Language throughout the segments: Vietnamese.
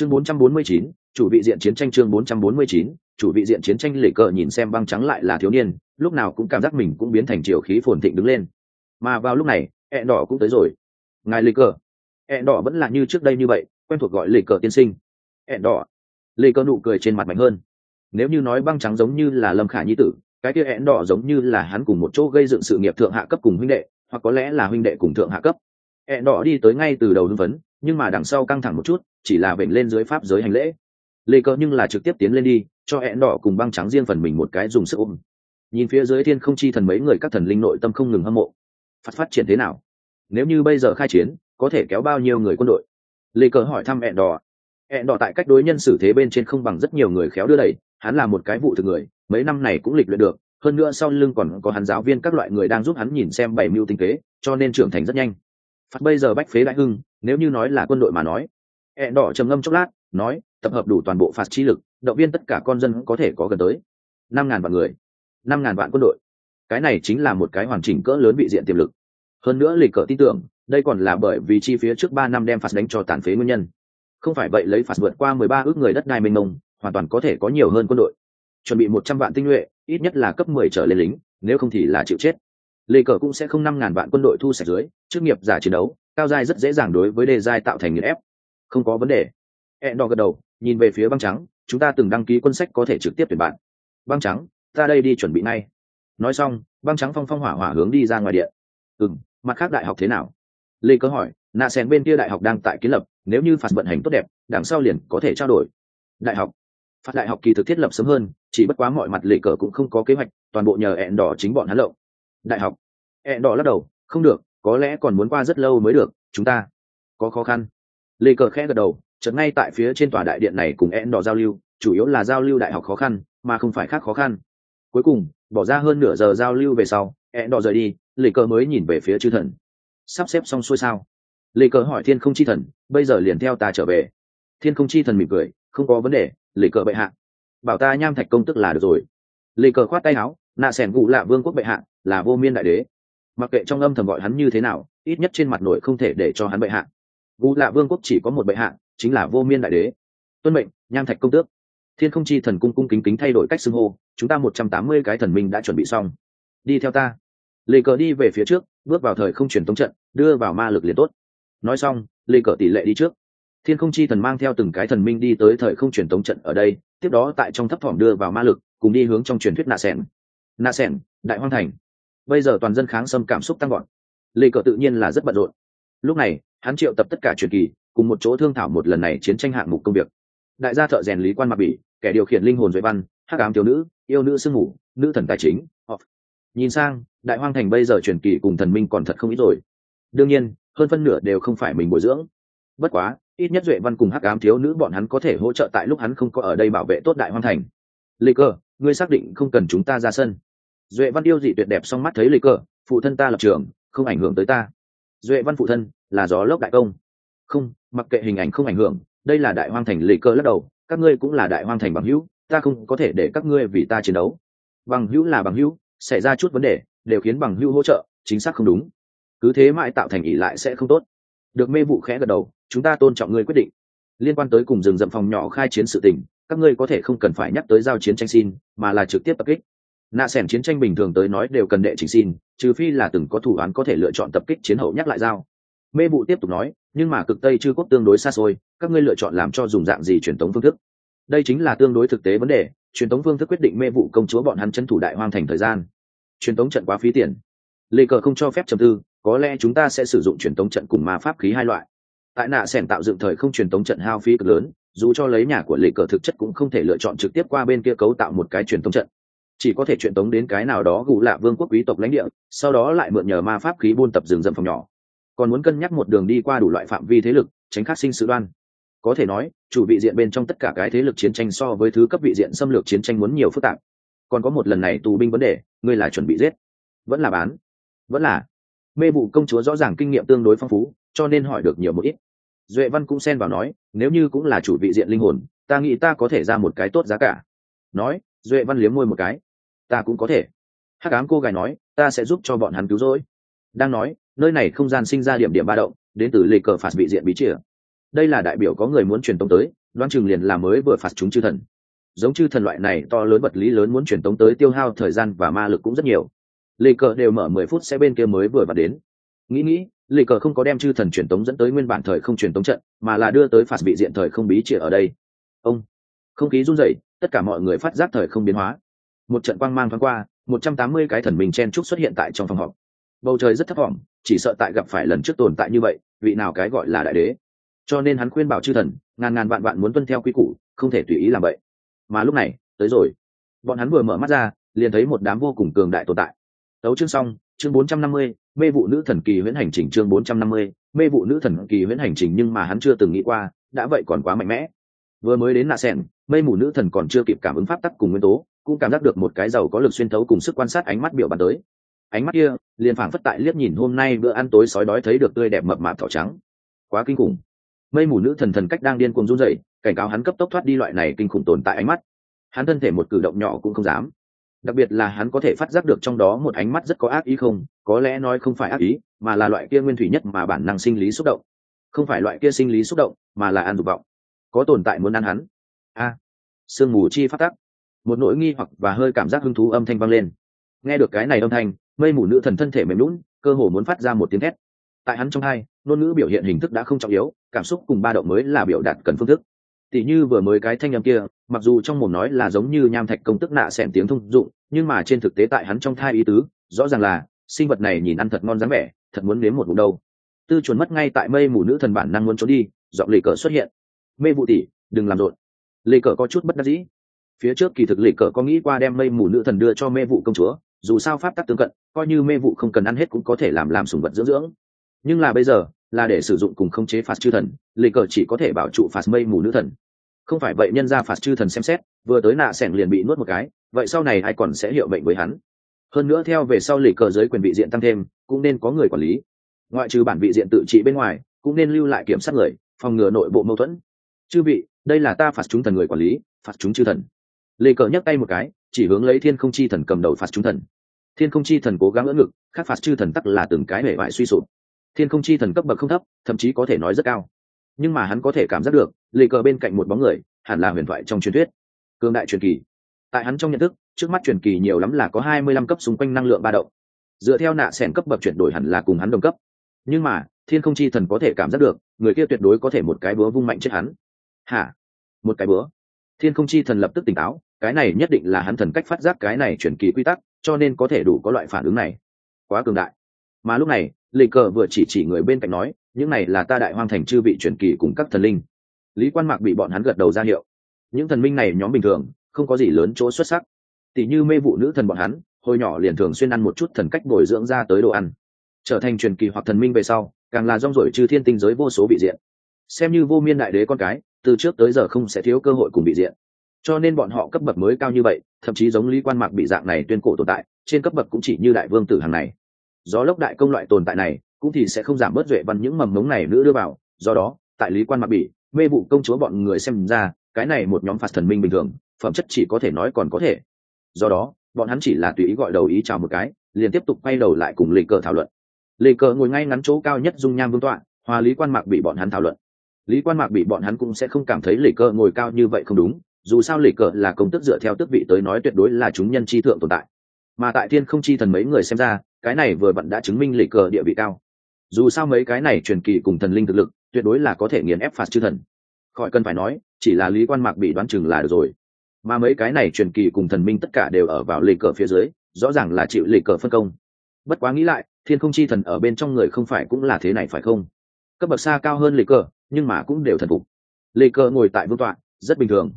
chương 449, chủ vị diện chiến tranh chương 449, chủ vị diện chiến tranh lệ cờ nhìn xem băng trắng lại là thiếu niên lúc nào cũng cảm giác mình cũng biến thành triều khí phồn thịnh đứng lên. Mà vào lúc này ẹ đỏ cũng tới rồi. Ngài lệ cờ. Ẹ đỏ vẫn là như trước đây như vậy quen thuộc gọi lệ cờ tiên sinh. Ẹ đỏ. Lệ cờ nụ cười trên mặt mạnh hơn. Nếu như nói băng trắng giống như là lâm khả nhi tử cái kia ẹ đỏ giống như là hắn cùng một chỗ gây dựng sự nghiệp thượng hạ cấp cùng huynh đệ hoặc có lẽ là huynh đệ cùng thượng hạ cấp. Ẹ đỏ đi tới ngay từ đầu hưng vấn nhưng mà đằng sau căng thẳng một chút, chỉ là vểnh lên dưới pháp giới hành lễ. Lê cờ nhưng là trực tiếp tiến lên đi, cho hẹn đỏ cùng băng trắng riêng phần mình một cái dùng sức ôm. Nhìn phía dưới thiên không chi thần mấy người các thần linh nội tâm không ngừng hâm mộ. Phát phát triển thế nào? Nếu như bây giờ khai chiến, có thể kéo bao nhiêu người quân đội? Lê cờ hỏi thăm hẹn đỏ. Hẹn đỏ tại cách đối nhân xử thế bên trên không bằng rất nhiều người khéo đưa đẩy, hắn là một cái vụ thực người, mấy năm này cũng lịch luyện được, hơn nữa sau lưng còn có hắn giáo viên các loại người đang giúp hắn nhìn xem bảy mưu tinh kế, cho nên trưởng thành rất nhanh. Phát bây giờ bách phế đại hưng nếu như nói là quân đội mà nói hẹn đỏ trầm ngâm chốc lát, nói, tập hợp đủ toàn bộ phạt chi lực, động viên tất cả con dân có thể có gần tới năm ngàn vạn người, năm ngàn vạn quân đội. Cái này chính là một cái hoàn chỉnh cỡ lớn vị diện tiềm lực. Hơn nữa lịch cỡ tin tưởng, đây còn là bởi vì chi phía trước ba năm đem phạt đánh cho tàn phế nguyên nhân. Không phải vậy lấy phạt vượt qua mười ba ước người đất đai mênh mông, hoàn toàn có thể có nhiều hơn quân đội. Chuẩn bị một trăm vạn tinh nhuệ, ít nhất là cấp mười trở lên lính, nếu không thì là chịu chết. Lê cờ cũng sẽ không năm ngàn vạn quân đội thu sạch dưới, chức nghiệp giả chiến đấu cao giai rất dễ dàng đối với đề giai tạo thành nghiền ép. Không có vấn đề. E đo gật đầu, nhìn về phía băng trắng, chúng ta từng đăng ký quân sách có thể trực tiếp tuyển bạn. Băng trắng, ta đây đi chuẩn bị ngay. Nói xong, băng trắng phong phong hỏa hỏa hướng đi ra ngoài điện. Ừ m mặt khác đại học thế nào? Lê cơ hỏi, nạ sen bên kia đại học đang tại kiến lập, nếu như phạt vận hành tốt đẹp, đằng sau liền có thể trao đổi. Đại học. Phạt đại học kỳ thực thiết lập sớm hơn, chỉ bất quá mọi mặt lệ cờ cũng không có kế hoạch, toàn bộ nhờ e hẹn đỏ chính bọn hắn lậu đại học. E hẹn đỏ lắc đầu, không được có lẽ còn muốn qua rất lâu mới được, chúng ta có khó khăn. Lê cờ khẽ gật đầu, chợt ngay tại phía trên tòa đại điện này cùng én đỏ giao lưu, chủ yếu là giao lưu đại học khó khăn, mà không phải khác khó khăn. Cuối cùng, bỏ ra hơn nửa giờ giao lưu về sau én đỏ rời đi, lê cờ mới nhìn về phía chư thần. Sắp xếp xong xuôi sao? Lê cờ hỏi thiên không chi thần, bây giờ liền theo ta trở về. Thiên không chi thần mỉm cười, không có vấn đề, lê cờ bệ hạ. Bảo ta nham thạch công tức là được rồi. Lê cờ khoát tay áo, nạ sẻn gụ lạ vương quốc bệ hạ, là vô miên đại đế mặc kệ trong âm thầm gọi hắn như thế nào, ít nhất trên mặt nội không thể để cho hắn bệ hạ. Gụ lạ vương quốc chỉ có một bệ hạ, chính là vô miên đại đế. Tuân mệnh, nham thạch công tước. Thiên không chi thần cung cung kính kính thay đổi cách xưng hô, chúng ta một trăm tám mươi cái thần minh đã chuẩn bị xong. Đi theo ta. Lê cờ đi về phía trước, bước vào thời không truyền tống trận, đưa vào ma lực liền tốt. Nói xong, lê cờ tỷ lệ đi trước. Thiên không chi thần mang theo từng cái thần minh đi tới thời không truyền tống trận ở đây, tiếp đó tại trong thấp thỏm đưa vào ma lực, cùng đi hướng trong truyền thuyết nạ sẻn. Nạ sẻn, đại hoang thành bây giờ toàn dân kháng xâm cảm xúc tăng gọn lê cờ tự nhiên là rất bận rộn. Lúc này, hắn triệu tập tất cả truyền kỳ, cùng một chỗ thương thảo một lần này chiến tranh hạng mục công việc. Đại gia thợ rèn lý quan mặc bỉ, kẻ điều khiển linh hồn duệ văn, hắc ám thiếu nữ, yêu nữ sương ngủ nữ thần tài chính off. nhìn sang, đại hoang thành bây giờ truyền kỳ cùng thần minh còn thật không ít rồi. Đương nhiên, hơn phân nửa đều không phải mình bồi dưỡng. Bất quá, ít nhất duệ văn cùng hắc ám thiếu nữ bọn hắn có thể hỗ trợ tại lúc hắn không có ở đây bảo vệ tốt đại hoang thành. Lê cơ ngươi xác định không cần chúng ta ra sân duệ văn yêu dị tuyệt đẹp xong mắt thấy lê cờ, phụ thân ta lập trường không ảnh hưởng tới ta. Duệ văn phụ thân là gió lốc đại công. Không mặc kệ hình ảnh không ảnh hưởng đây là đại hoang thành lệ cơ lắc đầu các ngươi cũng là đại hoang thành bằng hữu ta không có thể để các ngươi vì ta chiến đấu. Bằng hữu là bằng hữu xảy ra chút vấn đề đều khiến bằng hữu hỗ trợ chính xác không đúng. Cứ thế mãi tạo thành ỷ lại sẽ không tốt. Được mê vụ khẽ gật đầu chúng ta tôn trọng ngươi quyết định. Liên quan tới cùng rừng rậm phòng nhỏ khai chiến sự tình các ngươi có thể không cần phải nhắc tới giao chiến tranh xin mà là trực tiếp tập kích nạ sẻn chiến tranh bình thường tới nói đều cần đệ trình xin, trừ phi là từng có thủ án có thể lựa chọn tập kích chiến hậu nhắc lại giao. Mê vụ tiếp tục nói, nhưng mà cực tây chư quốc tương đối xa xôi, các ngươi lựa chọn làm cho dùng dạng gì truyền thống phương thức? Đây chính là tương đối thực tế vấn đề, truyền thống phương thức quyết định mê vụ công chúa bọn hắn chân thủ đại hoang thành thời gian. Truyền thống trận quá phí tiền. Lê cờ không cho phép trầm tư, có lẽ chúng ta sẽ sử dụng truyền thống trận cùng ma pháp khí hai loại. Tại nạ sẻn tạo dựng thời không truyền thống trận hao phí cực lớn, dù cho lấy nhà của lệ cờ thực chất cũng không thể lựa chọn trực tiếp qua bên kia cấu tạo một cái truyền thống trận chỉ có thể chuyện tống đến cái nào đó gù lạ vương quốc quý tộc lãnh địa, sau đó lại mượn nhờ ma pháp khí buôn tập rừng rậm phòng nhỏ. Còn muốn cân nhắc một đường đi qua đủ loại phạm vi thế lực, tránh khắc sinh sự đoan. Có thể nói, chủ vị diện bên trong tất cả cái thế lực chiến tranh so với thứ cấp vị diện xâm lược chiến tranh muốn nhiều phức tạp. Còn có một lần này tù binh vấn đề, ngươi là chuẩn bị giết. Vẫn là bán. Vẫn là. Mê vụ công chúa rõ ràng kinh nghiệm tương đối phong phú, cho nên hỏi được nhiều một ít. Duệ văn cũng xen vào nói, nếu như cũng là chủ vị diện linh hồn, ta nghĩ ta có thể ra một cái tốt giá cả. Nói, duệ văn liếm môi một cái ta cũng có thể. Hắc ám cô gái nói, ta sẽ giúp cho bọn hắn cứu rỗi. Đang nói, nơi này không gian sinh ra điểm điểm ba động, đến từ lê cờ phạt vị diện bí chìa. Đây là đại biểu có người muốn truyền tống tới, đoán chừng liền là mới vừa phạt chúng chư thần. Giống chư thần loại này to lớn vật lý lớn muốn truyền tống tới tiêu hao thời gian và ma lực cũng rất nhiều. Lê cờ đều mở mười phút sẽ bên kia mới vừa và đến. Nghĩ nghĩ lê cờ không có đem chư thần truyền tống dẫn tới nguyên bản thời không truyền tống trận, mà là đưa tới phạt bị diện thời không bí chìa ở đây. Ông, không khí run rẩy, tất cả mọi người phát giác thời không biến hóa một trận quang mang thoáng qua, một trăm tám mươi cái thần mình chen trúc xuất hiện tại trong phòng họp. Bầu trời rất thấp vọng chỉ sợ tại gặp phải lần trước tồn tại như vậy, vị nào cái gọi là đại đế. Cho nên hắn khuyên bảo chư thần, ngàn ngàn vạn vạn muốn tuân theo quy củ, không thể tùy ý làm vậy. Mà lúc này, tới rồi. Bọn hắn vừa mở mắt ra, liền thấy một đám vô cùng cường đại tồn tại. Tấu chương xong, chương bốn trăm năm mươi, mê vụ nữ thần kỳ huyễn hành trình chương bốn trăm năm mươi, mê vụ nữ thần kỳ huyễn hành trình nhưng mà hắn chưa từng nghĩ qua, đã vậy còn quá mạnh mẽ. Vừa mới đến nạ sen mây mù nữ thần còn chưa kịp cảm ứng pháp tắc cùng nguyên tố cũng cảm giác được một cái giàu có lực xuyên thấu cùng sức quan sát ánh mắt biểu bàn tới. Ánh mắt kia, liền phảng phất tại liếc nhìn hôm nay bữa ăn tối sói đói thấy được tươi đẹp mập mạp thỏ trắng. Quá kinh khủng. Mây mù nữ thần thần cách đang điên cuồng run rẩy, cảnh cáo hắn cấp tốc thoát đi loại này kinh khủng tồn tại ánh mắt. Hắn thân thể một cử động nhỏ cũng không dám. Đặc biệt là hắn có thể phát giác được trong đó một ánh mắt rất có ác ý không, có lẽ nói không phải ác ý, mà là loại kia nguyên thủy nhất mà bản năng sinh lý xúc động. Không phải loại kia sinh lý xúc động, mà là ăn dục vọng. Có tồn tại muốn ăn hắn. A. Sương mù chi phát tắc một nỗi nghi hoặc và hơi cảm giác hứng thú âm thanh vang lên. Nghe được cái này âm thanh, mây mù nữ thần thân thể mềm lún cơ hồ muốn phát ra một tiếng thét. Tại hắn trong hai, ngôn ngữ biểu hiện hình thức đã không trọng yếu, cảm xúc cùng ba động mới là biểu đạt cần phương thức. Tỷ như vừa mới cái thanh âm kia, mặc dù trong mồm nói là giống như nham thạch công tức nạ xẻn tiếng thông dụng, nhưng mà trên thực tế tại hắn trong thai ý tứ, rõ ràng là, sinh vật này nhìn ăn thật ngon dáng vẻ, thật muốn nếm một vụ đâu. Tư chuẩn mất ngay tại mây mù nữ thần bản năng muốn trốn đi, giọng lì cờ xuất hiện. Mê vụ tỷ đừng làm rộn. Lì cờ có chút bất đắc dĩ phía trước kỳ thực lì cờ có nghĩ qua đem mây mù nữ thần đưa cho mê vụ công chúa, dù sao pháp tắc tương cận, coi như mê vụ không cần ăn hết cũng có thể làm làm sùng vật dưỡng dưỡng. Nhưng là bây giờ, là để sử dụng cùng khống chế phạt chư thần, lì cờ chỉ có thể bảo trụ phạt mây mù nữ thần. Không phải vậy nhân ra phạt chư thần xem xét, vừa tới nạ sẻng liền bị nuốt một cái, vậy sau này ai còn sẽ hiệu bệnh với hắn? Hơn nữa theo về sau lì cờ giới quyền vị diện tăng thêm, cũng nên có người quản lý. Ngoại trừ bản vị diện tự trị bên ngoài, cũng nên lưu lại kiểm soát người, phòng ngừa nội bộ mâu thuẫn. Chư vị, đây là ta phạt chúng thần người quản lý, phạt chúng chư thần. Lê cờ nhấc tay một cái, chỉ hướng lấy thiên không chi thần cầm đầu phạt chúng thần. Thiên không chi thần cố gắng ngỡ ngực khắc phạt chư thần tắc là từng cái hệ bại suy sụp. Thiên không chi thần cấp bậc không thấp, thậm chí có thể nói rất cao. Nhưng mà hắn có thể cảm giác được, Lê cờ bên cạnh một bóng người, hẳn là huyền thoại trong truyền thuyết. Cương đại truyền kỳ. Tại hắn trong nhận thức, trước mắt truyền kỳ nhiều lắm là có hai mươi lăm cấp xung quanh năng lượng ba động. Dựa theo nạ sẻn cấp bậc chuyển đổi hẳn là cùng hắn đồng cấp. Nhưng mà, thiên không chi thần có thể cảm giác được, người kia tuyệt đối có thể một cái búa vung mạnh chết hắn. Hả? Một cái búa? Thiên không chi thần lập tức tỉnh táo, cái này nhất định là hắn thần cách phát giác cái này chuyển kỳ quy tắc, cho nên có thể đủ có loại phản ứng này. Quá cường đại. Mà lúc này lì cờ vừa chỉ chỉ người bên cạnh nói, những này là ta đại hoang thành chư vị chuyển kỳ cùng các thần linh. Lý quan mạc bị bọn hắn gật đầu ra hiệu. Những thần minh này nhóm bình thường, không có gì lớn chỗ xuất sắc. Tỷ như mê vụ nữ thần bọn hắn, hồi nhỏ liền thường xuyên ăn một chút thần cách bồi dưỡng ra tới đồ ăn. Trở thành truyền kỳ hoặc thần minh về sau, càng là rong rổi trừ thiên tinh giới vô số bị diện. Xem như vô miên đại đế con cái từ trước tới giờ không sẽ thiếu cơ hội cùng bị diện. Cho nên bọn họ cấp bậc mới cao như vậy, thậm chí giống lý quan mạc bị dạng này tuyên cổ tồn tại, trên cấp bậc cũng chỉ như đại vương tử hàng này. Do lốc đại công loại tồn tại này, cũng thì sẽ không giảm bớt duệ văn những mầm mống này nữa đưa vào, do đó, tại lý quan mạc bị, mê vụ công chúa bọn người xem ra, cái này một nhóm phạt thần minh bình thường, phẩm chất chỉ có thể nói còn có thể. Do đó, bọn hắn chỉ là tùy ý gọi đầu ý chào một cái, liền tiếp tục quay đầu lại cùng Lê cờ thảo luận. Lê cờ ngồi ngay ngắn chỗ cao nhất dung nham vương tọa, hòa lý quan mạc bị bọn hắn thảo luận lý quan mạc bị bọn hắn cũng sẽ không cảm thấy lì cờ ngồi cao như vậy không đúng, dù sao lì cờ là công tức dựa theo tước vị tới nói tuyệt đối là chúng nhân chi thượng tồn tại. Mà tại thiên không chi thần mấy người xem ra, cái này vừa vặn đã chứng minh lì cờ địa vị cao. Dù sao mấy cái này truyền kỳ cùng thần linh thực lực, tuyệt đối là có thể nghiền ép phạt chư thần. Khỏi cần phải nói, chỉ là lý quan mạc bị đoán chừng là được rồi. Mà mấy cái này truyền kỳ cùng thần minh tất cả đều ở vào lì cờ phía dưới, rõ ràng là chịu lì cờ phân công. Bất quá nghĩ lại, thiên không chi thần ở bên trong người không phải cũng là thế này phải không? Cấp bậc xa cao hơn lì cờ nhưng mà cũng đều thần phục. Lê cờ ngồi tại vương tọa, rất bình thường.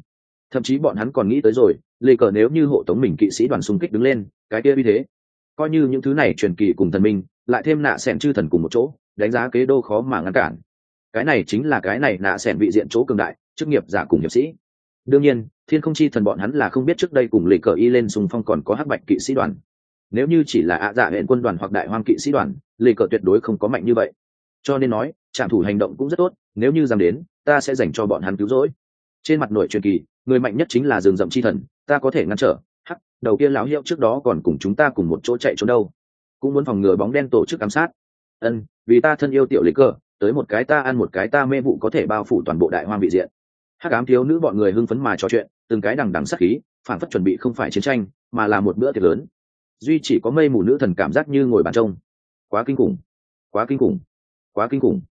Thậm chí bọn hắn còn nghĩ tới rồi, lê cờ nếu như hộ tống mình kỵ sĩ đoàn xung kích đứng lên, cái kia như thế. Coi như những thứ này truyền kỳ cùng thần minh, lại thêm nạ sẻn chư thần cùng một chỗ, đánh giá kế đô khó mà ngăn cản. Cái này chính là cái này nạ sẻn vị diện chỗ cường đại, chức nghiệp giả cùng hiệp sĩ. Đương nhiên, thiên không chi thần bọn hắn là không biết trước đây cùng lê cờ y lên sùng phong còn có hắc bạch kỵ sĩ đoàn. Nếu như chỉ là ạ dạ hệ quân đoàn hoặc đại hoang kỵ sĩ đoàn, lê cờ tuyệt đối không có mạnh như vậy cho nên nói, trạm thủ hành động cũng rất tốt, nếu như dám đến, ta sẽ dành cho bọn hắn cứu rỗi. Trên mặt nội truyền kỳ, người mạnh nhất chính là rừng rậm chi thần, ta có thể ngăn trở. Hắc, đầu kia láo hiệu trước đó còn cùng chúng ta cùng một chỗ chạy trốn đâu. Cũng muốn phòng ngừa bóng đen tổ chức ám sát. Ân, vì ta thân yêu tiểu lịch cơ, tới một cái ta ăn một cái ta mê vụ có thể bao phủ toàn bộ đại hoang bị diện hắc ám thiếu nữ bọn người hưng phấn mà trò chuyện, từng cái đằng đằng sắc khí, phản phất chuẩn bị không phải chiến tranh, mà là một bữa tiệc lớn. Duy chỉ có mây mù nữ thần cảm giác như ngồi bàn trông. Quá kinh khủng. Quá kinh khủng quá kinh khủng.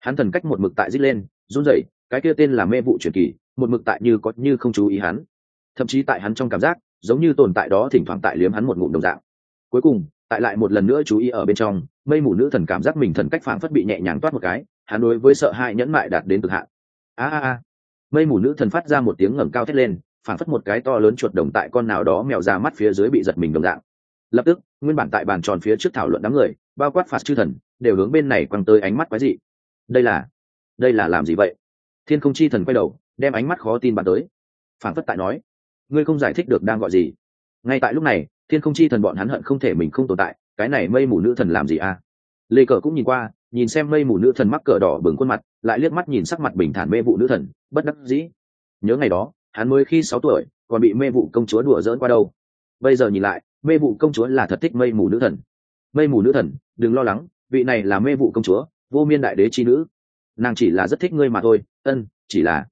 Hắn thần cách một mực tại dít lên, run rẩy, cái kia tên là mê vụ truyền kỳ, một mực tại như có như không chú ý hắn. Thậm chí tại hắn trong cảm giác, giống như tồn tại đó thỉnh thoảng tại liếm hắn một ngụm đồng dạng. Cuối cùng, tại lại một lần nữa chú ý ở bên trong, mây mù nữ thần cảm giác mình thần cách phảng phất bị nhẹ nhàng toát một cái, hắn đối với sợ hãi nhẫn mại đạt đến cực hạn. A a a. Mây mù nữ thần phát ra một tiếng ngẩng cao thét lên, phảng phất một cái to lớn chuột đồng tại con nào đó mèo ra mắt phía dưới bị giật mình đồng dạng. Lập tức, nguyên bản tại bàn tròn phía trước thảo luận đám người, bao quát phạt chư thần đều hướng bên này quăng tới ánh mắt quái dị. Đây là đây là làm gì vậy? Thiên không chi thần quay đầu, đem ánh mắt khó tin bàn tới. Phảng phất tại nói, ngươi không giải thích được đang gọi gì. Ngay tại lúc này, thiên không chi thần bọn hắn hận không thể mình không tồn tại, cái này mây mù nữ thần làm gì à? Lê cờ cũng nhìn qua, nhìn xem mây mù nữ thần mắc cờ đỏ bừng khuôn mặt, lại liếc mắt nhìn sắc mặt bình thản mê vụ nữ thần, bất đắc dĩ. Nhớ ngày đó, hắn mới khi sáu tuổi, còn bị mê vụ công chúa đùa dỡn qua đâu. Bây giờ nhìn lại, mê vụ công chúa là thật thích mây mù nữ thần. Mây mù nữ thần, đừng lo lắng vị này là mê vụ công chúa, vô miên đại đế chi nữ. Nàng chỉ là rất thích ngươi mà thôi, ân, chỉ là.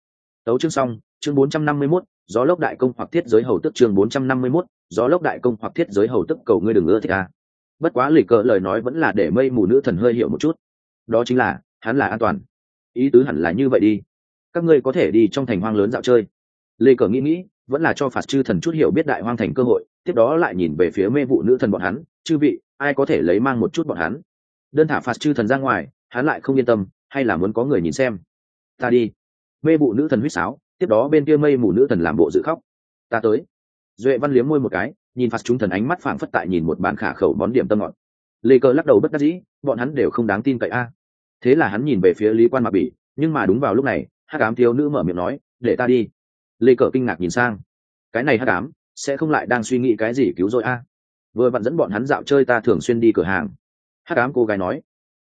Tấu chương xong, chương bốn trăm năm mươi mốt, gió lốc đại công hoặc thiết giới hầu tức chương bốn trăm năm mươi mốt, gió lốc đại công hoặc thiết giới hầu tức cầu ngươi đừng ưa thích à. bất quá lì cờ lời nói vẫn là để mây mù nữ thần hơi hiểu một chút. Đó chính là, hắn là an toàn. Ý tứ hẳn là như vậy đi. Các ngươi có thể đi trong thành hoang lớn dạo chơi. Lê cờ nghĩ nghĩ, vẫn là cho phạt chư thần chút hiểu biết đại hoang thành cơ hội, tiếp đó lại nhìn về phía mê vụ nữ thần bọn hắn. Chư vị, ai có thể lấy mang một chút bọn hắn? Đơn thả phạt chư thần ra ngoài, hắn lại không yên tâm, hay là muốn có người nhìn xem. Ta đi. Mê vụ nữ thần huýt sáo, tiếp đó bên kia mây mù nữ thần làm bộ dự khóc. Ta tới. Duệ văn liếm môi một cái, nhìn phạt chúng thần ánh mắt phảng phất tại nhìn một bản khả khẩu bón điểm tâm ngọt. Lê cơ lắc đầu bất đắc dĩ, bọn hắn đều không đáng tin cậy a. Thế là hắn nhìn về phía lý quan mạc bỉ, nhưng mà đúng vào lúc này hát cám thiếu nữ mở miệng nói, để ta đi. Lê cờ kinh ngạc nhìn sang. Cái này hát cám sẽ không lại đang suy nghĩ cái gì cứu rồi a? Vừa vặn dẫn bọn hắn dạo chơi ta thường xuyên đi cửa hàng hát ám cô gái nói.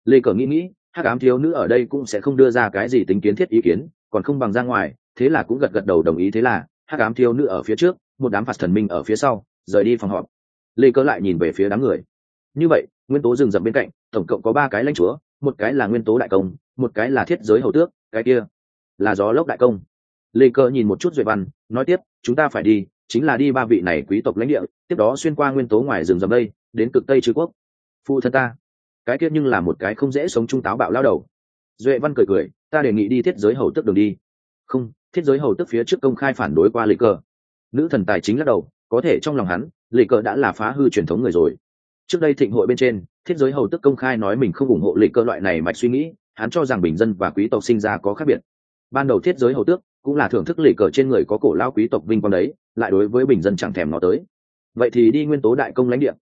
Lê cờ nghĩ nghĩ hát ám thiếu nữ ở đây cũng sẽ không đưa ra cái gì tính kiến thiết ý kiến, còn không bằng ra ngoài, thế là cũng gật gật đầu đồng ý thế là hát ám thiếu nữ ở phía trước, một đám phạt thần minh ở phía sau, rời đi phòng họp. Lê cờ lại nhìn về phía đám người. Như vậy, nguyên tố rừng rậm bên cạnh, tổng cộng có ba cái lãnh chúa, một cái là nguyên tố đại công, một cái là thiết giới hầu tước, cái kia là gió lốc đại công. Lê cơ nhìn một chút duệ văn, nói tiếp, chúng ta phải đi, chính là đi ba vị này quý tộc lãnh địa, tiếp đó xuyên qua nguyên tố ngoài rừng rậm đây, đến cực tây chư quốc. Phụ thân ta cái kia nhưng là một cái không dễ sống trung táo bạo lao đầu. Duệ văn cười cười, ta đề nghị đi thiết giới hầu tức đường đi. Không, thiết giới hầu tức phía trước công khai phản đối qua lịch cờ. Nữ thần tài chính lắc đầu, có thể trong lòng hắn lịch cờ đã là phá hư truyền thống người rồi. Trước đây thịnh hội bên trên, thiết giới hầu tức công khai nói mình không ủng hộ lịch cơ loại này mạch suy nghĩ, hắn cho rằng bình dân và quý tộc sinh ra có khác biệt. Ban đầu thiết giới hầu tước cũng là thưởng thức lịch cờ trên người có cổ lao quý tộc vinh quang đấy, lại đối với bình dân chẳng thèm nó tới. Vậy thì đi nguyên tố đại công lãnh địa.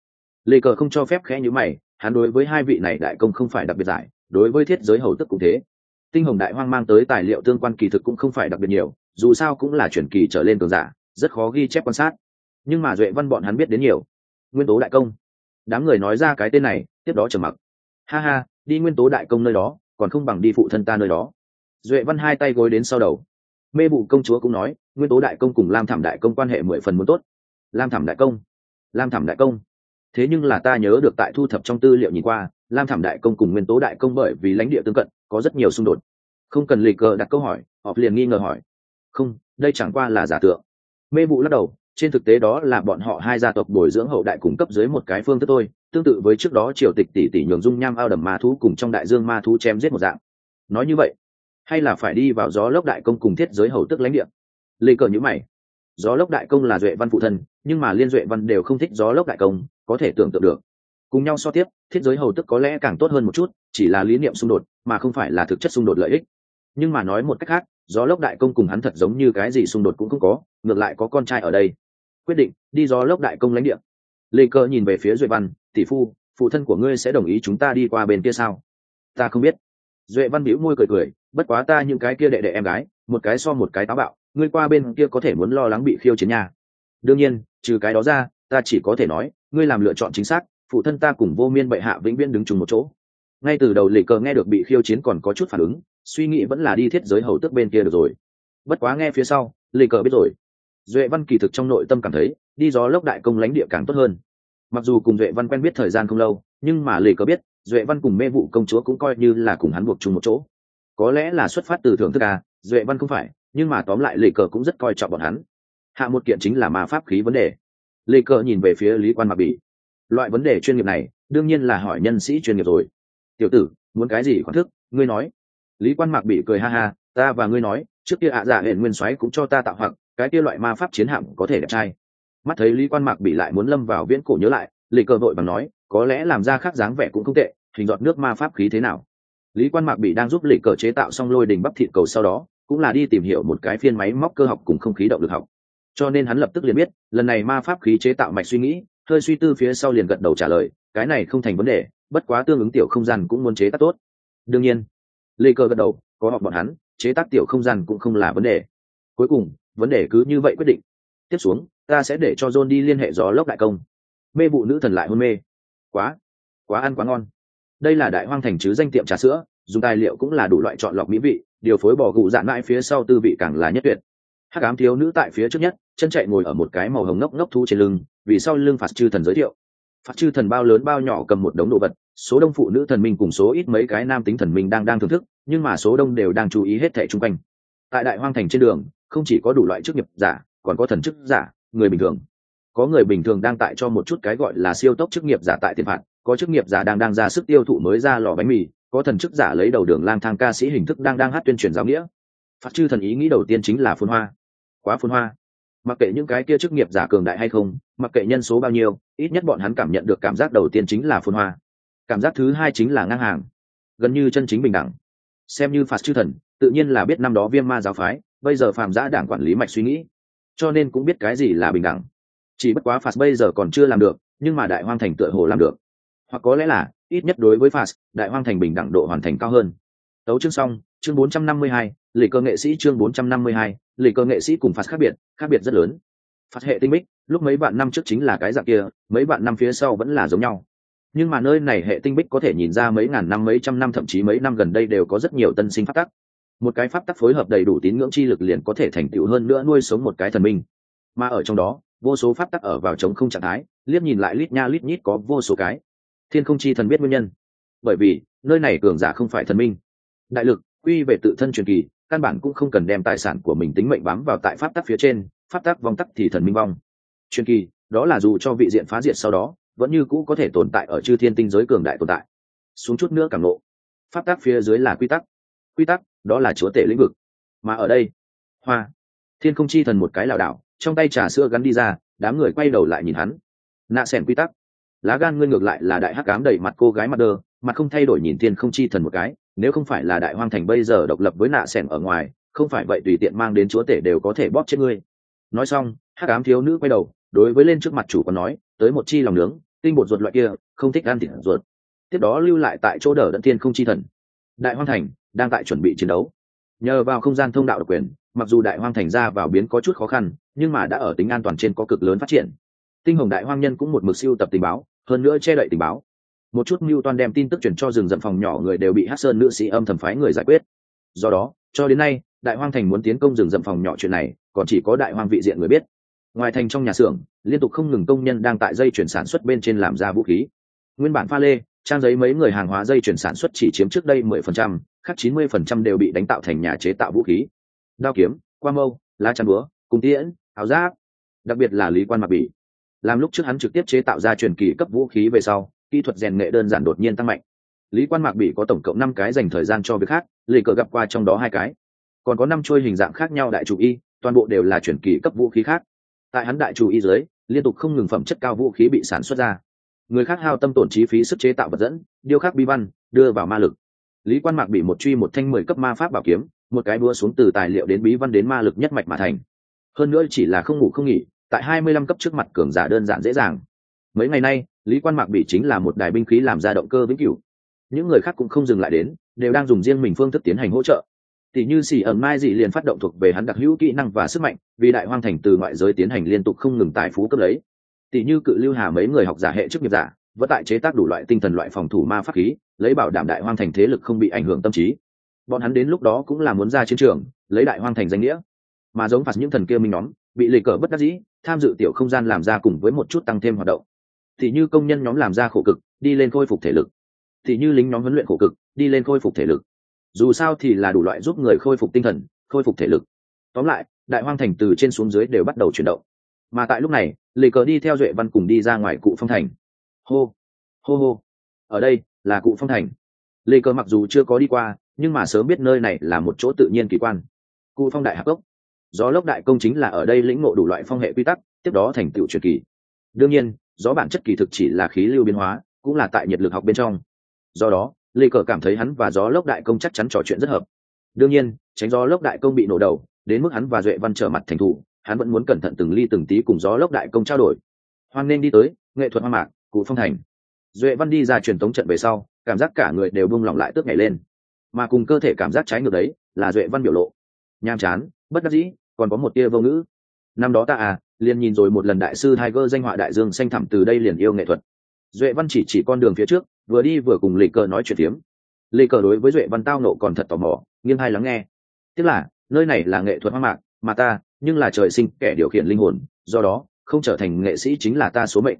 Lịch cờ không cho phép khẽ như mày hắn đối với hai vị này đại công không phải đặc biệt giải, đối với thiết giới hầu tức cũng thế. Tinh hồng đại hoang mang tới tài liệu tương quan kỳ thực cũng không phải đặc biệt nhiều, dù sao cũng là chuyển kỳ trở lên cường giả, rất khó ghi chép quan sát. Nhưng mà duệ văn bọn hắn biết đến nhiều. Nguyên tố đại công. Đám người nói ra cái tên này, tiếp đó trầm mặc. Ha ha, đi nguyên tố đại công nơi đó, còn không bằng đi phụ thân ta nơi đó. Duệ văn hai tay gối đến sau đầu. Mê vụ công chúa cũng nói, nguyên tố đại công cùng lam thảm đại công quan hệ mười phần muốn tốt. Lam thảm đại công. Lam thảm đại công thế nhưng là ta nhớ được tại thu thập trong tư liệu nhìn qua, lam thảm đại công cùng nguyên tố đại công bởi vì lãnh địa tương cận, có rất nhiều xung đột. Không cần lì cờ đặt câu hỏi họ liền nghi ngờ hỏi. Không, đây chẳng qua là giả tượng. Mê vụ lắc đầu, trên thực tế đó là bọn họ hai gia tộc bồi dưỡng hậu đại cung cấp dưới một cái phương thức tôi tương tự với trước đó triều tịch tỷ tỷ nhường dung nham ao đầm ma thú cùng trong đại dương ma thú chém giết một dạng. Nói như vậy, hay là phải đi vào gió lốc đại công cùng thiết giới hầu tức lãnh địa? Lê cờ nhữ mày. Gió lốc đại công là duệ văn phụ thân, nhưng mà liên duệ văn đều không thích gió lốc đại công có thể tưởng tượng được. Cùng nhau so tiếp, thiết giới hầu tức có lẽ càng tốt hơn một chút, chỉ là lý niệm xung đột, mà không phải là thực chất xung đột lợi ích. Nhưng mà nói một cách khác, gió lốc đại công cùng hắn thật giống như cái gì xung đột cũng không có, ngược lại có con trai ở đây. Quyết định, đi gió lốc đại công lãnh địa. Lê cơ nhìn về phía duệ văn, tỷ phu, phụ thân của ngươi sẽ đồng ý chúng ta đi qua bên kia sao? Ta không biết. Duệ văn bĩu môi cười cười, bất quá ta những cái kia đệ đệ em gái, một cái so một cái táo bạo, ngươi qua bên kia có thể muốn lo lắng bị khiêu chiến nhà. đương nhiên, trừ cái đó ra ta chỉ có thể nói, ngươi làm lựa chọn chính xác, phụ thân ta cùng vô miên bệ hạ vĩnh viễn đứng chung một chỗ. Ngay từ đầu lì cờ nghe được bị khiêu chiến còn có chút phản ứng, suy nghĩ vẫn là đi thiết giới hầu tước bên kia được rồi. Bất quá nghe phía sau lì cờ biết rồi. Duệ văn kỳ thực trong nội tâm cảm thấy, đi gió lốc đại công lãnh địa càng tốt hơn. Mặc dù cùng duệ văn quen biết thời gian không lâu, nhưng mà lì cờ biết, duệ văn cùng mê vụ công chúa cũng coi như là cùng hắn buộc chung một chỗ. Có lẽ là xuất phát từ thưởng thức à duệ văn không phải, nhưng mà tóm lại lì cờ cũng rất coi trọng bọn hắn. Hạ một kiện chính là ma pháp khí vấn đề lê cờ nhìn về phía lý quan mặc bị loại vấn đề chuyên nghiệp này, đương nhiên là hỏi nhân sĩ chuyên nghiệp rồi. Tiểu tử, muốn cái gì khoản thức, ngươi nói. Lý quan mạc bị cười ha ha, ta và ngươi nói, trước kia ạ à dạ hệ nguyên soái cũng cho ta tạo hoặc, cái kia loại ma pháp chiến hạm có thể đẹp trai. Mắt thấy lý quan mạc bị lại muốn lâm vào viễn cổ nhớ lại lì cờ vội bằng nói, có lẽ làm ra khác dáng vẻ cũng không tệ, hình dọn nước ma pháp khí thế nào. Lý quan mạc bị đang giúp lì cờ chế tạo xong lôi đình bắp thịt cầu sau đó, cũng là đi tìm hiểu một cái phiên máy móc cơ học cùng không khí động lực học cho nên hắn lập tức liền biết, lần này ma pháp khí chế tạo mạch suy nghĩ, hơi suy tư phía sau liền gật đầu trả lời, cái này không thành vấn đề, bất quá tương ứng tiểu không gian cũng muốn chế tác tốt. Đương nhiên, lê cơ gật đầu, có họ bọn hắn, chế tác tiểu không gian cũng không là vấn đề. Cuối cùng, vấn đề cứ như vậy quyết định. Tiếp xuống, ta sẽ để cho john đi liên hệ gió lốc đại công. Mê vụ nữ thần lại hôn mê. Quá quá ăn quá ngon. Đây là đại hoang thành chứ danh tiệm trà sữa, dùng tài liệu cũng là đủ loại chọn lọc mỹ vị, điều phối bỏ gụ dạn mãi phía sau tư vị càng là nhất tuyệt hắc ám thiếu nữ tại phía trước nhất, chân chạy ngồi ở một cái màu hồng ngốc ngốc thu trên lưng, vì sau lưng phạt chư thần giới thiệu. Phạt chư thần bao lớn bao nhỏ cầm một đống đồ vật, số đông phụ nữ thần minh cùng số ít mấy cái nam tính thần minh đang đang thưởng thức, nhưng mà số đông đều đang chú ý hết thẻ chung quanh. Tại đại hoang thành trên đường, không chỉ có đủ loại chức nghiệp giả, còn có thần chức giả, người bình thường. Có người bình thường đang tại cho một chút cái gọi là siêu tốc chức nghiệp giả tại tiền phạt, có chức nghiệp giả đang đang ra sức tiêu thụ mới ra lò bánh mì, có thần chức giả lấy đầu đường lang thang ca sĩ hình thức đang đang hát tuyên truyền giáo nghĩa. Phát chư thần ý nghĩ đầu tiên chính là phun hoa quá phun hoa. Mặc kệ những cái kia chức nghiệp giả cường đại hay không, mặc kệ nhân số bao nhiêu, ít nhất bọn hắn cảm nhận được cảm giác đầu tiên chính là phun hoa. Cảm giác thứ hai chính là ngang hàng, gần như chân chính bình đẳng. Xem như phạt chư thần, tự nhiên là biết năm đó viêm ma giáo phái, bây giờ phàm giã đảng quản lý mạch suy nghĩ, cho nên cũng biết cái gì là bình đẳng. Chỉ bất quá phạt bây giờ còn chưa làm được, nhưng mà đại hoang thành tựa hồ làm được. Hoặc có lẽ là, ít nhất đối với phạt, đại hoang thành bình đẳng độ hoàn thành cao hơn tấu chương xong chương 452, lì cơ nghệ sĩ chương 452, lì cơ nghệ sĩ cùng phạt khác biệt khác biệt rất lớn. Phạt hệ tinh bích lúc mấy bạn năm trước chính là cái dạng kia mấy bạn năm phía sau vẫn là giống nhau. Nhưng mà nơi này hệ tinh bích có thể nhìn ra mấy ngàn năm mấy trăm năm thậm chí mấy năm gần đây đều có rất nhiều tân sinh pháp tắc. Một cái pháp tắc phối hợp đầy đủ tín ngưỡng chi lực liền có thể thành tựu hơn nữa nuôi sống một cái thần minh. Mà ở trong đó vô số pháp tắc ở vào chống không trạng thái liếc nhìn lại lít nha lít nhít có vô số cái. Thiên không chi thần biết nguyên nhân. Bởi vì nơi này cường giả không phải thần minh đại lực, quy về tự thân truyền kỳ, căn bản cũng không cần đem tài sản của mình tính mệnh bám vào tại pháp tắc phía trên, pháp tắc vong tắc thì thần minh vong. Truyền kỳ, đó là dù cho vị diện phá diệt sau đó, vẫn như cũ có thể tồn tại ở chư thiên tinh giới cường đại tồn tại. Xuống chút nữa càng lộ pháp tắc phía dưới là quy tắc. Quy tắc, đó là chúa tể lĩnh vực. Mà ở đây, hoa, thiên không chi thần một cái lảo đảo, trong tay trà sữa gắn đi ra, đám người quay đầu lại nhìn hắn. Nạ xẻn quy tắc. Lá gan ngươi ngược lại là đại hắc cám đầy mặt cô gái mặt đơ mặt không thay đổi nhìn thiên không chi thần một cái nếu không phải là đại hoang thành bây giờ độc lập với nạ sẻng ở ngoài, không phải vậy tùy tiện mang đến chúa tể đều có thể bóp chết ngươi. Nói xong, hắc ám thiếu nữ quay đầu, đối với lên trước mặt chủ còn nói, tới một chi lòng nướng, tinh bột ruột loại kia, không thích ăn thịt ruột. Tiếp đó lưu lại tại chỗ đờ đẫn thiên không chi thần. Đại hoang thành đang tại chuẩn bị chiến đấu. Nhờ vào không gian thông đạo độc quyền, mặc dù đại hoang thành ra vào biến có chút khó khăn, nhưng mà đã ở tính an toàn trên có cực lớn phát triển. Tinh hồng đại hoang nhân cũng một mực siêu tập tình báo, hơn nữa che đậy tình báo một chút mưu toan đem tin tức chuyển cho rừng rậm phòng nhỏ người đều bị hát sơn nữ sĩ âm thầm phái người giải quyết. Do đó, cho đến nay, đại hoang thành muốn tiến công rừng rậm phòng nhỏ chuyện này, còn chỉ có đại hoang vị diện người biết. Ngoài thành trong nhà xưởng, liên tục không ngừng công nhân đang tại dây chuyển sản xuất bên trên làm ra vũ khí. Nguyên bản pha lê, trang giấy mấy người hàng hóa dây chuyển sản xuất chỉ chiếm trước đây mười phần trăm, khác chín mươi phần trăm đều bị đánh tạo thành nhà chế tạo vũ khí. Đao kiếm qua mâu, lá chắn búa, cung tiễn, áo giáp. Đặc biệt là lý quan mặc bỉ. Làm lúc trước hắn trực tiếp chế tạo ra truyền kỳ cấp vũ khí về sau kỹ thuật rèn nghệ đơn giản đột nhiên tăng mạnh. Lý quan mạc bị có tổng cộng năm cái dành thời gian cho việc khác, lì cờ gặp qua trong đó hai cái. Còn có năm trôi hình dạng khác nhau đại chủ y, toàn bộ đều là chuyển kỳ cấp vũ khí khác. Tại hắn đại chủ y dưới, liên tục không ngừng phẩm chất cao vũ khí bị sản xuất ra. Người khác hao tâm tổn chi phí sức chế tạo vật dẫn, điêu khắc bi văn, đưa vào ma lực. Lý quan mạc bị một truy một thanh mười cấp ma pháp bảo kiếm, một cái đua xuống từ tài liệu đến bí văn đến ma lực nhất mạch mà thành. Hơn nữa chỉ là không ngủ không nghỉ, tại hai mươi lăm cấp trước mặt cường giả đơn giản dễ dàng. Mấy ngày nay lý quan mạc bị chính là một đài binh khí làm ra động cơ vĩnh cửu. Những người khác cũng không dừng lại đến, đều đang dùng riêng mình phương thức tiến hành hỗ trợ. Tỷ như xỉ ẩn mai dị liền phát động thuộc về hắn đặc hữu kỹ năng và sức mạnh, vì đại hoang thành từ ngoại giới tiến hành liên tục không ngừng tài phú cấp lấy. Tỷ như cự lưu hà mấy người học giả hệ chức nghiệp giả, vẫn tại chế tác đủ loại tinh thần loại phòng thủ ma pháp khí, lấy bảo đảm đại hoang thành thế lực không bị ảnh hưởng tâm trí. Bọn hắn đến lúc đó cũng là muốn ra chiến trường, lấy đại hoang thành danh nghĩa. Mà giống phạt những thần kia minh nhóm, bị lì cờ bất đắc dĩ, tham dự tiểu không gian làm ra cùng với một chút tăng thêm hoạt động thì như công nhân nhóm làm ra khổ cực, đi lên khôi phục thể lực. Thì như lính nhóm huấn luyện khổ cực, đi lên khôi phục thể lực. Dù sao thì là đủ loại giúp người khôi phục tinh thần, khôi phục thể lực. Tóm lại, đại hoang thành từ trên xuống dưới đều bắt đầu chuyển động. Mà tại lúc này lì cờ đi theo duệ văn cùng đi ra ngoài cụ phong thành. Hô hô hô. Ở đây là cụ phong thành. Lì cờ mặc dù chưa có đi qua, nhưng mà sớm biết nơi này là một chỗ tự nhiên kỳ quan. Cụ phong đại hạc ốc. gió lốc đại công chính là ở đây lĩnh ngộ đủ loại phong hệ quy tắc, tiếp đó thành tựu truyền kỳ. Đương nhiên gió bản chất kỳ thực chỉ là khí lưu biến hóa, cũng là tại nhiệt lực học bên trong. Do đó, lê cờ cảm thấy hắn và gió lốc đại công chắc chắn trò chuyện rất hợp. Đương nhiên, tránh gió lốc đại công bị nổ đầu, đến mức hắn và duệ văn trở mặt thành thủ, hắn vẫn muốn cẩn thận từng ly từng tí cùng gió lốc đại công trao đổi. Hoan nên đi tới, nghệ thuật hoang mạc, cụ phong thành. Duệ văn đi ra truyền tống trận về sau, cảm giác cả người đều bung lỏng lại tước nhảy lên. Mà cùng cơ thể cảm giác trái ngược đấy, là duệ văn biểu lộ. Nham chán, bất đắc dĩ, còn có một tia vô ngữ. Năm đó ta à liền nhìn rồi một lần đại sư tiger danh họa đại dương xanh thẳm từ đây liền yêu nghệ thuật. Duệ văn chỉ chỉ con đường phía trước, vừa đi vừa cùng lì cờ nói chuyện tiếm lì cờ đối với duệ văn tao nộ còn thật tò mò, nghiêng hai lắng nghe. Tức là, nơi này là nghệ thuật hoang mạc, mà ta, nhưng là trời sinh kẻ điều khiển linh hồn, do đó, không trở thành nghệ sĩ chính là ta số mệnh.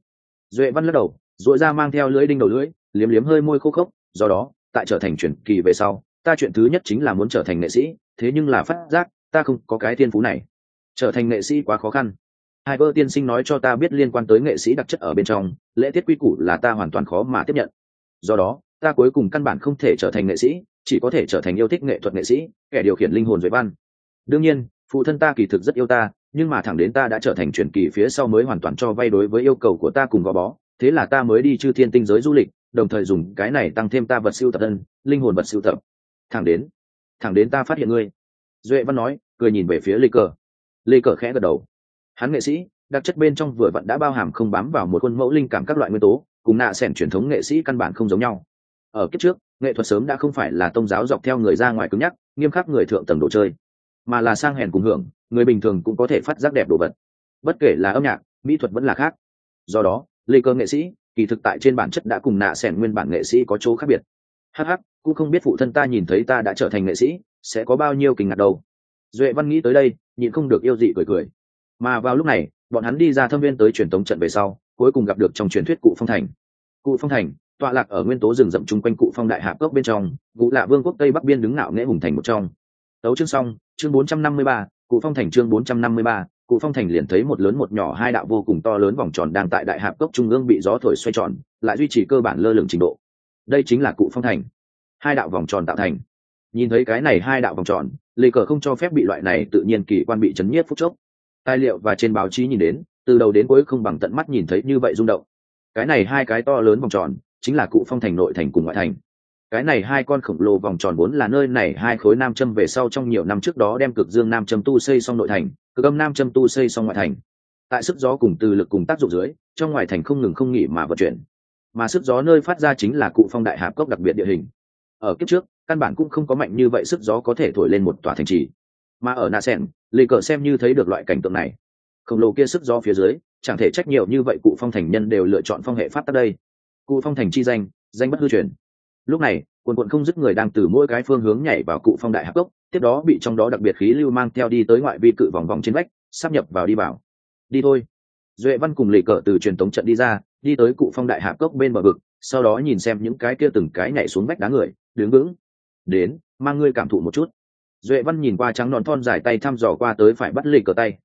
Duệ văn lắc đầu dội ra mang theo lưỡi đinh đầu lưỡi, liếm liếm hơi môi khô khốc, do đó, tại trở thành truyền kỳ về sau, ta chuyện thứ nhất chính là muốn trở thành nghệ sĩ, thế nhưng là phát giác, ta không có cái thiên phú này. Trở thành nghệ sĩ quá khó khăn hai vơ tiên sinh nói cho ta biết liên quan tới nghệ sĩ đặc chất ở bên trong, lễ tiết quy củ là ta hoàn toàn khó mà tiếp nhận. Do đó, ta cuối cùng căn bản không thể trở thành nghệ sĩ, chỉ có thể trở thành yêu thích nghệ thuật nghệ sĩ, kẻ điều khiển linh hồn duệ văn. Đương nhiên, phụ thân ta kỳ thực rất yêu ta, nhưng mà thẳng đến ta đã trở thành truyền kỳ phía sau mới hoàn toàn cho vay đối với yêu cầu của ta cùng gò bó, thế là ta mới đi chư thiên tinh giới du lịch, đồng thời dùng cái này tăng thêm ta vật siêu tập thân, linh hồn vật siêu tập. Thẳng đến thẳng đến ta phát hiện ngươi. Duệ văn nói, cười nhìn về phía lê cờ. Lê cờ khẽ gật đầu hắn nghệ sĩ, đặc chất bên trong vừa vặn đã bao hàm không bám vào một khuôn mẫu linh cảm các loại nguyên tố, cùng nạ sẻn truyền thống nghệ sĩ căn bản không giống nhau. Ở kiếp trước, nghệ thuật sớm đã không phải là tôn giáo dọc theo người ra ngoài cứng nhắc, nghiêm khắc người thượng tầng đồ chơi, mà là sang hèn cùng hưởng, người bình thường cũng có thể phát giác đẹp đồ vật. Bất kể là âm nhạc, mỹ thuật vẫn là khác. Do đó, lê cơ nghệ sĩ, kỳ thực tại trên bản chất đã cùng nạ sẻn nguyên bản nghệ sĩ có chỗ khác biệt. Hh cũng không biết phụ thân ta nhìn thấy ta đã trở thành nghệ sĩ, sẽ có bao nhiêu kinh ngạc đâu. Duệ văn nghĩ tới đây, nhịn không được yêu dị cười cười mà vào lúc này bọn hắn đi ra thâm viên tới truyền tống trận về sau cuối cùng gặp được trong truyền thuyết cụ phong thành. Cụ phong thành tọa lạc ở nguyên tố rừng rậm chung quanh cụ phong đại hạp cốc bên trong cụ lạ vương quốc tây bắc biên đứng ngạo nghễ hùng thành một trong. Tấu chương xong chương 453, cụ phong thành chương 453, cụ phong thành liền thấy một lớn một nhỏ hai đạo vô cùng to lớn vòng tròn đang tại đại hạp cốc trung ương bị gió thổi xoay tròn lại duy trì cơ bản lơ lửng trình độ. Đây chính là cụ phong thành. Hai đạo vòng tròn tạo thành. Nhìn thấy cái này hai đạo vòng tròn lê cờ không cho phép bị loại này tự nhiên kỳ quan bị chấn nhiếp phút chốc tài liệu và trên báo chí nhìn đến, từ đầu đến cuối không bằng tận mắt nhìn thấy như vậy rung động. Cái này hai cái to lớn vòng tròn, chính là cụ phong thành nội thành cùng ngoại thành. Cái này hai con khổng lồ vòng tròn vốn là nơi này hai khối nam châm về sau trong nhiều năm trước đó đem cực dương nam châm tu xây xong nội thành, cực âm nam châm tu xây xong ngoại thành. Tại sức gió cùng từ lực cùng tác dụng dưới, trong ngoại thành không ngừng không nghỉ mà vận chuyển. Mà sức gió nơi phát ra chính là cụ phong đại hạp cốc đặc biệt địa hình. Ở kiếp trước, căn bản cũng không có mạnh như vậy sức gió có thể thổi lên một tòa thành trì mà ở na sen lì cờ xem như thấy được loại cảnh tượng này. Khổng lồ kia sức do phía dưới, chẳng thể trách nhiều như vậy cụ phong thành nhân đều lựa chọn phong hệ phát tắc đây. Cụ phong thành chi danh danh bất hư truyền. Lúc này, quần quận không dứt người đang từ mỗi cái phương hướng nhảy vào cụ phong đại hạc cốc, tiếp đó bị trong đó đặc biệt khí lưu mang theo đi tới ngoại vi cự vòng vòng trên vách, sắp nhập vào đi vào. Đi thôi. Duệ văn cùng lì cờ từ truyền tống trận đi ra, đi tới cụ phong đại hạc cốc bên bờ vực, sau đó nhìn xem những cái kia từng cái nhảy xuống vách đá người, đứng vững. Đến, mang ngươi cảm thụ một chút duệ văn nhìn qua trắng nón thon dài tay thăm dò qua tới phải bắt lê cờ tay.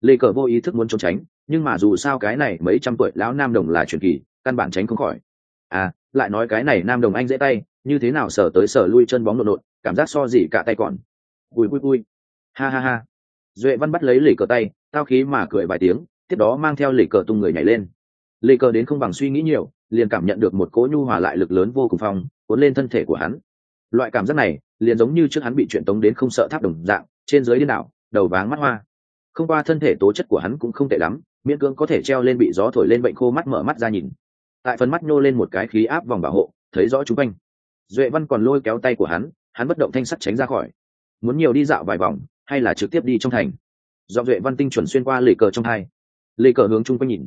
Lê cờ vô ý thức muốn trốn tránh, nhưng mà dù sao cái này mấy trăm tuổi lão nam đồng là truyền kỳ, căn bản tránh không khỏi. À lại nói cái này nam đồng anh dễ tay, như thế nào sở tới sở lui chân bóng nộn nộn cảm giác so gì cả tay còn. Vui vui vui. ha ha ha. Duệ văn bắt lấy lì cờ tay, tao khí mà cười vài tiếng, tiếp đó mang theo lì cờ tung người nhảy lên. Lì cờ đến không bằng suy nghĩ nhiều, liền cảm nhận được một cỗ nhu hòa lại lực lớn vô cùng phong, cuốn lên thân thể của hắn loại cảm giác này liền giống như trước hắn bị chuyện tống đến không sợ tháp đồng dạng, trên dưới điên đảo, đầu váng mắt hoa. Không qua thân thể tố chất của hắn cũng không tệ lắm, miễn cưỡng có thể treo lên bị gió thổi lên bệnh khô mắt mở mắt ra nhìn. Tại phần mắt nhô lên một cái khí áp vòng bảo hộ, thấy rõ chúng quanh. Duệ văn còn lôi kéo tay của hắn hắn bất động thanh sắt tránh ra khỏi. Muốn nhiều đi dạo vài vòng, hay là trực tiếp đi trong thành? Do duệ văn tinh chuẩn xuyên qua lề cờ trong hai lề cờ hướng chung quanh nhìn.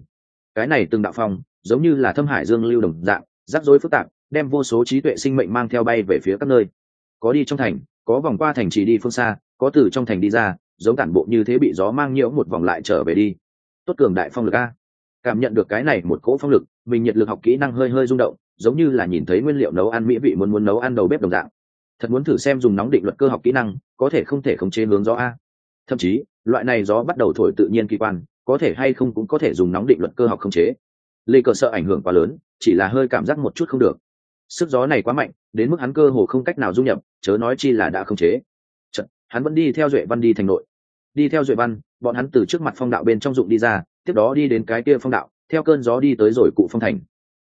Cái này từng đạo phong giống như là thâm hải dương lưu đồng dạng, rắc rối phức tạp đem vô số trí tuệ sinh mệnh mang theo bay về phía các nơi. Có đi trong thành, có vòng qua thành trì đi phương xa, có từ trong thành đi ra, giống tản bộ như thế bị gió mang nhiễu một vòng lại trở về đi. Tốt cường đại phong lực a. Cảm nhận được cái này một cỗ phong lực, mình nhiệt lực học kỹ năng hơi hơi rung động, giống như là nhìn thấy nguyên liệu nấu ăn mỹ vị muốn muốn nấu ăn đầu bếp đồng dạng. Thật muốn thử xem dùng nóng định luật cơ học kỹ năng, có thể không thể khống chế hướng gió a. Thậm chí, loại này gió bắt đầu thổi tự nhiên kỳ quan, có thể hay không cũng có thể dùng nóng định luật cơ học khống chế. Lê cờ sợ ảnh hưởng quá lớn, chỉ là hơi cảm giác một chút không được sức gió này quá mạnh đến mức hắn cơ hồ không cách nào dung nhập chớ nói chi là đã không chế. Chật, hắn vẫn đi theo duệ văn đi thành nội. Đi theo duệ văn bọn hắn từ trước mặt phong đạo bên trong dụng đi ra tiếp đó đi đến cái kia phong đạo theo cơn gió đi tới rồi cụ phong thành.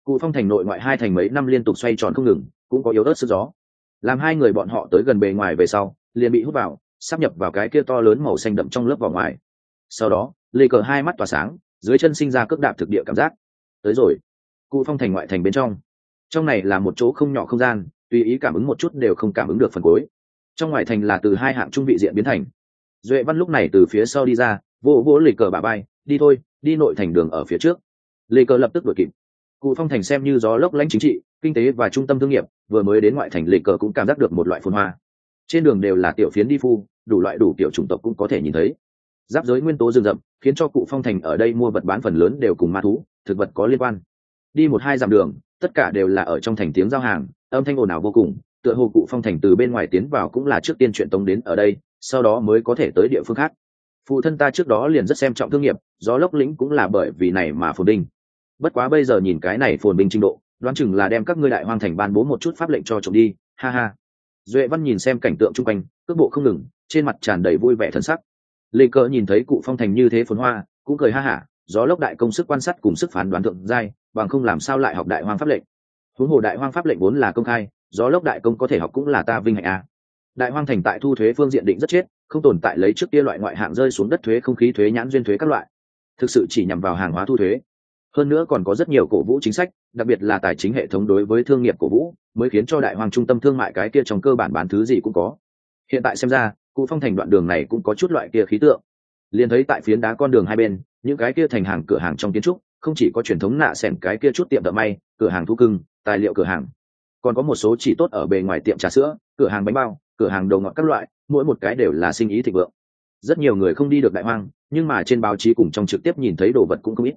Cụ phong thành nội ngoại hai thành mấy năm liên tục xoay tròn không ngừng cũng có yếu ớt sức gió. Làm hai người bọn họ tới gần bề ngoài về sau liền bị hút vào sắp nhập vào cái kia to lớn màu xanh đậm trong lớp vỏ ngoài. Sau đó lê cờ hai mắt tỏa sáng dưới chân sinh ra cước đạp thực địa cảm giác. Tới rồi. Cụ phong thành ngoại thành bên trong trong này là một chỗ không nhỏ không gian, tùy ý cảm ứng một chút đều không cảm ứng được phần cuối. Trong ngoại thành là từ hai hạng trung vị diện biến thành. Duệ văn lúc này từ phía sau đi ra, vỗ vỗ lê cờ bà bay đi thôi, đi nội thành đường ở phía trước. Lê cờ lập tức đuổi kịp. Cụ phong thành xem như gió lốc lãnh chính trị, kinh tế và trung tâm thương nghiệp, vừa mới đến ngoại thành lê cờ cũng cảm giác được một loại phồn hoa. Trên đường đều là tiểu phiến đi phu, đủ loại đủ kiểu chủng tộc cũng có thể nhìn thấy. Giáp giới nguyên tố rừng rậm, khiến cho cụ phong thành ở đây mua vật bán phần lớn đều cùng ma thú, thực vật có liên quan. Đi một hai dặm đường tất cả đều là ở trong thành tiếng giao hàng, âm thanh ồn ào vô cùng, tựa hồ cụ phong thành từ bên ngoài tiến vào cũng là trước tiên chuyện tống đến ở đây, sau đó mới có thể tới địa phương khác. Phụ thân ta trước đó liền rất xem trọng thương nghiệp, gió lốc lĩnh cũng là bởi vì này mà phồn binh bất quá bây giờ nhìn cái này phồn binh trình độ, đoán chừng là đem các ngươi đại hoang thành ban bố một chút pháp lệnh cho trộm đi, ha ha. Duệ văn nhìn xem cảnh tượng chung quanh, cước bộ không ngừng, trên mặt tràn đầy vui vẻ thân sắc. Lê cờ nhìn thấy cụ phong thành như thế phồn hoa, cũng cười ha hả gió lốc đại công sức quan sát cùng sức phán đoán thượng giai, bằng không làm sao lại học đại hoang pháp lệnh? Huống hồ đại hoang pháp lệnh vốn là công khai, gió lốc đại công có thể học cũng là ta vinh hạnh a. Đại hoang thành tại thu thuế phương diện định rất chết, không tồn tại lấy trước kia loại ngoại hạng rơi xuống đất thuế không khí thuế nhãn duyên thuế các loại. Thực sự chỉ nhằm vào hàng hóa thu thuế. Hơn nữa còn có rất nhiều cổ vũ chính sách, đặc biệt là tài chính hệ thống đối với thương nghiệp cổ vũ, mới khiến cho đại hoàng trung tâm thương mại cái kia trong cơ bản bán thứ gì cũng có. Hiện tại xem ra, cụ phong thành đoạn đường này cũng có chút loại kia khí tượng. Liền thấy tại phiến đá con đường hai bên những cái kia thành hàng cửa hàng trong kiến trúc, không chỉ có truyền thống nạ xẻn cái kia chút tiệm thợ may, cửa hàng thu cưng, tài liệu cửa hàng. Còn có một số chỉ tốt ở bề ngoài tiệm trà sữa, cửa hàng bánh bao, cửa hàng đồ ngọt các loại, mỗi một cái đều là sinh ý thịnh vượng. Rất nhiều người không đi được đại hoang, nhưng mà trên báo chí cùng trong trực tiếp nhìn thấy đồ vật cũng không ít.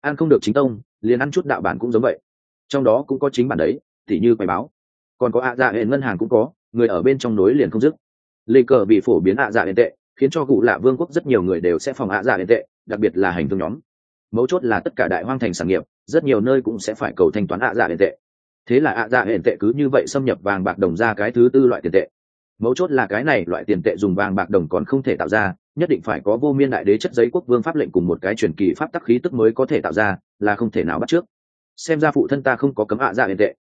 Ăn không được chính tông, liền ăn chút đạo bản cũng giống vậy. Trong đó cũng có chính bản đấy thì như bài báo. Còn có ạ dạ hệ ngân hàng cũng có, người ở bên trong nối liền không dứt. Lê cờ bị phổ biến ạ dạ hệ tệ, khiến cho cụ lạ vương quốc rất nhiều người đều sẽ phòng ạ dạ hệ tệ đặc biệt là hành thương nhóm. Mấu chốt là tất cả đại hoang thành sản nghiệp, rất nhiều nơi cũng sẽ phải cầu thanh toán ạ dạ hiện tệ. Thế là ạ dạ hiện tệ cứ như vậy xâm nhập vàng bạc đồng ra cái thứ tư loại tiền tệ. Mấu chốt là cái này loại tiền tệ dùng vàng bạc đồng còn không thể tạo ra, nhất định phải có vô miên đại đế chất giấy quốc vương pháp lệnh cùng một cái truyền kỳ pháp tắc khí tức mới có thể tạo ra, là không thể nào bắt trước. Xem ra phụ thân ta không có cấm ạ dạ hiện tệ.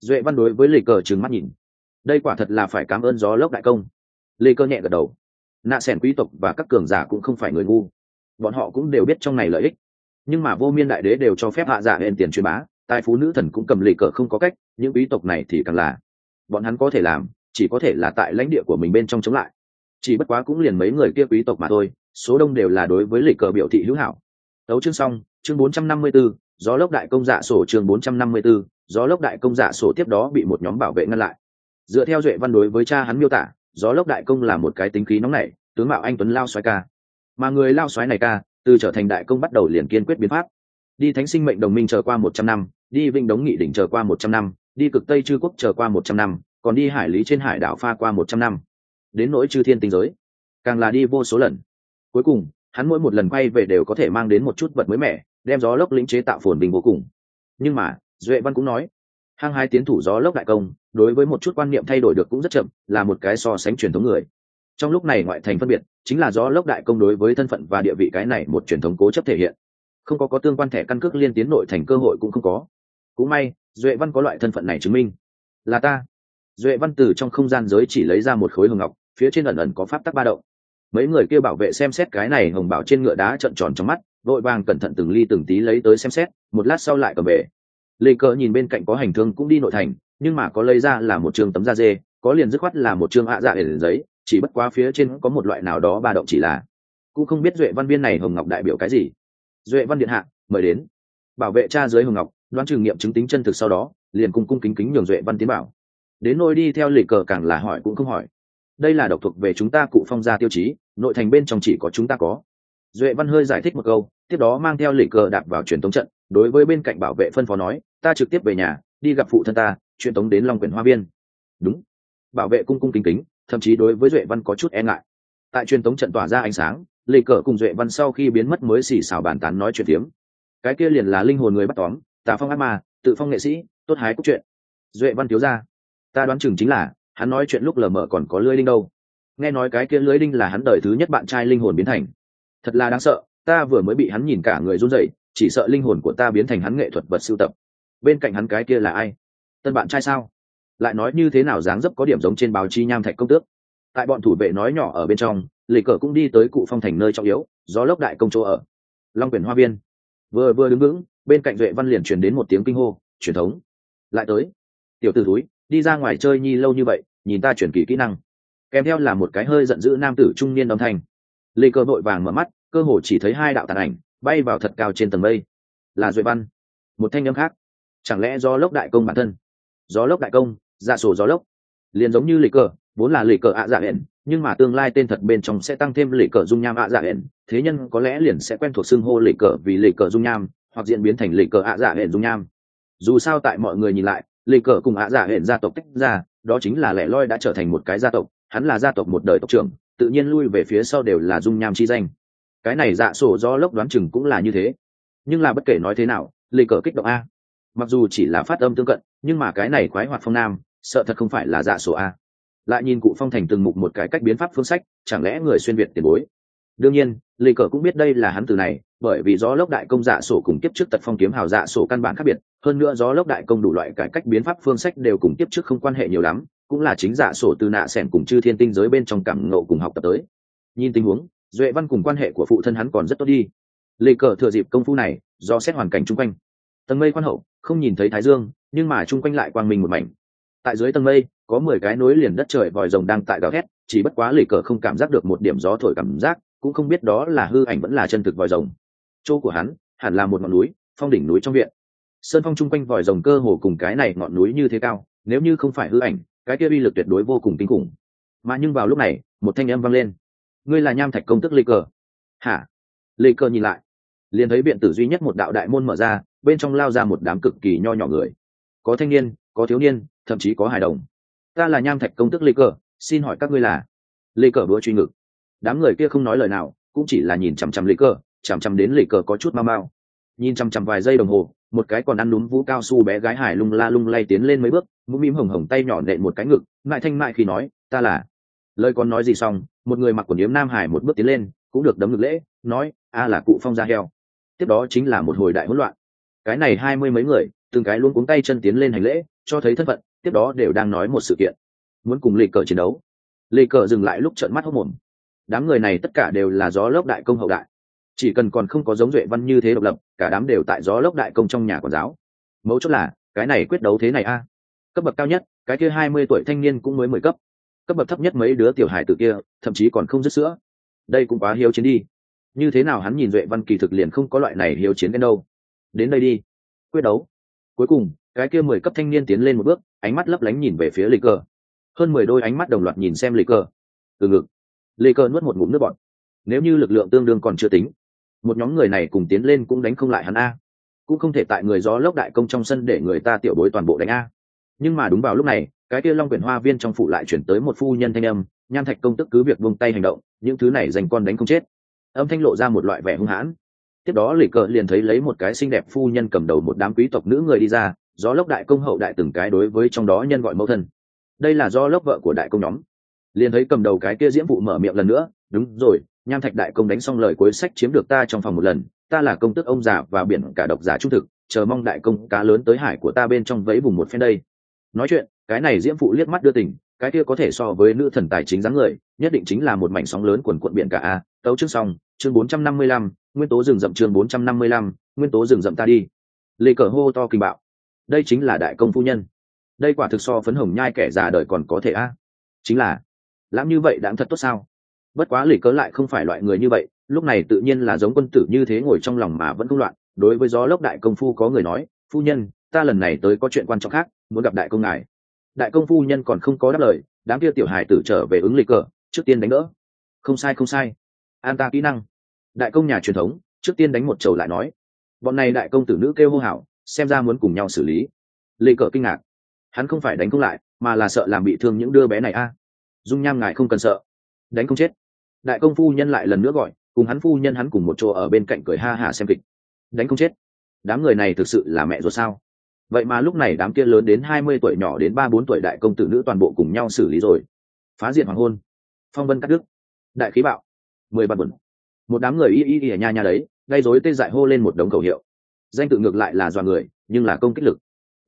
Duệ văn đối với lì cờ trừng mắt nhìn. Đây quả thật là phải cảm ơn gió lốc đại công. Lì cơ nhẹ gật đầu. Nạ sẻn quý tộc và các cường giả cũng không phải người ngu bọn họ cũng đều biết trong này lợi ích. Nhưng mà vô miên đại đế đều cho phép hạ giả hẹn tiền truyền bá tài phú nữ thần cũng cầm lì cờ không có cách những quý tộc này thì càng là. Bọn hắn có thể làm chỉ có thể là tại lãnh địa của mình bên trong chống lại. Chỉ bất quá cũng liền mấy người kia quý tộc mà thôi số đông đều là đối với lì cờ biểu thị hữu hảo. Đấu chương xong chương 454, gió lốc đại công dạ sổ chương 454, gió lốc đại công dạ sổ tiếp đó bị một nhóm bảo vệ ngăn lại. Dựa theo duệ văn đối với cha hắn miêu tả gió lốc đại công là một cái tính khí nóng nảy tướng mạo anh tuấn lao xoay ca mà người lao xoái này ca, từ trở thành đại công bắt đầu liền kiên quyết biến pháp. Đi thánh sinh mệnh đồng minh chờ qua một trăm năm, đi vinh đống nghị đỉnh chờ qua một trăm năm, đi cực tây chư quốc chờ qua một trăm năm, còn đi hải lý trên hải đảo pha qua một trăm năm. Đến nỗi chư thiên tinh giới, càng là đi vô số lần. Cuối cùng, hắn mỗi một lần quay về đều có thể mang đến một chút vật mới mẻ, đem gió lốc lĩnh chế tạo phồn bình vô cùng. Nhưng mà, duệ văn cũng nói, hăng hai tiến thủ gió lốc đại công, đối với một chút quan niệm thay đổi được cũng rất chậm, là một cái so sánh truyền thống người trong lúc này ngoại thành phân biệt, chính là do lốc đại công đối với thân phận và địa vị cái này một truyền thống cố chấp thể hiện. Không có có tương quan thẻ căn cước liên tiến nội thành cơ hội cũng không có. Cũng may, duệ văn có loại thân phận này chứng minh. Là ta. Duệ văn từ trong không gian giới chỉ lấy ra một khối hồng ngọc, phía trên ẩn ẩn có pháp tắc ba động. Mấy người kia bảo vệ xem xét cái này hồng bảo trên ngựa đá trận tròn trong mắt, vội vàng cẩn thận từng ly từng tí lấy tới xem xét, một lát sau lại cầm về. Lê cờ nhìn bên cạnh có hành thương cũng đi nội thành, nhưng mà có lấy ra là một trường tấm da dê, có liền dứt khoát là một trường ạ dạ để giấy chỉ bất quá phía trên có một loại nào đó ba động chỉ là, cũng không biết duệ văn viên này hồng ngọc đại biểu cái gì. Duệ văn điện hạ, mời đến. Bảo vệ cha dưới hồng ngọc, đoán trừng nghiệm chứng tính chân thực sau đó, liền cung cung kính kính nhường duệ văn tiến bảo. Đến nôi đi theo lì cờ càng là hỏi cũng không hỏi. Đây là độc thuộc về chúng ta cụ phong gia tiêu chí, nội thành bên trong chỉ có chúng ta có. Duệ văn hơi giải thích một câu, tiếp đó mang theo lì cờ đạp vào truyền thống trận, đối với bên cạnh bảo vệ phân phó nói, ta trực tiếp về nhà, đi gặp phụ thân ta truyền tống đến long quyển hoa viên. Đúng. Bảo vệ cung cung kính kính thậm chí đối với duệ văn có chút e ngại. Tại truyền tống trận tỏa ra ánh sáng, lê cờ cùng duệ văn sau khi biến mất mới xì xào bàn tán nói chuyện tiếm cái kia liền là linh hồn người bắt tóm, tà phong ác ma, tự phong nghệ sĩ, tốt hái cốt chuyện duệ văn thiếu ra. Ta đoán chừng chính là, hắn nói chuyện lúc lờ mờ còn có lưới đinh đâu. Nghe nói cái kia lưới đinh là hắn đời thứ nhất bạn trai linh hồn biến thành. Thật là đáng sợ, ta vừa mới bị hắn nhìn cả người run rẩy, chỉ sợ linh hồn của ta biến thành hắn nghệ thuật vật sưu tập. Bên cạnh hắn cái kia là ai? Tân bạn trai sao? Lại nói như thế nào dáng dấp có điểm giống trên báo chí nham thạch công tước. Tại bọn thủ vệ nói nhỏ ở bên trong lì cờ cũng đi tới cụ phong thành nơi trọng yếu, gió lốc đại công chỗ ở. Long quyển hoa viên vừa vừa đứng vững, bên cạnh duệ văn liền truyền đến một tiếng kinh hô, truyền thống. Lại tới. Tiểu t ử túi đi ra ngoài chơi nhi lâu như vậy, nhìn ta chuyển kỳ kỹ năng. Kèm theo là một cái hơi giận dữ nam tử trung niên âm thanh. Lì cờ vội vàng mở mắt, cơ hồ chỉ thấy hai đạo tàn ảnh bay vào thật cao trên tầng mây. Là duệ văn. Một thanh âm khác. Chẳng lẽ do lốc đại công bản thân? Gió lốc đại công dạ sổ gió lốc. Liền giống như lịch cờ, vốn là lịch cờ ạ dạ hẹn, nhưng mà tương lai tên thật bên trong sẽ tăng thêm lịch cờ dung nham ạ dạ hẹn, thế nhân có lẽ liền sẽ quen thuộc xưng hô lịch cờ vì lịch cờ dung nham, hoặc diễn biến thành lịch cờ ạ dạ hẹn dung nham. Dù sao tại mọi người nhìn lại lịch cờ cùng ạ dạ hẹn gia tộc tách ra, đó chính là lẻ loi đã trở thành một cái gia tộc, hắn là gia tộc một đời tộc trưởng, tự nhiên lui về phía sau đều là dung nham chi danh. Cái này dạ sổ do lốc đoán chừng cũng là như thế. Nhưng là bất kể nói thế nào lịch cờ kích động a. Mặc dù chỉ là phát âm tương cận, nhưng mà cái này khoái hoạt phong nam sợ thật không phải là dạ sổ a. Lại nhìn cụ phong thành từng mục một cái cách biến pháp phương sách, chẳng lẽ người xuyên việt tiền bối? Đương nhiên lì cờ cũng biết đây là hắn từ này, bởi vì gió lốc đại công dạ sổ cùng tiếp trước tật phong kiếm hào dạ sổ căn bản khác biệt, hơn nữa gió lốc đại công đủ loại cải cách biến pháp phương sách đều cùng tiếp trước không quan hệ nhiều lắm, cũng là chính dạ sổ từ nạ sẻn cùng chư thiên tinh giới bên trong cảm ngộ cùng học tập tới. Nhìn tình huống, duệ văn cùng quan hệ của phụ thân hắn còn rất tốt đi. Lì cờ thừa dịp công phu này, do xét hoàn cảnh chung quanh. Tầng mây quan hậu, không nhìn thấy thái dương, nhưng mà chung quanh lại quang minh một mảnh tại dưới tầng mây, có mười cái nối liền đất trời vòi rồng đang tại gào thét, chỉ bất quá lì cờ không cảm giác được một điểm gió thổi cảm giác, cũng không biết đó là hư ảnh vẫn là chân thực vòi rồng. Chỗ của hắn, hẳn là một ngọn núi, phong đỉnh núi trong viện. Sơn phong chung quanh vòi rồng cơ hồ cùng cái này ngọn núi như thế cao, nếu như không phải hư ảnh, cái kia uy lực tuyệt đối vô cùng kinh khủng. Mà nhưng vào lúc này, một thanh âm vang lên. Ngươi là nham thạch công tức lê cờ. Hả? Lê cờ nhìn lại. Liền thấy biện tử duy nhất một đạo đại môn mở ra, bên trong lao ra một đám cực kỳ nho nhỏ người. Có thanh niên, có thiếu niên thậm chí có hài đồng. Ta là nham thạch công tức lê cờ, xin hỏi các ngươi là? Lê cờ bữa truy ngực. Đám người kia không nói lời nào, cũng chỉ là nhìn chằm chằm lê cờ, chằm chằm đến lê cờ có chút mau mau. Nhìn chằm chằm vài giây đồng hồ, một cái còn ăn núm vũ cao su bé gái hải lung la lung lay tiến lên mấy bước, mũm mím hồng hồng tay nhỏ nện một cái ngực, mại thanh mại khi nói, ta là. Lời còn nói gì xong, một người mặc quần yếm nam hải một bước tiến lên, cũng được đấm ngực lễ, nói, a là cụ phong gia heo. Tiếp đó chính là một hồi đại hỗn loạn. Cái này hai mươi mấy người, từng cái luôn cuống tay chân tiến lên hành lễ, cho thấy thất phận tiếp đó đều đang nói một sự kiện. Muốn cùng lì cờ chiến đấu. Lì cờ dừng lại lúc trợn mắt hốc mồm đám người này tất cả đều là gió lốc đại công hậu đại. Chỉ cần còn không có giống duệ văn như thế độc lập, cả đám đều tại gió lốc đại công trong nhà quản giáo. Mấu chốt là, cái này quyết đấu thế này a. Cấp bậc cao nhất, cái kia hai mươi tuổi thanh niên cũng mới mười cấp. Cấp bậc thấp nhất mấy đứa tiểu hài tử kia, thậm chí còn không dứt sữa. Đây cũng quá hiếu chiến đi. Như thế nào hắn nhìn duệ văn kỳ thực liền không có loại này hiếu chiến đến đâu. Đến đây đi. Quyết đấu. Cuối cùng cái kia mười cấp thanh niên tiến lên một bước, ánh mắt lấp lánh nhìn về phía lê cơ hơn mười đôi ánh mắt đồng loạt nhìn xem lê cơ từ ngực, lê cơ nuốt một ngụm nước bọt. nếu như lực lượng tương đương còn chưa tính, một nhóm người này cùng tiến lên cũng đánh không lại hắn a. Cũng không thể tại người gió lốc đại công trong sân để người ta tiểu bối toàn bộ đánh a. Nhưng mà đúng vào lúc này, cái kia long quyển hoa viên trong phủ lại chuyển tới một phu nhân thanh âm, nhan thạch công tức cứ việc vung tay hành động, những thứ này dành con đánh không chết. Âm thanh lộ ra một loại vẻ hung hãn. Tiếp đó lì cờ liền thấy lấy một cái xinh đẹp phu nhân cầm đầu một đám quý tộc nữ người đi ra do lốc đại công hậu đại từng cái đối với trong đó nhân gọi mẫu thân. Đây là do lốc vợ của đại công nhóm. Liền thấy cầm đầu cái kia diễm vụ mở miệng lần nữa, đúng rồi, nham thạch đại công đánh xong lời cuối sách chiếm được ta trong phòng một lần, ta là công tức ông già và biển cả độc giả trung thực, chờ mong đại công cá lớn tới hải của ta bên trong vẫy vùng một phen đây. Nói chuyện, cái này diễm phụ liếc mắt đưa tình cái kia có thể so với nữ thần tài chính dáng người, nhất định chính là một mảnh sóng lớn quần quận biển cả a. Tấu chương xong, chương bốn trăm năm mươi lăm, nguyên tố rừng rậm chương bốn trăm năm mươi lăm, nguyên tố rừng rậm ta đi. Lê cờ hô to kinh bạo đây chính là đại công phu nhân. Đây quả thực so phấn hồng nhai kẻ già đời còn có thể a. Chính là lãm như vậy đáng thật tốt sao? Bất quá lì cớ lại không phải loại người như vậy, lúc này tự nhiên là giống quân tử như thế ngồi trong lòng mà vẫn không loạn. Đối với gió lốc đại công phu có người nói, phu nhân, ta lần này tới có chuyện quan trọng khác, muốn gặp đại công ngài. Đại công phu nhân còn không có đáp lời, đám kia tiểu hài tử trở về ứng lịch cờ, trước tiên đánh đỡ. Không sai không sai. An ta kỹ năng. Đại công nhà truyền thống, trước tiên đánh một chầu lại nói. Bọn này đại công tử nữ kêu hô hào xem ra muốn cùng nhau xử lý. Lê cờ kinh ngạc. Hắn không phải đánh không lại, mà là sợ làm bị thương những đứa bé này a. Dung nham ngài không cần sợ. Đánh không chết. Đại công phu nhân lại lần nữa gọi, cùng hắn phu nhân hắn cùng một chỗ ở bên cạnh cười ha hả xem kịch. Đánh không chết. Đám người này thực sự là mẹ rồi sao? Vậy mà lúc này đám kia lớn đến hai mươi tuổi nhỏ đến ba bốn tuổi đại công tử nữ toàn bộ cùng nhau xử lý rồi. Phá diện hoàng hôn. Phong vân cắt đức đại khí bạo. Mười bạt bẩn một đám người y y y nha nha đấy, gây dối tê dại hô lên một đống khẩu hiệu danh tự ngược lại là dọa người, nhưng là công kích lực.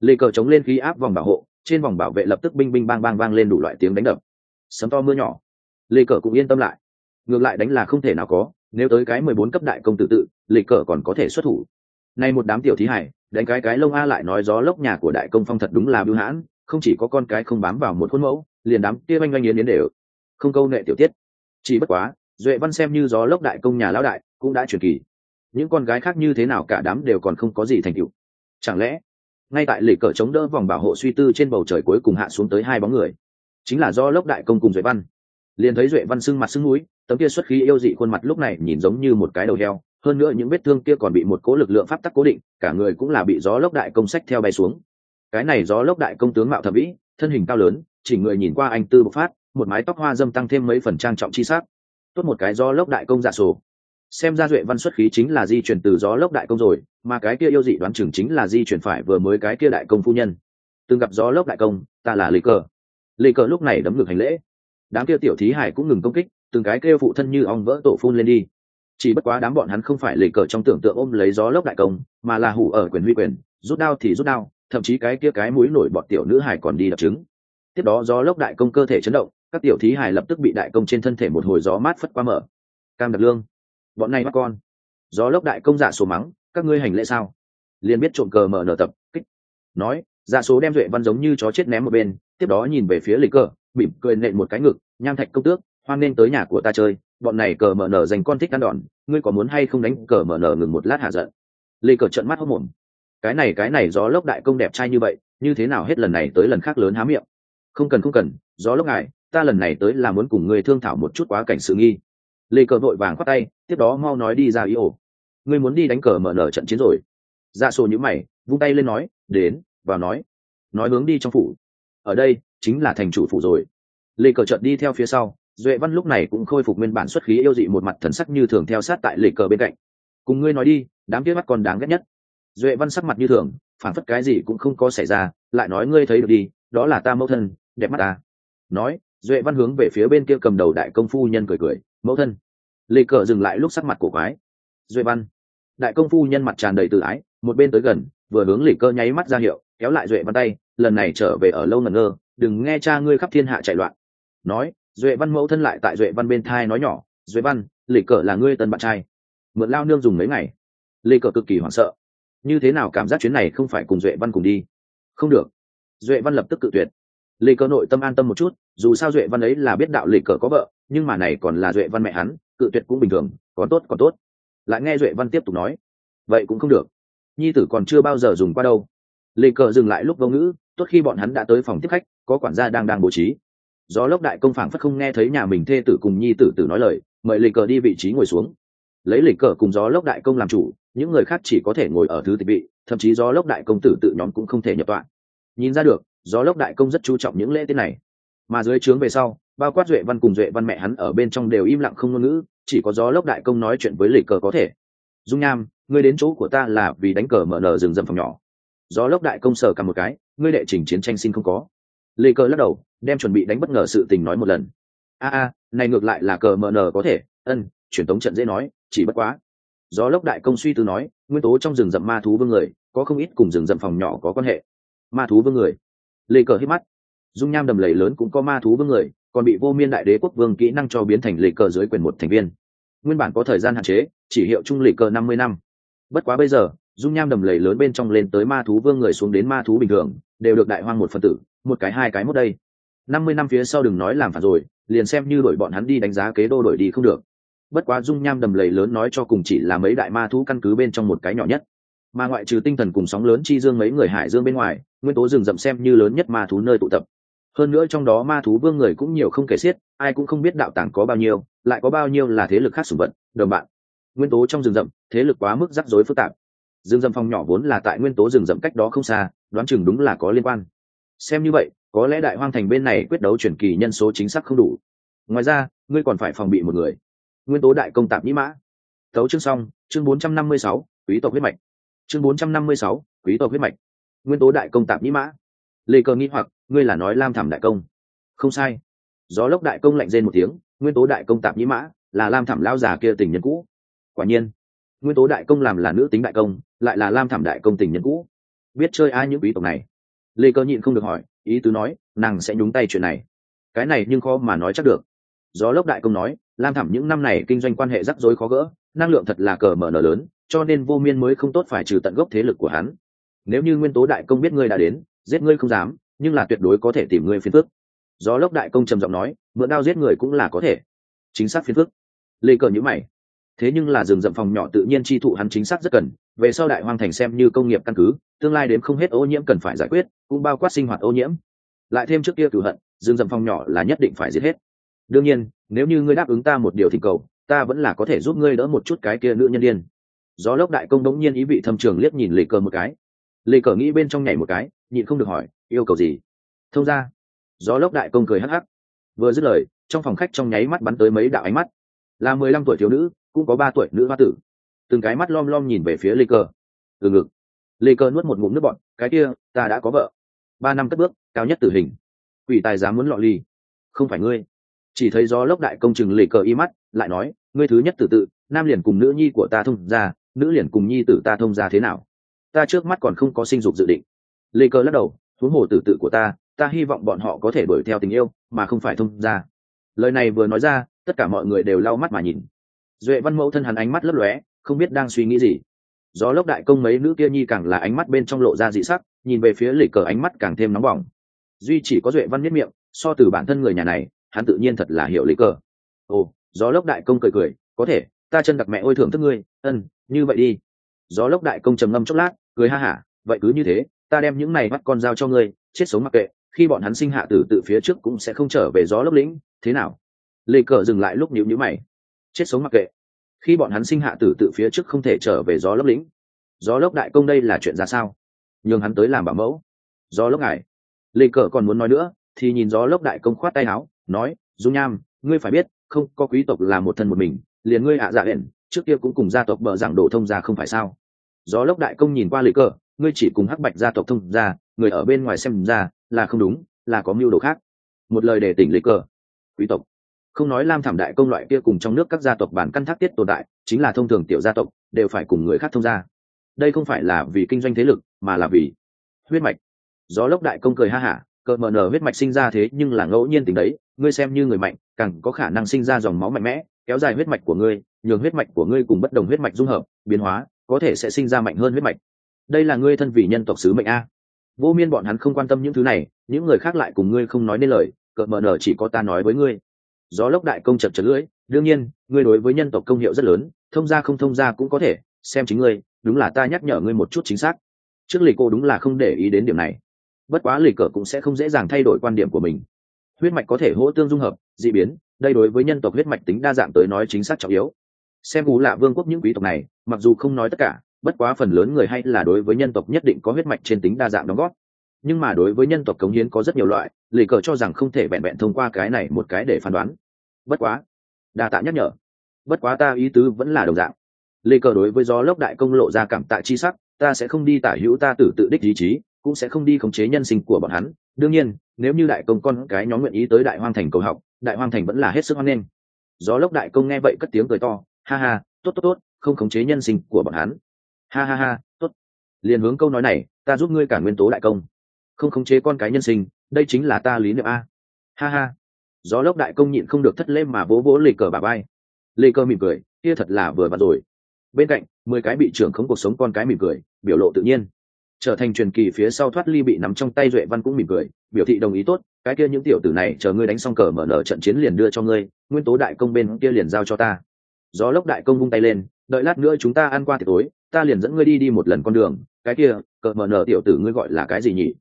Lê cờ chống lên khí áp vòng bảo hộ, trên vòng bảo vệ lập tức binh binh bang bang vang lên đủ loại tiếng đánh đập. Sấm to mưa nhỏ. Lê cờ cũng yên tâm lại. Ngược lại đánh là không thể nào có, nếu tới cái mười bốn cấp đại công tử tự, lê cờ còn có thể xuất thủ. Nay một đám tiểu thí hải, đánh cái cái lông a lại nói gió lốc nhà của đại công phong thật đúng là bưu hãn, không chỉ có con cái không bám vào một khuôn mẫu, liền đám kia oanh oanh yến yến đều. Không câu nệ tiểu tiết. Chỉ bất quá, duệ văn xem như gió lốc đại công nhà lão đại, cũng đã truyền kỳ những con gái khác như thế nào cả đám đều còn không có gì thành tựu. Chẳng lẽ, ngay tại lệ cờ chống đỡ vòng bảo hộ suy tư trên bầu trời cuối cùng hạ xuống tới hai bóng người, chính là do lốc đại công cùng duệ văn. Liền thấy duệ văn sưng mặt sưng núi, tấm kia xuất khí yêu dị khuôn mặt lúc này nhìn giống như một cái đầu heo, hơn nữa những vết thương kia còn bị một cố lực lượng pháp tắc cố định, cả người cũng là bị gió lốc đại công sách theo bay xuống. Cái này gió lốc đại công tướng mạo thẩm vĩ thân hình cao lớn, chỉ người nhìn qua anh tư bộc phát, một mái tóc hoa dâm tăng thêm mấy phần trang trọng chi sắc. Tốt một cái gió lốc đại công giả dạ sổ xem ra duệ văn xuất khí chính là di chuyển từ gió lốc đại công rồi, mà cái kia yêu dị đoán chừng chính là di chuyển phải vừa mới cái kia đại công phu nhân. Từng gặp gió lốc đại công, ta là lê cờ. Lê cờ lúc này đấm ngược hành lễ. Đám kia tiểu thí hải cũng ngừng công kích, từng cái kêu phụ thân như ong vỡ tổ phun lên đi. Chỉ bất quá đám bọn hắn không phải lê cờ trong tưởng tượng ôm lấy gió lốc đại công, mà là hủ ở quyền huy quyền, rút đao thì rút đao, thậm chí cái kia cái mũi nổi bọt tiểu nữ hải còn đi đập trứng. Tiếp đó gió lốc đại công cơ thể chấn động, các tiểu thí hải lập tức bị đại công trên thân thể một hồi gió mát phất qua mở. Cam đặc lương bọn này bắt con. Gió lốc đại công dạ số mắng, các ngươi hành lễ sao? Liền biết trộm cờ mở nở tập, kích. Nói dạ số đem duệ văn giống như chó chết ném một bên, tiếp đó nhìn về phía lịch cờ mỉm cười nện một cái ngực, nham thạch công tước, hoan nên tới nhà của ta chơi, bọn này cờ mở nở dành con thích ăn đòn, ngươi có muốn hay không đánh cờ mở nở ngừng một lát hạ giận? Lê cờ trận mắt hốc mồm. Cái này cái này, gió lốc đại công đẹp trai như vậy, như thế nào hết lần này tới lần khác lớn há miệng? Không cần không cần, gió lốc ngài, ta lần này tới là muốn cùng ngươi thương thảo một chút quá cảnh sự nghi lê cờ vội vàng khoát tay, tiếp đó mau nói đi ra ý ổ. Ngươi muốn đi đánh cờ mở nở trận chiến rồi. Ra sổ nhữ mày, vung tay lên nói, đến, vào nói. Nói hướng đi trong phủ. Ở đây, chính là thành chủ phủ rồi. Lê cờ trận đi theo phía sau, duệ văn lúc này cũng khôi phục nguyên bản xuất khí yêu dị một mặt thần sắc như thường theo sát tại lê cờ bên cạnh. Cùng ngươi nói đi, đám kia mắt còn đáng ghét nhất. Duệ văn sắc mặt như thường, phản phất cái gì cũng không có xảy ra, lại nói ngươi thấy được đi, đó là ta mẫu thân, đẹp mắt ta. Nói, duệ văn hướng về phía bên kia cầm đầu đại công phu nhân cười cười mẫu thân. Lê cờ dừng lại lúc sắc mặt của quái. Duệ văn. Đại công phu nhân mặt tràn đầy tự ái, một bên tới gần, vừa hướng lê cơ nháy mắt ra hiệu, kéo lại duệ văn tay, lần này trở về ở lâu ngẩn ngơ, đừng nghe cha ngươi khắp thiên hạ chạy loạn. Nói, duệ văn mẫu thân lại tại duệ văn bên thai nói nhỏ, duệ văn, lê cờ là ngươi tân bạn trai. Mượn lao nương dùng mấy ngày. Lê cờ cực kỳ hoảng sợ. Như thế nào cảm giác chuyến này không phải cùng duệ văn cùng đi? Không được. Duệ văn lập tức cự tuyệt. Lê cờ nội tâm an tâm một chút, dù sao duệ văn ấy là biết đạo lê cờ có vợ nhưng mà này còn là duệ văn mẹ hắn, cự tuyệt cũng bình thường, còn tốt còn tốt. Lại nghe duệ văn tiếp tục nói, vậy cũng không được. Nhi tử còn chưa bao giờ dùng qua đâu. Lê cờ dừng lại lúc vô ngữ, tốt khi bọn hắn đã tới phòng tiếp khách, có quản gia đang đang bố trí. Do lốc đại công phảng phất không nghe thấy nhà mình thê tử cùng nhi tử tử nói lời, mời lê cờ đi vị trí ngồi xuống. Lấy lê cờ cùng gió lốc đại công làm chủ, những người khác chỉ có thể ngồi ở thứ tịch vị, thậm chí gió lốc đại công tử tự nhóm cũng không thể nhập tọa. Nhìn ra được, gió lốc đại công rất chú trọng những lễ tiết này mà dưới trướng về sau, bao quát duệ văn cùng duệ văn mẹ hắn ở bên trong đều im lặng không ngôn ngữ, chỉ có gió lốc đại công nói chuyện với lịch cờ có thể. Dung nham, ngươi đến chỗ của ta là vì đánh cờ mở nở rừng rậm phòng nhỏ. Gió lốc đại công sờ cả một cái, ngươi đệ trình chiến tranh xin không có. Lịch cờ lắc đầu, đem chuẩn bị đánh bất ngờ sự tình nói một lần. A a, này ngược lại là cờ mở nở có thể. Ân, truyền tống trận dễ nói, chỉ bất quá. Gió lốc đại công suy tư nói, nguyên tố trong rừng rậm ma thú vương người, có không ít cùng rừng rậm phòng nhỏ có quan hệ. Ma thú vương người. Lê cờ hít mắt dung nham đầm lầy lớn cũng có ma thú vương người, còn bị vô miên đại đế quốc vương kỹ năng cho biến thành lịch cờ dưới quyền một thành viên. Nguyên bản có thời gian hạn chế, chỉ hiệu chung lịch cờ năm mươi năm. Bất quá bây giờ, dung nham đầm lầy lớn bên trong lên tới ma thú vương người xuống đến ma thú bình thường, đều được đại hoang một phần tử, một cái hai cái một đây. Năm mươi năm phía sau đừng nói làm phản rồi, liền xem như đổi bọn hắn đi đánh giá kế đô đổi đi không được. Bất quá dung nham đầm lầy lớn nói cho cùng chỉ là mấy đại ma thú căn cứ bên trong một cái nhỏ nhất. Mà ngoại trừ tinh thần cùng sóng lớn chi dương mấy người hải dương bên ngoài, nguyên tố rừng rậm xem như lớn nhất ma thú nơi tụ tập hơn nữa trong đó ma thú vương người cũng nhiều không kể xiết, ai cũng không biết đạo tàng có bao nhiêu, lại có bao nhiêu là thế lực khác sủng vật, đồng bạn. Nguyên tố trong rừng rậm, thế lực quá mức rắc rối phức tạp. Rừng rậm phòng nhỏ vốn là tại nguyên tố rừng rậm cách đó không xa, đoán chừng đúng là có liên quan. Xem như vậy, có lẽ đại hoang thành bên này quyết đấu chuyển kỳ nhân số chính xác không đủ. Ngoài ra, ngươi còn phải phòng bị một người. Nguyên tố đại công tạp nhĩ mã. Tấu chương xong, chương bốn trăm năm mươi sáu, quý tộc huyết mạch. Chương bốn trăm năm mươi sáu, quý tộc huyết mạch. Nguyên tố đại công tạp nhĩ mã. Lê cờ nghĩ hoặc ngươi là nói lam thảm đại công. Không sai. Gió lốc đại công lạnh rên một tiếng, nguyên tố đại công tạp nhĩ mã, là lam thảm lao già kia tình nhân cũ. Quả nhiên, nguyên tố đại công làm là nữ tính đại công, lại là lam thảm đại công tình nhân cũ. Biết chơi ai những quý tộc này? Lê cơ nhịn không được hỏi, ý tứ nói, nàng sẽ nhúng tay chuyện này. Cái này nhưng khó mà nói chắc được. Gió lốc đại công nói, lam thảm những năm này kinh doanh quan hệ rắc rối khó gỡ, năng lượng thật là cờ mở nở lớn, cho nên vô miên mới không tốt phải trừ tận gốc thế lực của hắn. Nếu như nguyên tố đại công biết ngươi đã đến, giết ngươi không dám nhưng là tuyệt đối có thể tìm ngươi phiền phức. Gió lốc đại công trầm giọng nói, mượn đao giết người cũng là có thể. Chính xác phiền phức. Lê cờ nhữ mày. Thế nhưng là rừng rậm phòng nhỏ tự nhiên chi thụ hắn chính xác rất cần, về sau đại hoang thành xem như công nghiệp căn cứ, tương lai đến không hết ô nhiễm cần phải giải quyết, cũng bao quát sinh hoạt ô nhiễm. Lại thêm trước kia cửu hận, rừng rậm phòng nhỏ là nhất định phải giết hết. Đương nhiên, nếu như ngươi đáp ứng ta một điều thỉnh cầu, ta vẫn là có thể giúp ngươi đỡ một chút cái kia nữ nhân điên. Gió lốc đại công đống nhiên ý vị thâm trường liếc nhìn lê cờ một cái. Lê cờ nghĩ bên trong nhảy một cái, nhịn không được hỏi yêu cầu gì? Thông ra, gió lốc đại công cười hắc hắc. Vừa dứt lời, trong phòng khách trong nháy mắt bắn tới mấy đạo ánh mắt. Là mười lăm tuổi thiếu nữ, cũng có ba tuổi nữ hoa tử. Từng cái mắt lom lom nhìn về phía lê cơ. Từ ngực, lê cơ nuốt một ngụm nước bọn cái kia, ta đã có vợ. Ba năm cất bước, cao nhất tử hình. Quỷ tài dám muốn lọ ly. Không phải ngươi. Chỉ thấy gió lốc đại công chừng lê cơ y mắt, lại nói, ngươi thứ nhất tử tự, nam liền cùng nữ nhi của ta thông ra, nữ liền cùng nhi tử ta thông ra thế nào? Ta trước mắt còn không có sinh dục dự định. Lê cơ lắc đầu huống hồ tử tự của ta ta hy vọng bọn họ có thể đuổi theo tình yêu, mà không phải thông ra lời này vừa nói ra, tất cả mọi người đều lau mắt mà nhìn. Duệ văn mẫu thân hắn ánh mắt lấp lóe, không biết đang suy nghĩ gì. Gió lốc đại công mấy nữ kia nhi càng là ánh mắt bên trong lộ ra dị sắc, nhìn về phía lì cờ ánh mắt càng thêm nóng bỏng. Duy chỉ có duệ văn nhất miệng, so từ bản thân người nhà này, hắn tự nhiên thật là hiểu lý cờ. Ồ, gió lốc đại công cười cười, có thể, ta chân đặc mẹ ôi thưởng thức ngươi, ân, như vậy đi. Gió lốc đại công trầm ngâm chốc lát, cười ha hả, vậy cứ như thế ta đem những này bắt con dao cho ngươi, chết sống mặc kệ, khi bọn hắn sinh hạ tử tự phía trước cũng sẽ không trở về gió lốc lĩnh, thế nào? Lê cờ dừng lại lúc nhịu nhữ mày. Chết sống mặc kệ. Khi bọn hắn sinh hạ tử tự phía trước không thể trở về gió lốc lĩnh. Gió lốc đại công đây là chuyện ra sao? Nhường hắn tới làm bảo mẫu. Gió lốc ngài. Lê cờ còn muốn nói nữa, thì nhìn gió lốc đại công khoát tay áo, nói, dung nham, ngươi phải biết, không có quý tộc là một thân một mình, liền ngươi hạ dạ hẹn trước kia cũng cùng gia tộc bờ giảng đổ thông ra không phải sao? Gió lốc đại công nhìn qua lê cờ ngươi chỉ cùng hắc bạch gia tộc thông ra người ở bên ngoài xem ra là không đúng, là có mưu đồ khác. Một lời để tỉnh lê cờ. Quý tộc. Không nói lam thảm đại công loại kia cùng trong nước các gia tộc bản căn thác tiết tồn tại, chính là thông thường tiểu gia tộc, đều phải cùng người khác thông gia. Đây không phải là vì kinh doanh thế lực, mà là vì huyết mạch. Gió lốc đại công cười ha hả, cờ mờ nở huyết mạch sinh ra thế nhưng là ngẫu nhiên tình đấy, ngươi xem như người mạnh, càng có khả năng sinh ra dòng máu mạnh mẽ, kéo dài huyết mạch của ngươi, nhường huyết mạch của ngươi cùng bất đồng huyết mạch dung hợp, biến hóa, có thể sẽ sinh ra mạnh hơn huyết mạch đây là ngươi thân vị nhân tộc sứ mệnh a. Vô miên bọn hắn không quan tâm những thứ này, những người khác lại cùng ngươi không nói nên lời, cờ mờ nở chỉ có ta nói với ngươi. Gió lốc đại công chật chật lưỡi, đương nhiên, ngươi đối với nhân tộc công hiệu rất lớn, thông gia không thông gia cũng có thể, xem chính ngươi, đúng là ta nhắc nhở ngươi một chút chính xác. Trước lì cô đúng là không để ý đến điểm này. Bất quá lì cờ cũng sẽ không dễ dàng thay đổi quan điểm của mình. Huyết mạch có thể hỗ tương dung hợp d ị biến, đây đối với nhân tộc huyết mạch tính đa dạng tới nói chính xác trọng yếu. Xem cú lạ vương quốc những quý tộc này, mặc dù không nói tất cả bất quá phần lớn người hay là đối với nhân tộc nhất định có huyết mạch trên tính đa dạng đóng góp. Nhưng mà đối với nhân tộc cống hiến có rất nhiều loại, lì cờ cho rằng không thể vẹn vẹn thông qua cái này một cái để phán đoán. Bất quá, đa tạ nhắc nhở. Bất quá ta ý tứ vẫn là đồng dạng. Lì cờ đối với gió lốc đại công lộ ra cảm tạ chi sắc, ta sẽ không đi tả hữu ta tử tự đích ý chí, cũng sẽ không đi khống chế nhân sinh của bọn hắn. Đương nhiên, nếu như đại công con cái nhóm nguyện ý tới đại hoang thành cầu học, đại hoang thành vẫn là hết sức hoan nghênh. Gió lốc đại công nghe vậy cất tiếng cười to, ha ha, tốt tốt tốt, không khống chế nhân sinh của bọn hắn ha ha ha, tốt. Liền hướng câu nói này, ta giúp ngươi cả nguyên tố đại công. Không khống chế con cái nhân sinh, đây chính là ta lý niệm a. Ha ha. Gió lốc đại công nhịn không được thất lễ mà vỗ vỗ lê cờ bà bay lê cờ mỉm cười, kia thật là vừa vặn rồi. Bên cạnh, mười cái bị trưởng không cuộc sống con cái mỉm cười, biểu lộ tự nhiên. Trở thành truyền kỳ phía sau thoát ly bị nắm trong tay duệ văn cũng mỉm cười, biểu thị đồng ý tốt, cái kia những tiểu tử này chờ ngươi đánh xong cờ mở nở trận chiến liền đưa cho ngươi, nguyên tố đại công bên kia liền giao cho ta. Gió lốc đại công vung tay lên, đợi lát nữa chúng ta ăn qua tiệc tối ta liền dẫn ngươi đi đi một lần con đường, cái kia cợt mờ nở tiểu tử ngươi gọi là cái gì nhỉ?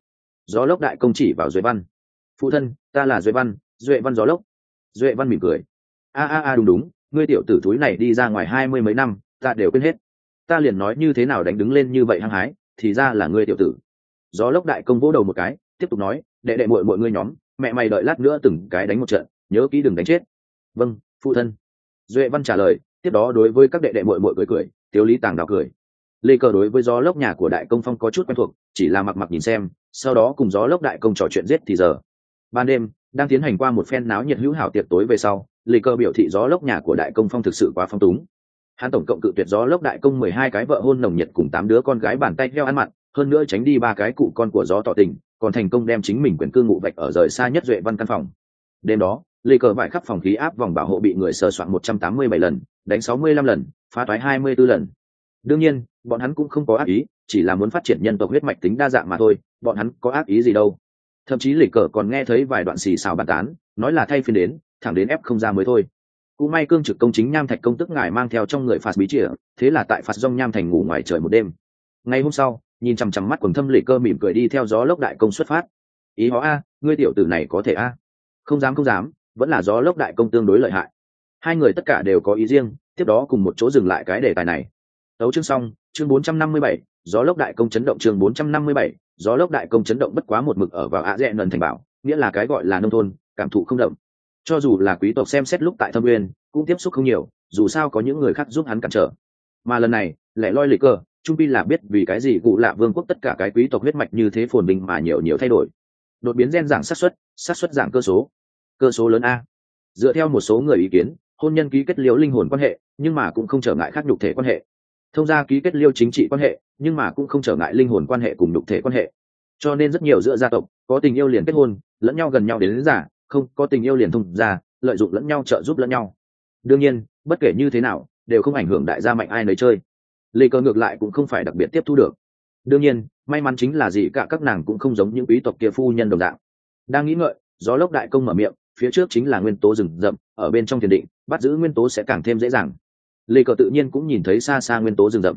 Gió lốc đại công chỉ vào duệ văn. Phụ thân, ta là duệ văn duệ văn gió lốc. Duệ văn mỉm cười. A a a, đúng đúng, ngươi tiểu tử thúi này đi ra ngoài hai mươi mấy năm, ta đều quên hết. Ta liền nói như thế nào đánh đứng lên như vậy hăng hái, thì ra là ngươi tiểu tử. Gió lốc đại công vỗ đầu một cái, tiếp tục nói, đệ đệ muội mội ngươi nhóm, mẹ mày đợi lát nữa từng cái đánh một trận, nhớ kỹ đừng đánh chết. Vâng phụ thân. Duệ văn trả lời, tiếp đó đối với các đệ đệ mội mội cười cười tiếu lý tàng đào cười. Lê cờ đối với gió lốc nhà của đại công phong có chút quen thuộc, chỉ là mặc mặc nhìn xem, sau đó cùng gió lốc đại công trò chuyện giết thì giờ. Ban đêm, đang tiến hành qua một phen náo nhiệt hữu hảo tiệc tối về sau, lê cờ biểu thị gió lốc nhà của đại công phong thực sự quá phong túng. Hắn tổng cộng cự tuyệt gió lốc đại công mười hai cái vợ hôn nồng nhiệt cùng tám đứa con gái bàn tay heo ăn mặn, hơn nữa tránh đi ba cái cụ con của gió tỏ tình, còn thành công đem chính mình quyền cư ngụ vạch ở rời xa nhất duệ văn căn phòng. Đêm đó lê cờ vải khắp phòng khí áp vòng bảo hộ bị người sờ soạn một trăm tám mươi bảy lần, đánh sáu mươi lăm lần, phá toái hai mươi 24 lần. Đương nhiên, bọn hắn cũng không có ác ý, chỉ là muốn phát triển nhân tộc huyết mạch tính đa dạng mà thôi, bọn hắn có ác ý gì đâu. Thậm chí lịch cờ còn nghe thấy vài đoạn xì xào bàn tán, nói là thay phiên đến, thẳng đến ép không ra mới thôi. Cũng may cương trực công chính nham thạch công tức ngài mang theo trong người phạt bí chìa, thế là tại phạt dông nham thành ngủ ngoài trời một đêm. Ngày hôm sau, nhìn chằm chằm mắt quần thâm lịch cơ mỉm cười đi theo gió lốc đại công xuất phát. Ý họ a, ngươi tiểu tử này có thể a. Không dám không dám vẫn là gió lốc đại công tương đối lợi hại. Hai người tất cả đều có ý riêng tiếp đó cùng một chỗ dừng lại cái đề tài này. Tấu chương xong chương 457, gió lốc đại công chấn động chương 457, gió lốc đại công chấn động bất quá một mực ở vào ạ rẽ nần thành bảo nghĩa là cái gọi là nông thôn cảm thụ không đậm cho dù là quý tộc xem xét lúc tại thâm uyên cũng tiếp xúc không nhiều dù sao có những người khác giúp hắn cản trở. Mà lần này lại loi lịch cơ trung pi là biết vì cái gì cụ lạ vương quốc tất cả cái quý tộc huyết mạch như thế phồn bình mà nhiều nhiều thay đổi. Đột biến gen giảm xác suất xác suất giảm cơ số cơ số lớn a. Dựa theo một số người ý kiến hôn nhân ký kết liễu linh hồn quan hệ nhưng mà cũng không trở ngại khác nhục thể quan hệ. Thông gia ký kết liêu chính trị quan hệ nhưng mà cũng không trở ngại linh hồn quan hệ cùng nhục thể quan hệ. Cho nên rất nhiều giữa gia tộc có tình yêu liền kết hôn lẫn nhau gần nhau đến, đến giả không có tình yêu liền thông ra lợi dụng lẫn nhau trợ giúp lẫn nhau. Đương nhiên bất kể như thế nào đều không ảnh hưởng đại gia mạnh ai nấy chơi. Lê cờ ngược lại cũng không phải đặc biệt tiếp thu được. Đương nhiên may mắn chính là gì cả các nàng cũng không giống những quý tộc kia phu nhân đồng dạng. Đang nghĩ ngợi gió lốc đại công mở miệng phía trước chính là nguyên tố rừng rậm, ở bên trong thiền định, bắt giữ nguyên tố sẽ càng thêm dễ dàng. Lê cờ tự nhiên cũng nhìn thấy xa xa nguyên tố rừng rậm.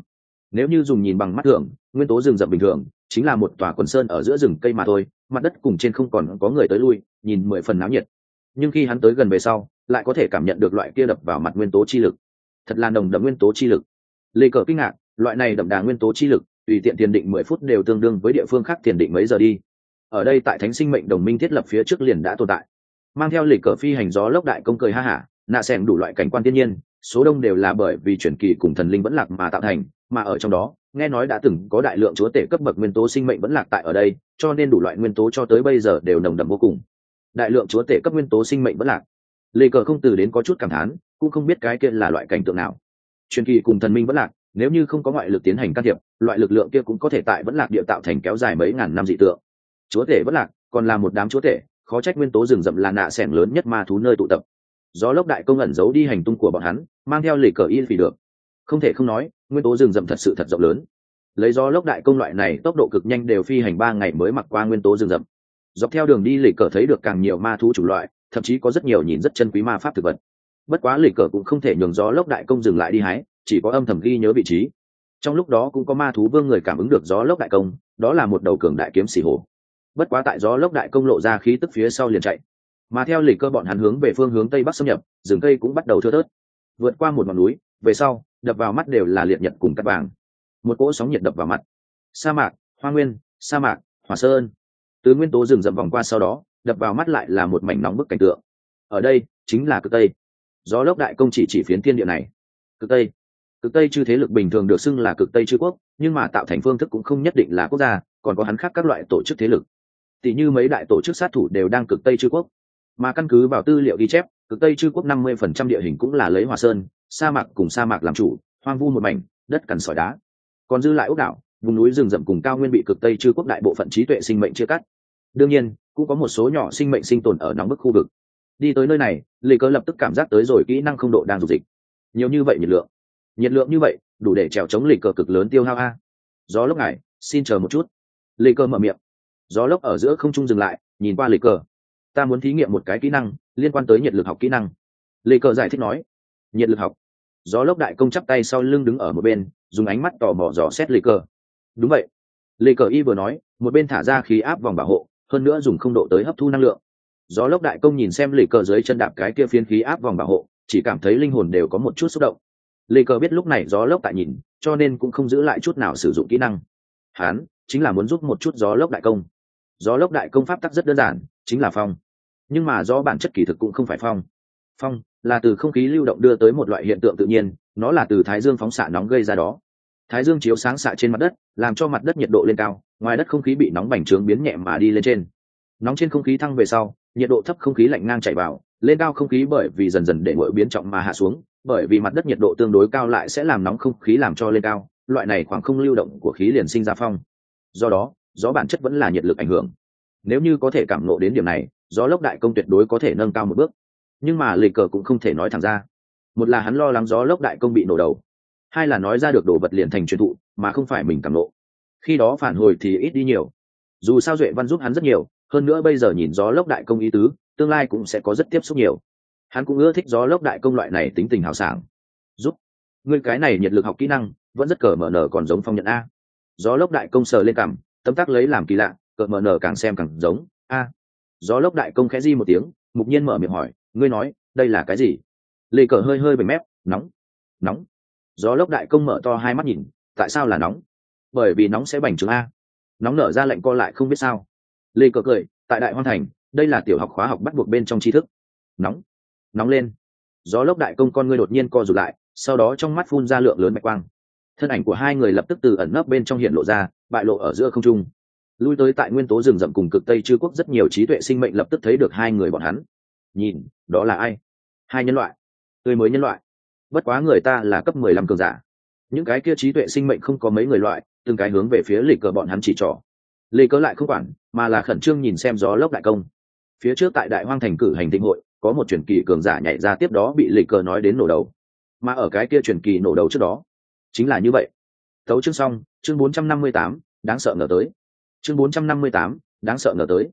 Nếu như dùng nhìn bằng mắt thường, nguyên tố rừng rậm bình thường, chính là một tòa quần sơn ở giữa rừng cây mà thôi, mặt đất cùng trên không còn có người tới lui, nhìn mười phần náo nhiệt. Nhưng khi hắn tới gần về sau, lại có thể cảm nhận được loại kia đập vào mặt nguyên tố chi lực. Thật là nồng đậm nguyên tố chi lực. Lê cờ kinh ngạc, loại này đậm đà nguyên tố chi lực, tùy tiện tiền định mười phút đều tương đương với địa phương khác tiền định mấy giờ đi. Ở đây tại thánh sinh mệnh đồng minh thiết lập phía trước liền đã tồn tại mang theo lịch cờ phi hành gió lốc đại công cười ha hả, nạ xẻng đủ loại cảnh quan thiên nhiên, số đông đều là bởi vì truyền kỳ cùng thần linh vẫn lạc mà tạo thành, mà ở trong đó, nghe nói đã từng có đại lượng chúa tể cấp bậc nguyên tố sinh mệnh vẫn lạc tại ở đây, cho nên đủ loại nguyên tố cho tới bây giờ đều nồng đậm vô cùng. Đại lượng chúa tể cấp nguyên tố sinh mệnh vẫn lạc. Lê cờ không từ đến có chút cảm thán, cũng không biết cái kia là loại cảnh tượng nào. Truyền kỳ cùng thần minh vẫn lạc, nếu như không có ngoại lực tiến hành can thiệp, loại lực lượng kia cũng có thể tại vẫn lạc địa tạo thành kéo dài mấy ngàn năm dị tượng. Chúa tể vẫn lạc, còn là một đám chúa tể khó trách nguyên tố rừng rậm là nạ s lớn nhất ma thú nơi tụ tập. Gió lốc đại công ẩn giấu đi hành tung của bọn hắn, mang theo lì cờ yên phì được. Không thể không nói, nguyên tố rừng rậm thật sự thật rộng lớn. Lấy gió lốc đại công loại này, tốc độ cực nhanh đều phi hành ba ngày mới mặc qua nguyên tố rừng rậm. Dọc theo đường đi, lì cờ thấy được càng nhiều ma thú chủ loại, thậm chí có rất nhiều nhìn rất chân quý ma pháp thực vật. Bất quá lì cờ cũng không thể nhường gió lốc đại công dừng lại đi hái, chỉ có âm thầm ghi nhớ vị trí. Trong lúc đó cũng có ma thú vương người cảm ứng được gió lốc đại công, đó là một đầu cường đại kiếm xỉ hồ bất quá tại gió lốc đại công lộ ra khí tức phía sau liền chạy. Mà theo lịch cơ bọn hắn hướng về phương hướng tây bắc xâm nhập, rừng cây cũng bắt đầu thưa thớt. Vượt qua một ngọn núi, về sau, đập vào mắt đều là liệt nhật cùng cắt vàng. Một cỗ sóng nhiệt đập vào mặt. Sa mạc, hoa nguyên, sa mạc, hỏa sơn. Từ nguyên tố rừng rậm vòng qua sau đó, đập vào mắt lại là một mảnh nóng bức cảnh tượng. Ở đây, chính là cực tây. Gió lốc đại công chỉ chỉ phiến thiên địa này. Cực tây. Cực tây chư thế lực bình thường được xưng là cực tây chư quốc, nhưng mà tạo thành phương thức cũng không nhất định là quốc gia, còn có hắn khác các loại tổ chức thế lực tỉ như mấy đại tổ chức sát thủ đều đang cực tây chư quốc. Mà căn cứ vào tư liệu ghi chép, cực tây chư quốc năm mươi phần trăm địa hình cũng là lấy hòa sơn, sa mạc cùng sa mạc làm chủ, hoang vu một mảnh, đất cằn sỏi đá. Còn dư lại ốc đảo, vùng núi rừng rậm cùng cao nguyên bị cực tây chư quốc đại bộ phận trí tuệ sinh mệnh chia cắt. Đương nhiên, cũng có một số nhỏ sinh mệnh sinh tồn ở nóng bức khu vực. Đi tới nơi này lì cơ lập tức cảm giác tới rồi kỹ năng không độ đang dục dịch. Nhiều như vậy nhiệt lượng. Nhiệt lượng như vậy, đủ để trèo chống lì cờ cực lớn tiêu hao a. Gió lúc này, xin chờ một chút. Lì cờ mở miệng gió lốc ở giữa không trung dừng lại, nhìn qua lệ cờ. Ta muốn thí nghiệm một cái kỹ năng liên quan tới nhiệt lực học kỹ năng. Lệ cờ giải thích nói, nhiệt lực học. Gió lốc đại công chắp tay sau lưng đứng ở một bên, dùng ánh mắt tò mò dò xét lệ cờ. Đúng vậy. Lệ cờ y vừa nói, một bên thả ra khí áp vòng bảo hộ, hơn nữa dùng không độ tới hấp thu năng lượng. Gió lốc đại công nhìn xem lệ cờ dưới chân đạp cái kia phiến khí áp vòng bảo hộ, chỉ cảm thấy linh hồn đều có một chút xúc động. Lê cờ biết lúc này gió lốc tại nhìn, cho nên cũng không giữ lại chút nào sử dụng kỹ năng. Hán chính là muốn giúp một chút gió lốc đại công gió lốc đại công pháp tắc rất đơn giản, chính là phong. Nhưng mà do bản chất kỳ thực cũng không phải phong. Phong là từ không khí lưu động đưa tới một loại hiện tượng tự nhiên, nó là từ thái dương phóng xạ nóng gây ra đó. Thái dương chiếu sáng xạ trên mặt đất, làm cho mặt đất nhiệt độ lên cao, ngoài đất không khí bị nóng bành trướng biến nhẹ mà đi lên trên. Nóng trên không khí thăng về sau, nhiệt độ thấp không khí lạnh ngang chảy vào, lên cao không khí bởi vì dần dần để ngội biến trọng mà hạ xuống, bởi vì mặt đất nhiệt độ tương đối cao lại sẽ làm nóng không khí làm cho lên cao, loại này khoảng không lưu động của khí liền sinh ra phong. Do đó gió bản chất vẫn là nhiệt lực ảnh hưởng. Nếu như có thể cảm nộ đến điểm này, gió lốc đại công tuyệt đối có thể nâng cao một bước. Nhưng mà lì cờ cũng không thể nói thẳng ra. Một là hắn lo lắng gió lốc đại công bị nổ đầu. Hai là nói ra được đồ vật liền thành truyền thụ, mà không phải mình cảm nộ khi đó phản hồi thì ít đi nhiều. Dù sao duệ văn giúp hắn rất nhiều, hơn nữa bây giờ nhìn gió lốc đại công ý tứ, tương lai cũng sẽ có rất tiếp xúc nhiều. Hắn cũng ưa thích gió lốc đại công loại này tính tình hào sảng. Giúp. Người cái này nhiệt lực học kỹ năng, vẫn rất cờ mở nở còn giống phong nhận a. Gió lốc đại công sờ lên cằm tấm tắc lấy làm kỳ lạ cờ mở nở càng xem càng giống. A, gió lốc đại công khẽ di một tiếng, mục nhiên mở miệng hỏi, ngươi nói, đây là cái gì? Lê cờ hơi hơi bề mép, nóng nóng. Gió lốc đại công mở to hai mắt nhìn, tại sao là nóng? Bởi vì nóng sẽ bành trướng a. Nóng nở ra lệnh co lại không biết sao. Lê cờ cười, tại đại hoang thành, đây là tiểu học khóa học bắt buộc bên trong tri thức. Nóng nóng lên. Gió lốc đại công con ngươi đột nhiên co rụt lại, sau đó trong mắt phun ra lượng lớn mạch quang thân ảnh của hai người lập tức từ ẩn nấp bên trong hiện lộ ra, bại lộ ở giữa không trung. Lui tới tại nguyên tố rừng rậm cùng cực tây chư quốc rất nhiều trí tuệ sinh mệnh lập tức thấy được hai người bọn hắn. Nhìn, đó là ai? Hai nhân loại. Tươi mới nhân loại. Bất quá người ta là cấp mười lăm cường giả. Những cái kia trí tuệ sinh mệnh không có mấy người loại, từng cái hướng về phía lì cờ bọn hắn chỉ trỏ. Lì cờ lại không quản, mà là khẩn trương nhìn xem gió lốc đại công. Phía trước tại đại hoang thành cử hành tinh hội, có một truyền kỳ cường giả nhảy ra tiếp đó bị lì cờ nói đến nổ đầu. Mà ở cái kia truyền kỳ nổ đầu trước đó chính là như vậy. Tấu chương xong, chương bốn trăm năm mươi tám, đáng sợ ngờ tới. Chương bốn trăm năm mươi tám, đáng sợ ngờ tới.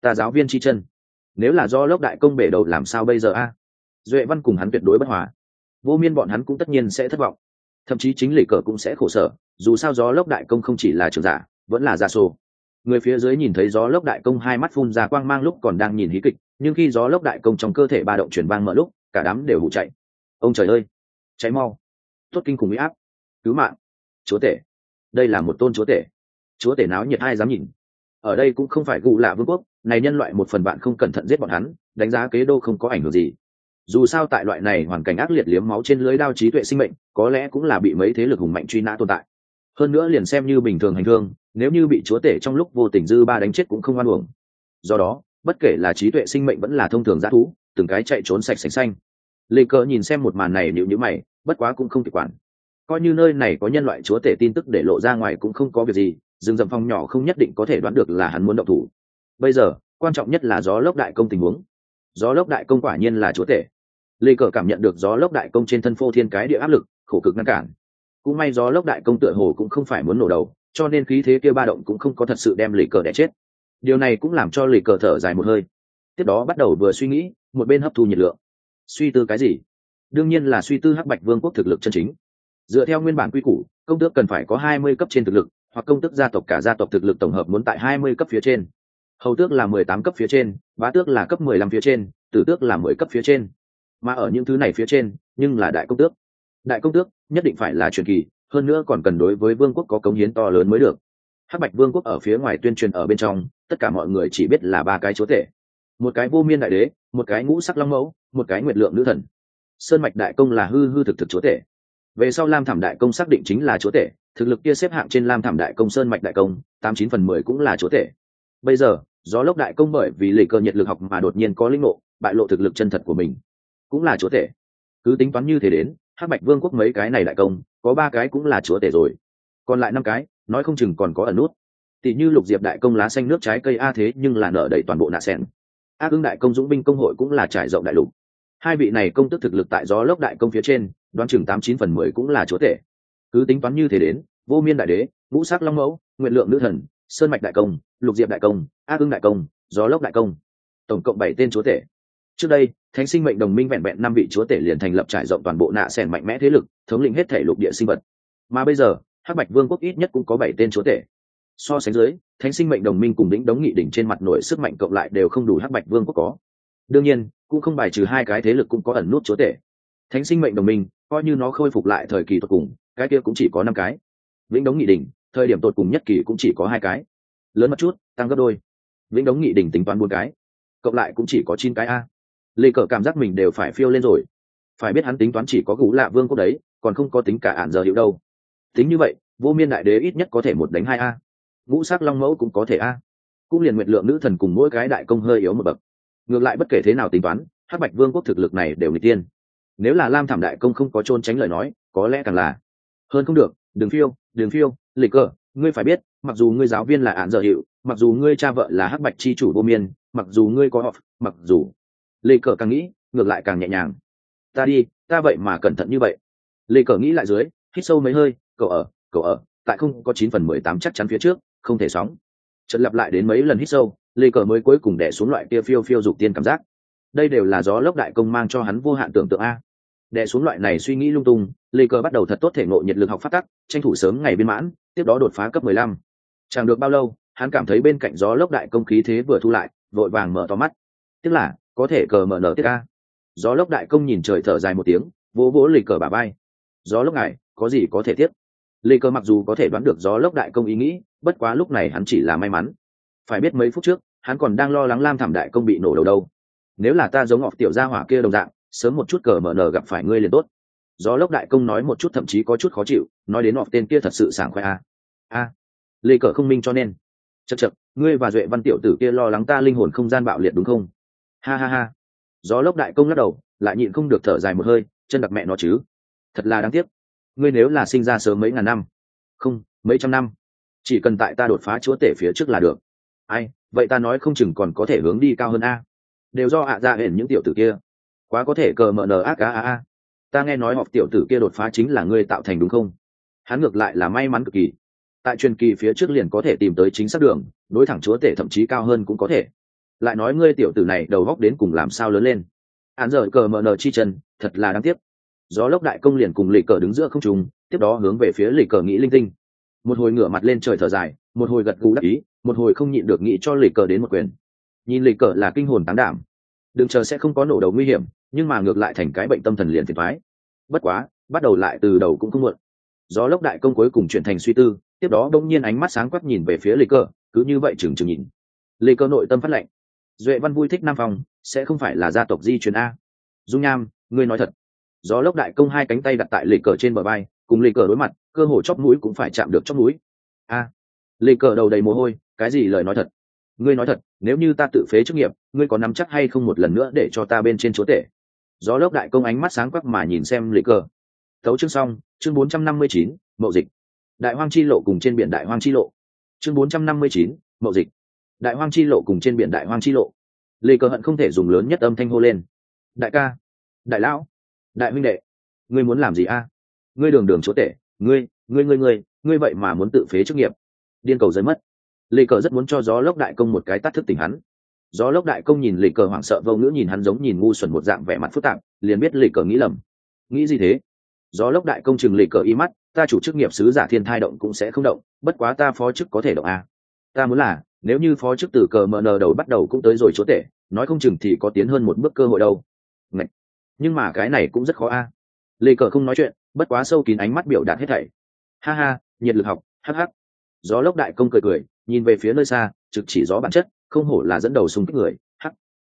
Ta giáo viên chi chân. Nếu là do lốc đại công bể đầu làm sao bây giờ a? Duệ văn cùng hắn tuyệt đối bất hòa. Vô miên bọn hắn cũng tất nhiên sẽ thất vọng. Thậm chí chính lì cờ cũng sẽ khổ sở, dù sao gió lốc đại công không chỉ là trường giả, vẫn là gia sô người phía dưới nhìn thấy gió lốc đại công hai mắt phun ra quang mang lúc còn đang nhìn hí kịch, nhưng khi gió lốc đại công trong cơ thể ba động chuyển vang mở lúc, cả đám đều hụ chạy. Ông trời ơi! Cháy mau! Tốt kinh khủng huy áp! Cứu mạng. Chúa tể, đây là một tôn chúa tể. Chúa tể náo nhiệt ai dám nhìn. Ở đây cũng không phải gù lạ vương quốc, này nhân loại một phần bạn không cẩn thận giết bọn hắn, đánh giá kế đô không có ảnh hưởng gì. Dù sao tại loại này hoàn cảnh ác liệt liếm máu trên lưới đao trí tuệ sinh mệnh, có lẽ cũng là bị mấy thế lực hùng mạnh truy nã tồn tại. Hơn nữa liền xem như bình thường hành thương nếu như bị chúa tể trong lúc vô tình dư ba đánh chết cũng không oan uổng. Do đó, bất kể là trí tuệ sinh mệnh vẫn là thông thường g thú, từng cái chạy trốn sạch sành xanh. Lê cờ nhìn xem một màn này nhịu nhữ mày, bất quá cũng không kịp quản coi như nơi này có nhân loại chúa tể tin tức để lộ ra ngoài cũng không có việc gì, rừng rậm phong nhỏ không nhất định có thể đoán được là hắn muốn động thủ. Bây giờ, quan trọng nhất là gió lốc đại công tình huống. Gió lốc đại công quả nhiên là chúa tể. Lê cờ cảm nhận được gió lốc đại công trên thân phô thiên cái địa áp lực, khổ cực ngăn cản. Cũng may gió lốc đại công tựa hồ cũng không phải muốn nổ đầu, cho nên khí thế kia ba động cũng không có thật sự đem lì cờ đẻ chết. Điều này cũng làm cho lì cờ thở dài một hơi. Tiếp đó bắt đầu vừa suy nghĩ, một bên hấp thu nhiệt lượng. Suy tư cái gì? Đương nhiên là suy tư hắc bạch vương quốc thực lực chân chính dựa theo nguyên bản quy củ, công tước cần phải có hai mươi cấp trên thực lực, hoặc công tước gia tộc cả gia tộc thực lực tổng hợp muốn tại hai mươi cấp phía trên. Hầu tước là mười tám cấp phía trên, bá tước là cấp mười lăm phía trên, tử tước là mười cấp phía trên. Mà ở những thứ này phía trên, nhưng là đại công tước. Đại công tước nhất định phải là truyền kỳ, hơn nữa còn cần đối với vương quốc có cống hiến to lớn mới được. Hắc bạch vương quốc ở phía ngoài tuyên truyền ở bên trong, tất cả mọi người chỉ biết là ba cái chúa tể. Một cái vô miên đại đế, một cái ngũ sắc long mẫu, một cái nguyệt lượng nữ thần. Sơn mạch đại công là hư hư thực thực chúa tể về sau lam thảm đại công xác định chính là chúa tể, thực lực kia xếp hạng trên lam thảm đại công sơn mạch đại công, tám chín phần mười cũng là chúa tể. Bây giờ, gió lốc đại công bởi vì lì cơ nhiệt lực học mà đột nhiên có linh ngộ, bại lộ thực lực chân thật của mình. Cũng là chúa tể. Cứ tính toán như thế đến, hắc bạch vương quốc mấy cái này đại công, có ba cái cũng là chúa tể rồi. Còn lại năm cái, nói không chừng còn có ẩn nút. Tỷ như lục diệp đại công lá xanh nước trái cây a thế nhưng là nở đầy toàn bộ nạ sen a ưng đại công dũng binh công hội cũng là trải rộng đại lục. Hai vị này công tức thực lực tại gió lốc đại công phía trên đoán chừng tám chín phần mười cũng là chúa tể. Cứ tính toán như thế đến, vô miên đại đế, ngũ sắc long mẫu, nguyện lượng nữ thần, sơn mạch đại công, lục diệp đại công a ưng đại công, gió lốc đại công. Tổng cộng bảy tên chúa tể. Trước đây, thánh sinh mệnh đồng minh vẹn vẹn năm vị chúa tể liền thành lập trải rộng toàn bộ nạ sẻn mạnh mẽ thế lực, thống lĩnh hết thể lục địa sinh vật. Mà bây giờ, hắc bạch vương quốc ít nhất cũng có bảy tên chúa tể. So sánh dưới, thánh sinh mệnh đồng minh cùng lĩnh đống nghị đỉnh trên mặt nổi sức mạnh cộng lại đều không đủ hắc bạch vương quốc có. Đương nhiên, cũng không bài trừ hai cái thế lực cũng có ẩn nút chúa tể thánh sinh mệnh đồng minh, coi như nó khôi phục lại thời kỳ tột cùng, cái kia cũng chỉ có năm cái. Vĩnh đống nghị đỉnh thời điểm tột cùng nhất kỳ cũng chỉ có hai cái. Lớn một chút, tăng gấp đôi. Vĩnh đống nghị đỉnh tính toán bốn cái, cộng lại cũng chỉ có chín cái a. Lê cờ cảm giác mình đều phải phiêu lên rồi. Phải biết hắn tính toán chỉ có gũ lạ vương quốc đấy, còn không có tính cả ạn giờ hiệu đâu. Tính như vậy, vô miên đại đế ít nhất có thể một đánh hai a. Ngũ sắc long mẫu cũng có thể a. Cũng liền nguyện lượng nữ thần cùng mỗi cái đại công hơi yếu một bậc. Ngược lại bất kể thế nào tính toán, hắc bạch vương quốc thực lực này đều người tiên nếu là lam thảm đại công không có trôn tránh lời nói, có lẽ càng là. Hơn không được, đừng phiêu đừng phiêu, lịch cờ, ngươi phải biết, mặc dù ngươi giáo viên là ạn dở hiệu, mặc dù ngươi cha vợ là hắc bạch chi chủ vô miên, mặc dù ngươi có off mặc dù lê cờ càng nghĩ, ngược lại càng nhẹ nhàng. Ta đi, ta vậy mà cẩn thận như vậy. Lê cờ nghĩ lại dưới, hít sâu mấy hơi, cậu ở cậu ở, tại không có chín phần mười tám chắc chắn phía trước, không thể sóng. Trận lặp lại đến mấy lần hít sâu lê cờ mới cuối cùng đẻ xuống loại kia phiêu phiêu dục tiên cảm giác đây đều là gió lốc đại công mang cho hắn vô hạn tưởng tượng a. Đệ xuống loại này suy nghĩ lung tung, lê cờ bắt đầu thật tốt thể ngộ nhiệt lực học phát tắc, tranh thủ sớm ngày biên mãn, tiếp đó đột phá cấp mười lăm. Chẳng được bao lâu, hắn cảm thấy bên cạnh gió lốc đại công khí thế vừa thu lại, vội vàng mở to mắt. Tức là, có thể cờ mở nở tiết ca gió lốc đại công nhìn trời thở dài một tiếng, vỗ vỗ lì cờ bà bay gió lốc này có gì có thể tiếp? Lê cờ mặc dù có thể đoán được gió lốc đại công ý nghĩ, bất quá lúc này hắn chỉ là may mắn. Phải biết mấy phút trước, hắn còn đang lo lắng lam thảm đại công bị nổ đầu đâu nếu là ta giống ngọc tiểu gia hỏa kia đồng dạng, sớm một chút cờ mở nở gặp phải ngươi liền tốt. Gió lốc đại công nói một chút thậm chí có chút khó chịu, nói đến ngọc tên kia thật sự sảng khoái a. A. Lê cờ không minh cho nên. Chật chật ngươi và duệ văn tiểu tử kia lo lắng ta linh hồn không gian bạo liệt đúng không? Ha ha ha. Gió lốc đại công lắc đầu, lại nhịn không được thở dài một hơi, chân đặc mẹ nó chứ. Thật là đáng tiếc. Ngươi nếu là sinh ra sớm mấy ngàn năm, không, mấy trăm năm, chỉ cần tại ta đột phá chúa tể phía trước là được. Ai, vậy ta nói không chừng còn có thể hướng đi cao hơn a đều do ạ à ra hển những tiểu tử kia. Quá có thể cờ mờ nờ ác a a a ta nghe nói họp tiểu tử kia đột phá chính là ngươi tạo thành đúng không? Hắn ngược lại là may mắn cực kỳ. Tại truyền kỳ phía trước liền có thể tìm tới chính xác đường đối thẳng chúa tể thậm chí cao hơn cũng có thể. Lại nói ngươi tiểu tử này đầu góc đến cùng làm sao lớn lên. Hắn giờ cờ mờ nờ chi chân, thật là đáng tiếc. Gió lốc đại công liền cùng lì cờ đứng giữa không trùng tiếp đó hướng về phía lì cờ nghĩ linh tinh. Một hồi ngửa mặt lên trời thở dài, một hồi gật gù đắc ý, một hồi không nhịn được nghĩ cho lì cờ đến một quyền nhìn lịch cờ là kinh hồn tán đảm. Đừng chờ sẽ không có nổ đầu nguy hiểm, nhưng mà ngược lại thành cái bệnh tâm thần liền thiệt thoái bất quá, bắt đầu lại từ đầu cũng không muộn. Gió lốc đại công cuối cùng chuyển thành suy tư, tiếp đó đông nhiên ánh mắt sáng quắc nhìn về phía lê cờ, cứ như vậy chừng chừng nhìn. Lê cờ nội tâm phát lệnh. Duệ văn vui thích nam phong, sẽ không phải là gia tộc di truyền a. Dung nham, ngươi nói thật. Gió lốc đại công hai cánh tay đặt tại lê cờ trên bờ bay cùng lê cờ đối mặt, cơ hồ chóp mũi cũng phải chạm được chóp mũi. A. Lê cờ đầu đầy mồ hôi, cái gì lời nói thật? Ngươi nói thật nếu như ta tự phế chức nghiệp, ngươi có nắm chắc hay không một lần nữa để cho ta bên trên chúa tể? Gió lốc đại công ánh mắt sáng quắc mà nhìn xem lê cờ thấu chương xong, chương bốn trăm năm mươi chín, mậu dịch. Đại hoang chi lộ cùng trên biển đại hoang chi lộ. Chương bốn trăm năm mươi chín, mậu dịch. Đại hoang chi lộ cùng trên biển đại hoang chi lộ. Lê cờ hận không thể dùng lớn nhất âm thanh hô lên. Đại ca, đại lão, đại huynh đệ, ngươi muốn làm gì a? Ngươi đường đường chỗ tể, ngươi ngươi ngươi ngươi ngươi vậy mà muốn tự phế chức nghiệp. Điên cầu giới mất lê cờ rất muốn cho gió lốc đại công một cái tắt thức tỉnh hắn gió lốc đại công nhìn lê cờ hoảng sợ, vô ngữ nhìn hắn giống nhìn ngu xuẩn một dạng vẻ mặt phức tạp, liền biết lê cờ nghĩ lầm nghĩ gì thế gió lốc đại công chừng lê cờ y mắt, ta chủ chức nghiệp sứ giả thiên thai động cũng sẽ không động, bất quá ta phó chức có thể động à. ta muốn là, nếu như phó chức từ cờ mờ nờ đầu bắt đầu cũng tới rồi chỗ tệ, nói không chừng thì có tiến hơn một bước cơ hội đâu Ngậy. nhưng mà cái này cũng rất khó a à. lê cờ không nói chuyện, bất quá sâu kín ánh mắt biểu đạt hết thảy ha ha, nhiệt lực học hh gió lốc đại công cười cười nhìn về phía nơi xa trực chỉ gió bản chất không hổ là dẫn đầu xung kích người. Hắc.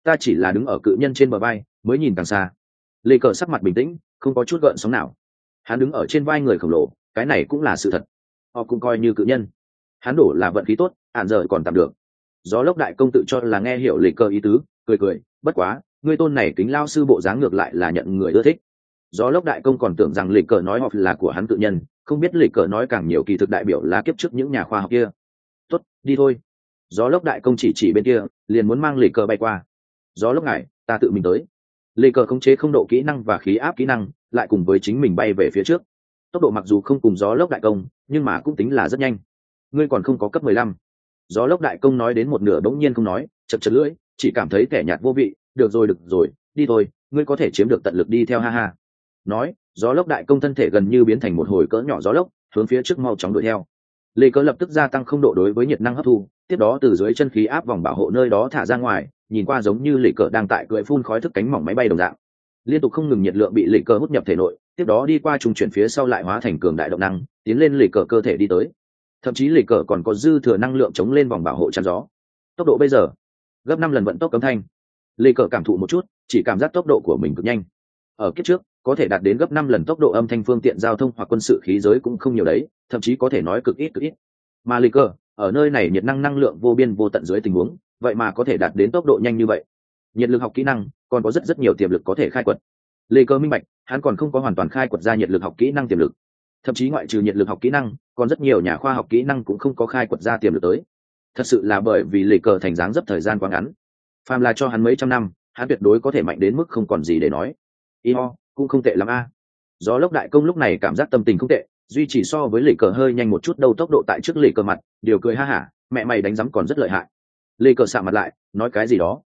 Ta chỉ là đứng ở cự nhân trên bờ vai, mới nhìn càng xa. Lê cờ sắc mặt bình tĩnh không có chút gợn sóng nào. Hắn đứng ở trên vai người khổng lồ cái này cũng là sự thật. Họ cũng coi như cự nhân. Hắn đổ là vận khí tốt hạn giờ còn tạm được. Gió lốc đại công tự cho là nghe hiểu lịch cơ ý tứ cười cười bất quá ngươi tôn này kính lao sư bộ dáng ngược lại là nhận người ưa thích. Gió lốc đại công còn tưởng rằng lịch cờ nói họ là của hắn tự nhân không biết lịch cờ nói càng nhiều kỳ thực đại biểu là kiếp trước những nhà khoa học kia tốt, đi thôi. Gió lốc đại công chỉ chỉ bên kia, liền muốn mang lì cờ bay qua. Gió lốc ngài, ta tự mình tới. Lì cờ khống chế không độ kỹ năng và khí áp kỹ năng, lại cùng với chính mình bay về phía trước. Tốc độ mặc dù không cùng gió lốc đại công, nhưng mà cũng tính là rất nhanh. Ngươi còn không có cấp mười lăm. Gió lốc đại công nói đến một nửa bỗng nhiên không nói, chật chật lưỡi, chỉ cảm thấy kẻ nhạt vô vị, được rồi được rồi, đi thôi, ngươi có thể chiếm được tận lực đi theo ha ha. Nói, gió lốc đại công thân thể gần như biến thành một hồi cỡ nhỏ gió lốc, hướng phía trước mau chóng đuổi theo lê cớ lập tức gia tăng không độ đối với nhiệt năng hấp thu, tiếp đó từ dưới chân khí áp vòng bảo hộ nơi đó thả ra ngoài, nhìn qua giống như lệ cờ đang tại cưỡi phun khói thức cánh mỏng máy bay đồng dạng. Liên tục không ngừng nhiệt lượng bị lệ cờ hút nhập thể nội, tiếp đó đi qua trung chuyển phía sau lại hóa thành cường đại động năng, tiến lên lệ cờ cơ thể đi tới. Thậm chí lệ cờ còn có dư thừa năng lượng chống lên vòng bảo hộ chắn gió. Tốc độ bây giờ, gấp năm lần vận tốc cấm thanh. Lệ cờ cảm thụ một chút, chỉ cảm giác tốc độ của mình cực nhanh. Ở kiếp trước có thể đạt đến gấp năm lần tốc độ âm thanh phương tiện giao thông hoặc quân sự khí giới cũng không nhiều đấy, thậm chí có thể nói cực ít cực ít. Mà lì cờ ở nơi này nhiệt năng năng lượng vô biên vô tận dưới tình huống, vậy mà có thể đạt đến tốc độ nhanh như vậy. Nhiệt lực học kỹ năng, còn có rất rất nhiều tiềm lực có thể khai quật. Lê cơ minh bạch, hắn còn không có hoàn toàn khai quật ra nhiệt lực học kỹ năng tiềm lực. Thậm chí ngoại trừ nhiệt lực học kỹ năng, còn rất nhiều nhà khoa học kỹ năng cũng không có khai quật ra tiềm lực tới. Thật sự là bởi vì lê cờ thành dáng dấp thời gian quá ngắn. Phàm là cho hắn mấy trăm năm, hắn tuyệt đối có thể mạnh đến mức không còn gì để nói. Y ho cũng không tệ lắm a. Gió lốc đại công lúc này cảm giác tâm tình không tệ, duy chỉ so với lì cờ hơi nhanh một chút đâu tốc độ tại trước lì cờ mặt, điều cười ha hả, mẹ mày đánh rắm còn rất lợi hại. Lì cờ xạ mặt lại, nói cái gì đó.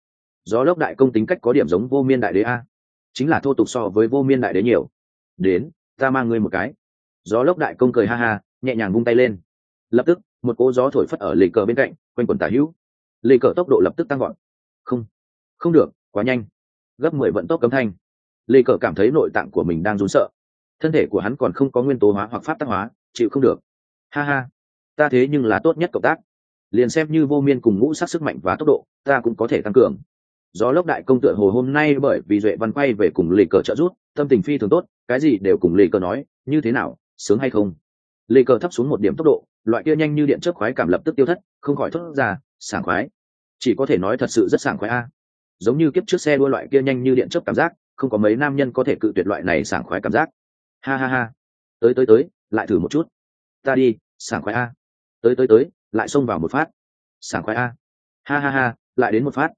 Gió lốc đại công tính cách có điểm giống vô miên đại đế a. Chính là thô tục so với vô miên đại đế nhiều. Đến, ta mang ngươi một cái. Gió lốc đại công cười ha ha, nhẹ nhàng vung tay lên. Lập tức, một cỗ gió thổi phất ở lì cờ bên cạnh, quanh quần tả hữu. Lì cờ tốc độ lập tức tăng gọn không không được, quá nhanh. Gấp mười vận tốc cấm thanh. Lê cờ cảm thấy nội tạng của mình đang run sợ. Thân thể của hắn còn không có nguyên tố hóa hoặc pháp tác hóa, chịu không được. Ha ha, ta thế nhưng là tốt nhất cộng tác. Liền xem như vô miên cùng ngũ sát sức mạnh và tốc độ, ta cũng có thể tăng cường. Do lốc đại công tựa hồ hôm nay bởi vì duệ văn quay về cùng Lê cờ trợ rút tâm tình phi thường tốt, cái gì đều cùng Lê cờ nói, như thế nào, sướng hay không? Lê cờ thấp xuống một điểm tốc độ, loại kia nhanh như điện chớp khoái cảm lập tức tiêu thất, không khỏi thốt ra, sảng khoái. Chỉ có thể nói thật sự rất sảng khoái a. Giống như kiếp trước xe đua loại kia nhanh như điện chớp cảm giác không có mấy nam nhân có thể cự tuyệt loại này sảng khoái cảm giác. Ha ha ha. Tới tới tới, lại thử một chút. Ta đi, sảng khoái a. Tới tới tới, lại xông vào một phát. Sảng khoái a. Ha ha ha, lại đến một phát.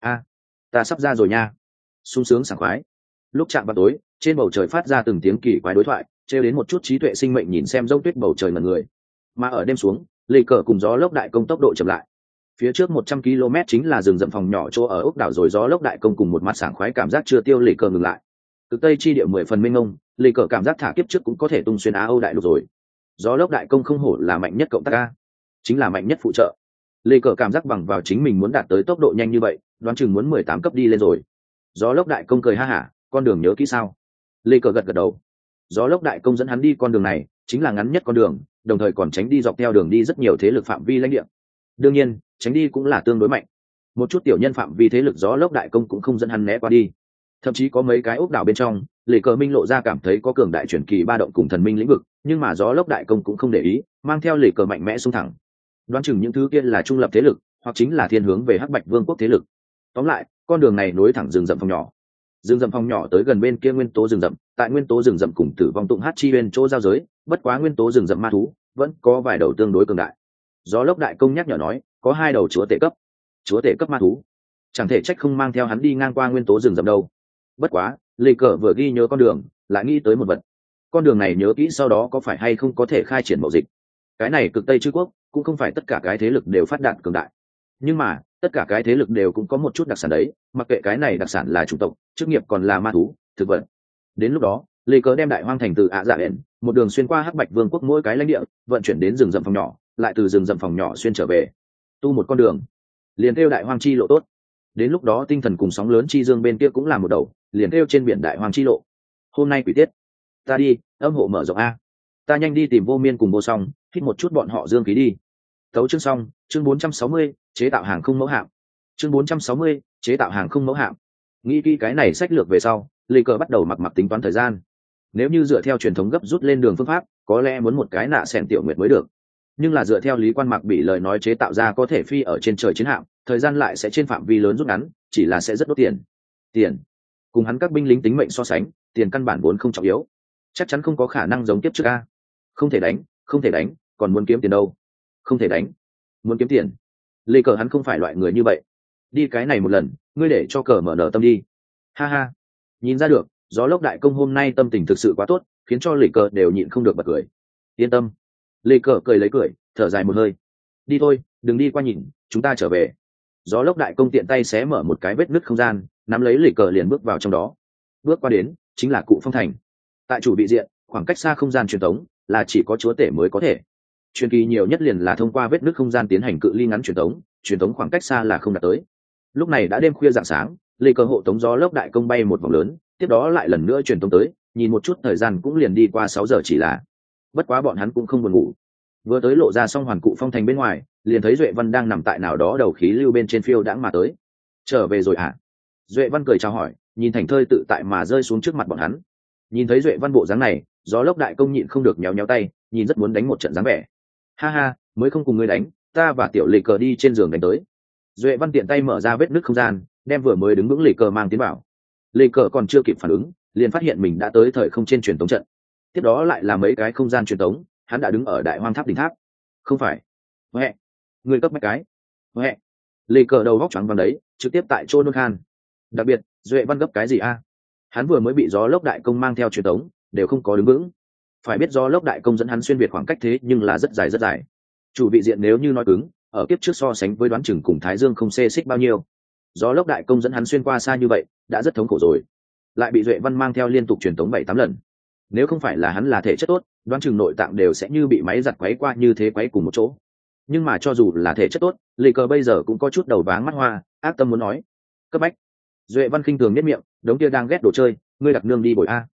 A. Ta sắp ra rồi nha. Sung sướng sảng khoái. Lúc chạm vào tối, trên bầu trời phát ra từng tiếng kỳ quái đối thoại, trêu đến một chút trí tuệ sinh mệnh nhìn xem rông tuyết bầu trời ngần người. Mà ở đêm xuống, lì cờ cùng gió lốc đại công tốc độ chậm lại phía trước một trăm km chính là rừng rậm phòng nhỏ chỗ ở ốc đảo rồi gió lốc đại công cùng một mặt sảng khoái cảm giác chưa tiêu lì cờ ngừng lại. Cực tây chi địa mười phần minh ông lì cờ cảm giác thả kiếp trước cũng có thể tung xuyên á âu đại lục rồi. Gió lốc đại công không hổ là mạnh nhất cộng tác ca chính là mạnh nhất phụ trợ. Lì cờ cảm giác bằng vào chính mình muốn đạt tới tốc độ nhanh như vậy, đoán chừng muốn mười tám cấp đi lên rồi. Gió lốc đại công cười ha hả, con đường nhớ kỹ sao? Lì cờ gật gật đầu. Gió lốc đại công dẫn hắn đi con đường này, chính là ngắn nhất con đường, đồng thời còn tránh đi dọc theo đường đi rất nhiều thế lực phạm vi lãnh địa. Đương nhiên tránh đi cũng là tương đối mạnh. Một chút tiểu nhân phạm vi thế lực gió lốc đại công cũng không dẫn hắn né qua đi. Thậm chí có mấy cái ốc đảo bên trong, lệ cờ minh lộ ra cảm thấy có cường đại chuyển kỳ ba động cùng thần minh lĩnh vực, nhưng mà gió lốc đại công cũng không để ý, mang theo lệ cờ mạnh mẽ xung thẳng. Đoán chừng những thứ kia là trung lập thế lực, hoặc chính là thiên hướng về hắc bạch vương quốc thế lực. Tóm lại, con đường này nối thẳng rừng rậm phòng nhỏ. Rừng rậm phòng nhỏ tới gần bên kia nguyên tố rừng rậm, tại nguyên tố rừng rậm cùng tử vong tụng hát chi bên chỗ giao giới, bất quá nguyên tố rừng rậm ma thú, vẫn có vài đầu tương đối cường đại. Gió lốc đại công nhắc nhở nói có hai đầu chúa tể cấp. Chúa tể cấp ma thú. Chẳng thể trách không mang theo hắn đi ngang qua nguyên tố rừng rậm đâu. Bất quá, lê cờ vừa ghi nhớ con đường, lại nghĩ tới một vật. Con đường này nhớ kỹ sau đó có phải hay không có thể khai triển mậu dịch. Cái này cực tây chư quốc, cũng không phải tất cả cái thế lực đều phát đạt cường đại. Nhưng mà, tất cả cái thế lực đều cũng có một chút đặc sản đấy, mặc kệ cái này đặc sản là chủng tộc, chức nghiệp còn là ma thú, thực vật. Đến lúc đó, lê cớ đem đại hoang thành từ ạ dạ hển một đường xuyên qua hắc bạch vương quốc mỗi cái lãnh địa, vận chuyển đến rừng rậm phòng nhỏ, lại từ rừng rậm phòng nhỏ xuyên trở về tu một con đường liền theo đại hoang chi lộ tốt. Đến lúc đó tinh thần cùng sóng lớn chi dương bên kia cũng là một đầu liền theo trên biển đại hoang chi lộ. Hôm nay quỷ tiết. Ta đi âm hộ mở rộng a. Ta nhanh đi tìm vô miên cùng vô song hít một chút bọn họ dương khí đi. Tấu chương xong chương 460, chế tạo hàng không mẫu hạm. Chương 460, chế tạo hàng không mẫu hạm. Nghĩ kỹ cái này sách lược về sau lê cờ bắt đầu mặc mặc tính toán thời gian. Nếu như dựa theo truyền thống gấp rút lên đường phương pháp có lẽ muốn một cái nạ sẻn tiểu nguyệt mới được nhưng là dựa theo lý quan mặc bị lời nói chế tạo ra có thể phi ở trên trời chiến hạm, thời gian lại sẽ trên phạm vi lớn rút ngắn, chỉ là sẽ rất đốt tiền. Tiền. Cùng hắn các binh lính tính mệnh so sánh, tiền căn bản vốn không trọng yếu. Chắc chắn không có khả năng giống tiếp trước a. Không thể đánh, không thể đánh, còn muốn kiếm tiền đâu? Không thể đánh. Muốn kiếm tiền. Lê cờ hắn không phải loại người như vậy. Đi cái này một lần, ngươi để cho cờ mở nở tâm đi. Ha ha. Nhìn ra được, gió lốc đại công hôm nay tâm tình thực sự quá tốt, khiến cho lê cờ đều nhịn không được bật cười. Yên tâm lê cờ cười lấy cười, thở dài một hơi. Đi thôi, đừng đi qua nhìn, chúng ta trở về. Gió lốc đại công tiện tay xé mở một cái vết nứt không gian, nắm lấy lê cờ liền bước vào trong đó. Bước qua đến, chính là cụ phong thành. Tại chủ bị diện, khoảng cách xa không gian truyền thống là chỉ có chúa tể mới có thể. Truyền kỳ nhiều nhất liền là thông qua vết nứt không gian tiến hành cự ly ngắn truyền thống truyền thống khoảng cách xa là không đạt tới. Lúc này đã đêm khuya dạng sáng, lê cờ hộ tống gió lốc đại công bay một vòng lớn, tiếp đó lại lần nữa truyền thống tới, nhìn một chút thời gian cũng liền đi qua sáu giờ chỉ là bất quá bọn hắn cũng không buồn ngủ. Vừa tới lộ ra xong hoàn cụ phong thành bên ngoài, liền thấy duệ văn đang nằm tại nào đó đầu khí lưu bên trên phiêu đãng mà tới. Trở về rồi ạ. À? duệ văn cười chào hỏi, nhìn thành thơi tự tại mà rơi xuống trước mặt bọn hắn. Nhìn thấy duệ văn bộ dáng này, gió lốc đại công nhịn không được nhéo nhéo tay, nhìn rất muốn đánh một trận dáng vẻ. Ha ha, mới không cùng ngươi đánh, ta và tiểu lì cờ đi trên giường đánh tới. Duệ văn tiện tay mở ra vết nước không gian, đem vừa mới đứng vững lì cờ mang tiến bảo lì cờ còn chưa kịp phản ứng, liền phát hiện mình đã tới thời không trên truyền tống trận tiếp đó lại là mấy cái không gian truyền tống, hắn đã đứng ở đại hoang tháp đỉnh tháp. Không phải. Huệ người cấp mấy cái. Huệ lì cờ đầu góc choáng văn đấy, trực tiếp tại chỗ nôn khan. Đặc biệt, duệ văn gấp cái gì a? Hắn vừa mới bị gió lốc đại công mang theo truyền tống, đều không có đứng vững. Phải biết do lốc đại công dẫn hắn xuyên việt khoảng cách thế nhưng là rất dài rất dài. Chủ vị diện nếu như nói cứng, ở kiếp trước so sánh với đoán chừng cùng thái dương không xê xích bao nhiêu. Do lốc đại công dẫn hắn xuyên qua xa như vậy, đã rất thống khổ rồi. Lại bị duệ văn mang theo liên tục truyền tống bảy tám lần nếu không phải là hắn là thể chất tốt, đoán chừng nội tạng đều sẽ như bị máy giặt quấy qua như thế quấy cùng một chỗ. Nhưng mà cho dù là thể chất tốt lì cờ bây giờ cũng có chút đầu váng mắt hoa, ác tâm muốn nói. Cấp bách. Duệ văn khinh thường nhất miệng, đống kia đang ghét đồ chơi, ngươi đặt nương đi bội a.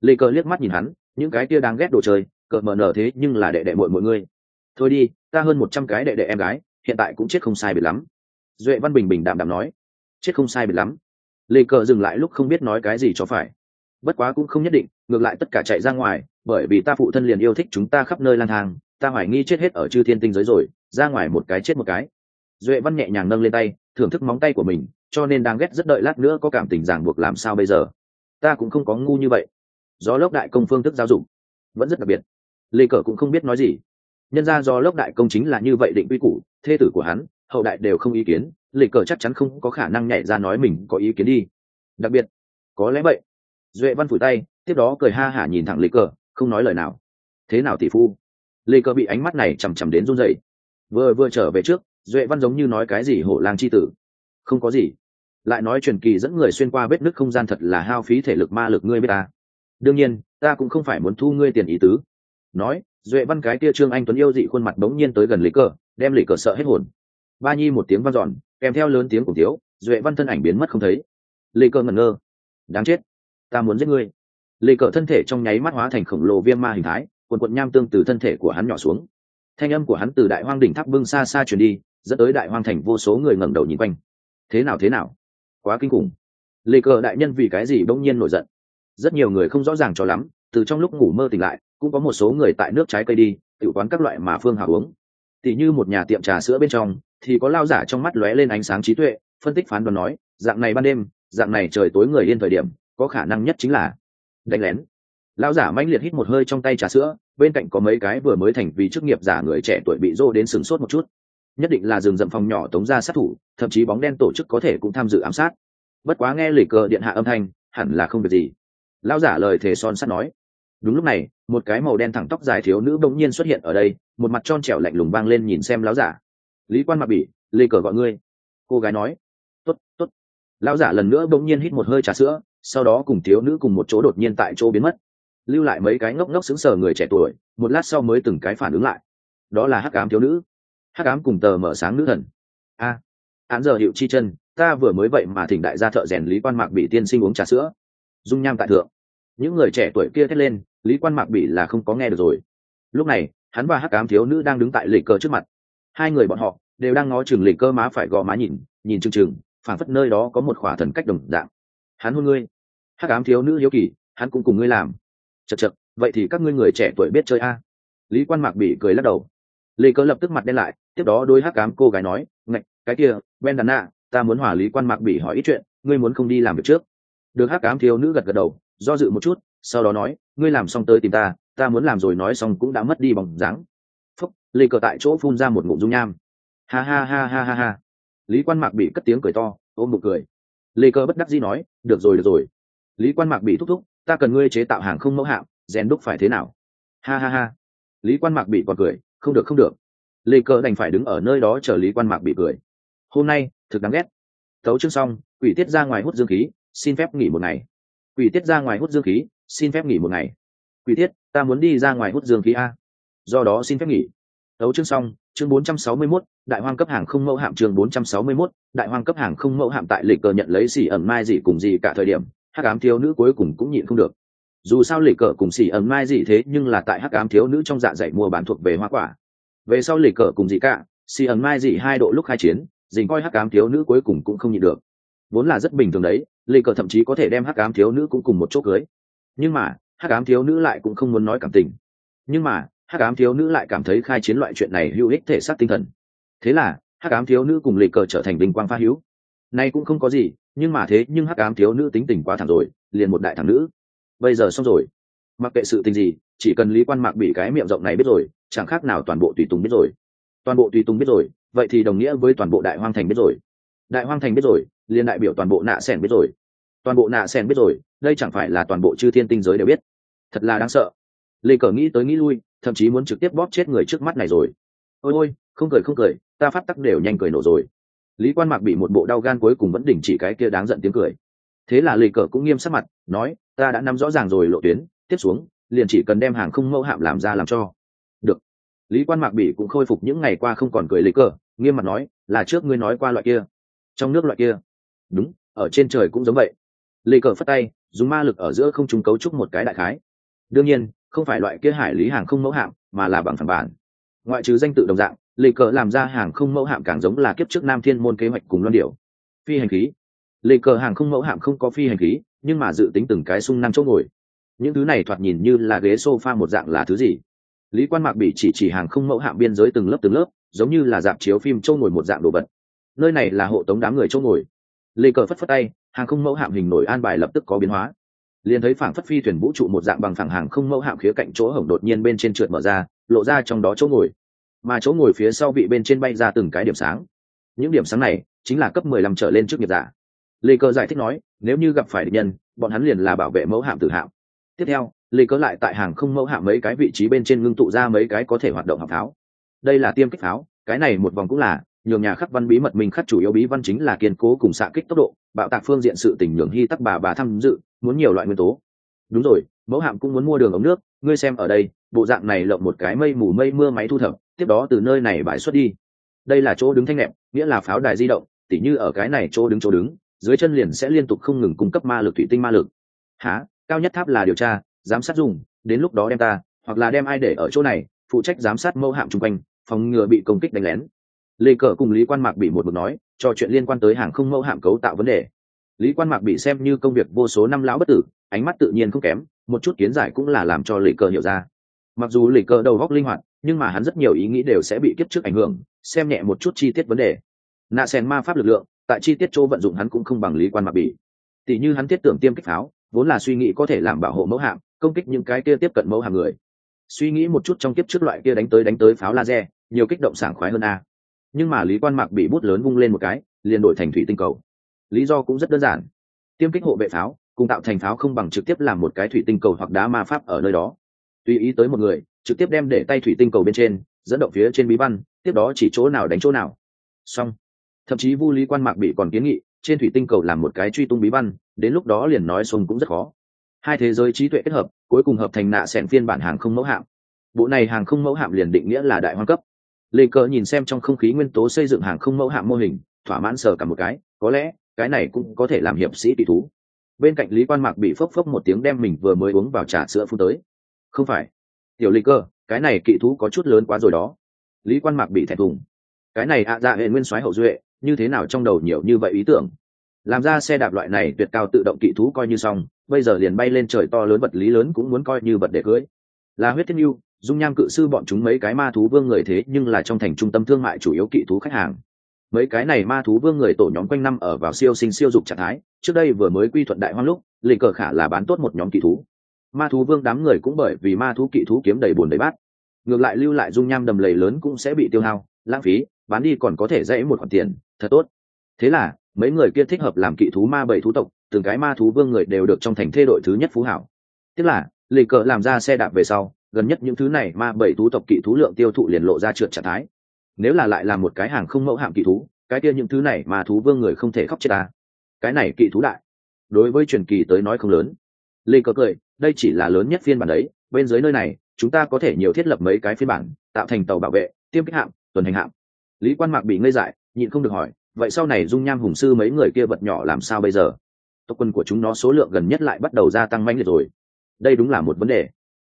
Lì cờ liếc mắt nhìn hắn, những cái kia đang ghét đồ chơi, cợt mờ nở thế nhưng là đệ đệ muội mọi người thôi đi, ta hơn một trăm cái đệ đệ em gái, hiện tại cũng chết không sai biệt lắm. Duệ văn bình bình đạm đạm nói. Chết không sai biệt lắm. Lì cờ dừng lại lúc không biết nói cái gì cho phải bất quá cũng không nhất định, ngược lại tất cả chạy ra ngoài, bởi vì ta phụ thân liền yêu thích chúng ta khắp nơi lang thang, ta hoài nghi chết hết ở chư thiên tinh giới rồi, ra ngoài một cái chết một cái. Duệ văn nhẹ nhàng nâng lên tay, thưởng thức móng tay của mình, cho nên đang ghét rất đợi lát nữa có cảm tình ràng buộc làm sao bây giờ. Ta cũng không có ngu như vậy. Do lốc đại công phương thức giáo dục, vẫn rất đặc biệt. Lê cờ cũng không biết nói gì. Nhân ra do lốc đại công chính là như vậy định quy củ, thê tử của hắn, hậu đại đều không ý kiến, lê cờ chắc chắn không có khả năng nhảy ra nói mình có ý kiến đi. Đặc biệt, có lẽ vậy duệ văn phủi tay, tiếp đó cười ha hả nhìn thẳng lê cờ không nói lời nào. Thế nào tỷ phu? Lê cờ bị ánh mắt này chằm chằm đến run dậy vừa vừa trở về trước, duệ văn giống như nói cái gì hổ lang c h i tử. Không có gì. Lại nói truyền kỳ dẫn người xuyên qua vết nứt không gian thật là hao phí thể lực ma lực ngươi biết ta. Đương nhiên, ta cũng không phải muốn thu ngươi tiền ý tứ. Nói, duệ văn cái tia trương anh tuấn yêu dị khuôn mặt bỗng nhiên tới gần lý cờ đem lý cờ sợ hết hồn. Ba nhi một tiếng văn dọn, kèm theo lớn tiếng của tiếu, duệ văn thân ảnh biến mất không thấy. Lê cờ ngẩn ngơ. Đáng chết ta muốn giết ngươi. Lệ cờ thân thể trong nháy mắt hóa thành khổng lồ viêm ma hình thái, quần quận nham tương từ thân thể của hắn nhỏ xuống. Thanh âm của hắn từ đại hoang đỉnh tháp bưng xa xa truyền đi, dẫn tới đại hoang thành vô số người ngẩng đầu nhìn quanh. Thế nào thế nào? Quá kinh khủng. Lệ cờ đại nhân vì cái gì bỗng nhiên nổi giận? Rất nhiều người không rõ ràng cho lắm, từ trong lúc ngủ mơ tỉnh lại, cũng có một số người tại nước trái cây đi, tự quán các loại mà phương hào uống. Tỉ như một nhà tiệm trà sữa bên trong, thì có lao giả trong mắt lóe lên ánh sáng trí tuệ, phân tích phán đoán nói, dạng này ban đêm, dạng này trời tối người yên thời điểm có khả năng nhất chính là đánh lén. Lão giả mãnh liệt hít một hơi trong tay trà sữa, bên cạnh có mấy cái vừa mới thành vì chức nghiệp giả người trẻ tuổi bị rô đến sừng sốt một chút. Nhất định là rừng rậm phòng nhỏ tống ra sát thủ, thậm chí bóng đen tổ chức có thể cũng tham dự ám sát. Bất quá nghe lời cờ điện hạ âm thanh, hẳn là không việc gì. Lão giả lời thề son sắt nói. Đúng lúc này, một cái màu đen thẳng tóc dài thiếu nữ bỗng nhiên xuất hiện ở đây, một mặt tròn trẻo lạnh lùng vang lên nhìn xem lão giả. Lý quan mặc bỉ lê cờ gọi ngươi. Cô gái nói. T ố t t ố t lão giả lần nữa bỗng nhiên hít một hơi trà sữa sau đó cùng thiếu nữ cùng một chỗ đột nhiên tại chỗ biến mất. Lưu lại mấy cái ngốc ngốc xứng sờ người trẻ tuổi một lát sau mới từng cái phản ứng lại. Đó là hắc ám thiếu nữ. Hắc ám cùng tờ mở sáng nữ thần. A à, án giờ hiệu chi chân ta vừa mới vậy mà thỉnh đại gia thợ rèn lý quan mạc bị tiên sinh uống trà sữa. Dung nham tại thượng. Những người trẻ tuổi kia thét lên lý quan mạc bị là không có nghe được rồi. Lúc này hắn và hắc ám thiếu nữ đang đứng tại lịch cơ trước mặt. Hai người bọn họ đều đang ngó chừng lịch cơ má phải gò má nhìn nhìn chừng chừng phản phất nơi đó có một khỏa thần cách đồng dạng. Hắn hôn ngươi hắc ám thiếu nữ hiếu kỳ, hắn cũng cùng ngươi làm. Chật chật vậy thì các ngươi người trẻ tuổi biết chơi a? Lý quan mạc bị cười lắc đầu. Lê cơ lập tức mặt đen lại, tiếp đó đôi hắc cám cô gái nói, ngạch, cái kia ben đàn nạ ta muốn hỏa lý quan mạc bị hỏi ít chuyện, ngươi muốn không đi làm việc trước. Được hắc ám thiếu nữ gật gật đầu, do dự một chút, sau đó nói, ngươi làm xong tới tìm ta ta muốn làm rồi nói xong cũng đã mất đi bóng dáng. Phúc, lê cờ tại chỗ phun ra một ngụm dung nham. Ha ha ha ha ha ha. Lý quan mạc bị cất tiếng cười to, ôm một cười. Lê cờ bất đắc dĩ nói, được rồi được rồi lý quan mạc bị thúc thúc ta cần ngươi chế tạo hàng không mẫu hạm rèn đúc phải thế nào? Ha ha ha. Lý quan mạc bị còn cười không được không được. Lê cờ đành phải đứng ở nơi đó chờ lý quan mạc bị cười. Hôm nay thực đáng ghét. Tấu chương xong quỷ tiết ra ngoài hút dương khí xin phép nghỉ một ngày. Quỷ tiết ra ngoài hút dương khí xin phép nghỉ một ngày. Quỷ tiết ta muốn đi ra ngoài hút dương khí a. Do đó xin phép nghỉ. Tấu chương xong chương 461, đại hoang cấp hàng không mẫu hạm chương 461, đại hoang cấp hàng không mẫu hạm tại lịch cờ nhận lấy xỉ ẩn mai gì cùng gì cả thời điểm hắc ám thiếu nữ cuối cùng cũng nhịn không được. Dù sao lịch cờ cùng xỉ ẩn mai gì thế, nhưng là tại hắc ám thiếu nữ trong dạ dày mua bán thuộc về hoa quả. Về sau lịch cờ cùng gì cả xỉ ẩn mai gì hai độ lúc khai chiến, dình coi hắc ám thiếu nữ cuối cùng cũng không nhịn được. Vốn là rất bình thường đấy lịch cờ thậm chí có thể đem hắc ám thiếu nữ cũng cùng một chỗ cưới. Nhưng mà, hắc ám thiếu nữ lại cũng không muốn nói cảm tình. Nhưng mà, hắc ám thiếu nữ lại cảm thấy khai chiến loại chuyện này hữu ích thể xác tinh thần. Thế là, hắc ám thiếu nữ cùng lịch cờ trở thành bình quang pha hữu nay cũng không có gì, nhưng mà thế nhưng hắc ám thiếu nữ tính tình quá thẳng rồi, liền một đại thẳng nữ. Bây giờ xong rồi. Mặc kệ sự tình gì, chỉ cần lý quan mạc bị cái miệng rộng này biết rồi, chẳng khác nào toàn bộ tùy tùng biết rồi. Toàn bộ tùy tùng biết rồi, vậy thì đồng nghĩa với toàn bộ đại hoang thành biết rồi. Đại hoang thành biết rồi, liền đại biểu toàn bộ nạ sẻn biết rồi. Toàn bộ nạ sẻn biết rồi, đây chẳng phải là toàn bộ chư thiên tinh giới đều biết. Thật là đáng sợ. Lê cờ nghĩ tới nghĩ lui, thậm chí muốn trực tiếp bóp chết người trước mắt này rồi. Ôi ôi, không cười không cười, ta phát tắc đều nhanh cười nổ rồi lý quan mạc bị một bộ đau gan cuối cùng vẫn đình chỉ cái kia đáng giận tiếng cười. Thế là lì cờ cũng nghiêm sắc mặt, nói, ta đã nắm rõ ràng rồi, lộ tuyến, tiếp xuống, liền chỉ cần đem hàng không mẫu hạm làm ra làm cho. Được. Lý quan mạc bị cũng khôi phục những ngày qua không còn cười lì cờ, nghiêm mặt nói, là trước ngươi nói qua loại kia, trong nước loại kia. Đúng, ở trên trời cũng giống vậy. Lì cờ phất tay, dùng ma lực ở giữa không trung cấu trúc một cái đại khái. Đương nhiên, không phải loại kia hải lý hàng không mẫu hạm, mà là bằng phản bản. Ngoại trừ danh tự đồng dạng lê cờ làm ra hàng không mẫu hạm càng giống là kiếp trước nam thiên môn kế hoạch cùng loan điệu. Phi hành khí. Lê cờ hàng không mẫu hạm không có phi hành khí, nhưng mà dự tính từng cái sung năng chỗ ngồi. Những thứ này thoạt nhìn như là ghế sofa một dạng là thứ gì? Lý quan mạc bị chỉ chỉ hàng không mẫu hạm biên giới từng lớp từng lớp, giống như là dạp chiếu phim châu ngồi một dạng đồ vật. Nơi này là hộ tống đám người châu ngồi. Lê cờ phất phất tay, hàng không mẫu hạm hình nổi an bài lập tức có biến hóa. Liền thấy phảng phất phi thuyền vũ trụ một dạng bằng phẳng hàng không mẫu hạm khía cạnh chỗ hổng đột nhiên bên trên trượt mở ra, lộ ra trong đó chỗ ngồi mà chỗ ngồi phía sau bị bên trên bay ra từng cái điểm sáng. Những điểm sáng này chính là cấp mười lăm trở lên trước nghiệp giả. Lê cơ giải thích nói, nếu như gặp phải địch nhân, bọn hắn liền là bảo vệ mẫu hạm tử hạm. Tiếp theo, lê cơ lại tại hàng không mẫu hạm mấy cái vị trí bên trên ngưng tụ ra mấy cái có thể hoạt động học pháo. Đây là tiêm kích pháo, cái này một vòng cũng là, nhường nhà khắc văn bí mật mình khắc chủ yếu bí văn chính là kiên cố cùng xạ kích tốc độ, bạo tạc phương diện sự tình nhường hy tắc bà bà tham dự, muốn nhiều loại nguyên tố đúng rồi, mẫu hạm cũng muốn mua đường ống nước, ngươi xem ở đây, bộ dạng này lộng một cái mây mù mây mưa máy thu thập, tiếp đó từ nơi này bãi xuất đi. Đây là chỗ đứng thanh nẹp, nghĩa là pháo đài di động, tỉ như ở cái này chỗ đứng chỗ đứng, dưới chân liền sẽ liên tục không ngừng cung cấp ma lực, thủy tinh ma lực. Há cao nhất tháp là điều tra, giám sát dùng, đến lúc đó đem ta, hoặc là đem ai để ở chỗ này, phụ trách giám sát mẫu hạm chung quanh, phòng ngừa bị công kích đánh lén. Lê cờ cùng lý quan mạc bị một một nói, trò chuyện liên quan tới hàng không mẫu hạm cấu tạo vấn đề lý quan mạc bị xem như công việc vô số năm lão bất tử, ánh mắt tự nhiên không kém, một chút kiến giải cũng là làm cho lê cờ hiểu ra. Mặc dù lê cờ đầu góc linh hoạt, nhưng mà hắn rất nhiều ý nghĩ đều sẽ bị kiếp trước ảnh hưởng, xem nhẹ một chút chi tiết vấn đề. Nạ sen ma pháp lực lượng, tại chi tiết chỗ vận dụng hắn cũng không bằng lý quan mạc bị. Tỷ như hắn thiết tưởng tiêm kích pháo, vốn là suy nghĩ có thể làm bảo hộ mẫu hạm công kích những cái kia tiếp cận mẫu hạm người. Suy nghĩ một chút trong kiếp trước loại kia đánh tới đánh tới pháo laser, nhiều kích động sảng khoái hơn a. Nhưng mà lý quan mạc bị bút lớn vung lên một cái, liền đổi thành thủy tinh cầu lý do cũng rất đơn giản. Tiêm kích hộ vệ pháo, cùng tạo thành pháo không bằng trực tiếp làm một cái thủy tinh cầu hoặc đá ma pháp ở nơi đó. Tùy ý tới một người, trực tiếp đem để tay thủy tinh cầu bên trên, dẫn động phía trên bí văn, tiếp đó chỉ chỗ nào đánh chỗ nào. Xong. Thậm chí vu lý quan mạc bị còn kiến nghị, trên thủy tinh cầu làm một cái truy tung bí văn, đến lúc đó liền nói xuống cũng rất khó. Hai thế giới trí tuệ kết hợp, cuối cùng hợp thành nạ sẹn phiên bản hàng không mẫu hạm. Bộ này hàng không mẫu hạm liền định nghĩa là đại hoang cấp. Lê cờ nhìn xem trong không khí nguyên tố xây dựng hàng không mẫu hạm mô hình, thỏa mãn sờ cả một cái, có lẽ cái này cũng có thể làm hiệp sĩ tỷ thú. Bên cạnh lý quan mạc bị phốc phốc một tiếng đem mình vừa mới uống vào trà sữa phun tới. Không phải. Tiểu lý cơ, cái này kỵ thú có chút lớn quá rồi đó. Lý quan mạc bị thẹn thùng. Cái này ạ à dạ hệ nguyên soái hậu duệ, như thế nào trong đầu nhiều như vậy ý tưởng? Làm ra xe đạp loại này tuyệt cao tự động kỵ thú coi như xong, bây giờ liền bay lên trời to lớn vật lý lớn cũng muốn coi như vật để cưới. Là huyết thiên yêu, dung nham cự sư bọn chúng mấy cái ma thú vương người thế nhưng là trong thành trung tâm thương mại chủ yếu kỵ thú khách hàng mấy cái này ma thú vương người tổ nhóm quanh năm ở vào siêu sinh siêu dục trạng thái, trước đây vừa mới quy thuận đại hoang lúc lì cờ khả là bán tốt một nhóm kỵ thú. Ma thú vương đám người cũng bởi vì ma thú kỵ thú kiếm đầy bùn đầy bát. Ngược lại lưu lại dung nham đầm lầy lớn cũng sẽ bị tiêu hao, lãng phí, bán đi còn có thể dễ một khoản tiền, thật tốt. Thế là, mấy người kia thích hợp làm kỵ thú ma bảy thú tộc, từng cái ma thú vương người đều được trong thành thê đội thứ nhất phú hảo. Tức là lì cờ làm ra xe đạp về sau, gần nhất những thứ này ma bảy thú tộc kỵ thú lượng tiêu thụ liền lộ ra trượt trạng thái nếu là lại là một cái hàng không mẫu hạm kỵ thú, cái kia những thứ này mà thú vương người không thể khóc chết ta. Cái này kỵ thú đại. Đối với truyền kỳ tới nói không lớn. Lê có cười, đây chỉ là lớn nhất phiên bản đấy, bên dưới nơi này, chúng ta có thể nhiều thiết lập mấy cái phiên bản, tạo thành tàu bảo vệ, tiêm kích hạm, tuần hành hạm. Lý quan mạc bị ngây dại, nhịn không được hỏi, vậy sau này dung nham hùng sư mấy người kia vật nhỏ làm sao bây giờ? Tộc quân của chúng nó số lượng gần nhất lại bắt đầu gia tăng manh liệt rồi. Đây đúng là một vấn đề.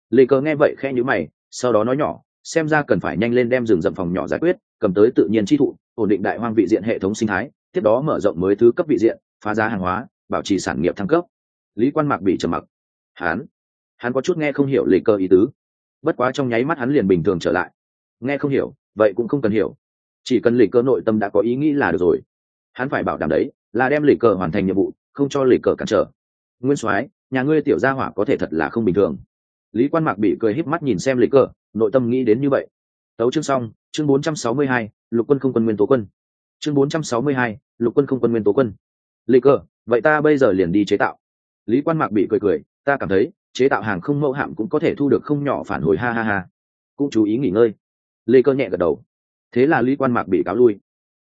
Lê cờ nghe vậy khe nhữ mày, sau đó nói nhỏ xem ra cần phải nhanh lên đem rừng rậm phòng nhỏ giải quyết, cầm tới tự nhiên chi thụ, ổn định đại hoang vị diện hệ thống sinh thái, tiếp đó mở rộng mới thứ cấp vị diện, phá giá hàng hóa, bảo trì sản nghiệp thăng cấp. Lý quan mạc bị trầm mặc. Hán hắn có chút nghe không hiểu lì cơ ý tứ. Bất quá trong nháy mắt hắn liền bình thường trở lại. Nghe không hiểu, vậy cũng không cần hiểu. Chỉ cần lì cơ nội tâm đã có ý nghĩ là được rồi. Hắn phải bảo đảm đấy, là đem lì cờ hoàn thành nhiệm vụ, không cho lì cờ cản trở. Nguyên soái, nhà ngươi tiểu gia hỏa có thể thật là không bình thường lý quan mạc bị cười híp mắt nhìn xem lịch cờ nội tâm nghĩ đến như vậy. Tấu chương xong chương 462, lục quân không quân nguyên tố quân. Chương 462, lục quân không quân nguyên tố quân. Lịch cờ vậy ta bây giờ liền đi chế tạo. Lý quan mạc bị cười cười ta cảm thấy chế tạo hàng không mẫu hạm cũng có thể thu được không nhỏ phản hồi ha ha ha. Cũng chú ý nghỉ ngơi. Lê cơ nhẹ gật đầu. Thế là lý quan mạc bị cáo lui.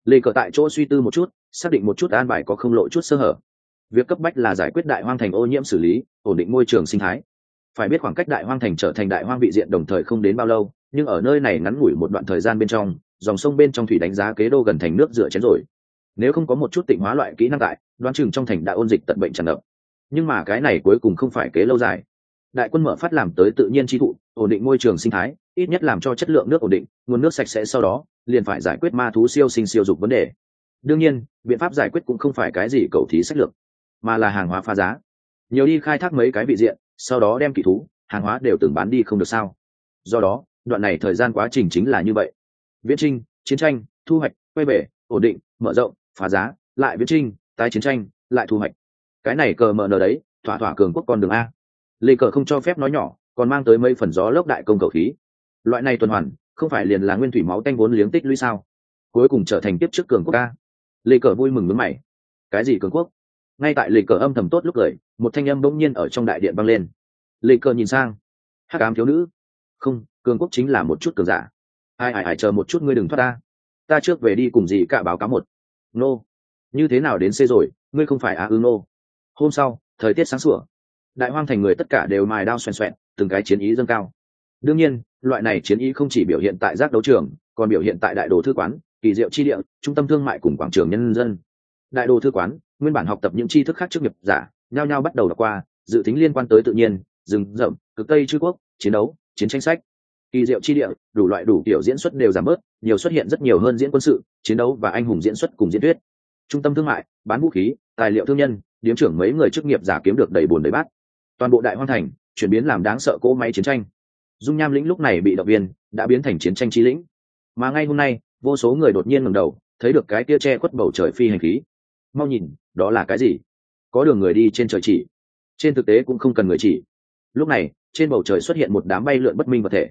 Lê cờ tại chỗ suy tư một chút xác định một chút an bài có không lộ chút sơ hở. Việc cấp bách là giải quyết đại hoang thành ô nhiễm xử lý ổn định môi trường sinh thái phải biết khoảng cách đại hoang thành trở thành đại hoang vị diện đồng thời không đến bao lâu, nhưng ở nơi này ngắn ngủi một đoạn thời gian bên trong, dòng sông bên trong thủy đánh giá kế đô gần thành nước rửa chén rồi. Nếu không có một chút tịnh hóa loại kỹ năng tại, đoán chừng trong thành đã ôn dịch tận bệnh tràn ngập. Nhưng mà cái này cuối cùng không phải kế lâu dài. Đại quân mở phát làm tới tự nhiên chi thụ, ổn định môi trường sinh thái, ít nhất làm cho chất lượng nước ổn định, nguồn nước sạch sẽ sau đó, liền phải giải quyết ma thú siêu sinh siêu dục vấn đề. Đương nhiên, biện pháp giải quyết cũng không phải cái gì cầu thí sách lược, mà là hàng hóa pha giá. Nhiều đi khai thác mấy cái vị diện sau đó đem kỵ thú, hàng hóa đều từng bán đi không được sao? Do đó, đoạn này thời gian quá trình chính là như vậy. Viễn trinh chiến tranh, thu hoạch, quay về, ổn định, mở rộng, phá giá, lại viễn trinh tái chiến tranh, lại thu hoạch. Cái này cờ mở nở đấy, thỏa thỏa cường quốc con đường a. Lê cờ không cho phép nói nhỏ, còn mang tới mấy phần gió lốc đại công cầu khí. Loại này tuần hoàn, không phải liền là nguyên thủy máu tanh vốn liếng tích lũy sao? Cuối cùng trở thành tiếp trước cường quốc ca lê cờ vui mừng nước mày. Cái gì cường quốc? Ngay tại lịch cờ âm thầm tốt lúc cười một thanh âm bỗng nhiên ở trong đại điện vang lên. Lịch cờ nhìn sang. Hát cám thiếu nữ. Không, cường quốc chính là một chút cường giả. Ai ai ai, chờ một chút ngươi đừng thoát ta. Ta trước về đi cùng gì cả báo cáo một. Nô. Như thế nào đến xê rồi, ngươi không phải á ư nô. Hôm sau, thời tiết sáng sủa. Đại hoang thành người tất cả đều mài đao xoèn xoẹn, từng cái chiến ý dâng cao. Đương nhiên, loại này chiến ý không chỉ biểu hiện tại giác đấu trường, còn biểu hiện tại đại đồ thư quán, kỳ diệu chi địa, trung tâm thương mại cùng quảng trường nhân dân đại đồ thư quán, nguyên bản học tập những tri thức khác trước nghiệp giả, nhao nhao bắt đầu đọc qua, dự tính liên quan tới tự nhiên, rừng rậm, cực tây chư quốc, chiến đấu, chiến tranh sách. Kỳ diệu chi địa, đủ loại đủ kiểu diễn xuất đều giảm bớt, nhiều xuất hiện rất nhiều hơn diễn quân sự, chiến đấu và anh hùng diễn xuất cùng diễn thuyết. Trung tâm thương mại, bán vũ khí, tài liệu thương nhân, điếm trưởng mấy người chức nghiệp giả kiếm được đầy bùn đầy bát. Toàn bộ đại hoang thành, chuyển biến làm đáng sợ cỗ máy chiến tranh. Dung nham lĩnh lúc này bị động viên, đã biến thành chiến tranh trí lĩnh. Mà ngay hôm nay, vô số người đột nhiên ngầm đầu, thấy được cái tia che khuất bầu trời phi hành khí mau nhìn, đó là cái gì? Có đường người đi trên trời chỉ. Trên thực tế cũng không cần người chỉ. Lúc này, trên bầu trời xuất hiện một đám bay lượn bất minh vật thể.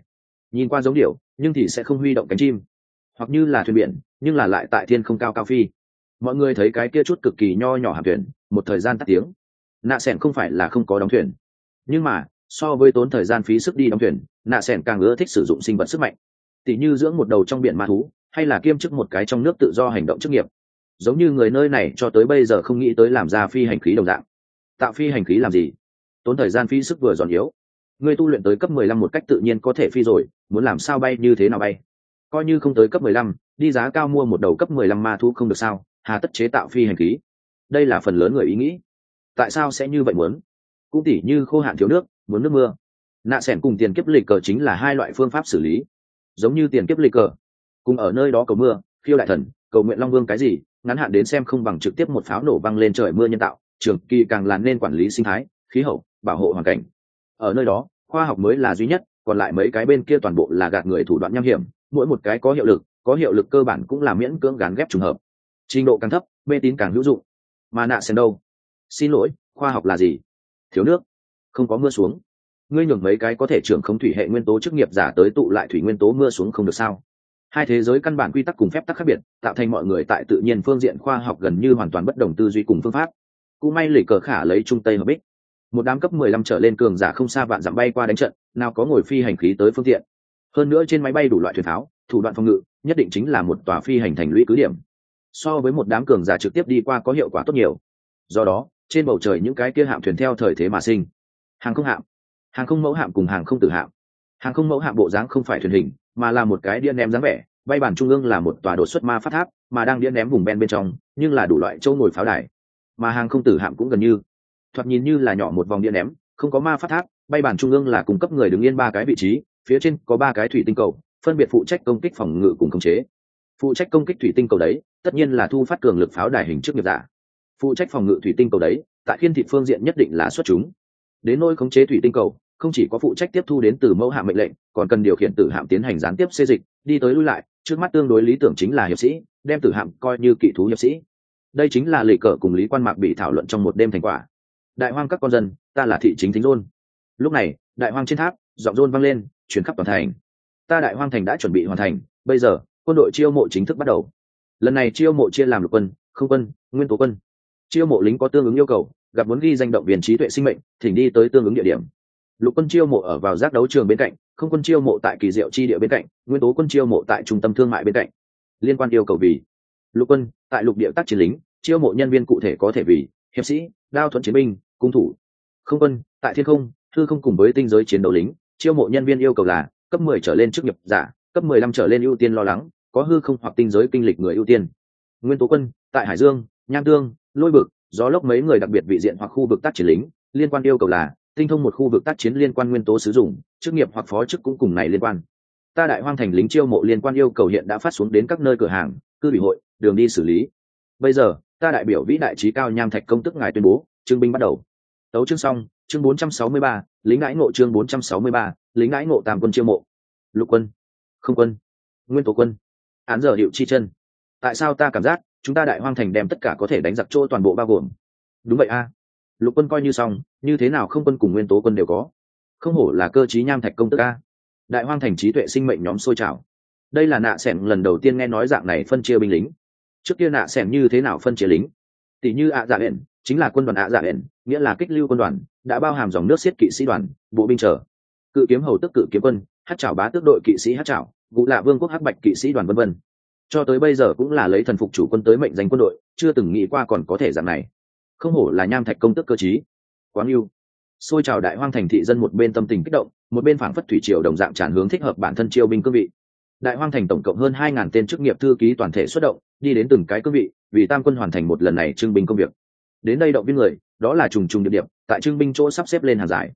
Nhìn qua giống điệu nhưng thì sẽ không huy động cánh chim. Hoặc như là thuyền biển, nhưng là lại tại thiên không cao cao phi. Mọi người thấy cái kia chút cực kỳ nho nhỏ hàm thuyền, một thời gian tắt tiếng. Nạ s ẻ n không phải là không có đóng thuyền. Nhưng mà, so với tốn thời gian phí sức đi đóng thuyền, nạ s ẻ n càng ưa thích sử dụng sinh vật sức mạnh. Tỉ như dưỡng một đầu trong biển ma thú, hay là kiêm chức một cái trong nước tự do hành động chức nghiệp giống như người nơi này cho tới bây giờ không nghĩ tới làm ra phi hành khí đồng dạng. Tạo phi hành khí làm gì? Tốn thời gian phi sức vừa giòn yếu. Người tu luyện tới cấp mười lăm một cách tự nhiên có thể phi rồi, muốn làm sao bay như thế nào bay? Coi như không tới cấp mười lăm, đi giá cao mua một đầu cấp mười lăm ma thu không được sao? Hà tất chế tạo phi hành khí. Đây là phần lớn người ý nghĩ. Tại sao sẽ như vậy muốn? Cũng tỉ như khô hạn thiếu nước, muốn nước mưa. Nạ s cùng tiền kiếp lịch cờ chính là hai loại phương pháp xử lý. Giống như tiền kiếp lịch cờ. Cùng ở nơi đó cầu mưa, khiêu đại thần, cầu nguyện long vương cái gì ngắn hạn đến xem không bằng trực tiếp một pháo nổ văng lên trời mưa nhân tạo, trường kỳ càng là nên quản lý sinh thái, khí hậu, bảo hộ hoàn cảnh. Ở nơi đó, khoa học mới là duy nhất, còn lại mấy cái bên kia toàn bộ là gạt người thủ đoạn nham hiểm, mỗi một cái có hiệu lực, có hiệu lực cơ bản cũng là miễn cưỡng gán ghép trùng hợp. Trình độ càng thấp, mê tín càng hữu dụng. Mà nạ sen đâu? Xin lỗi, khoa học là gì? Thiếu nước. Không có mưa xuống. Ngươi nhường mấy cái có thể trưởng không thủy hệ nguyên tố chức nghiệp giả tới tụ lại thủy nguyên tố mưa xuống không được sao? Hai thế giới căn bản quy tắc cùng phép tắc khác biệt, tạo thành mọi người tại tự nhiên phương diện khoa học gần như hoàn toàn bất đồng tư duy cùng phương pháp. Cú may lì cờ khả lấy trung tây hợp bích. Một đám cấp mười lăm trở lên cường giả không xa vạn dặm bay qua đánh trận, nào có ngồi phi hành khí tới phương tiện. Hơn nữa trên máy bay đủ loại thuyền tháo, thủ đoạn phòng ngự, nhất định chính là một tòa phi hành thành lũy cứ điểm. So với một đám cường giả trực tiếp đi qua có hiệu quả tốt nhiều. Do đó, trên bầu trời những cái kia hạm thuyền theo thời thế mà sinh. Hàng không hạm. Hàng không mẫu hạm cùng hàng không tử hạm. Hàng không mẫu hạm bộ dáng không phải thuyền hình mà là một cái đĩa ném dáng vẻ, bay bản trung ương là một tòa đột xuất ma phát tháp, mà đang đĩa ném vùng ben bên trong, nhưng là đủ loại châu ngồi pháo đài. Mà hàng không tử hạm cũng gần như. Thoạt nhìn như là nhỏ một vòng đĩa ném, không có ma phát tháp, bay bản trung ương là cung cấp người đứng yên ba cái vị trí, phía trên có ba cái thủy tinh cầu, phân biệt phụ trách công kích phòng ngự cùng khống chế. Phụ trách công kích thủy tinh cầu đấy, tất nhiên là thu phát cường lực pháo đài hình trước nghiệp giả. Phụ trách phòng ngự thủy tinh cầu đấy, tại thiên thị phương diện nhất định là xuất chúng. Đến nơi khống chế thủy tinh cầu không chỉ có phụ trách tiếp thu đến từ mẫu hạm mệnh lệnh, còn cần điều khiển tử hạm tiến hành gián tiếp xê dịch, đi tới lui lại, trước mắt tương đối lý tưởng chính là hiệp sĩ, đem tử hạm coi như kỵ thú hiệp sĩ. Đây chính là lệ cờ cùng lý quan mạc bị thảo luận trong một đêm thành quả. Đại hoang các con dân, ta là thị chính thính rôn lúc này, đại hoang trên tháp, giọng rôn vang lên chuyển khắp toàn thành. Ta đại hoang thành đã chuẩn bị hoàn thành, bây giờ, quân đội chiêu mộ chính thức bắt đầu. Lần này chiêu mộ chia làm lục quân, không quân, nguyên tố quân. Chiêu mộ lính có tương ứng yêu cầu, gặp muốn ghi danh động viên trí tuệ sinh mệnh, thỉnh đi tới tương ứng địa điểm lục quân chiêu mộ ở vào giác đấu trường bên cạnh, không quân chiêu mộ tại kỳ diệu chi địa bên cạnh, nguyên tố quân chiêu mộ tại trung tâm thương mại bên cạnh. Liên quan yêu cầu vì, lục quân, tại lục địa tác chiến lính, chiêu mộ nhân viên cụ thể có thể vì, hiệp sĩ, đao thuận chiến binh, cung thủ. Không quân, tại thiên không, thư không cùng với tinh giới chiến đấu lính, chiêu mộ nhân viên yêu cầu là, cấp mười trở lên chức nghiệp giả, cấp mười lăm trở lên ưu tiên lo lắng, có hư không hoặc tinh giới kinh lịch người ưu tiên. Nguyên tố quân, tại hải dương, nham tương, lôi bực gió lốc mấy người đặc biệt vị diện hoặc khu vực tác chiến lính, liên quan yêu cầu là tinh thông một khu vực tác chiến liên quan nguyên tố sử dụng chức nghiệp hoặc phó chức cũng cùng này liên quan. Ta đại hoang thành lính chiêu mộ liên quan yêu cầu hiện đã phát xuống đến các nơi cửa hàng cư ủy hội đường đi xử lý. Bây giờ ta đại biểu vĩ đại trí cao nham thạch công tức ngài tuyên bố trương binh bắt đầu. Tấu chương xong chương 463, lính ngãi ngộ chương 463, lính ngãi ngộ tam quân chiêu mộ. Lục quân không quân nguyên tố quân án giờ hiệu chi chân. Tại sao ta cảm giác chúng ta đại hoang thành đem tất cả có thể đánh giặc chỗ toàn bộ bao gồm? Đúng vậy a lục quân coi như xong, như thế nào không quân cùng nguyên tố quân đều có. Không hổ là cơ chí nham thạch công tức a. Đại hoang thành trí tuệ sinh mệnh nhóm sôi trào. Đây là nạ s lần đầu tiên nghe nói dạng này phân chia binh lính. Trước kia nạ s như thế nào phân chia lính? Tỷ như ạ dạ hển chính là quân đoàn ạ dạ hển nghĩa là kích lưu quân đoàn, đã bao hàm dòng nước xiết kỵ sĩ đoàn, bộ binh trở cự kiếm hầu tức cự kiếm quân, hát trảo bá tước đội kỵ sĩ hát trảo vụ lạ vương quốc hát bạch kỵ sĩ đoàn vân vân. Cho tới bây giờ cũng là lấy thần phục chủ quân tới mệnh danh quân đội, chưa từng nghĩ qua còn có thể dạng này không hổ là nham thạch công tức cơ chí quán yêu xôi trào đại hoang thành thị dân một bên tâm tình kích động, một bên phảng phất thủy triều đồng dạng tràn hướng thích hợp bản thân chiêu binh cương vị. Đại hoang thành tổng cộng hơn hai ngàn tên chức nghiệp thư ký toàn thể xuất động, đi đến từng cái cương vị, vì tam quân hoàn thành một lần này trưng binh công việc. Đến đây động viên người, đó là trùng trùng địa điểm tại trưng binh chỗ sắp xếp lên hàng giải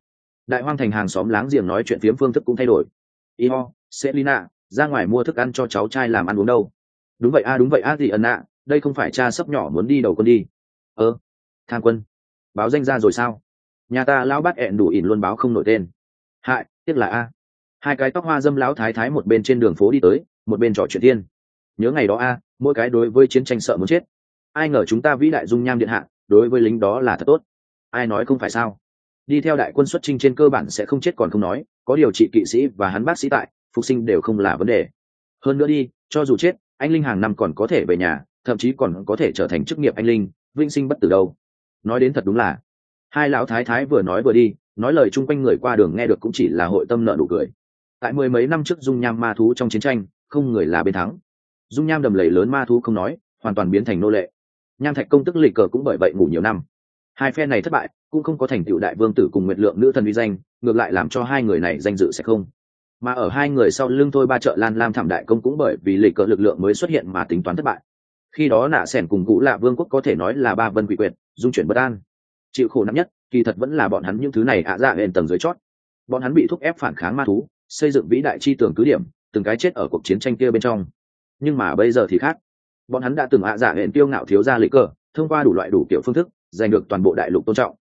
đại hoang thành hàng xóm láng giềng nói chuyện phiếm phương thức cũng thay đổi. Y ho, selina, ra ngoài mua thức ăn cho cháu trai làm ăn uống đâu. Đúng vậy a, đúng vậy a thì ẩn ạ đây không phải cha sắp nhỏ muốn đi đầu con đi. Ơ tham quân. Báo danh ra rồi sao? Nhà ta lão bắt ẹn đủ ỉn luôn báo không nổi tên. Hại, tiếc là a. Hai cái tóc hoa dâm lão thái thái một bên trên đường phố đi tới, một bên trò chuyện thiên. Nhớ ngày đó a, mỗi cái đối với chiến tranh sợ muốn chết. Ai ngờ chúng ta vĩ đại dung nham điện hạ, đối với lính đó là thật tốt. Ai nói không phải sao? Đi theo đại quân xuất trinh trên cơ bản sẽ không chết còn không nói, có điều trị kỵ sĩ và hắn bác sĩ tại, phục sinh đều không là vấn đề. Hơn nữa đi, cho dù chết, anh linh hàng năm còn có thể về nhà, thậm chí còn có thể trở thành chức nghiệp anh linh, vinh sinh bất tử đâu nói đến thật đúng là. Hai lão thái thái vừa nói vừa đi, nói lời chung quanh người qua đường nghe được cũng chỉ là hội tâm nợ nụ cười. Tại mười mấy năm trước dung nham ma thú trong chiến tranh, không người là bên thắng. Dung nham đầm lầy lớn ma thú không nói, hoàn toàn biến thành nô lệ. Nham thạch công tức lịch cờ cũng bởi vậy ngủ nhiều năm. Hai phe này thất bại, cũng không có thành tựu đại vương tử cùng nguyện lượng nữ thần uy danh, ngược lại làm cho hai người này danh dự sẽ không. Mà ở hai người sau lưng thôi ba chợ lan lam thảm đại công cũng bởi vì lịch cờ lực lượng mới xuất hiện mà tính toán thất bại khi đó nạ sẻn cùng cụ lạ vương quốc có thể nói là ba vân quỷ quyệt, dung chuyển bất an. Chịu khổ nặng nhất, kỳ thật vẫn là bọn hắn những thứ này ạ dạ hển tầng dưới chót. Bọn hắn bị thúc ép phản kháng ma thú, xây dựng vĩ đại chi tưởng cứ điểm, từng cái chết ở cuộc chiến tranh kia bên trong. Nhưng mà bây giờ thì khác. Bọn hắn đã từng ạ dạ hển tiêu ngạo thiếu ra lịch cờ, thông qua đủ loại đủ kiểu phương thức, giành được toàn bộ đại lục tôn trọng.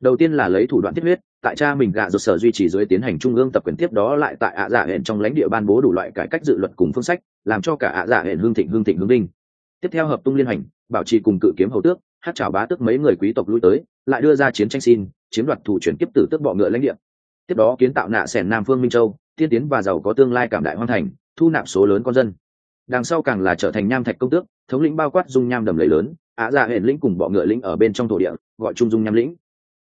Đầu tiên là lấy thủ đoạn thiết huyết, tại cha mình gạ rột sở duy trì dưới tiến hành trung ương tập quyền tiếp đó lại tại ạ dạ hẹn trong lãnh địa ban bố đủ loại cải cách dự luật cùng phương sách, làm cho cả ạ dạ hẹn hương thịnh hương thịnh hương đinh tiếp theo hợp tung liên hành, bảo trì cùng cự kiếm hầu tước, hát chào bá tước mấy người quý tộc lui tới, lại đưa ra chiến tranh xin, chiếm đoạt thủ chuyển kiếp tử tước bọ ngựa lãnh địa. Tiếp đó kiến tạo nạ sẻn nam phương minh châu, tiên tiến và giàu có tương lai cảm đại hoang thành, thu nạp số lớn con dân. Đằng sau càng là trở thành nham thạch công tước, thống lĩnh bao quát dung nham đầm lầy lớn, á dạ hệ lĩnh cùng bọ ngựa lĩnh ở bên trong thổ địa, gọi trung dung nham lĩnh.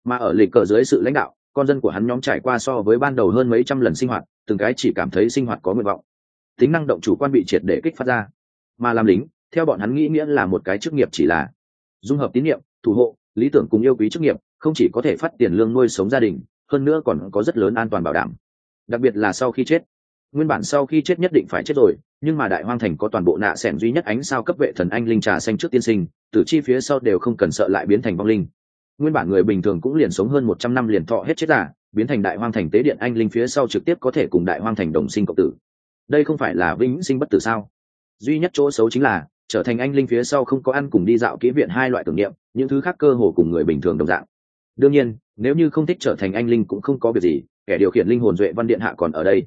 Mà ở lịch cờ dưới sự lãnh đạo, con dân của hắn nhóm trải qua so với ban đầu hơn mấy trăm lần sinh hoạt, từng cái chỉ cảm thấy sinh hoạt có nguyện vọng. Tính năng động chủ quan bị triệt để kích phát ra. Mà làm lính theo bọn hắn nghĩ nghĩa là một cái chức nghiệp chỉ là dung hợp tín nhiệm, thủ hộ, lý tưởng cùng yêu quý chức nghiệp, không chỉ có thể phát tiền lương nuôi sống gia đình, hơn nữa còn có rất lớn an toàn bảo đảm. Đặc biệt là sau khi chết. Nguyên bản sau khi chết nhất định phải chết rồi, nhưng mà đại hoang thành có toàn bộ nạ s duy nhất ánh sao cấp vệ thần anh linh trà xanh trước tiên sinh, tử chi phía sau đều không cần sợ lại biến thành vong linh. Nguyên bản người bình thường cũng liền sống hơn một trăm năm liền thọ hết chết giả biến thành đại hoang thành tế điện anh linh phía sau trực tiếp có thể cùng đại hoang thành đồng sinh cộng tử. Đây không phải là vĩnh sinh bất tử sao? Duy nhất chỗ xấu chính là trở thành anh linh phía sau không có ăn cùng đi dạo kỹ viện hai loại tưởng niệm, những thứ khác cơ hồ cùng người bình thường đồng dạng. Đương nhiên, nếu như không thích trở thành anh linh cũng không có việc gì, kẻ điều khiển linh hồn duệ văn điện hạ còn ở đây.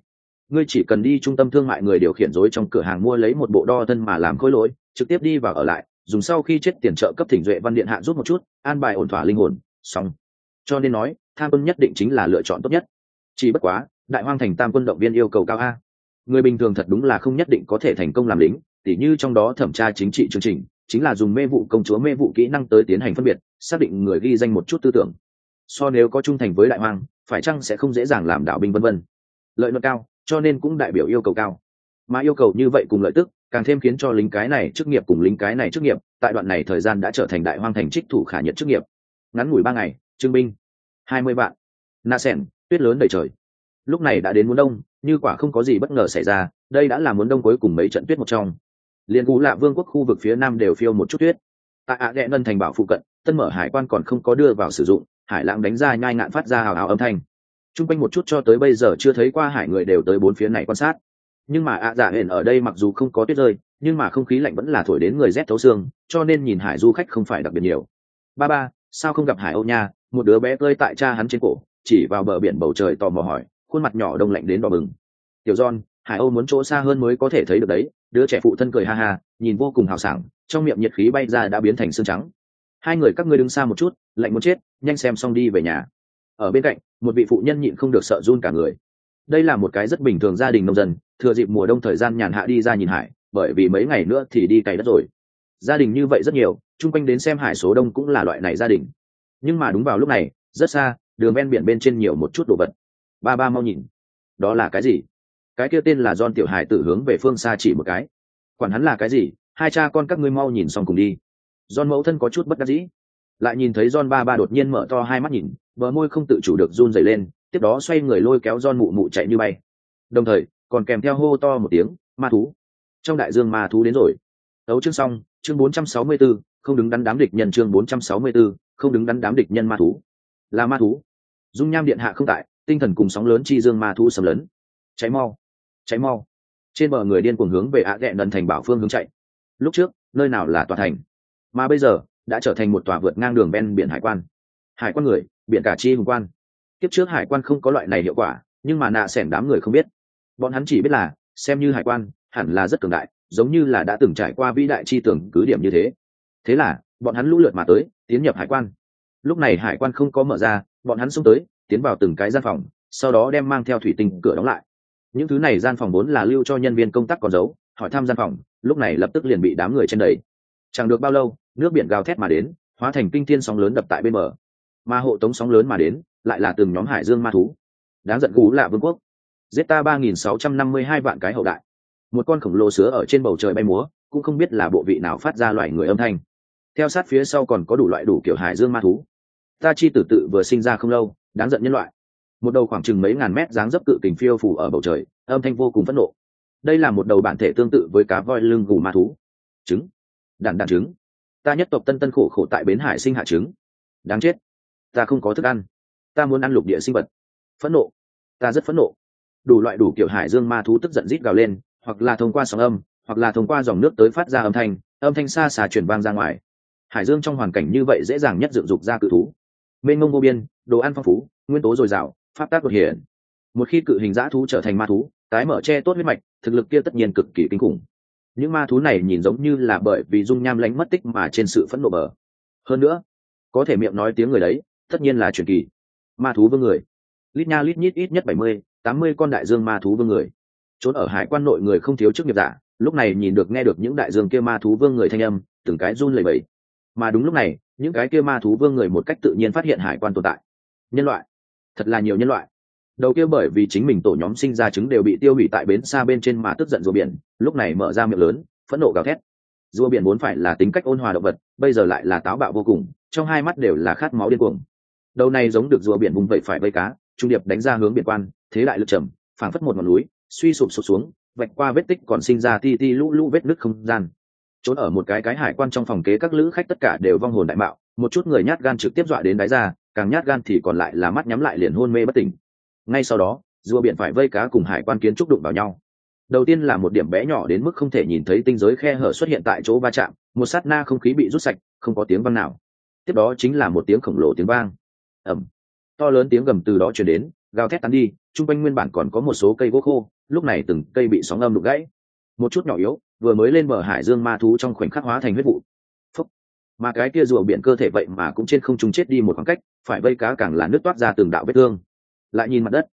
Ngươi chỉ cần đi trung tâm thương mại người điều khiển dối trong cửa hàng mua lấy một bộ đo thân mà làm khối lỗi, trực tiếp đi và ở lại, dùng sau khi chết tiền trợ cấp thỉnh duệ văn điện hạ rút một chút, an bài ổn thỏa linh hồn, xong. Cho nên nói, tham quân nhất định chính là lựa chọn tốt nhất. Chỉ bất quá, đại hoang thành tam quân động viên yêu cầu cao a. Người bình thường thật đúng là không nhất định có thể thành công làm lính tỉ như trong đó thẩm tra chính trị chương trình, chính là dùng mê vụ công chúa mê vụ kỹ năng tới tiến hành phân biệt, xác định người ghi danh một chút tư tưởng. So nếu có trung thành với đại hoang phải chăng sẽ không dễ dàng làm đạo binh vân vân. Lợi nhuận cao, cho nên cũng đại biểu yêu cầu cao. Mà yêu cầu như vậy cùng lợi tức, càng thêm khiến cho lính cái này chức nghiệp cùng lính cái này chức nghiệp, tại đoạn này thời gian đã trở thành đại hoang thành trích thủ khả nhật chức nghiệp. Ngắn ngủi ba ngày trưng binh, hai mươi vạn. Na sẻn, tuyết lớn đầy trời. Lúc này đã đến muốn đông, như quả không có gì bất ngờ xảy ra, đây đã là muốn đông cuối cùng mấy trận tuyết một trong liên cú lạ vương quốc khu vực phía nam đều phiêu một chút tuyết. Tại ạ đệ ngân thành bảo phụ cận, tân mở hải quan còn không có đưa vào sử dụng, hải lãng đánh ra nhai ngạn phát ra hào hào âm thanh. T r u n g quanh một chút cho tới bây giờ chưa thấy qua hải người đều tới bốn phía này quan sát. Nhưng mà ạ dạ hển ở đây mặc dù không có tuyết rơi, nhưng mà không khí lạnh vẫn là thổi đến người rét thấu xương, cho nên nhìn hải du khách không phải đặc biệt nhiều. Ba ba, sao không gặp hải âu nha? Một đứa bé tơi tại cha hắn trên cổ, chỉ vào bờ biển bầu trời tò mò hỏi, khuôn mặt nhỏ đông lạnh đến đỏ bừng. Tiểu don hải âu muốn chỗ xa hơn mới có thể thấy được đấy đứa trẻ phụ thân cười ha ha, nhìn vô cùng hào sảng, trong miệng nhiệt khí bay ra đã biến thành xương trắng. Hai người các ngươi đứng xa một chút, lạnh muốn chết, nhanh xem xong đi về nhà. Ở bên cạnh, một vị phụ nhân nhịn không được sợ run cả người. Đây là một cái rất bình thường gia đình nông dân, thừa dịp mùa đông thời gian nhàn hạ đi ra nhìn hải, bởi vì mấy ngày nữa thì đi cày đất rồi. Gia đình như vậy rất nhiều, chung quanh đến xem hải số đông cũng là loại này gia đình. Nhưng mà đúng vào lúc này, rất xa, đường ven biển bên trên nhiều một chút đồ vật. Ba ba mau nhìn. Đó là cái gì? Cái kia tên là don tiểu hải tự hướng về phương xa chỉ một cái. Quản hắn là cái gì hai cha con các ngươi mau nhìn xong cùng đi. Don mẫu thân có chút bất đắc dĩ. Lại nhìn thấy don ba ba đột nhiên mở to hai mắt nhìn bờ môi không tự chủ được run dày lên tiếp đó xoay người lôi kéo don mụ mụ chạy như bay. Đồng thời còn kèm theo hô to một tiếng ma thú. Trong đại dương ma thú đến rồi. Đấu chương xong chương 464, không đứng đắn đám địch nhân chương 464, không đứng đắn đám địch nhân ma thú. Là ma thú. Dung nham điện hạ không tại tinh thần cùng sóng lớn chi dương ma thú sầm lớn cháy mau cháy mau. Trên bờ người điên cuồng hướng về ạ ghẹ nần thành bảo phương hướng chạy. Lúc trước, nơi nào là tòa thành? Mà bây giờ, đã trở thành một tòa vượt ngang đường ven biển hải quan. Hải quan người, biển cả chi hùng quan. Kiếp trước hải quan không có loại này hiệu quả, nhưng mà nạ s đám người không biết. Bọn hắn chỉ biết là, xem như hải quan, hẳn là rất cường đại, giống như là đã từng trải qua vĩ đại chi tưởng cứ điểm như thế. Thế là, bọn hắn lũ lượt mà tới, tiến nhập hải quan. Lúc này hải quan không có mở ra, bọn hắn xông tới, tiến vào từng cái gian phòng, sau đó đem mang theo thủy tinh cửa đóng lại những thứ này gian phòng vốn là lưu cho nhân viên công tác còn giấu, hỏi thăm gian phòng, lúc này lập tức liền bị đám người trên đầy. Chẳng được bao lâu, nước biển gào thét mà đến, hóa thành kinh thiên sóng lớn đập tại bên bờ. Mà hộ tống sóng lớn mà đến, lại là từng nhóm hải dương ma thú. Đáng giận cú là vương quốc. Giết ta ba nghìn sáu trăm năm mươi hai vạn cái hậu đại. Một con khổng lồ sứa ở trên bầu trời bay múa, cũng không biết là bộ vị nào phát ra loại người âm thanh. Theo sát phía sau còn có đủ loại đủ kiểu hải dương ma thú. Ta chi tử tự vừa sinh ra không lâu, đáng giận nhân loại một đầu khoảng chừng mấy ngàn mét dáng dấp cự kình phiêu phủ ở bầu trời, âm thanh vô cùng phẫn nộ. Đây là một đầu bản thể tương tự với cá voi lưng gù ma thú. Trứng. Đàn đàn trứng. Ta nhất tộc tân tân khổ khổ tại bến hải sinh hạ trứng. Đáng chết. Ta không có thức ăn. Ta muốn ăn lục địa sinh vật. Phẫn nộ. Ta rất phẫn nộ. Đủ loại đủ kiểu hải dương ma thú tức giận rít gào lên, hoặc là thông qua sóng âm, hoặc là thông qua dòng nước tới phát ra âm thanh âm thanh xa xà chuyển vang ra ngoài. Hải dương trong hoàn cảnh như vậy dễ dàng nhất dựng dục ra cự thú. Mênh mông vô biên, đồ ăn phong phú, nguyên tố dồi dào pháp tác đột hiển. Một khi cự hình dã thú trở thành ma thú, tái mở che tốt huyết mạch, thực lực kia tất nhiên cực kỳ kinh khủng. Những ma thú này nhìn giống như là bởi vì dung nham lánh mất tích mà trên sự phẫn nộ bờ. Hơn nữa, có thể miệng nói tiếng người đấy, tất nhiên là truyền kỳ. Ma thú vương người. Lít nha lít nhít ít nhất bảy mươi, tám mươi con đại dương ma thú vương người. Trốn ở hải quan nội người không thiếu chức nghiệp giả, lúc này nhìn được nghe được những đại dương kia ma thú vương người thanh âm, từng cái run lẩy bẩy. Mà đúng lúc này, những cái kia ma thú vương người một cách tự nhiên phát hiện hải quan tồn tại. Nhân loại thật là nhiều nhân loại. Đầu kia bởi vì chính mình tổ nhóm sinh ra trứng đều bị tiêu hủy tại bến xa bên trên mà tức giận rùa biển, lúc này mở ra miệng lớn, phẫn nộ gào thét. Rùa biển vốn phải là tính cách ôn hòa động vật, bây giờ lại là táo bạo vô cùng, trong hai mắt đều là khát máu điên cuồng. Đầu này giống được rùa biển vùng vẫy phải vây cá, trung điệp đánh ra hướng biển quan, thế đại lực trầm, phảng phất một ngọn núi, suy sụp sụp xuống, vạch qua vết tích còn sinh ra ti ti lũ lũ vết nứt không gian. Trốn ở một cái cái hải quan trong phòng kế các lữ khách tất cả đều vong hồn đại mạo, một chút người nhát gan trực tiếp dọa đến đáy ra càng nhát gan thì còn lại là mắt nhắm lại liền hôn mê bất tỉnh. Ngay sau đó, rùa biển phải vây cá cùng hải quan kiến trúc đụng vào nhau. Đầu tiên là một điểm bé nhỏ đến mức không thể nhìn thấy tinh giới khe hở xuất hiện tại chỗ va chạm, một sát na không khí bị rút sạch, không có tiếng vang nào. Tiếp đó chính là một tiếng khổng lồ tiếng vang. Ẩm to lớn tiếng gầm từ đó chuyển đến, gào thét tắn đi, chung quanh nguyên bản còn có một số cây gỗ khô, lúc này từng cây bị sóng âm đục gãy. Một chút nhỏ yếu, vừa mới lên bờ hải dương ma thú trong khoảnh khắc hóa thành huyết vụ. Phúc. mà cái kia rùa biển cơ thể vậy mà cũng trên không trung chết đi một khoảng cách phải vây cá càng là nước toát ra từng đạo vết thương. Lại nhìn mặt đất,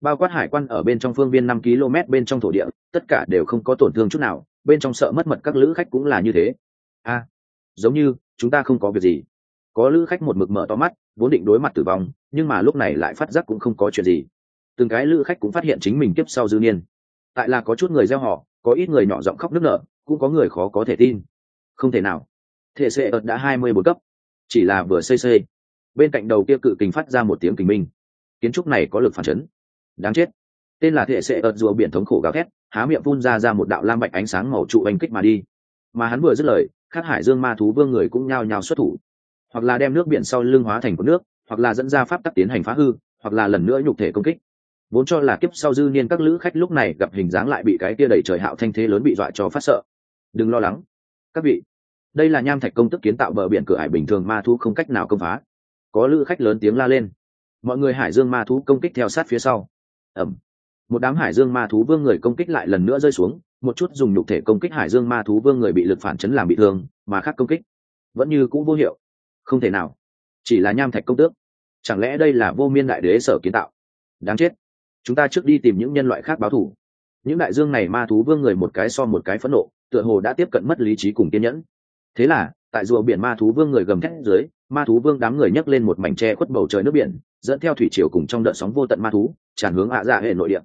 bao quát hải quan ở bên trong phương viên năm km bên trong thổ địa, tất cả đều không có tổn thương chút nào, bên trong sợ mất mật các lữ khách cũng là như thế. A, giống như, chúng ta không có việc gì. Có lữ khách một mực mở to mắt, vốn định đối mặt tử vong, nhưng mà lúc này lại phát giác cũng không có chuyện gì. Từng cái lữ khách cũng phát hiện chính mình tiếp sau dư niên. Tại là có chút người gieo họ, có ít người nhỏ giọng khóc nức nở, cũng có người khó có thể tin. Không thể nào. Thể sệ ợt đã hai mươi bốn cấp. Chỉ là vừa xây xây bên cạnh đầu kia cự kình phát ra một tiếng kình minh. Kiến trúc này có lực phản chấn. Đáng chết. Tên là thệ sệ ợt rùa biển thống khổ gào thét, há miệng phun ra ra một đạo lam bạch ánh sáng màu trụ oanh kích mà đi. Mà hắn vừa dứt lời, khắc hải dương ma thú vương người cũng nhao nhao xuất thủ. Hoặc là đem nước biển sau lưng hóa thành của nước, hoặc là dẫn ra pháp tắc tiến hành phá hư, hoặc là lần nữa nhục thể công kích. Vốn cho là kiếp sau dư niên các lữ khách lúc này gặp hình dáng lại bị cái kia đẩy trời hạo thanh thế lớn bị dọa cho phát sợ. Đừng lo lắng. Các vị, đây là nham thạch công tức kiến tạo bờ biển cửa hải bình thường, ma thú không cách nào công phá có lữ khách lớn tiếng la lên. Mọi người hải dương ma thú công kích theo sát phía sau. Ẩm. Một đám hải dương ma thú vương người công kích lại lần nữa rơi xuống, một chút dùng nhục thể công kích hải dương ma thú vương người bị lực phản chấn làm bị thương, mà khác công kích vẫn như cũ vô hiệu. Không thể nào. Chỉ là nham thạch công tước. Chẳng lẽ đây là vô miên đại đế sở kiến tạo? Đáng chết. Chúng ta trước đi tìm những nhân loại khác báo thù. Những đại dương này ma thú vương người một cái so một cái phẫn nộ, tựa hồ đã tiếp cận mất lý trí cùng kiên nhẫn thế là, tại rùa biển ma thú vương người gầm thét dưới, ma thú vương đám người nhấc lên một mảnh tre khuất bầu trời nước biển, dẫn theo thủy triều cùng trong đợt sóng vô tận ma thú, tràn hướng ạ dạ hệ nội địa.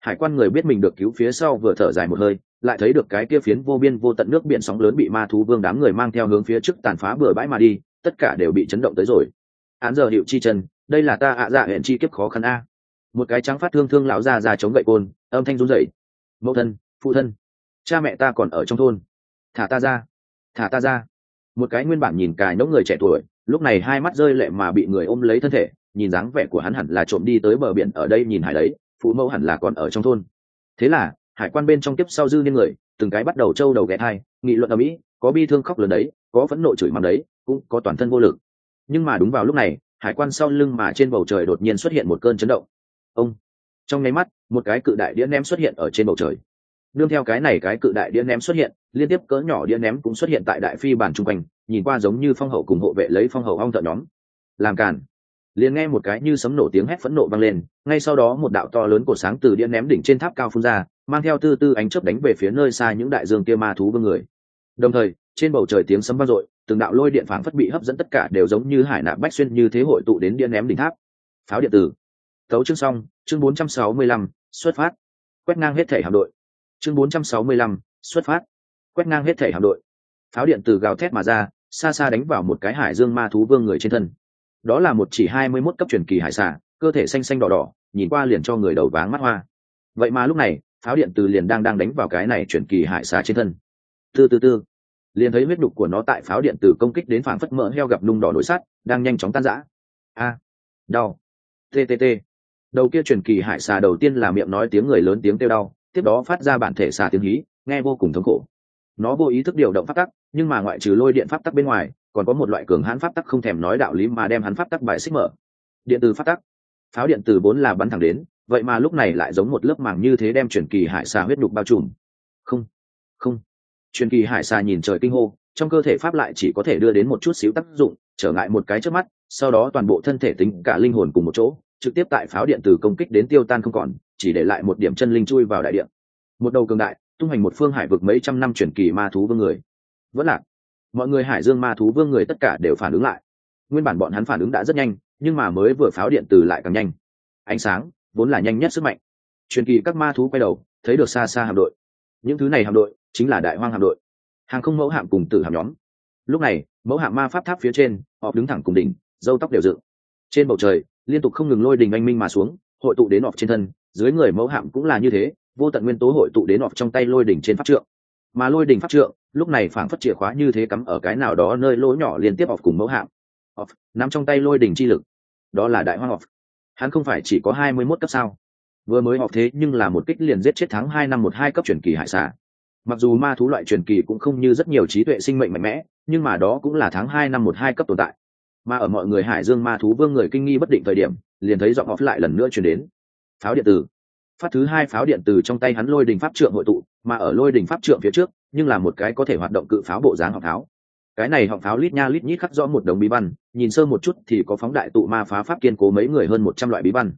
Hải quan người biết mình được cứu phía sau vừa thở dài một hơi, lại thấy được cái kia phiến vô biên vô tận nước biển sóng lớn bị ma thú vương đám người mang theo hướng phía trước tàn phá bừa bãi mà đi, tất cả đều bị chấn động tới rồi. Án giờ hiệu chi chân, đây là ta ạ dạ hẹn chi kiếp khó khăn a. Một cái trắng phát thương thương lão ra ra chống gậy côn, âm thanh run rẩy. Mẫu thân, phụ thân, cha mẹ ta còn ở trong thôn. Thả ta ra thả ta ra. Một cái nguyên bản nhìn cài nỗ người trẻ tuổi, lúc này hai mắt rơi lệ mà bị người ôm lấy thân thể, nhìn dáng vẻ của hắn hẳn là trộm đi tới bờ biển ở đây nhìn hải đấy, phụ mẫu hẳn là còn ở trong thôn. Thế là, hải quan bên trong kiếp sau dư niên người, từng cái bắt đầu trâu đầu ghé thai, nghị luận ở mỹ có bi thương khóc lớn đấy, có phẫn nộ chửi mắng đấy, cũng có toàn thân vô lực. Nhưng mà đúng vào lúc này, hải quan sau lưng mà trên bầu trời đột nhiên xuất hiện một cơn chấn động. Ông, trong nháy mắt, một cái cự đại đĩa ném xuất hiện ở trên bầu trời đương theo cái này cái cự đại đĩa ném xuất hiện liên tiếp cỡ nhỏ đĩa ném cũng xuất hiện tại đại phi bản chung quanh nhìn qua giống như phong hậu cùng hộ vệ lấy phong hậu ong thợ nhóm. Làm càn. Liền nghe một cái như sấm nổ tiếng hét phẫn nộ vang lên ngay sau đó một đạo to lớn của sáng từ đĩa ném đỉnh trên tháp cao phun ra mang theo tư tư ánh chớp đánh về phía nơi xa những đại dương kia ma thú vương người. Đồng thời trên bầu trời tiếng sấm vang dội từng đạo lôi điện phảng phất bị hấp dẫn tất cả đều giống như hải nạp bách xuyên như thế hội tụ đến đĩa ném đỉnh tháp. Pháo điện tử. Thấu chương xong chương 465, xuất phát. Quét ngang hết thể hạm đội chương 465, xuất phát. Quét ngang hết thể hạm đội. Pháo điện từ gào thét mà ra xa xa đánh vào một cái hải dương ma thú vương người trên thân. Đó là một chỉ hai mươi 21 cấp truyền kỳ hải xà cơ thể xanh xanh đỏ đỏ nhìn qua liền cho người đầu váng mắt hoa. Vậy mà lúc này pháo điện từ liền đang đang đánh vào cái này truyền kỳ hải xà trên thân. Tư tư tư liền thấy huyết đục của nó tại pháo điện từ công kích đến phảng phất mỡ heo gặp nung đỏ nổi sắt đang nhanh chóng tan rã. A. Đau. Ttt đầu kia truyền kỳ hải xà đầu tiên là miệng nói tiếng người lớn tiếng kêu đau tiếp đó phát ra bản thể xà tiếng hí, nghe vô cùng thống khổ. Nó vô ý thức điều động pháp tắc, nhưng mà ngoại trừ lôi điện pháp tắc bên ngoài, còn có một loại cường hãn pháp tắc không thèm nói đạo lý mà đem hắn pháp tắc bài xích mở. Điện từ pháp tắc. Pháo điện từ vốn là bắn thẳng đến, vậy mà lúc này lại giống một lớp màng như thế đem truyền kỳ hải xà huyết đục bao trùm. Không không. Truyền kỳ hải xà nhìn trời kinh hô, trong cơ thể pháp lại chỉ có thể đưa đến một chút xíu tác dụng, trở ngại một cái trước mắt, sau đó toàn bộ thân thể tính cả linh hồn cùng một chỗ, trực tiếp tại pháo điện từ công kích đến tiêu tan không còn chỉ để lại một điểm chân linh chui vào đại điện một đầu cường đại, tung hành một phương hải vực mấy trăm năm chuyển kỳ ma thú vương người. Vẫn lạc. Mọi người hải dương ma thú vương người tất cả đều phản ứng lại. Nguyên bản bọn hắn phản ứng đã rất nhanh, nhưng mà mới vừa pháo điện từ lại càng nhanh. Ánh sáng, vốn là nhanh nhất sức mạnh. Truyền kỳ các ma thú quay đầu, thấy được xa xa hạm đội. Những thứ này hạm đội, chính là đại hoang hạm đội. Hàng không mẫu hạm cùng tử hạm nhóm. Lúc này, mẫu hạm ma pháp tháp phía trên, họ đứng thẳng cùng đỉnh dâu tóc đều dựng. Trên bầu trời, liên tục không ngừng lôi đình anh minh mà xuống hội tụ đến ọp trên thân, dưới người mẫu hạm cũng là như thế, vô tận nguyên tố hội tụ đến ọp trong tay lôi đỉnh trên pháp trượng. Mà lôi đỉnh pháp trượng, lúc này phảng phất chìa khóa như thế cắm ở cái nào đó nơi lỗ nhỏ liên tiếp ọp cùng mẫu hạm. Ọp, nắm trong tay lôi đỉnh chi lực. Đó là đại hoang ọp. Hắn không phải chỉ có hai mươi mốt cấp sao? Vừa mới học thế nhưng là một kích liền giết chết tháng hai năm một hai cấp truyền kỳ hải xà. Mặc dù ma thú loại truyền kỳ cũng không như rất nhiều trí tuệ sinh mệnh mạnh mẽ, nhưng mà đó cũng là tháng hai năm một hai cấp tồn tại mà ở mọi người hải dương ma thú vương người kinh nghi bất định thời điểm, liền thấy giọng off lại lần nữa chuyển đến. Pháo điện tử. Phát thứ hai pháo điện từ trong tay hắn lôi đình pháp trượng hội tụ, mà ở lôi đình pháp trượng phía trước, nhưng là một cái có thể hoạt động cự pháo bộ dáng họng pháo. Cái này họng pháo lít nha lít nhít khắc rõ một đồng bí văn, nhìn sơ một chút thì có phóng đại tụ ma phá pháp kiên cố mấy người hơn một trăm loại bí văn.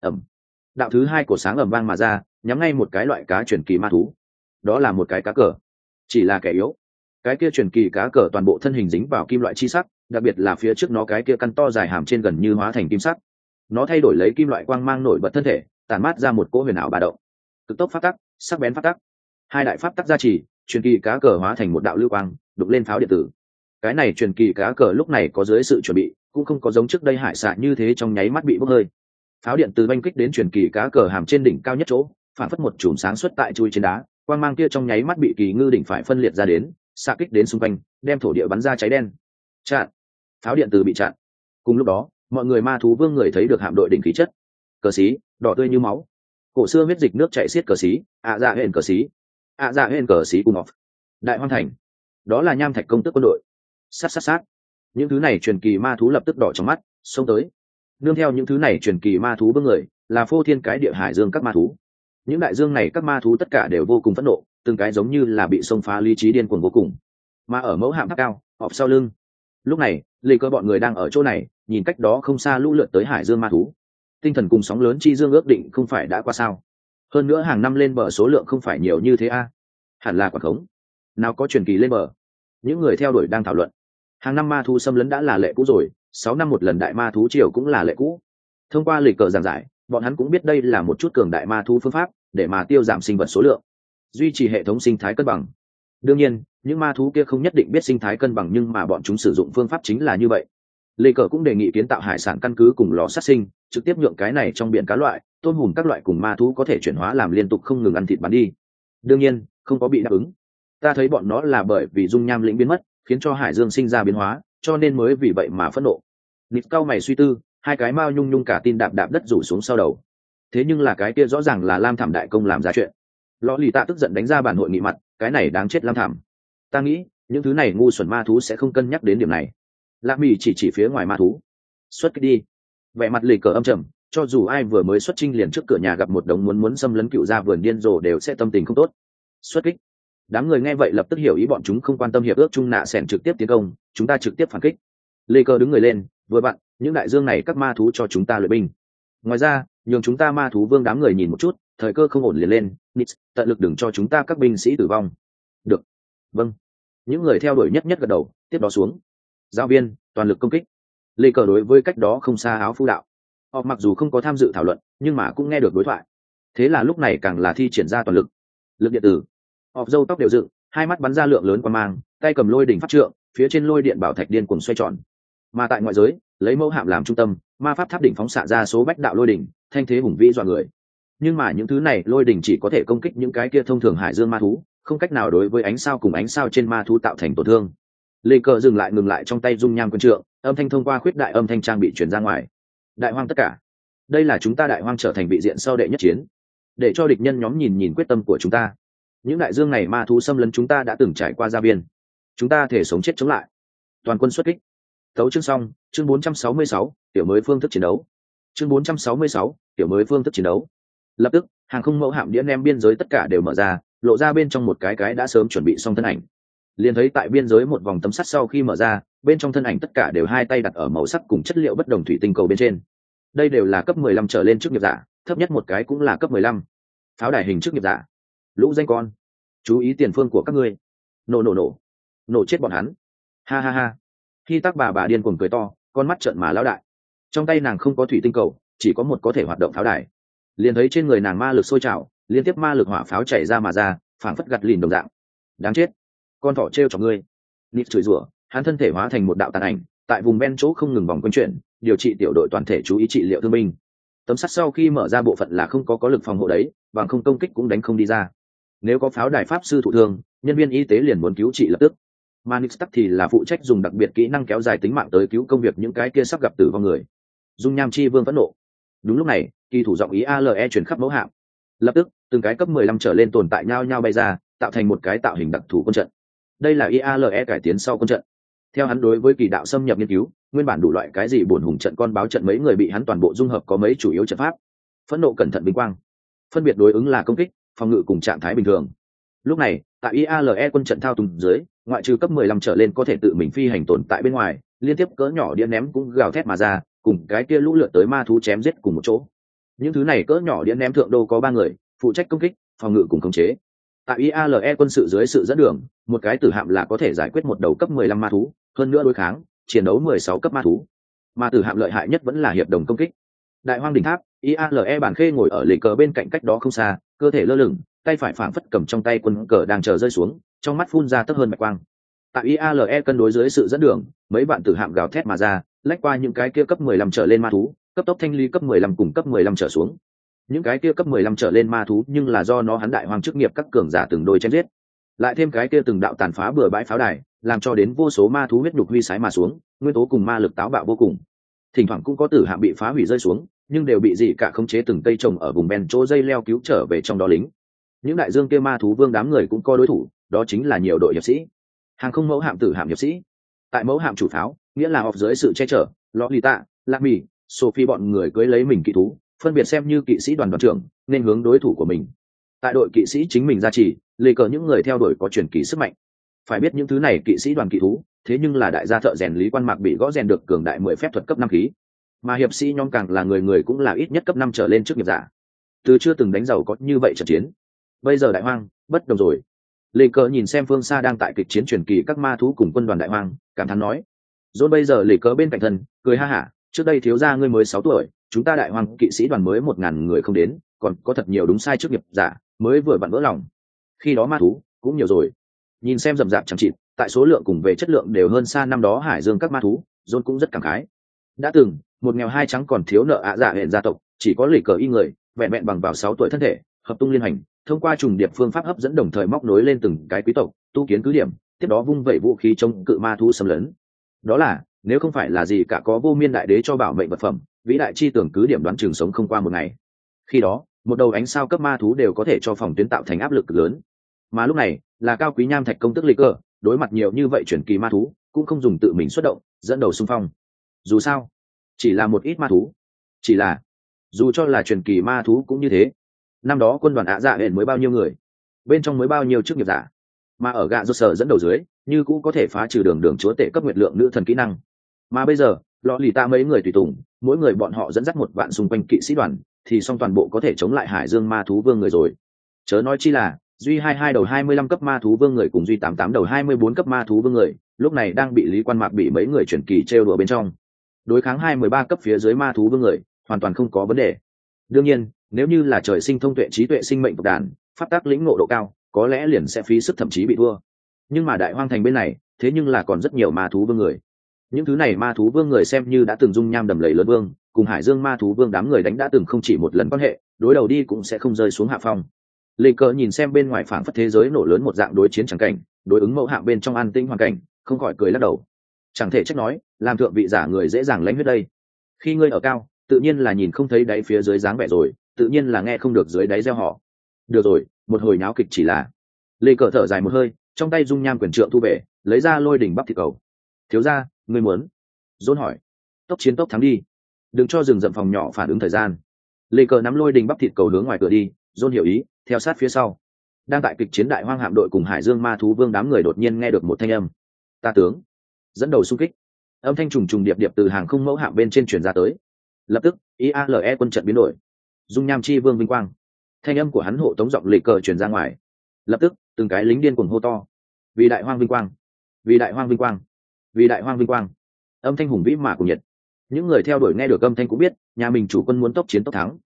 Ẩm. Đạo thứ hai của sáng ẩm vang mà ra, nhắm ngay một cái loại cá chuyển kỳ ma thú. Đó là một cái cá cờ. Chỉ là kẻ yếu cái kia truyền kỳ cá cờ toàn bộ thân hình dính vào kim loại chi sắc, đặc biệt là phía trước nó cái kia căn to dài hàm trên gần như hóa thành kim sắc. Nó thay đổi lấy kim loại quang mang nổi bật thân thể tàn mát ra một cỗ huyền ảo bà động. Cực tốc phát tắc, sắc bén phát tắc. Hai đại pháp tắc gia trì, truyền kỳ cá cờ hóa thành một đạo lưu quang, đục lên pháo điện tử. Cái này truyền kỳ cá cờ lúc này có dưới sự chuẩn bị, cũng không có giống trước đây hải xạ như thế trong nháy mắt bị bốc hơi. Pháo điện từ banh kích đến truyền kỳ cá cờ hàm trên đỉnh cao nhất chỗ, phản phất một chùm sáng xuất tại chui trên đá, quang mang kia trong nháy mắt bị kỳ ngư đỉnh phải phân liệt ra đến xạ kích đến xung quanh, đem thổ địa bắn ra cháy đen. Chặn. Pháo điện từ bị chặn. Cùng lúc đó, mọi người ma thú vương người thấy được hạm đội đỉnh khí chất. Cờ xí, đỏ tươi như máu. Cổ xưa huyết dịch nước chạy xiết cờ xí, ạ dạ hên cờ xí. Ạ dạ hên cờ xí cùng ngọc đại hoan thành. Đó là nham thạch công tức quân đội. Sát sát sát. Những thứ này truyền kỳ ma thú lập tức đỏ trong mắt, xông tới. Nương theo những thứ này truyền kỳ ma thú vương người, là phô thiên cái địa hải dương các ma thú. Những đại dương này các ma thú tất cả đều vô cùng phẫn nộ từng cái giống như là bị xông phá lý trí điên cuồng vô cùng. Mà ở mẫu hạm tháp cao, họp sau lưng. Lúc này lì cơ bọn người đang ở chỗ này, nhìn cách đó không xa lũ lượt tới hải dương ma thú. Tinh thần cùng sóng lớn chi dương ước định không phải đã qua sao. Hơn nữa hàng năm lên bờ số lượng không phải nhiều như thế a. Hẳn là quả khống. Nào có truyền kỳ lên bờ. Những người theo đuổi đang thảo luận. Hàng năm ma thú xâm lấn đã là lệ cũ rồi, sáu năm một lần đại ma thú triều cũng là lệ cũ. Thông qua lịch cờ giảng giải, bọn hắn cũng biết đây là một chút cường đại ma thú phương pháp để mà tiêu giảm sinh vật số lượng duy trì hệ thống sinh thái cân bằng. Đương nhiên, những ma thú kia không nhất định biết sinh thái cân bằng nhưng mà bọn chúng sử dụng phương pháp chính là như vậy. Lê cờ cũng đề nghị kiến tạo hải sản căn cứ cùng lò sát sinh, trực tiếp nhượng cái này trong biển cá loại, tôm hùm các loại cùng ma thú có thể chuyển hóa làm liên tục không ngừng ăn thịt bắn đi. Đương nhiên, không có bị đáp ứng. Ta thấy bọn nó là bởi vì dung nham lĩnh biến mất, khiến cho hải dương sinh ra biến hóa, cho nên mới vì vậy mà phẫn nộ. Nịt cao mày suy tư, hai cái mao nhung nhung cả tin đạp đạp đất rủ xuống sau đầu. Thế nhưng là cái kia rõ ràng là lam thảm đại công làm ra chuyện lõ lì tạ tức giận đánh ra bản hội nghị mặt, cái này đáng chết lam thảm. Ta nghĩ, những thứ này ngu xuẩn ma thú sẽ không cân nhắc đến điểm này. Lạc mì chỉ chỉ phía ngoài ma thú. Xuất kích đi. Vẻ mặt lì cờ âm trầm, cho dù ai vừa mới xuất trinh liền trước cửa nhà gặp một đống muốn muốn xâm lấn cựu ra vườn điên rồ đều sẽ tâm tình không tốt. Xuất kích. Đám người nghe vậy lập tức hiểu ý bọn chúng không quan tâm hiệp ước trung nạ sẻn trực tiếp tiến công, chúng ta trực tiếp phản kích. Lê cơ đứng người lên, vừa vặn, những đại dương này các ma thú cho chúng ta lợi binh. Ngoài ra, nhường chúng ta ma thú vương đám người nhìn một chút thời cơ không ổn liền lên nít tận lực đừng cho chúng ta các binh sĩ tử vong. Được. Vâng. Những người theo đuổi nhất nhất gật đầu, tiếp đó xuống. Giáo viên, toàn lực công kích. Lê cờ đối với cách đó không xa áo phu đạo. Họ mặc dù không có tham dự thảo luận, nhưng mà cũng nghe được đối thoại. Thế là lúc này càng là thi triển ra toàn lực. Lực điện tử. Họ dâu tóc đều dựng, hai mắt bắn ra lượng lớn qua mang, tay cầm lôi đỉnh phát trượng, phía trên lôi điện bảo thạch điên cùng xoay tròn. Mà tại ngoại giới, lấy mẫu hạm làm trung tâm, ma pháp tháp đỉnh phóng xạ ra số bách đạo lôi đỉnh, thanh thế hùng vĩ dọa người nhưng mà những thứ này lôi đình chỉ có thể công kích những cái kia thông thường hải dương ma thú không cách nào đối với ánh sao cùng ánh sao trên ma thú tạo thành tổn thương. Lê cờ dừng lại ngừng lại trong tay dung nham quân trượng âm thanh thông qua khuyết đại âm thanh trang bị chuyển ra ngoài. Đại hoang tất cả. Đây là chúng ta đại hoang trở thành vị diện sau đệ nhất chiến. Để cho địch nhân nhóm nhìn nhìn quyết tâm của chúng ta. Những đại dương này ma thú xâm lấn chúng ta đã từng trải qua gia biên. chúng ta thể sống chết chống lại. Toàn quân xuất kích. Thấu chương xong chương 466, tiểu mới phương thức chiến đấu. Chương 466, tiểu mới phương thức chiến đấu lập tức, hàng không mẫu hạm đĩa nem biên giới tất cả đều mở ra, lộ ra bên trong một cái cái đã sớm chuẩn bị xong thân ảnh. Liền thấy tại biên giới một vòng tấm sắt sau khi mở ra, bên trong thân ảnh tất cả đều hai tay đặt ở màu sắc cùng chất liệu bất đồng thủy tinh cầu bên trên. Đây đều là cấp 15 trở lên chức nghiệp giả, thấp nhất một cái cũng là cấp 15. pháo đài hình chức nghiệp giả. Lũ danh con. Chú ý tiền phương của các ngươi. Nổ nổ nổ. Nổ chết bọn hắn. Ha ha ha. Khi tác bà bà điên cuồng cười to, con mắt trợn mà lão đại. Trong tay nàng không có thủy tinh cầu, chỉ có một có thể hoạt động pháo đài liền thấy trên người nàng ma lực sôi trào, liên tiếp ma lực hỏa pháo chảy ra mà ra, phảng phất gặt lìn đồng dạng. Đáng chết, con thỏ t r e o cho ngươi. Nịp chửi rủa, hắn thân thể hóa thành một đạo tàn ảnh, tại vùng ven chỗ không ngừng vòng quanh chuyển điều trị tiểu đội toàn thể chú ý trị liệu thương binh. Tấm sắt sau khi mở ra bộ phận là không có có lực phòng hộ đấy, bằng không công kích cũng đánh không đi ra. Nếu có pháo đài pháp sư thụ thương, nhân viên y tế liền muốn cứu trị lập tức. Manix tắc thì là phụ trách dùng đặc biệt kỹ năng kéo dài tính mạng tới cứu công việc những cái kia sắp gặp tử vong người. Dung nham chi vương phẫn nộ. Đúng lúc này kỳ thủ giọng ý ale chuyển khắp mẫu hạm lập tức, từng cái cấp mười lăm trở lên tồn tại nhau nhau bay ra, tạo thành một cái tạo hình đặc thù quân trận. Đây là iale cải tiến sau quân trận. Theo hắn đối với kỳ đạo xâm nhập nghiên cứu, nguyên bản đủ loại cái gì buồn hùng trận con báo trận mấy người bị hắn toàn bộ dung hợp có mấy chủ yếu trận pháp. Phẫn nộ cẩn thận bình quang. Phân biệt đối ứng là công kích, phòng ngự cùng trạng thái bình thường. Lúc này, tại iale quân trận thao túng dưới, ngoại trừ cấp 15 trở lên có thể tự mình phi hành tồn tại bên ngoài, liên tiếp cỡ nhỏ điên ném cũng gào thét mà ra, cùng cái kia lũ lượt tới ma thú chém giết cùng một chỗ những thứ này cỡ nhỏ điện ném thượng đô có ba người, phụ trách công kích, phòng ngự cùng khống chế. Tại iale quân sự dưới sự dẫn đường, một cái tử hạm là có thể giải quyết một đầu cấp 15 ma thú, hơn nữa đối kháng, chiến đấu 16 cấp ma thú. Mà tử hạm lợi hại nhất vẫn là hiệp đồng công kích. Đại hoang đỉnh tháp iale bản khê ngồi ở lề cờ bên cạnh cách đó không xa, cơ thể lơ lửng, tay phải phảng phất cầm trong tay quân cờ đang chờ rơi xuống, trong mắt phun ra tấp hơn mạch quang. Tại iale cân đối dưới sự dẫn đường, mấy bạn tử hạm gào thét mà ra, lách qua những cái kia cấp 15 trở lên ma thú cấp tốc thanh ly cấp 15 cùng cấp 15 trở xuống. Những cái kia cấp 15 trở lên ma thú nhưng là do nó hắn đại hoàng chức nghiệp các cường giả từng đôi chém giết. Lại thêm cái kia từng đạo tàn phá bừa bãi pháo đài, làm cho đến vô số ma thú huyết nhục huy sái mà xuống, nguyên tố cùng ma lực táo bạo vô cùng. Thỉnh thoảng cũng có tử hạm bị phá hủy rơi xuống, nhưng đều bị dị cả khống chế từng cây trồng ở vùng ben chỗ dây leo cứu trở về trong đó lính. Những đại dương kia ma thú vương đám người cũng có đối thủ, đó chính là nhiều đội hiệp sĩ. Hàng không mẫu hạm tử hạm hiệp sĩ. Tại mẫu hạm chủ pháo, nghĩa là họp dưới sự che chở, lọ lì tạ, lạc mì sophie bọn người cưới lấy mình kỵ thú, phân biệt xem như kỵ sĩ đoàn đoàn trưởng, nên hướng đối thủ của mình. Tại đội kỵ sĩ chính mình ra chỉ lê cờ những người theo đuổi có truyền kỳ sức mạnh. Phải biết những thứ này kỵ sĩ đoàn kỵ thú, thế nhưng là đại gia thợ rèn lý quan mạc bị gõ rèn được cường đại mười phép thuật cấp năm khí. Mà hiệp sĩ nhóm càng là người người cũng là ít nhất cấp năm trở lên trước nghiệp giả. Từ chưa từng đánh giàu có như vậy trận chiến. Bây giờ đại hoang, bất đồng rồi. Lê cờ nhìn xem phương xa đang tại kịch chiến truyền kỳ các ma thú cùng quân đoàn đại hoang, cảm thán nói. Dôn bây giờ lê cờ bên cạnh thân, cười ha hả trước đây thiếu gia ngươi mới sáu tuổi, chúng ta đại hoàng kỵ sĩ đoàn mới một ngàn người không đến, còn có thật nhiều đúng sai trước nghiệp giả, mới vừa vặn vỡ lòng. Khi đó ma thú cũng nhiều rồi. Nhìn xem rậm rạp chẳng chịt, tại số lượng cùng về chất lượng đều hơn xa năm đó hải dương các ma thú dôn cũng rất cảm khái. Đã từng, một nghèo hai trắng còn thiếu nợ ạ dạ hẹn gia tộc, chỉ có lì cờ y người, vẹn vẹn bằng vào sáu tuổi thân thể, hợp tung liên hành, thông qua trùng điệp phương pháp hấp dẫn đồng thời móc nối lên từng cái quý tộc, tu kiến cứ điểm, tiếp đó vung vẩy vũ khí chống cự ma thú xâm lấn. Đó là nếu không phải là gì cả có vô miên đại đế cho bảo mệnh vật phẩm, vĩ đại chi tưởng cứ điểm đoán trường sống không qua một ngày. Khi đó, một đầu ánh sao cấp ma thú đều có thể cho phòng tuyến tạo thành áp lực lớn. Mà lúc này, là cao quý nham thạch công tức lịch cơ, đối mặt nhiều như vậy chuyển kỳ ma thú, cũng không dùng tự mình xuất động, dẫn đầu xung phong. Dù sao, chỉ là một ít ma thú. Chỉ là, dù cho là truyền kỳ ma thú cũng như thế. Năm đó quân đoàn ạ dạ hển mới bao nhiêu người? Bên trong mới bao nhiêu chức nghiệp giả? Mà ở gạ do sở dẫn đầu dưới, như cũng có thể phá trừ đường đường chúa tể cấp nguyệt lượng nữ thần kỹ năng mà bây giờ, lọ lì ta mấy người tùy tùng, mỗi người bọn họ dẫn dắt một vạn xung quanh kỵ sĩ đoàn, thì song toàn bộ có thể chống lại hải dương ma thú vương người rồi. Chớ nói chi là, duy hai hai đầu hai mươi lăm cấp ma thú vương người cùng duy tám tám đầu hai mươi bốn cấp ma thú vương người, lúc này đang bị lý quan mạc bị mấy người chuyển kỳ trêu đùa bên trong. Đối kháng hai mười ba cấp phía dưới ma thú vương người, hoàn toàn không có vấn đề. Đương nhiên, nếu như là trời sinh thông tuệ trí tuệ sinh mệnh tộc đàn phát tác lĩnh ngộ độ cao, có lẽ liền sẽ phí sức thậm chí bị thua. Nhưng mà đại hoang thành bên này, thế nhưng là còn rất nhiều ma thú vương người những thứ này ma thú vương người xem như đã từng dung nham đầm lầy lớn vương, cùng hải dương ma thú vương đám người đánh đã từng không chỉ một lần quan hệ, đối đầu đi cũng sẽ không rơi xuống hạ phong. Lê cờ nhìn xem bên ngoài phảng phất thế giới nổ lớn một dạng đối chiến chẳng cảnh, đối ứng mẫu hạ bên trong an tinh hoàn cảnh, không khỏi cười lắc đầu. Chẳng thể trách nói, làm thượng vị giả người dễ dàng lãnh huyết đây. Khi ngươi ở cao, tự nhiên là nhìn không thấy đáy phía dưới dáng vẻ rồi, tự nhiên là nghe không được dưới đáy gieo họ. Được rồi, một hồi náo kịch chỉ là. Lê cờ thở dài một hơi, trong tay dung nham quyền trượng thu về, lấy ra lôi đỉnh bắp thịt cầu. Thiếu ra ngươi muốn? Dôn hỏi. Tốc chiến tốc thắng đi. Đừng cho rừng rậm phòng nhỏ phản ứng thời gian. Lê cờ nắm lôi đình bắp thịt cầu hướng ngoài cửa đi, dôn hiểu ý, theo sát phía sau. Đang tại kịch chiến đại hoang hạm đội cùng hải dương ma thú vương đám người đột nhiên nghe được một thanh âm. Ta tướng. Dẫn đầu xung kích. Âm thanh trùng trùng điệp điệp từ hàng không mẫu hạm bên trên chuyển ra tới. Lập tức iale quân trận biến đổi. Dung nham chi vương vinh quang. Thanh âm của hắn hộ tống giọng lệ cờ truyền ra ngoài. Lập tức, từng cái lính điên cuồng hô to. Vì đại hoang vinh quang. Vì đại hoang vinh quang vì đại hoang vinh quang. Âm thanh hùng vĩ mà cùng nhiệt. Những người theo đuổi nghe được âm thanh cũng biết nhà mình chủ quân muốn tốc chiến tốc thắng.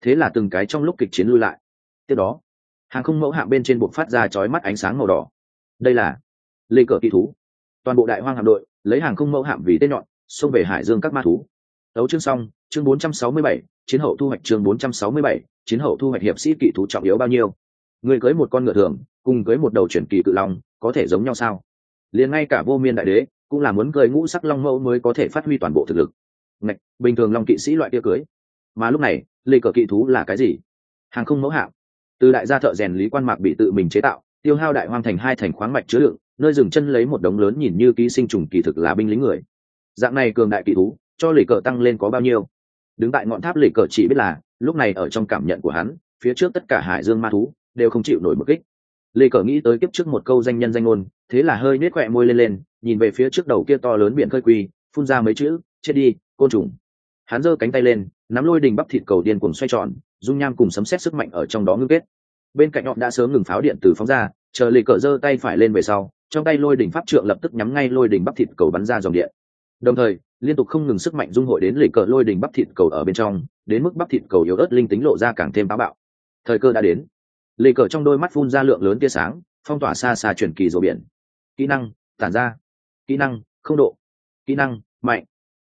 Thế là từng cái trong lúc kịch chiến lui lại. Tiếp đó hàng không mẫu hạm bên trên buộc phát ra chói mắt ánh sáng màu đỏ. Đây là lê cờ kỳ thú. Toàn bộ đại hoang hạm đội lấy hàng không mẫu hạm vì tên nhọn xông về hải dương các ma thú. Đấu chương xong chương 467, chiến hậu thu hoạch chương 467, chiến hậu thu hoạch hiệp sĩ kỵ thú trọng yếu bao nhiêu? Người cưới một con ngựa thường cùng cưới một đầu chuyển kỳ cự long có thể giống nhau sao? Liền ngay cả vô miên đại đế cũng là muốn cười ngũ sắc long mẫu mới có thể phát huy toàn bộ thực lực. Ngạch, bình thường long kỵ sĩ loại kia cưới. Mà lúc này lê cờ kỵ thú là cái gì? Hàng không mẫu hạng. từ đại gia thợ rèn lý quan mạc bị tự mình chế tạo tiêu hao đại hoang thành hai thành khoáng mạch chứa đựng nơi dừng chân lấy một đống lớn nhìn như ký sinh trùng kỳ thực là binh lính người. Dạng này cường đại kỳ thú cho lì cờ tăng lên có bao nhiêu? Đứng tại ngọn tháp lì cờ chỉ biết là lúc này ở trong cảm nhận của hắn phía trước tất cả hải dương ma thú đều không chịu nổi một kích. Lê cờ nghĩ tới kiếp trước một câu danh nhân danh ngôn, thế là hơi nết khỏe môi lên lên, nhìn về phía trước đầu kia to lớn biển khơi quy phun ra mấy chữ, chết đi, côn trùng. Hắn giơ cánh tay lên, nắm lôi đình bắp thịt cầu điên cuồng xoay tròn, dung nham cùng sấm xét sức mạnh ở trong đó ngưng kết. Bên cạnh họ đã sớm ngừng pháo điện từ phóng ra, chờ lì cờ giơ tay phải lên về sau, trong tay lôi đỉnh pháp trượng lập tức nhắm ngay lôi đỉnh bắp thịt cầu bắn ra dòng điện. Đồng thời, liên tục không ngừng sức mạnh dung hội đến lì cờ lôi đỉnh bắp thịt cầu ở bên trong, đến mức bắp thịt cầu yếu ớt linh tính lộ ra càng thêm táo bạo. Thời cơ đã đến lì cờ trong đôi mắt phun ra lượng lớn tia sáng, phong tỏa xa xa chuyển kỳ rổ biển. Kỹ năng, tản ra. Kỹ năng, không độ. Kỹ năng, mạnh.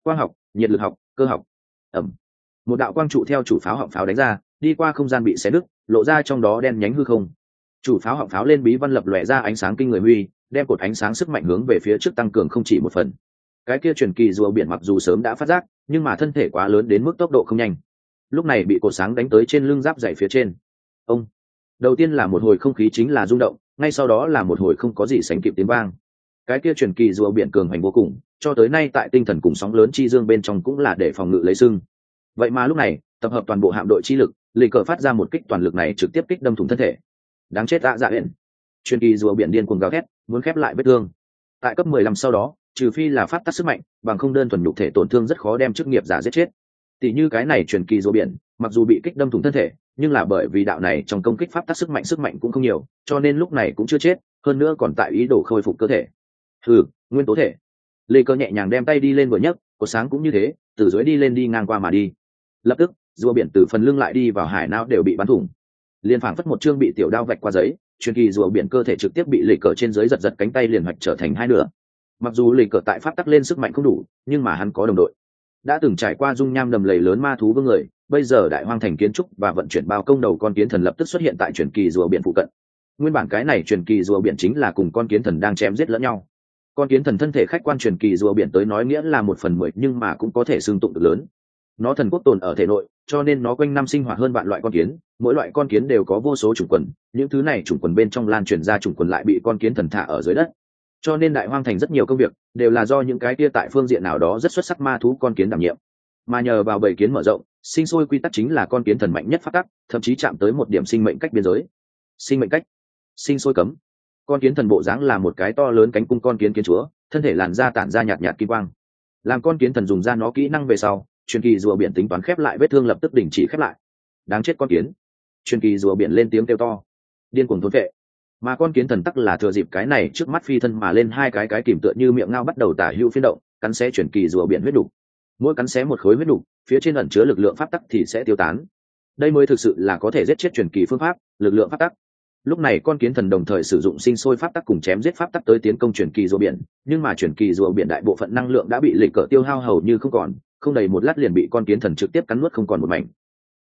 Quang học, nhiệt lực học, cơ học. Ẩm. Một đạo quang trụ theo chủ pháo họng pháo đánh ra, đi qua không gian bị xé nứt lộ ra trong đó đen nhánh hư không. Chủ pháo họng pháo lên bí văn lập lòe ra ánh sáng kinh người huy, đem cột ánh sáng sức mạnh hướng về phía trước tăng cường không chỉ một phần. Cái kia truyền kỳ rùa biển mặc dù sớm đã phát giác, nhưng mà thân thể quá lớn đến mức tốc độ không nhanh. Lúc này bị cột sáng đánh tới trên lưng giáp dày phía trên. Ông đầu tiên là một hồi không khí chính là rung động ngay sau đó là một hồi không có gì sánh kịp tiếng vang. Cái kia truyền kỳ rùa biển cường hành vô cùng cho tới nay tại tinh thần cùng sóng lớn chi dương bên trong cũng là để phòng ngự lấy sưng vậy mà lúc này tập hợp toàn bộ hạm đội chi lực lì cờ phát ra một kích toàn lực này trực tiếp kích đâm thủng thân thể. Đáng chết đã dạ hển, truyền kỳ rùa biển điên cuồng gào thét muốn khép lại vết thương. Tại cấp mười lăm sau đó trừ phi là phát tác sức mạnh bằng không đơn thuần nhục thể tổn thương rất khó đem chức nghiệp giả giết chết. Tỷ như cái này truyền kỳ rùa biển mặc dù bị kích đâm thủng thân thể nhưng là bởi vì đạo này trong công kích pháp tác sức mạnh sức mạnh cũng không nhiều, cho nên lúc này cũng chưa chết, hơn nữa còn tại ý đồ khôi phục cơ thể. Ừ nguyên tố thể. Lê cơ nhẹ nhàng đem tay đi lên vừa nhấc cột sáng cũng như thế, từ dưới đi lên đi ngang qua mà đi. Lập tức, rùa biển từ phần lưng lại đi vào hải não đều bị bắn thủng. Liền phảng phất một chương bị tiểu đao vạch qua giấy, truyền kỳ rùa biển cơ thể trực tiếp bị lì cờ trên dưới giật giật cánh tay liền hoạch trở thành hai nửa. Mặc dù lì cờ tại pháp tắc lên sức mạnh không đủ, nhưng mà hắn có đồng đội. Đã từng trải qua dung nham đầm lầy lớn ma thú vương người bây giờ đại hoang thành kiến trúc và vận chuyển bao công đầu con kiến thần lập tức xuất hiện tại truyền kỳ rùa biển phụ cận. Nguyên bản cái này truyền kỳ rùa biển chính là cùng con kiến thần đang chém giết lẫn nhau. Con kiến thần thân thể khách quan truyền kỳ rùa biển tới nói nghĩa là một phần mười nhưng mà cũng có thể xương tụng được lớn. Nó thần quốc tồn ở thể nội, cho nên nó quanh năm sinh hoạt hơn vạn loại con kiến, mỗi loại con kiến đều có vô số chủng quần, những thứ này chủng quần bên trong lan truyền ra chủng quần lại bị con kiến thần thả ở dưới đất. Cho nên đại hoang thành rất nhiều công việc, đều là do những cái kia tại phương diện nào đó rất xuất sắc ma thú con kiến đảm nhiệm mà nhờ vào bảy kiến mở rộng, sinh sôi quy tắc chính là con kiến thần mạnh nhất phát tắc, thậm chí chạm tới một điểm sinh mệnh cách biên giới. Sinh mệnh cách, sinh sôi cấm. Con kiến thần bộ dáng là một cái to lớn cánh cung con kiến kiến chúa, thân thể làn da tản ra nhạt nhạt kim quang. Làm con kiến thần dùng ra nó kỹ năng về sau, truyền kỳ rùa biển tính toán khép lại vết thương lập tức đình chỉ khép lại. Đáng chết con kiến. Truyền kỳ rùa biển lên tiếng kêu to. Điên cuồng thốn vệ. Mà con kiến thần tắc là thừa dịp cái này trước mắt phi thân mà lên hai cái cái kìm tựa như miệng ngao bắt đầu tả hữu phiên động, cắn xé truyền kỳ rùa biển huyết đục mỗi cắn xé một khối huyết đủ, phía trên ẩn chứa lực lượng pháp tắc thì sẽ tiêu tán. Đây mới thực sự là có thể giết chết truyền kỳ phương pháp lực lượng pháp tắc. Lúc này con kiến thần đồng thời sử dụng sinh sôi pháp tắc cùng chém giết pháp tắc tới tiến công truyền kỳ rùa biển nhưng mà truyền kỳ rùa biển đại bộ phận năng lượng đã bị lịch cỡ tiêu hao hầu như không còn không đầy một lát liền bị con kiến thần trực tiếp cắn nuốt không còn một mảnh.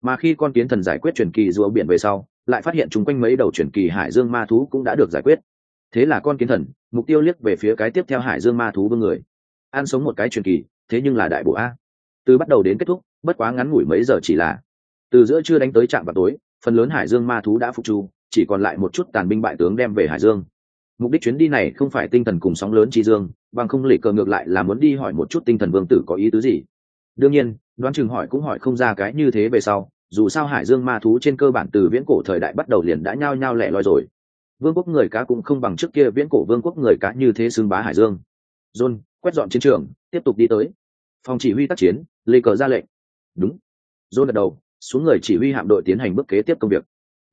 Mà khi con kiến thần giải quyết truyền kỳ rùa biển về sau lại phát hiện chung quanh mấy đầu truyền kỳ hải dương ma thú cũng đã được giải quyết. Thế là con kiến thần mục tiêu liếc về phía cái tiếp theo hải dương ma thú vương người. Ăn sống một cái truyền kỳ thế nhưng là đại bộ a. Từ bắt đầu đến kết thúc, bất quá ngắn ngủi mấy giờ chỉ là. Từ giữa trưa đánh tới trạm vào tối, phần lớn hải dương ma thú đã phục chu chỉ còn lại một chút tàn binh bại tướng đem về hải dương. Mục đích chuyến đi này không phải tinh thần cùng sóng lớn chi dương, bằng không lỉ cờ ngược lại là muốn đi hỏi một chút tinh thần vương tử có ý tứ gì. Đương nhiên, đoán chừng hỏi cũng hỏi không ra cái như thế về sau, dù sao hải dương ma thú trên cơ bản từ viễn cổ thời đại bắt đầu liền đã nhao nhao lẻ loi rồi. Vương quốc người cá cũng không bằng trước kia viễn cổ vương quốc người cá như thế xưng bá hải dương. John quét dọn chiến trường, tiếp tục đi tới phòng chỉ huy tác chiến lê cờ ra lệnh. Đúng. Dô gật đầu, xuống người chỉ huy hạm đội tiến hành bước kế tiếp công việc.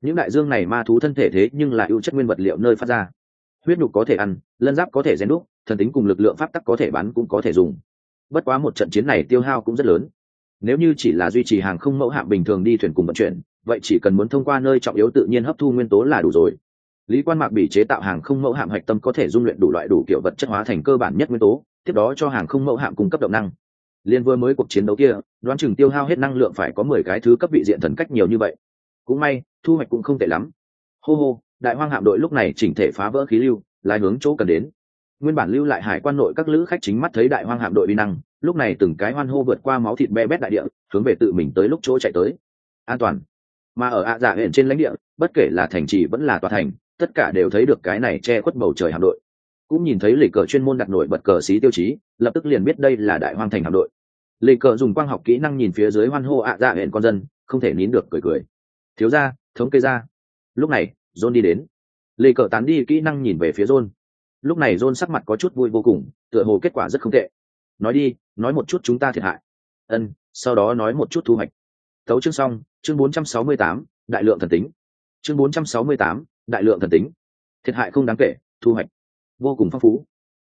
Những đại dương này ma thú thân thể thế nhưng là ưu chất nguyên vật liệu nơi phát ra. Huyết nhục có thể ăn, lân giáp có thể rèn đúc, thần tính cùng lực lượng pháp tắc có thể bắn cũng có thể dùng. Bất quá một trận chiến này tiêu hao cũng rất lớn. Nếu như chỉ là duy trì hàng không mẫu hạm bình thường đi thuyền cùng vận chuyển, vậy chỉ cần muốn thông qua nơi trọng yếu tự nhiên hấp thu nguyên tố là đủ rồi. Lý quan mạc bị chế tạo hàng không mẫu hạm hạch tâm có thể dung luyện đủ loại đủ kiểu vật chất hóa thành cơ bản nhất nguyên tố, tiếp đó cho hàng không mẫu hạm cung cấp động năng liên vừa mới cuộc chiến đấu kia, đoán chừng tiêu hao hết năng lượng phải có mười cái thứ cấp vị diện thần cách nhiều như vậy. Cũng may, thu hoạch cũng không tệ lắm. Hô hô, đại hoang hạm đội lúc này chỉnh thể phá vỡ khí lưu, lái hướng chỗ cần đến. Nguyên bản lưu lại hải quan nội các lữ khách chính mắt thấy đại hoang hạm đội đi năng, lúc này từng cái hoan hô vượt qua máu thịt be bét đại địa, hướng về tự mình tới lúc chỗ chạy tới. An toàn. Mà ở ạ dạ hển trên lãnh địa, bất kể là thành trì vẫn là tòa thành, tất cả đều thấy được cái này che khuất bầu trời hạm đội cũng nhìn thấy lịch cờ chuyên môn đặt nổi bật cờ xí tiêu chí lập tức liền biết đây là đại hoang thành hạm đội. Lịch cờ dùng quang học kỹ năng nhìn phía dưới hoan hô ạ dạ hẹn con dân không thể nín được cười cười. Thiếu ra thống kê ra. Lúc này john đi đến. Lịch cờ tán đi kỹ năng nhìn về phía john. Lúc này john sắc mặt có chút vui vô cùng tựa hồ kết quả rất không tệ. Nói đi nói một chút chúng ta thiệt hại. Ân sau đó nói một chút thu hoạch. Tấu chương xong chương 468, đại lượng thần tính. Chương 468, đại lượng thần tính. Thiệt hại không đáng kể thu hoạch vô cùng phong phú.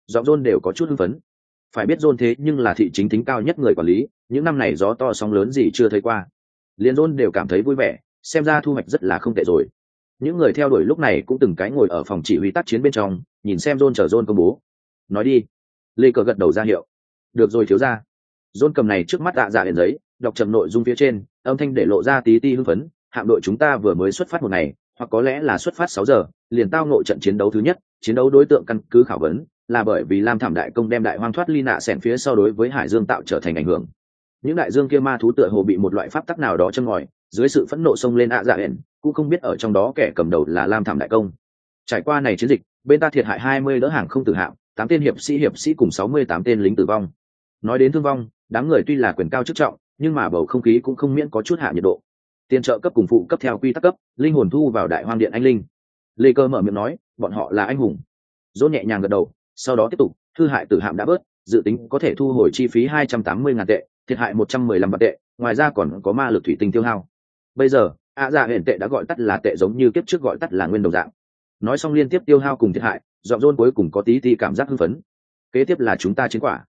Giọng john đều có chút hưng phấn. Phải biết john thế nhưng là thị chính tính cao nhất người quản lý, những năm này gió to sóng lớn gì chưa thấy qua. Liền john đều cảm thấy vui vẻ, xem ra thu hoạch rất là không tệ rồi. Những người theo đuổi lúc này cũng từng cái ngồi ở phòng chỉ huy tác chiến bên trong, nhìn xem john chờ john công bố. Nói đi. Lê cờ gật đầu ra hiệu. Được rồi thiếu ra john cầm này trước mắt ạ dạ liền giấy, đọc trầm nội dung phía trên, âm thanh để lộ ra tí ti hưng phấn. Hạm đội chúng ta vừa mới xuất phát một ngày hoặc có lẽ là xuất phát sáu giờ, liền tao nội trận chiến đấu thứ nhất, chiến đấu đối tượng căn cứ khảo vấn, là bởi vì lam thảm đại công đem đại hoang thoát ly nạ xẻn phía sau đối với hải dương tạo trở thành ảnh hưởng. Những đại dương kia ma thú tựa hồ bị một loại pháp tắc nào đó châm ngòi, dưới sự phẫn nộ xông lên ạ dạ hẹn, cũng không biết ở trong đó kẻ cầm đầu là lam thảm đại công. Trải qua này chiến dịch, bên ta thiệt hại hai mươi đỡ hàng không tử hạng, tám tên hiệp sĩ hiệp sĩ cùng sáu mươi tám tên lính tử vong. Nói đến thương vong, đám người tuy là quyền cao chức trọng, nhưng mà bầu không khí cũng không miễn có chút hạ nhiệt độ tiền trợ cấp cùng phụ cấp theo quy tắc cấp, linh hồn thu vào đại hoang điện anh linh. Lê cơ mở miệng nói, bọn họ là anh hùng. Dỗ nhẹ nhàng gật đầu, sau đó tiếp tục, thư hại tử hạm đã bớt, dự tính có thể thu hồi chi phí hai trăm tám mươi ngàn tệ, thiệt hại một trăm mười lăm vạn tệ, ngoài ra còn có ma lực thủy tinh tiêu hao. Bây giờ ạ dạ hển tệ đã gọi tắt là tệ giống như kiếp trước gọi tắt là nguyên đầu dạng. Nói xong liên tiếp tiêu hao cùng thiệt hại dọn dôn cuối cùng có tí ti cảm giác hưng phấn. Kế tiếp là chúng ta chiến quả.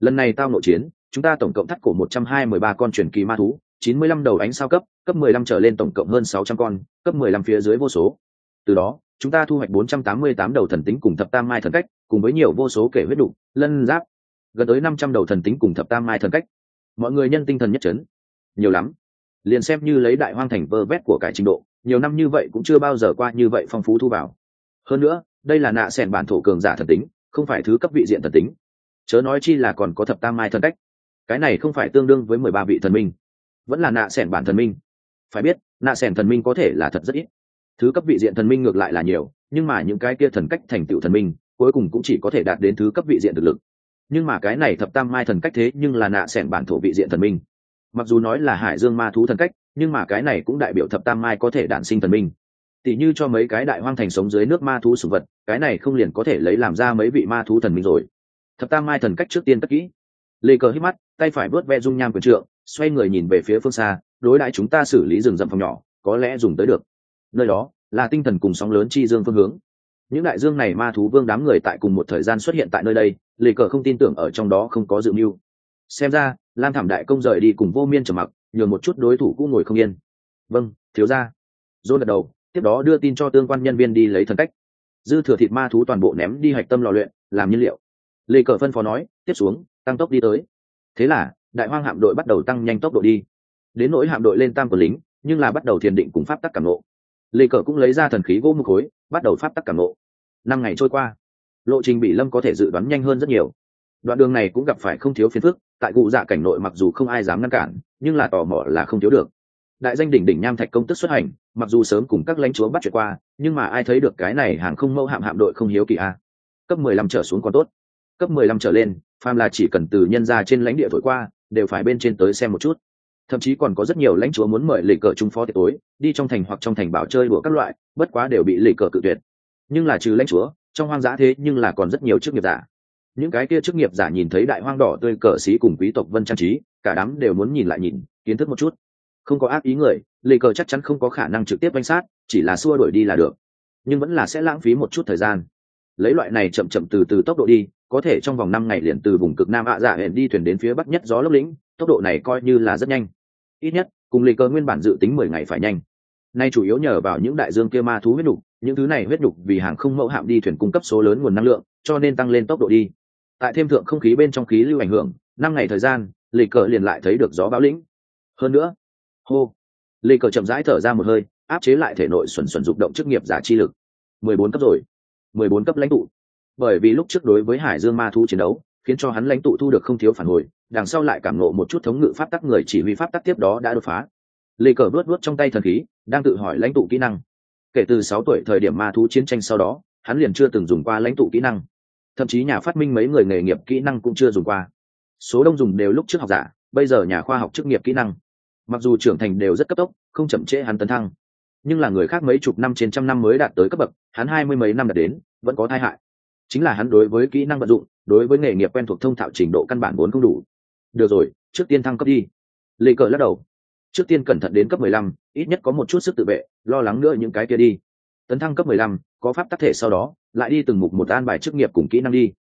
Lần này tao nội chiến, chúng ta tổng cộng thắt cổ một trăm hai mươi ba con truyền kỳ ma thú chín mươi lăm đầu ánh sao cấp cấp mười lăm trở lên tổng cộng hơn sáu trăm con, cấp mười lăm phía dưới vô số. Từ đó, chúng ta thu hoạch bốn trăm tám mươi tám đầu thần tính cùng thập tam mai thần cách, cùng với nhiều vô số kể huyết đục, lân giáp. Gần tới năm trăm đầu thần tính cùng thập tam mai thần cách. Mọi người nhân tinh thần nhất trấn nhiều lắm. Liền xem như lấy đại hoang thành vơ vét của cải trình độ, nhiều năm như vậy cũng chưa bao giờ qua như vậy phong phú thu vào. Hơn nữa, đây là nạ sẻn bản thổ cường giả thần tính, không phải thứ cấp vị diện thần tính. Chớ nói chi là còn có thập tam mai thần cách. Cái này không phải tương đương với mười ba vị thần minh vẫn là nạ sẻn bản thần minh. Phải biết, nạ sẻn thần minh có thể là thật rất ít. Thứ cấp vị diện thần minh ngược lại là nhiều, nhưng mà những cái kia thần cách thành tựu thần minh, cuối cùng cũng chỉ có thể đạt đến thứ cấp vị diện thực lực. Nhưng mà cái này thập tam mai thần cách thế nhưng là nạ sẻn bản thổ vị diện thần minh. Mặc dù nói là hải dương ma thú thần cách, nhưng mà cái này cũng đại biểu thập tam mai có thể đản sinh thần minh. Tỷ như cho mấy cái đại hoang thành sống dưới nước ma thú sủng vật, cái này không liền có thể lấy làm ra mấy vị ma thú thần minh rồi. Thập tam mai thần cách trước tiên tất kỹ. Lê cờ hít mắt tay phải vớt ve dung nham quyền trượng, xoay người nhìn về phía phương xa, đối đãi chúng ta xử lý rừng rậm phòng nhỏ, có lẽ dùng tới được. Nơi đó là tinh thần cùng sóng lớn chi dương phương hướng. Những đại dương này ma thú vương đám người tại cùng một thời gian xuất hiện tại nơi đây, lê cờ không tin tưởng ở trong đó không có dự mưu. Xem ra, lam thảm đại công rời đi cùng vô miên trầm mặc, nhường một chút đối thủ cũng ngồi không yên. Vâng thiếu ra dôn gật đầu, tiếp đó đưa tin cho tương quan nhân viên đi lấy thần cách. Dư thừa thịt ma thú toàn bộ ném đi hạch tâm lò luyện, làm nhiên liệu. Lê cờ phân phó nói, tiếp xuống, tăng tốc đi tới thế là, đại hoang hạm đội bắt đầu tăng nhanh tốc độ đi. Đến nỗi hạm đội lên tam của lính, nhưng là bắt đầu thiền định cùng pháp tắc cảm nộ lê cờ cũng lấy ra thần khí gỗ một khối, bắt đầu pháp tắc cảm nộ năm ngày trôi qua, lộ trình bị lâm có thể dự đoán nhanh hơn rất nhiều. Đoạn đường này cũng gặp phải không thiếu phiền phức, tại cụ dạ cảnh nội mặc dù không ai dám ngăn cản, nhưng là tò mò là không thiếu được. Đại danh đỉnh đỉnh nham thạch công tức xuất hành, mặc dù sớm cùng các lãnh chúa bắt chuyện qua, nhưng mà ai thấy được cái này hàng không mẫu hạm hạm đội không hiếu kỳ a. Cấp mười lăm trở xuống còn tốt cấp mười lăm trở lên, phàm là chỉ cần từ nhân ra trên lãnh địa thổi qua, đều phải bên trên tới xem một chút. Thậm chí còn có rất nhiều lãnh chúa muốn mời lì cờ trung phó tiệc tối, đi trong thành hoặc trong thành bảo chơi đùa các loại, bất quá đều bị lì cờ cự tuyệt. Nhưng là trừ lãnh chúa, trong hoang dã thế nhưng là còn rất nhiều chức nghiệp giả. Những cái kia chức nghiệp giả nhìn thấy đại hoang đỏ tươi cờ xí cùng quý tộc vân trang trí, cả đám đều muốn nhìn lại nhìn, kiến thức một chút. Không có ác ý người lì cờ chắc chắn không có khả năng trực tiếp danh sát, chỉ là xua đuổi đi là được. Nhưng vẫn là sẽ lãng phí một chút thời gian. Lấy loại này chậm chậm từ từ tốc độ đi có thể trong vòng năm ngày liền từ vùng cực nam ạ dạ hẹn đi thuyền đến phía bắc nhất gió lốc lĩnh, tốc độ này coi như là rất nhanh. Ít nhất, cùng lì cờ nguyên bản dự tính mười ngày phải nhanh. Nay chủ yếu nhờ vào những đại dương kia ma thú huyết nhục những thứ này huyết nhục vì hàng không mẫu hạm đi thuyền cung cấp số lớn nguồn năng lượng, cho nên tăng lên tốc độ đi. Tại thêm thượng không khí bên trong khí lưu ảnh hưởng, năm ngày thời gian lì cờ liền lại thấy được gió bão lĩnh. Hơn nữa, hô lì cờ chậm rãi thở ra một hơi, áp chế lại thể nội xuẩn xuẩn dục động chức nghiệp giả chi lực. mười bốn cấp rồi. mười bốn cấp lãnh tụ bởi vì lúc trước đối với hải dương ma thu chiến đấu, khiến cho hắn lãnh tụ thu được không thiếu phản hồi, đằng sau lại cảm nộ một chút thống ngự pháp tắc người chỉ huy pháp tắc tiếp đó đã đột phá. Lê cờ vớt vớt trong tay thần khí, đang tự hỏi lãnh tụ kỹ năng. Kể từ sáu tuổi thời điểm ma thú chiến tranh sau đó, hắn liền chưa từng dùng qua lãnh tụ kỹ năng. Thậm chí nhà phát minh mấy người nghề nghiệp kỹ năng cũng chưa dùng qua. Số đông dùng đều lúc trước học giả, bây giờ nhà khoa học chức nghiệp kỹ năng. Mặc dù trưởng thành đều rất cấp tốc, không chậm trễ hắn tấn thăng. Nhưng là người khác mấy chục năm trên trăm năm mới đạt tới cấp bậc, hắn hai mươi mấy năm đạt đến, vẫn có tai hại chính là hắn đối với kỹ năng vận dụng, đối với nghề nghiệp quen thuộc thông thạo trình độ căn bản vốn không đủ. Được rồi, trước tiên thăng cấp đi. Lê cờ lắc đầu. Trước tiên cẩn thận đến cấp mười lăm, ít nhất có một chút sức tự vệ, lo lắng nữa những cái kia đi. Tấn thăng cấp mười lăm, có pháp tắc thể sau đó, lại đi từng mục một an bài chức nghiệp cùng kỹ năng đi.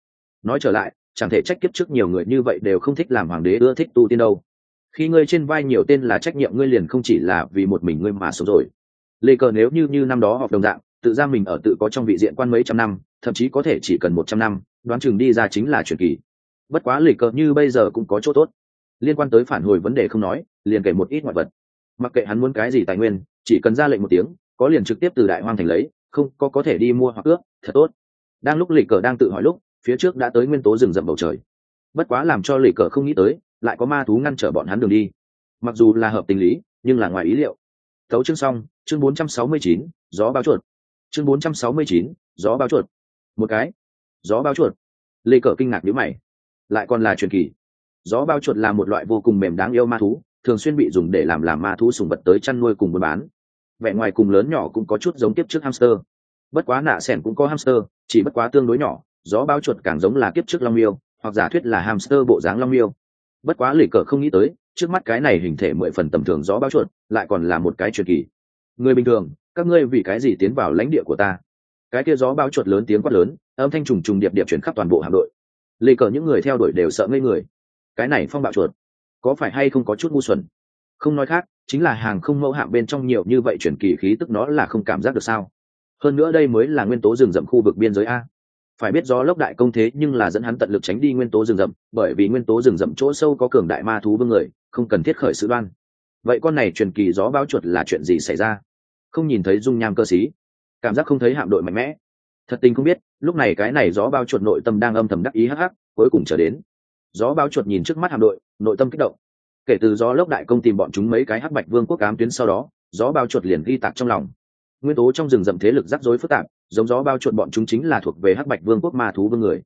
Nói trở lại, chẳng thể trách kiếp trước nhiều người như vậy đều không thích làm hoàng đế ưa thích tu tiên đâu. Khi ngươi trên vai nhiều tên là trách nhiệm ngươi liền không chỉ là vì một mình ngươi mà sống rồi. Lê cờ nếu như như năm đó học đồng dạng tự ra mình ở tự có trong vị diện quan mấy trăm năm thậm chí có thể chỉ cần một trăm năm đoán chừng đi ra chính là truyền kỳ. Bất quá lì cờ như bây giờ cũng có chỗ tốt. Liên quan tới phản hồi vấn đề không nói liền kể một ít ngoại vật. Mặc kệ hắn muốn cái gì tài nguyên chỉ cần ra lệnh một tiếng có liền trực tiếp từ đại hoang thành lấy không có có thể đi mua hoặc ước thật tốt. Đang lúc lì cờ đang tự hỏi lúc phía trước đã tới nguyên tố rừng rậm bầu trời. Bất quá làm cho lì cờ không nghĩ tới lại có ma thú ngăn trở bọn hắn đường đi. Mặc dù là hợp tình lý nhưng là ngoài ý liệu. Thấu chương xong chương 469, gió bao chuột chương 469, gió bao chuột. Một cái. Gió bao chuột. Lê cờ kinh ngạc nhíu mày. Lại còn là truyền kỳ. Gió bao chuột là một loại vô cùng mềm đáng yêu ma thú thường xuyên bị dùng để làm làm ma thú sùng vật tới chăn nuôi cùng buôn bán. Vẻ ngoài cùng lớn nhỏ cũng có chút giống kiếp trước hamster. Bất quá nạ sẻn cũng có hamster chỉ bất quá tương đối nhỏ gió bao chuột càng giống là kiếp trước long miêu hoặc giả thuyết là hamster bộ dáng long miêu. Bất quá lì cờ không nghĩ tới trước mắt cái này hình thể mười phần tầm thường gió bao chuột lại còn là một cái truyền kỳ. Người bình thường các ngươi vì cái gì tiến vào lãnh địa của ta? Cái kia gió báo chuột lớn tiếng quát lớn, âm thanh trùng trùng điệp điệp chuyển khắp toàn bộ hạm đội. Lì cờ những người theo đuổi đều sợ ngây người. Cái này phong bạo chuột, có phải hay không có chút ngu xuẩn? Không nói khác, chính là hàng không mẫu hạm bên trong nhiều như vậy chuyển kỳ khí tức nó là không cảm giác được sao? Hơn nữa đây mới là nguyên tố rừng rậm khu vực biên giới a. Phải biết do lốc đại công thế nhưng là dẫn hắn tận lực tránh đi nguyên tố rừng rậm, bởi vì nguyên tố rừng rậm chỗ sâu có cường đại ma thú vương người, không cần thiết khởi sự đoan. Vậy con này truyền kỳ gió báo chuột là chuyện gì xảy ra? Không nhìn thấy dung nham cơ sĩ cảm giác không thấy hạm đội mạnh mẽ. Thật tình không biết, lúc này cái này gió bao chuột nội tâm đang âm thầm đắc ý hắc hắc, cuối cùng trở đến. Gió bao chuột nhìn trước mắt hạm đội, nội tâm kích động. Kể từ gió lốc đại công tìm bọn chúng mấy cái hắc bạch vương quốc cám tuyến sau đó, gió bao chuột liền ghi tạc trong lòng. Nguyên tố trong rừng rậm thế lực rắc rối phức tạp, giống gió bao chuột bọn chúng chính là thuộc về hắc bạch vương quốc ma thú vương người.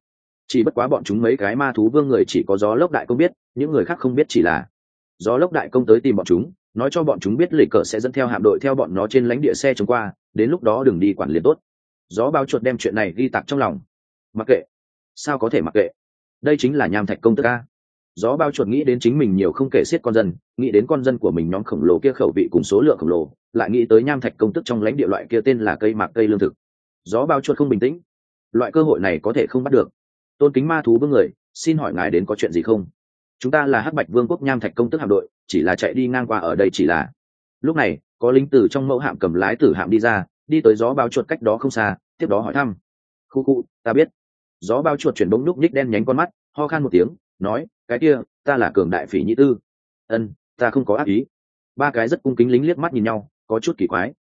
Chỉ bất quá bọn chúng mấy cái ma thú vương người chỉ có gió lốc đại công biết, những người khác không biết chỉ là gió lốc đại công tới tìm bọn chúng nói cho bọn chúng biết lịch cờ sẽ dẫn theo hạm đội theo bọn nó trên lãnh địa xe chống qua, đến lúc đó đừng đi quản lý tốt. Gió bao chuột đem chuyện này ghi tạc trong lòng. Mặc kệ. Sao có thể mặc kệ? Đây chính là nham thạch công tức a. Gió bao chuột nghĩ đến chính mình nhiều không kể xiết con dân, nghĩ đến con dân của mình nhóm khổng lồ kia khẩu vị cùng số lượng khổng lồ, lại nghĩ tới nham thạch công tức trong lãnh địa loại kia tên là cây mạc cây lương thực. Gió bao chuột không bình tĩnh. Loại cơ hội này có thể không bắt được. Tôn kính ma thú với người, xin hỏi ngài đến có chuyện gì không? Chúng ta là hắc bạch vương quốc nham thạch công tức hạm đội, chỉ là chạy đi ngang qua ở đây chỉ là. Lúc này, có lính từ trong mẫu hạm cầm lái tử hạm đi ra, đi tới gió bao chuột cách đó không xa, tiếp đó hỏi thăm. Khu khu, ta biết. Gió bao chuột chuyển bóng núc nhích đen nhánh con mắt, ho khan một tiếng, nói, cái kia, ta là cường đại phỉ nhị tư. Ân, ta không có ác ý. Ba cái rất cung kính lính liếc mắt nhìn nhau, có chút kỳ quái.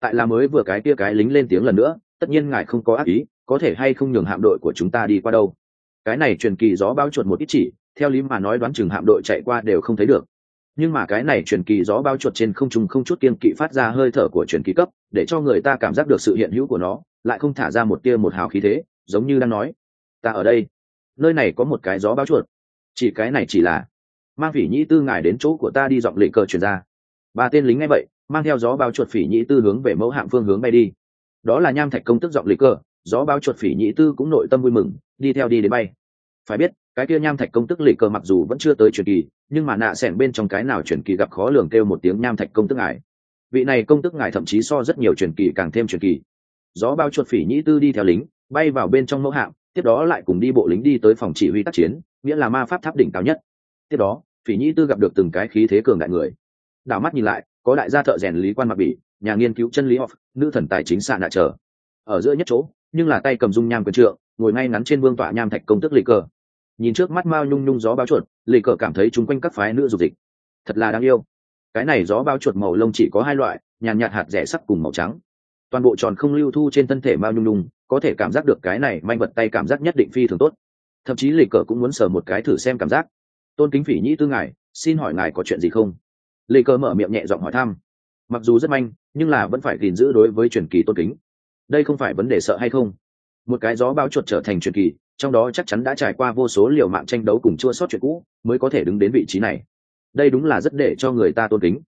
Tại là mới vừa cái kia cái lính lên tiếng lần nữa, tất nhiên ngài không có ác ý, có thể hay không nhường hạm đội của chúng ta đi qua đâu. Cái này truyền kỳ gió bao chuột một ít chỉ theo lý mà nói đoán chừng hạm đội chạy qua đều không thấy được. Nhưng mà cái này truyền kỳ gió bao chuột trên không trung không chút kiên kỵ phát ra hơi thở của truyền kỳ cấp, để cho người ta cảm giác được sự hiện hữu của nó, lại không thả ra một tia một hào khí thế, giống như đang nói, ta ở đây. Nơi này có một cái gió bao chuột. Chỉ cái này chỉ là mang phỉ nhĩ tư ngài đến chỗ của ta đi dọn lệ cờ truyền ra. Ba tên lính ngay vậy, mang theo gió bao chuột phỉ nhĩ tư hướng về mẫu hạm phương hướng bay đi. Đó là nham thạch công tức dọn lệ cờ, gió bao chuột phỉ nhĩ tư cũng nội tâm vui mừng, đi theo đi đến bay. Phải biết cái kia nham thạch công tức lì cờ mặc dù vẫn chưa tới truyền kỳ, nhưng mà nạ sẻn bên trong cái nào truyền kỳ gặp khó lường kêu một tiếng nham thạch công tức ngài. Vị này công tức ngài thậm chí so rất nhiều truyền kỳ càng thêm truyền kỳ. Gió bao chuột phỉ nhĩ tư đi theo lính, bay vào bên trong mẫu hạm, tiếp đó lại cùng đi bộ lính đi tới phòng chỉ huy tác chiến, nghĩa là ma pháp tháp đỉnh cao nhất. Tiếp đó, phỉ nhĩ tư gặp được từng cái khí thế cường đại người. Đảo mắt nhìn lại, có đại gia thợ rèn lý quan mặc bỉ, nhà nghiên cứu chân lý học nữ thần tài chính xạ nạ trở. Ở giữa nhất chỗ, nhưng là tay cầm dung nham quyền trượng, ngồi ngay ngắn trên vương tọa nham thạch công tức lì cờ nhìn trước mắt mao nhung nhung gió bao chuột lì cờ cảm thấy chung quanh các phái nữ dục dịch. Thật là đáng yêu. Cái này gió bao chuột màu lông chỉ có hai loại, nhàn nhạt hạt rẻ sắc cùng màu trắng. Toàn bộ tròn không lưu thu trên thân thể mao nhung nhung, có thể cảm giác được cái này manh vật tay cảm giác nhất định phi thường tốt. Thậm chí lì cờ cũng muốn sờ một cái thử xem cảm giác. Tôn kính phỉ nhĩ tư ngài, xin hỏi ngài có chuyện gì không? Lì cờ mở miệng nhẹ giọng hỏi thăm. Mặc dù rất manh, nhưng là vẫn phải gìn giữ đối với truyền kỳ tôn kính. Đây không phải vấn đề sợ hay không? Một cái gió bao chuột trở thành truyền kỳ trong đó chắc chắn đã trải qua vô số liều mạng tranh đấu cùng chua sót chuyện cũ mới có thể đứng đến vị trí này. Đây đúng là rất để cho người ta tôn kính.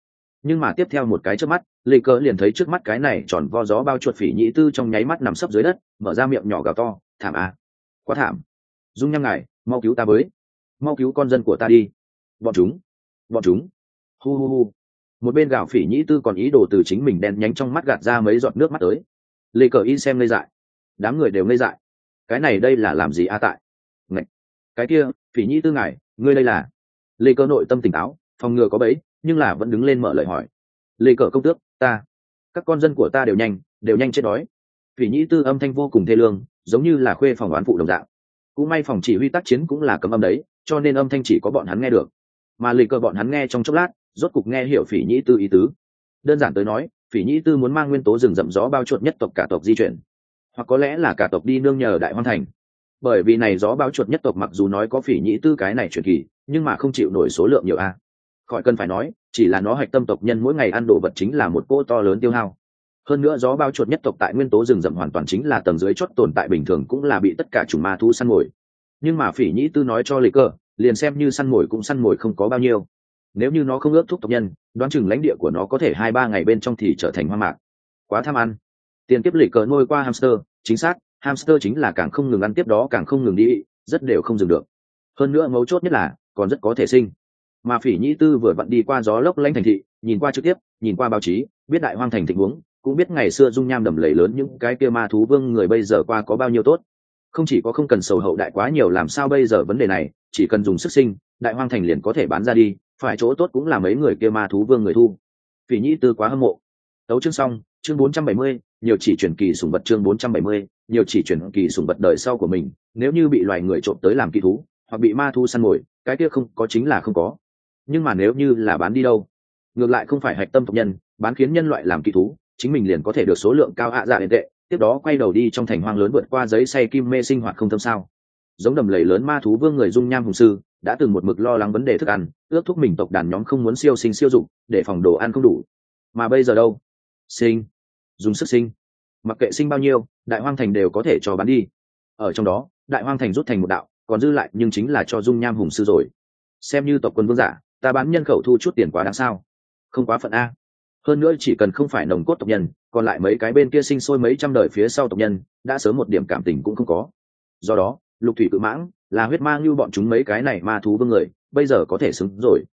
Nhưng mà tiếp theo một cái trước mắt, lê cơ liền thấy trước mắt cái này tròn vo gió bao chuột phỉ nhĩ tư trong nháy mắt nằm sấp dưới đất, mở ra miệng nhỏ gào to, thảm à? Quá thảm. Dung nhăng ngài, mau cứu ta với. Mau cứu con dân của ta đi. Bọn chúng. Bọn chúng. Hu hu hu. Một bên gạo phỉ nhĩ tư còn ý đồ từ chính mình đen nhánh trong mắt gạt ra mấy giọt nước mắt tới. Lê cờ in xem ngây dại. Đám người đều ngây dại cái này đây là làm gì a tại? Ngậy! cái kia, phỉ nhĩ tư ngài ngươi đây là? Lê cờ nội tâm tỉnh táo, phòng ngừa có bấy nhưng là vẫn đứng lên mở lời hỏi. Lê cờ công tước, ta, các con dân của ta đều nhanh đều nhanh chết đói. Phỉ nhĩ tư âm thanh vô cùng thê lương, giống như là khuê phòng oán phụ đồng dạng. Cũng may phòng chỉ huy tác chiến cũng là cấm âm đấy, cho nên âm thanh chỉ có bọn hắn nghe được. Mà lì cờ bọn hắn nghe trong chốc lát, rốt cục nghe hiểu phỉ nhĩ tư ý tứ. Đơn giản tới nói, phỉ nhĩ tư muốn mang nguyên tố rừng rậm gió bao chuột nhất tộc cả tộc di chuyển hoặc có lẽ là cả tộc đi nương nhờ đại hoang thành. Bởi vì này gió báo chuột nhất tộc mặc dù nói có phỉ nhĩ tư cái này truyền kỳ, nhưng mà không chịu nổi số lượng nhiều a. Khỏi cần phải nói, chỉ là nó hạch tâm tộc nhân mỗi ngày ăn đồ vật chính là một cô to lớn tiêu hao. Hơn nữa gió bao chuột nhất tộc tại nguyên tố rừng rậm hoàn toàn chính là tầng dưới chót tồn tại bình thường cũng là bị tất cả chủng ma thu săn mồi. Nhưng mà phỉ nhĩ tư nói cho lịch cơ, liền xem như săn mồi cũng săn mồi không có bao nhiêu. Nếu như nó không ước thúc tộc nhân, đoán chừng lãnh địa của nó có thể hai ba ngày bên trong thì trở thành hoang mạc. Quá tham ăn. Tiền tiếp lì cờ nuôi qua hamster chính xác hamster chính là càng không ngừng ăn tiếp đó càng không ngừng đi rất đều không dừng được. Hơn nữa mấu chốt nhất là còn rất có thể sinh. Mà phỉ nhĩ tư vừa vặn đi qua gió lốc lanh thành thị nhìn qua trực tiếp nhìn qua báo chí biết đại hoang thành tình huống cũng biết ngày xưa dung nham đầm lầy lớn những cái kia ma thú vương người bây giờ qua có bao nhiêu tốt. Không chỉ có không cần sầu hậu đại quá nhiều làm sao bây giờ vấn đề này chỉ cần dùng sức sinh đại hoang thành liền có thể bán ra đi phải chỗ tốt cũng là mấy người kia ma thú vương người thu. Phỉ nhĩ tư quá hâm mộ. Tấu chương xong chương 470, nhiều chỉ truyền kỳ sùng vật chương 470, nhiều chỉ truyền kỳ sùng vật đời sau của mình nếu như bị loài người trộm tới làm kỳ thú hoặc bị ma thu săn mồi cái kia không có chính là không có. Nhưng mà nếu như là bán đi đâu? Ngược lại không phải hạch tâm tộc nhân bán khiến nhân loại làm kỳ thú chính mình liền có thể được số lượng cao hạ dạ liên tệ tiếp đó quay đầu đi trong thành hoang lớn vượt qua giấy say kim mê sinh hoạt không thâm sao. Giống đầm lầy lớn ma thú vương người dung nham hùng sư đã từng một mực lo lắng vấn đề thức ăn ước thúc mình tộc đàn nhóm không muốn siêu sinh siêu dụng để phòng đồ ăn không đủ. Mà bây giờ đâu? Sinh dùng sức sinh. Mặc kệ sinh bao nhiêu, đại hoang thành đều có thể cho bán đi. Ở trong đó, đại hoang thành rút thành một đạo, còn dư lại nhưng chính là cho dung nham hùng sư rồi. Xem như tộc quân vương giả, ta bán nhân khẩu thu chút tiền quá đáng sao? Không quá phận a. Hơn nữa chỉ cần không phải nồng cốt tộc nhân, còn lại mấy cái bên kia sinh sôi mấy trăm đời phía sau tộc nhân, đã sớm một điểm cảm tình cũng không có. Do đó, lục thủy cự mãng, là huyết mang như bọn chúng mấy cái này ma thú vương người, bây giờ có thể xứng rồi.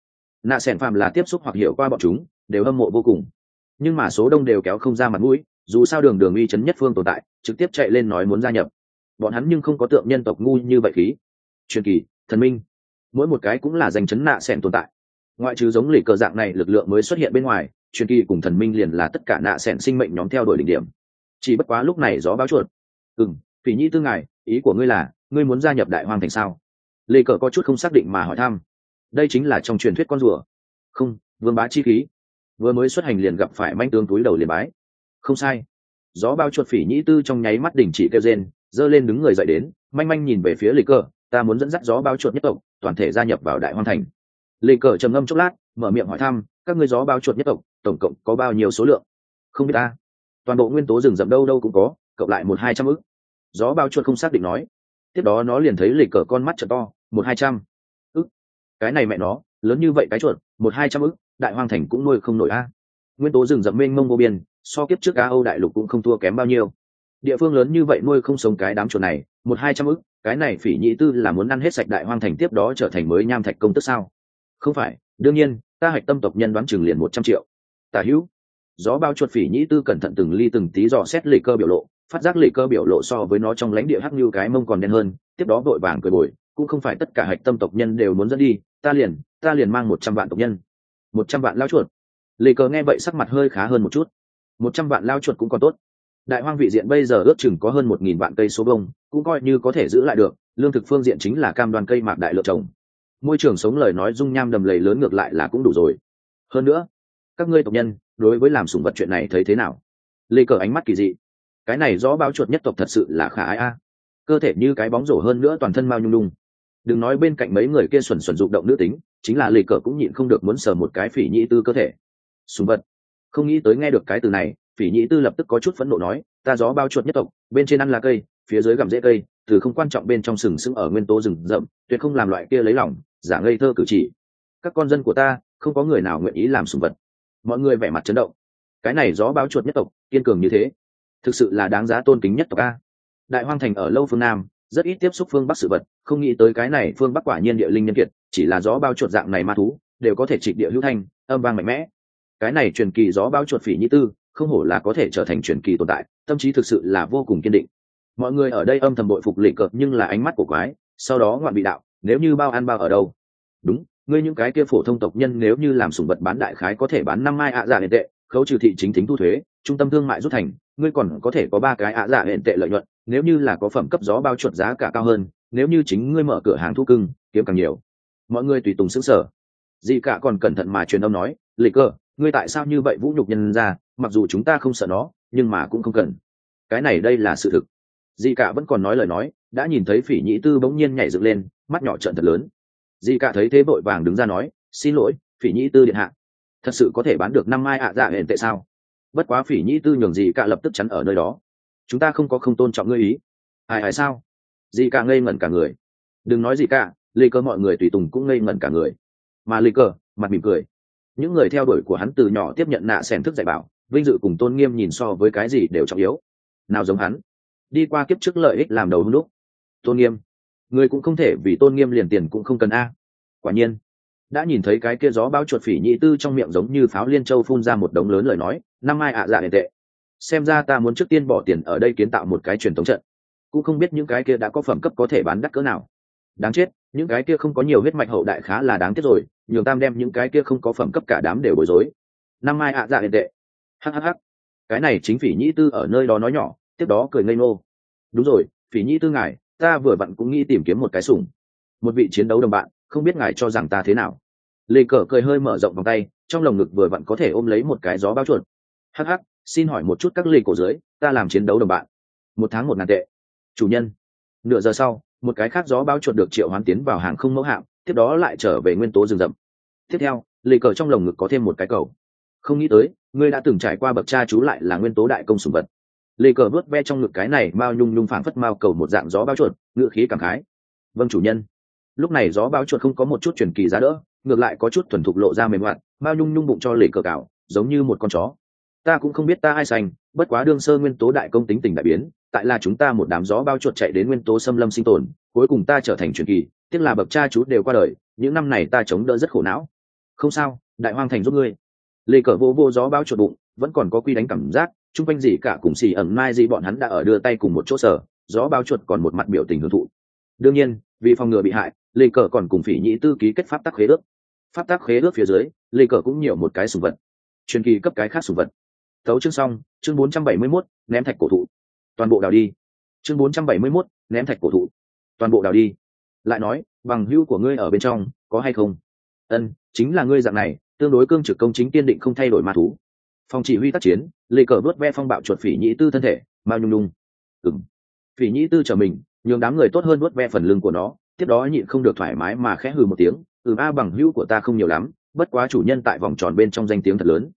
Nạ sẻn phàm là tiếp xúc hoặc hiểu qua bọn chúng, đều hâm mộ vô cùng nhưng mà số đông đều kéo không ra mặt mũi, dù sao đường đường uy chấn nhất phương tồn tại, trực tiếp chạy lên nói muốn gia nhập. Bọn hắn nhưng không có tượng nhân tộc ngu như vậy khí. Truyền kỳ, thần minh, mỗi một cái cũng là danh chấn nạ sẻn tồn tại. Ngoại trừ giống lì cờ dạng này lực lượng mới xuất hiện bên ngoài, truyền kỳ cùng thần minh liền là tất cả nạ sẻn sinh mệnh nhóm theo đuổi đỉnh điểm. Chỉ bất quá lúc này gió báo chuột. Ừ m phỉ nhi tư ngài, ý của ngươi là, ngươi muốn gia nhập đại hoàng thành sao? Lê cờ có chút không xác định mà hỏi thăm. Đây chính là trong truyền thuyết con rùa. Không, vương bá chi khí vừa mới xuất hành liền gặp phải manh tướng túi đầu liền bái. Không sai. Gió bao chuột phỉ nhĩ tư trong nháy mắt đình chỉ kêu rên, giơ lên đứng người dậy đến, manh manh nhìn về phía lê cơ ta muốn dẫn dắt gió bao chuột nhất tộc, toàn thể gia nhập vào đại hoang thành. Lê cờ trầm ngâm chốc lát, mở miệng hỏi thăm, các ngươi gió bao chuột nhất tộc, tổng cộng có bao nhiêu số lượng? Không biết ta. Toàn bộ nguyên tố rừng rậm đâu đâu cũng có, cộng lại một hai trăm ức. Gió bao chuột không xác định nói. Tiếp đó nó liền thấy lịch cờ con mắt trợ to, một hai trăm ức. Cái này mẹ nó, lớn như vậy cái chuột, một hai trăm ức đại hoang thành cũng nuôi không nổi a. Nguyên tố rừng rậm mênh mông vô biên, so kiếp trước á âu đại lục cũng không thua kém bao nhiêu. Địa phương lớn như vậy nuôi không sống cái đám chuột này, một hai trăm ức, cái này phỉ nhị tư là muốn ăn hết sạch đại hoang thành tiếp đó trở thành mới nham thạch công tức sao? Không phải, đương nhiên, ta hạch tâm tộc nhân đoán chừng liền một trăm triệu. Tả hữu, gió bao chuột phỉ nhĩ tư cẩn thận từng ly từng tí dò xét lệ cơ biểu lộ, phát giác lệ cơ biểu lộ so với nó trong lãnh địa hắc như cái mông còn đen hơn, tiếp đó vội vàng cười bồi, cũng không phải tất cả hạch tâm tộc nhân đều muốn dẫn đi, ta liền ta liền mang một trăm vạn tộc nhân một trăm vạn lao chuột. Lê cờ nghe vậy sắc mặt hơi khá hơn một chút. Một trăm vạn lao chuột cũng còn tốt. Đại hoang vị diện bây giờ ước chừng có hơn một nghìn vạn cây số bông, cũng coi như có thể giữ lại được, lương thực phương diện chính là cam đoan cây mạc đại lượng trồng. Môi trường sống lời nói dung nham đầm lầy lớn ngược lại là cũng đủ rồi. Hơn nữa, các ngươi tộc nhân, đối với làm sủng vật chuyện này thấy thế nào? Lê cờ ánh mắt kỳ dị. Cái này rõ báo chuột nhất tộc thật sự là khả ái a. Cơ thể như cái bóng rổ hơn nữa toàn thân mao nhung đung đừng nói bên cạnh mấy người kia xuẩn xuẩn dụng động nữ tính, chính là lì cờ cũng nhịn không được muốn sờ một cái phỉ nhĩ tư cơ thể. Sùng vật. Không nghĩ tới nghe được cái từ này, phỉ nhĩ tư lập tức có chút phẫn nộ nói, ta gió bao chuột nhất tộc, bên trên ăn là cây, phía dưới gặm rễ cây, từ không quan trọng bên trong sừng sững ở nguyên tố rừng rậm, tuyệt không làm loại kia lấy lòng, giả ngây thơ cử chỉ. Các con dân của ta, không có người nào nguyện ý làm sùng vật. Mọi người vẻ mặt chấn động. Cái này gió báo chuột nhất tộc, kiên cường như thế, thực sự là đáng giá tôn kính nhất tộc a. Đại hoang thành ở lâu phương nam rất ít tiếp xúc phương bắc sự vật, không nghĩ tới cái này phương bắc quả nhiên địa linh nhân kiệt, chỉ là gió bao chuột dạng này ma thú, đều có thể trịch địa hữu thanh, âm vang mạnh mẽ. Cái này truyền kỳ gió bao chuột phỉ nhĩ tư, không hổ là có thể trở thành truyền kỳ tồn tại, tâm trí thực sự là vô cùng kiên định. Mọi người ở đây âm thầm bội phục lệ cợt nhưng là ánh mắt của quái, sau đó ngoạn bị đạo, nếu như bao ăn bao ở đâu? Đúng, ngươi những cái kia phổ thông tộc nhân nếu như làm sùng vật bán đại khái có thể bán năm mai ạ à giả hiện tệ, khấu trừ thị chính tính thu thuế, trung tâm thương mại rút thành, ngươi còn có thể có ba cái ạ à giả hiện tệ lợi nhuận nếu như là có phẩm cấp gió bao chuột giá cả cao hơn, nếu như chính ngươi mở cửa hàng thu cưng, kiếm càng nhiều. Mọi người tùy tùng xứng sở dị cả còn cẩn thận mà truyền âm nói, lịch cơ, ngươi tại sao như vậy vũ nhục nhân ra? Mặc dù chúng ta không sợ nó, nhưng mà cũng không cần. Cái này đây là sự thực. Dị cả vẫn còn nói lời nói, đã nhìn thấy phỉ nhĩ tư bỗng nhiên nhảy dựng lên, mắt nhỏ trận thật lớn. Dị cả thấy thế vội vàng đứng ra nói, xin lỗi, phỉ nhĩ tư điện hạ. Thật sự có thể bán được năm mai ạ dạ hẹn tệ sao? Bất quá phỉ nhĩ tư nhường dị cả lập tức chắn ở nơi đó chúng ta không có không tôn trọng ngươi ý. Ai ai sao? Dì cả ngây ngẩn cả người. Đừng nói gì cả lì cơ mọi người tùy tùng cũng ngây ngẩn cả người. Mà lì cơ, mặt mỉm cười. Những người theo đuổi của hắn từ nhỏ tiếp nhận nạ xèn thức dạy bảo, vinh dự cùng tôn nghiêm nhìn so với cái gì đều trọng yếu. Nào giống hắn? Đi qua kiếp trước lợi ích làm đầu hung đúc. Tôn nghiêm. Người cũng không thể vì tôn nghiêm liền tiền cũng không cần a. Quả nhiên, đã nhìn thấy cái kia gió báo chuột phỉ nhị tư trong miệng giống như pháo liên châu phun ra một đống lớn lời nói, năm ai ạ dạ đền tệ xem ra ta muốn trước tiên bỏ tiền ở đây kiến tạo một cái truyền thống trận. Cũng không biết những cái kia đã có phẩm cấp có thể bán đắt cỡ nào. Đáng chết, những cái kia không có nhiều huyết mạch hậu đại khá là đáng tiếc rồi, nhường tam đem những cái kia không có phẩm cấp cả đám đều bối rối. Năm mai ạ à dạ đền tệ hhh cái này chính phỉ nhĩ tư ở nơi đó nói nhỏ, tiếp đó cười ngây ngô. Đúng rồi, phỉ nhĩ tư ngài, ta vừa vặn cũng nghĩ tìm kiếm một cái sủng. Một vị chiến đấu đồng bạn, không biết ngài cho rằng ta thế nào. Lê cờ cười hơi mở rộng vòng tay, trong lồng ngực vừa vặn có thể ôm lấy một cái gió bao chuột. Hắc xin hỏi một chút các lì cổ dưới, ta làm chiến đấu đồng bạn. Một tháng một ngàn tệ. Chủ nhân. Nửa giờ sau, một cái khác gió bao chuột được triệu hoán tiến vào hàng không mẫu hạm, tiếp đó lại trở về nguyên tố rừng rậm. Tiếp theo lê cờ trong lồng ngực có thêm một cái cầu. Không nghĩ tới, ngươi đã từng trải qua bậc cha chú lại là nguyên tố đại công sùng vật. Lê cờ vớt ve trong ngực cái này mao nhung nhung phảng phất mao cầu một dạng gió bao chuột, ngựa khí cảm khái. Vâng chủ nhân. Lúc này gió bao chuột không có một chút truyền kỳ giá đỡ, ngược lại có chút thuần thục lộ ra mềm loạn mao nhung nhung bụng cho lê cờ cào, giống như một con chó ta cũng không biết ta ai sành, bất quá đương sơ nguyên tố đại công tính tình đại biến, tại là chúng ta một đám gió bao chuột chạy đến nguyên tố xâm lâm sinh tồn, cuối cùng ta trở thành truyền kỳ, tiếc là bậc cha chú đều qua đời, những năm này ta chống đỡ rất khổ não. Không sao, đại hoang thành giúp ngươi. Lê cờ vô vô gió bao chuột bụng, vẫn còn có quy đánh cảm giác, chung quanh gì cả cùng xì ẩn mai gì bọn hắn đã ở đưa tay cùng một chỗ sở gió bao chuột còn một mặt biểu tình hưởng thụ. Đương nhiên, vì phòng ngừa bị hại, lê cờ còn cùng phỉ nhĩ tư ký kết pháp tắc khế ước. Pháp tắc khế ước phía dưới, lê cờ cũng nhiều một cái sùng vật. Truyền kỳ cấp cái khác sùng vật tấu chương xong chương 471, ném thạch cổ thụ. Toàn bộ đào đi. Chương 471, ném thạch cổ thụ. Toàn bộ đào đi. Lại nói bằng hữu của ngươi ở bên trong có hay không? Ân chính là ngươi dạng này tương đối cương trực công chính kiên định không thay đổi ma thú. Phòng chỉ huy tác chiến lê cờ vớt ve phong bạo chuột phỉ nhĩ tư thân thể mao nhung nhung. Ừng phỉ nhĩ tư trở mình nhường đám người tốt hơn vớt ve phần lưng của nó tiếp đó nhịn không được thoải mái mà khẽ hừ một tiếng. Ừ a bằng hữu của ta không nhiều lắm bất quá chủ nhân tại vòng tròn bên trong danh tiếng thật lớn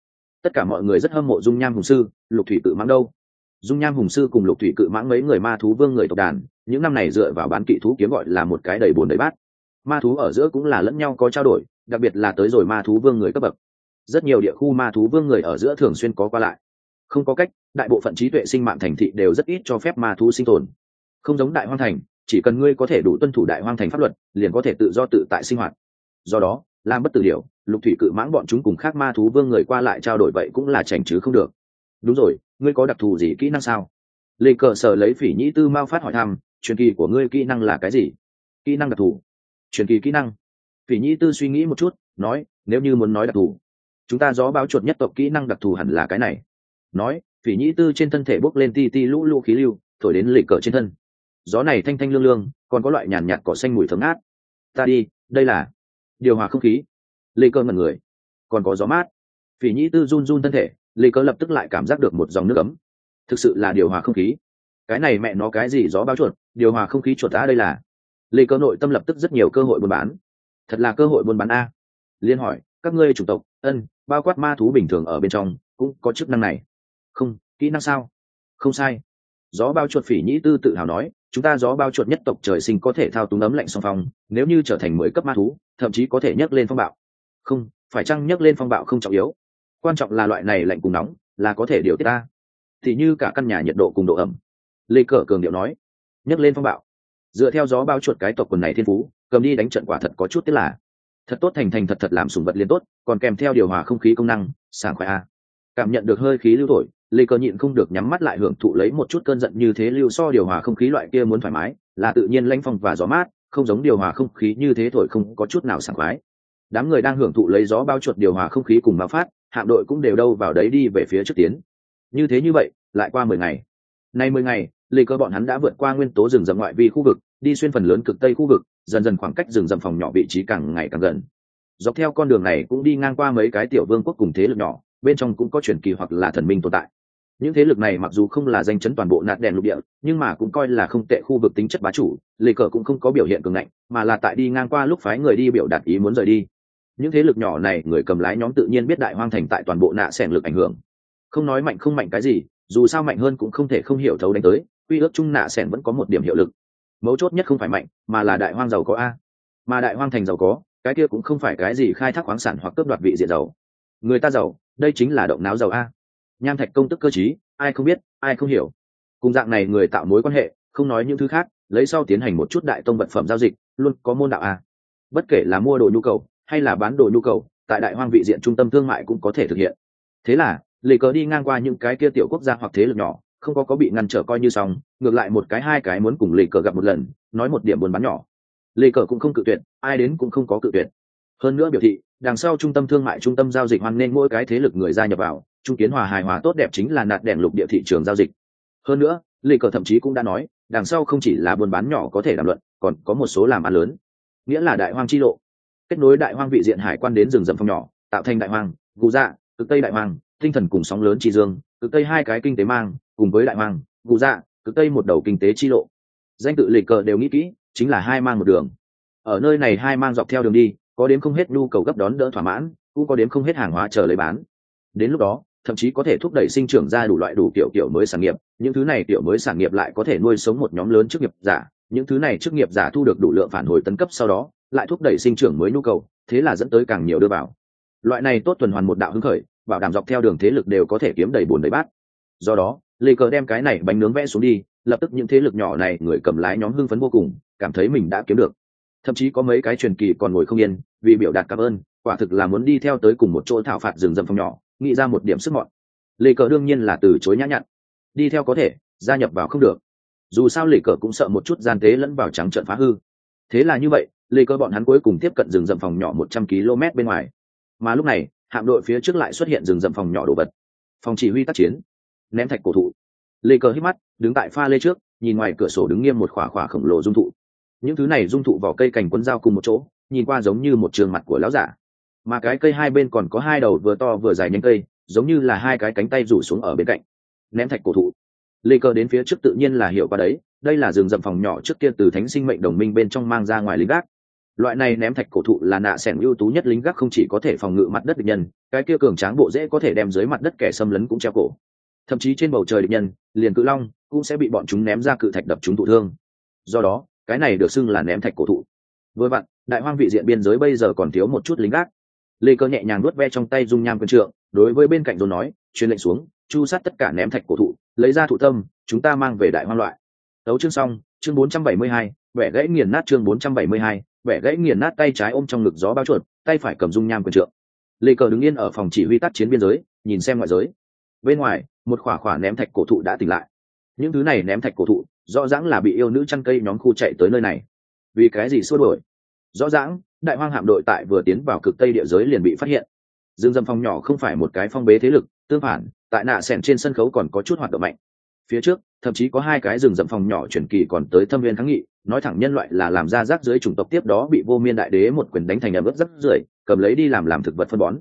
tất cả mọi người rất hâm mộ dung nham hùng sư, lục thủy cự mãng đâu? Dung nham hùng sư cùng lục thủy cự mãng mấy người ma thú vương người tộc đàn, những năm này dựa vào bán kỵ thú kiếm gọi là một cái đầy bồn đầy bát. Ma thú ở giữa cũng là lẫn nhau có trao đổi, đặc biệt là tới rồi ma thú vương người cấp bậc. Rất nhiều địa khu ma thú vương người ở giữa thường xuyên có qua lại. Không có cách, đại bộ phận trí tuệ sinh mạng thành thị đều rất ít cho phép ma thú sinh tồn. Không giống đại hoang thành, chỉ cần ngươi có thể đủ tuân thủ đại hoang thành pháp luật, liền có thể tự do tự tại sinh hoạt. Do đó làm bất tử điều lục thủy cự mãng bọn chúng cùng khác ma thú vương người qua lại trao đổi vậy cũng là chảnh chứ không được. Đúng rồi, ngươi có đặc thù gì kỹ năng sao? Lê cờ sở lấy phỉ nhĩ tư mao phát hỏi thăm, truyền kỳ của ngươi kỹ năng là cái gì? Kỹ năng đặc thù. Truyền kỳ kỹ năng. Phỉ nhĩ tư suy nghĩ một chút, nói, nếu như muốn nói đặc thù, chúng ta gió báo chuột nhất tộc kỹ năng đặc thù hẳn là cái này. Nói, phỉ nhĩ tư trên thân thể bốc lên ti ti lũ lũ khí lưu, thổi đến lệ cờ trên thân. Gió này thanh thanh lương lương, còn có loại nhàn nhạt cỏ xanh mùi thấm át ta đi, đây là điều hòa không khí. Lê cơ ngẩn người. Còn có gió mát. Phỉ nhĩ tư run run thân thể, lê cơ lập tức lại cảm giác được một dòng nước ấm. Thực sự là điều hòa không khí. Cái này mẹ nó cái gì gió bao chuột, điều hòa không khí chuột đã đây là. Lê cơ nội tâm lập tức rất nhiều cơ hội buôn bán. Thật là cơ hội buôn bán a. Liên hỏi, các ngươi chủ tộc, ân, bao quát ma thú bình thường ở bên trong, cũng có chức năng này. Không, kỹ năng sao? Không sai. Gió bao chuột phỉ nhĩ tư tự hào nói chúng ta gió bao chuột nhất tộc trời sinh có thể thao túng ấm lạnh song phong, nếu như trở thành mới cấp ma thú, thậm chí có thể nhấc lên phong bạo. Không, phải chăng nhấc lên phong bạo không trọng yếu? Quan trọng là loại này lạnh cùng nóng, là có thể điều tiết ta. Thì như cả căn nhà nhiệt độ cùng độ ẩm. Lê cờ cường điệu nói, nhấc lên phong bạo. Dựa theo gió bao chuột cái tộc quần này thiên phú, cầm đi đánh trận quả thật có chút tức là, thật tốt thành thành thật thật làm sùng vật liên tốt, còn kèm theo điều hòa không khí công năng, sảng khoái a. Cảm nhận được hơi khí lưu thổi lê cờ nhịn không được nhắm mắt lại hưởng thụ lấy một chút cơn giận như thế lưu so điều hòa không khí loại kia muốn thoải mái, là tự nhiên lanh phong và gió mát, không giống điều hòa không khí như thế thổi không có chút nào sảng khoái. Đám người đang hưởng thụ lấy gió bao chuột điều hòa không khí cùng báo phát, hạm đội cũng đều đâu vào đấy đi về phía trước tiến. Như thế như vậy, lại qua mười ngày. Nay mười ngày, lê cơ bọn hắn đã vượt qua nguyên tố rừng rậm ngoại vi khu vực, đi xuyên phần lớn cực tây khu vực, dần dần khoảng cách rừng rậm phòng nhỏ vị trí càng ngày càng gần. Dọc theo con đường này cũng đi ngang qua mấy cái tiểu vương quốc cùng thế lực nhỏ bên trong cũng có truyền kỳ hoặc là thần minh tồn tại. Những thế lực này mặc dù không là danh chấn toàn bộ nạt đèn lục địa, nhưng mà cũng coi là không tệ khu vực tính chất bá chủ lê cờ cũng không có biểu hiện cường ngạnh, mà là tại đi ngang qua lúc phái người đi biểu đạt ý muốn rời đi. Những thế lực nhỏ này, người cầm lái nhóm tự nhiên biết đại hoang thành tại toàn bộ nạ s lực ảnh hưởng. Không nói mạnh không mạnh cái gì, dù sao mạnh hơn cũng không thể không hiểu thấu đánh tới, quy ước chung nạ s vẫn có một điểm hiệu lực. Mấu chốt nhất không phải mạnh, mà là đại hoang giàu có a. Mà đại hoang thành giàu có, cái kia cũng không phải cái gì khai thác khoáng sản hoặc cướp đoạt vị diện giàu. Người ta giàu đây chính là động náo giàu a. Nham thạch công tức cơ chí ai không biết, ai không hiểu. Cùng dạng này người tạo mối quan hệ, không nói những thứ khác, lấy sau tiến hành một chút đại tông vật phẩm giao dịch, luôn có môn đạo a. Bất kể là mua đồ nhu cầu, hay là bán đồ nhu cầu, tại đại hoang vị diện trung tâm thương mại cũng có thể thực hiện. Thế là lì cờ đi ngang qua những cái kia tiểu quốc gia hoặc thế lực nhỏ, không có có bị ngăn trở coi như xong, ngược lại một cái hai cái muốn cùng lì cờ gặp một lần, nói một điểm buôn bán nhỏ. Lì cờ cũng không cự tuyệt, ai đến cũng không có cự tuyệt. Hơn nữa biểu thị đằng sau trung tâm thương mại trung tâm giao dịch hoan nên mỗi cái thế lực người gia nhập vào, trung kiến hòa hài hòa tốt đẹp chính là nạt đèn lục địa thị trường giao dịch. Hơn nữa lì cờ thậm chí cũng đã nói, đằng sau không chỉ là buôn bán nhỏ có thể đàm luận, còn có một số làm ăn lớn. Nghĩa là đại hoang chi lộ. Kết nối đại hoang vị diện hải quan đến rừng rậm phong nhỏ, tạo thành đại hoang, gù dạ cực tây đại hoang, tinh thần cùng sóng lớn chi dương, cực tây hai cái kinh tế mang, cùng với đại hoang, gù dạ cực tây một đầu kinh tế chi lộ. Danh tự lịch cờ đều nghĩ kỹ, chính là hai mang một đường. Ở nơi này hai mang dọc theo đường đi có đến không hết nhu cầu gấp đón đỡ thỏa mãn, cũng có đến không hết hàng hóa chờ lấy bán. Đến lúc đó, thậm chí có thể thúc đẩy sinh trưởng ra đủ loại đủ kiểu kiểu mới sản nghiệp, những thứ này kiểu mới sản nghiệp lại có thể nuôi sống một nhóm lớn chức nghiệp giả, những thứ này chức nghiệp giả thu được đủ lượng phản hồi tấn cấp sau đó, lại thúc đẩy sinh trưởng mới nhu cầu, thế là dẫn tới càng nhiều đưa vào. Loại này tốt tuần hoàn một đạo hứng khởi, bảo đảm dọc theo đường thế lực đều có thể kiếm đầy bùn đầy bát. Do đó, lê cờ đem cái này bánh nướng vẽ xuống đi, lập tức những thế lực nhỏ này, người cầm lái nhóm hưng phấn vô cùng, cảm thấy mình đã kiếm được thậm chí có mấy cái truyền kỳ còn ngồi không yên, vì biểu đạt cảm ơn, quả thực là muốn đi theo tới cùng một chỗ thảo phạt rừng rậm phòng nhỏ, nghĩ ra một điểm sức mọn. Lê cờ đương nhiên là từ chối nhã nhặn. Đi theo có thể, gia nhập vào không được. Dù sao lê cờ cũng sợ một chút gian tế lẫn vào trắng trận phá hư. Thế là như vậy, lê cờ bọn hắn cuối cùng tiếp cận rừng rậm phòng nhỏ một trăm km bên ngoài. Mà lúc này, hạm đội phía trước lại xuất hiện rừng rậm phòng nhỏ đồ vật. Phòng chỉ huy tác chiến. Ném thạch cổ thụ. Lê cờ hít mắt, đứng tại pha lê trước, nhìn ngoài cửa sổ đứng nghiêm một khỏa khỏa khổng lồ dung thụ những thứ này dung thụ vào cây cành quân dao cùng một chỗ, nhìn qua giống như một trường mặt của lão giả. Mà cái cây hai bên còn có hai đầu vừa to vừa dài nhanh cây, giống như là hai cái cánh tay rủ xuống ở bên cạnh. Ném thạch cổ thụ. Lê cơ đến phía trước tự nhiên là hiểu qua đấy, đây là rừng rậm phòng nhỏ trước kia từ thánh sinh mệnh đồng minh bên trong mang ra ngoài lính gác. Loại này ném thạch cổ thụ là nạ sẻn ưu tú nhất lính gác không chỉ có thể phòng ngự mặt đất địch nhân, cái kia cường tráng bộ dễ có thể đem dưới mặt đất kẻ xâm lấn cũng treo cổ. Thậm chí trên bầu trời địch nhân, liền cự long cũng sẽ bị bọn chúng ném ra cự thạch đập chúng thụ thương. Do đó cái này được xưng là ném thạch cổ thụ. Vừa vặn đại hoang vị diện biên giới bây giờ còn thiếu một chút lính gác. Lê cơ nhẹ nhàng nuốt ve trong tay dung nham quân trượng đối với bên cạnh dồn nói truyền lệnh xuống chu sát tất cả ném thạch cổ thụ lấy ra thụ tâm chúng ta mang về đại hoang loại. Đấu chương xong chương 472, vẻ gãy nghiền nát chương 472, vẻ gãy nghiền nát tay trái ôm trong ngực gió bao chuột tay phải cầm dung nham quyền trượng. Lê cờ đứng yên ở phòng chỉ huy tác chiến biên giới nhìn xem ngoại giới. Bên ngoài một khỏa khỏa ném thạch cổ thụ đã tỉnh lại. Những thứ này ném thạch cổ thụ rõ ràng là bị yêu nữ chăn cây nhóm khu chạy tới nơi này. Vì cái gì xua đuổi? Rõ ràng, đại hoang hạm đội tại vừa tiến vào cực tây địa giới liền bị phát hiện. Dương dâm phong nhỏ không phải một cái phong bế thế lực, tương phản, tại nạ sẻn trên sân khấu còn có chút hoạt động mạnh. Phía trước, thậm chí có hai cái rừng rậm phòng nhỏ chuyển kỳ còn tới thâm viên kháng nghị, nói thẳng nhân loại là làm ra rác dưới chủng tộc tiếp đó bị vô miên đại đế một quyền đánh thành ẩm ướt rất rưởi, cầm lấy đi làm làm thực vật phân bón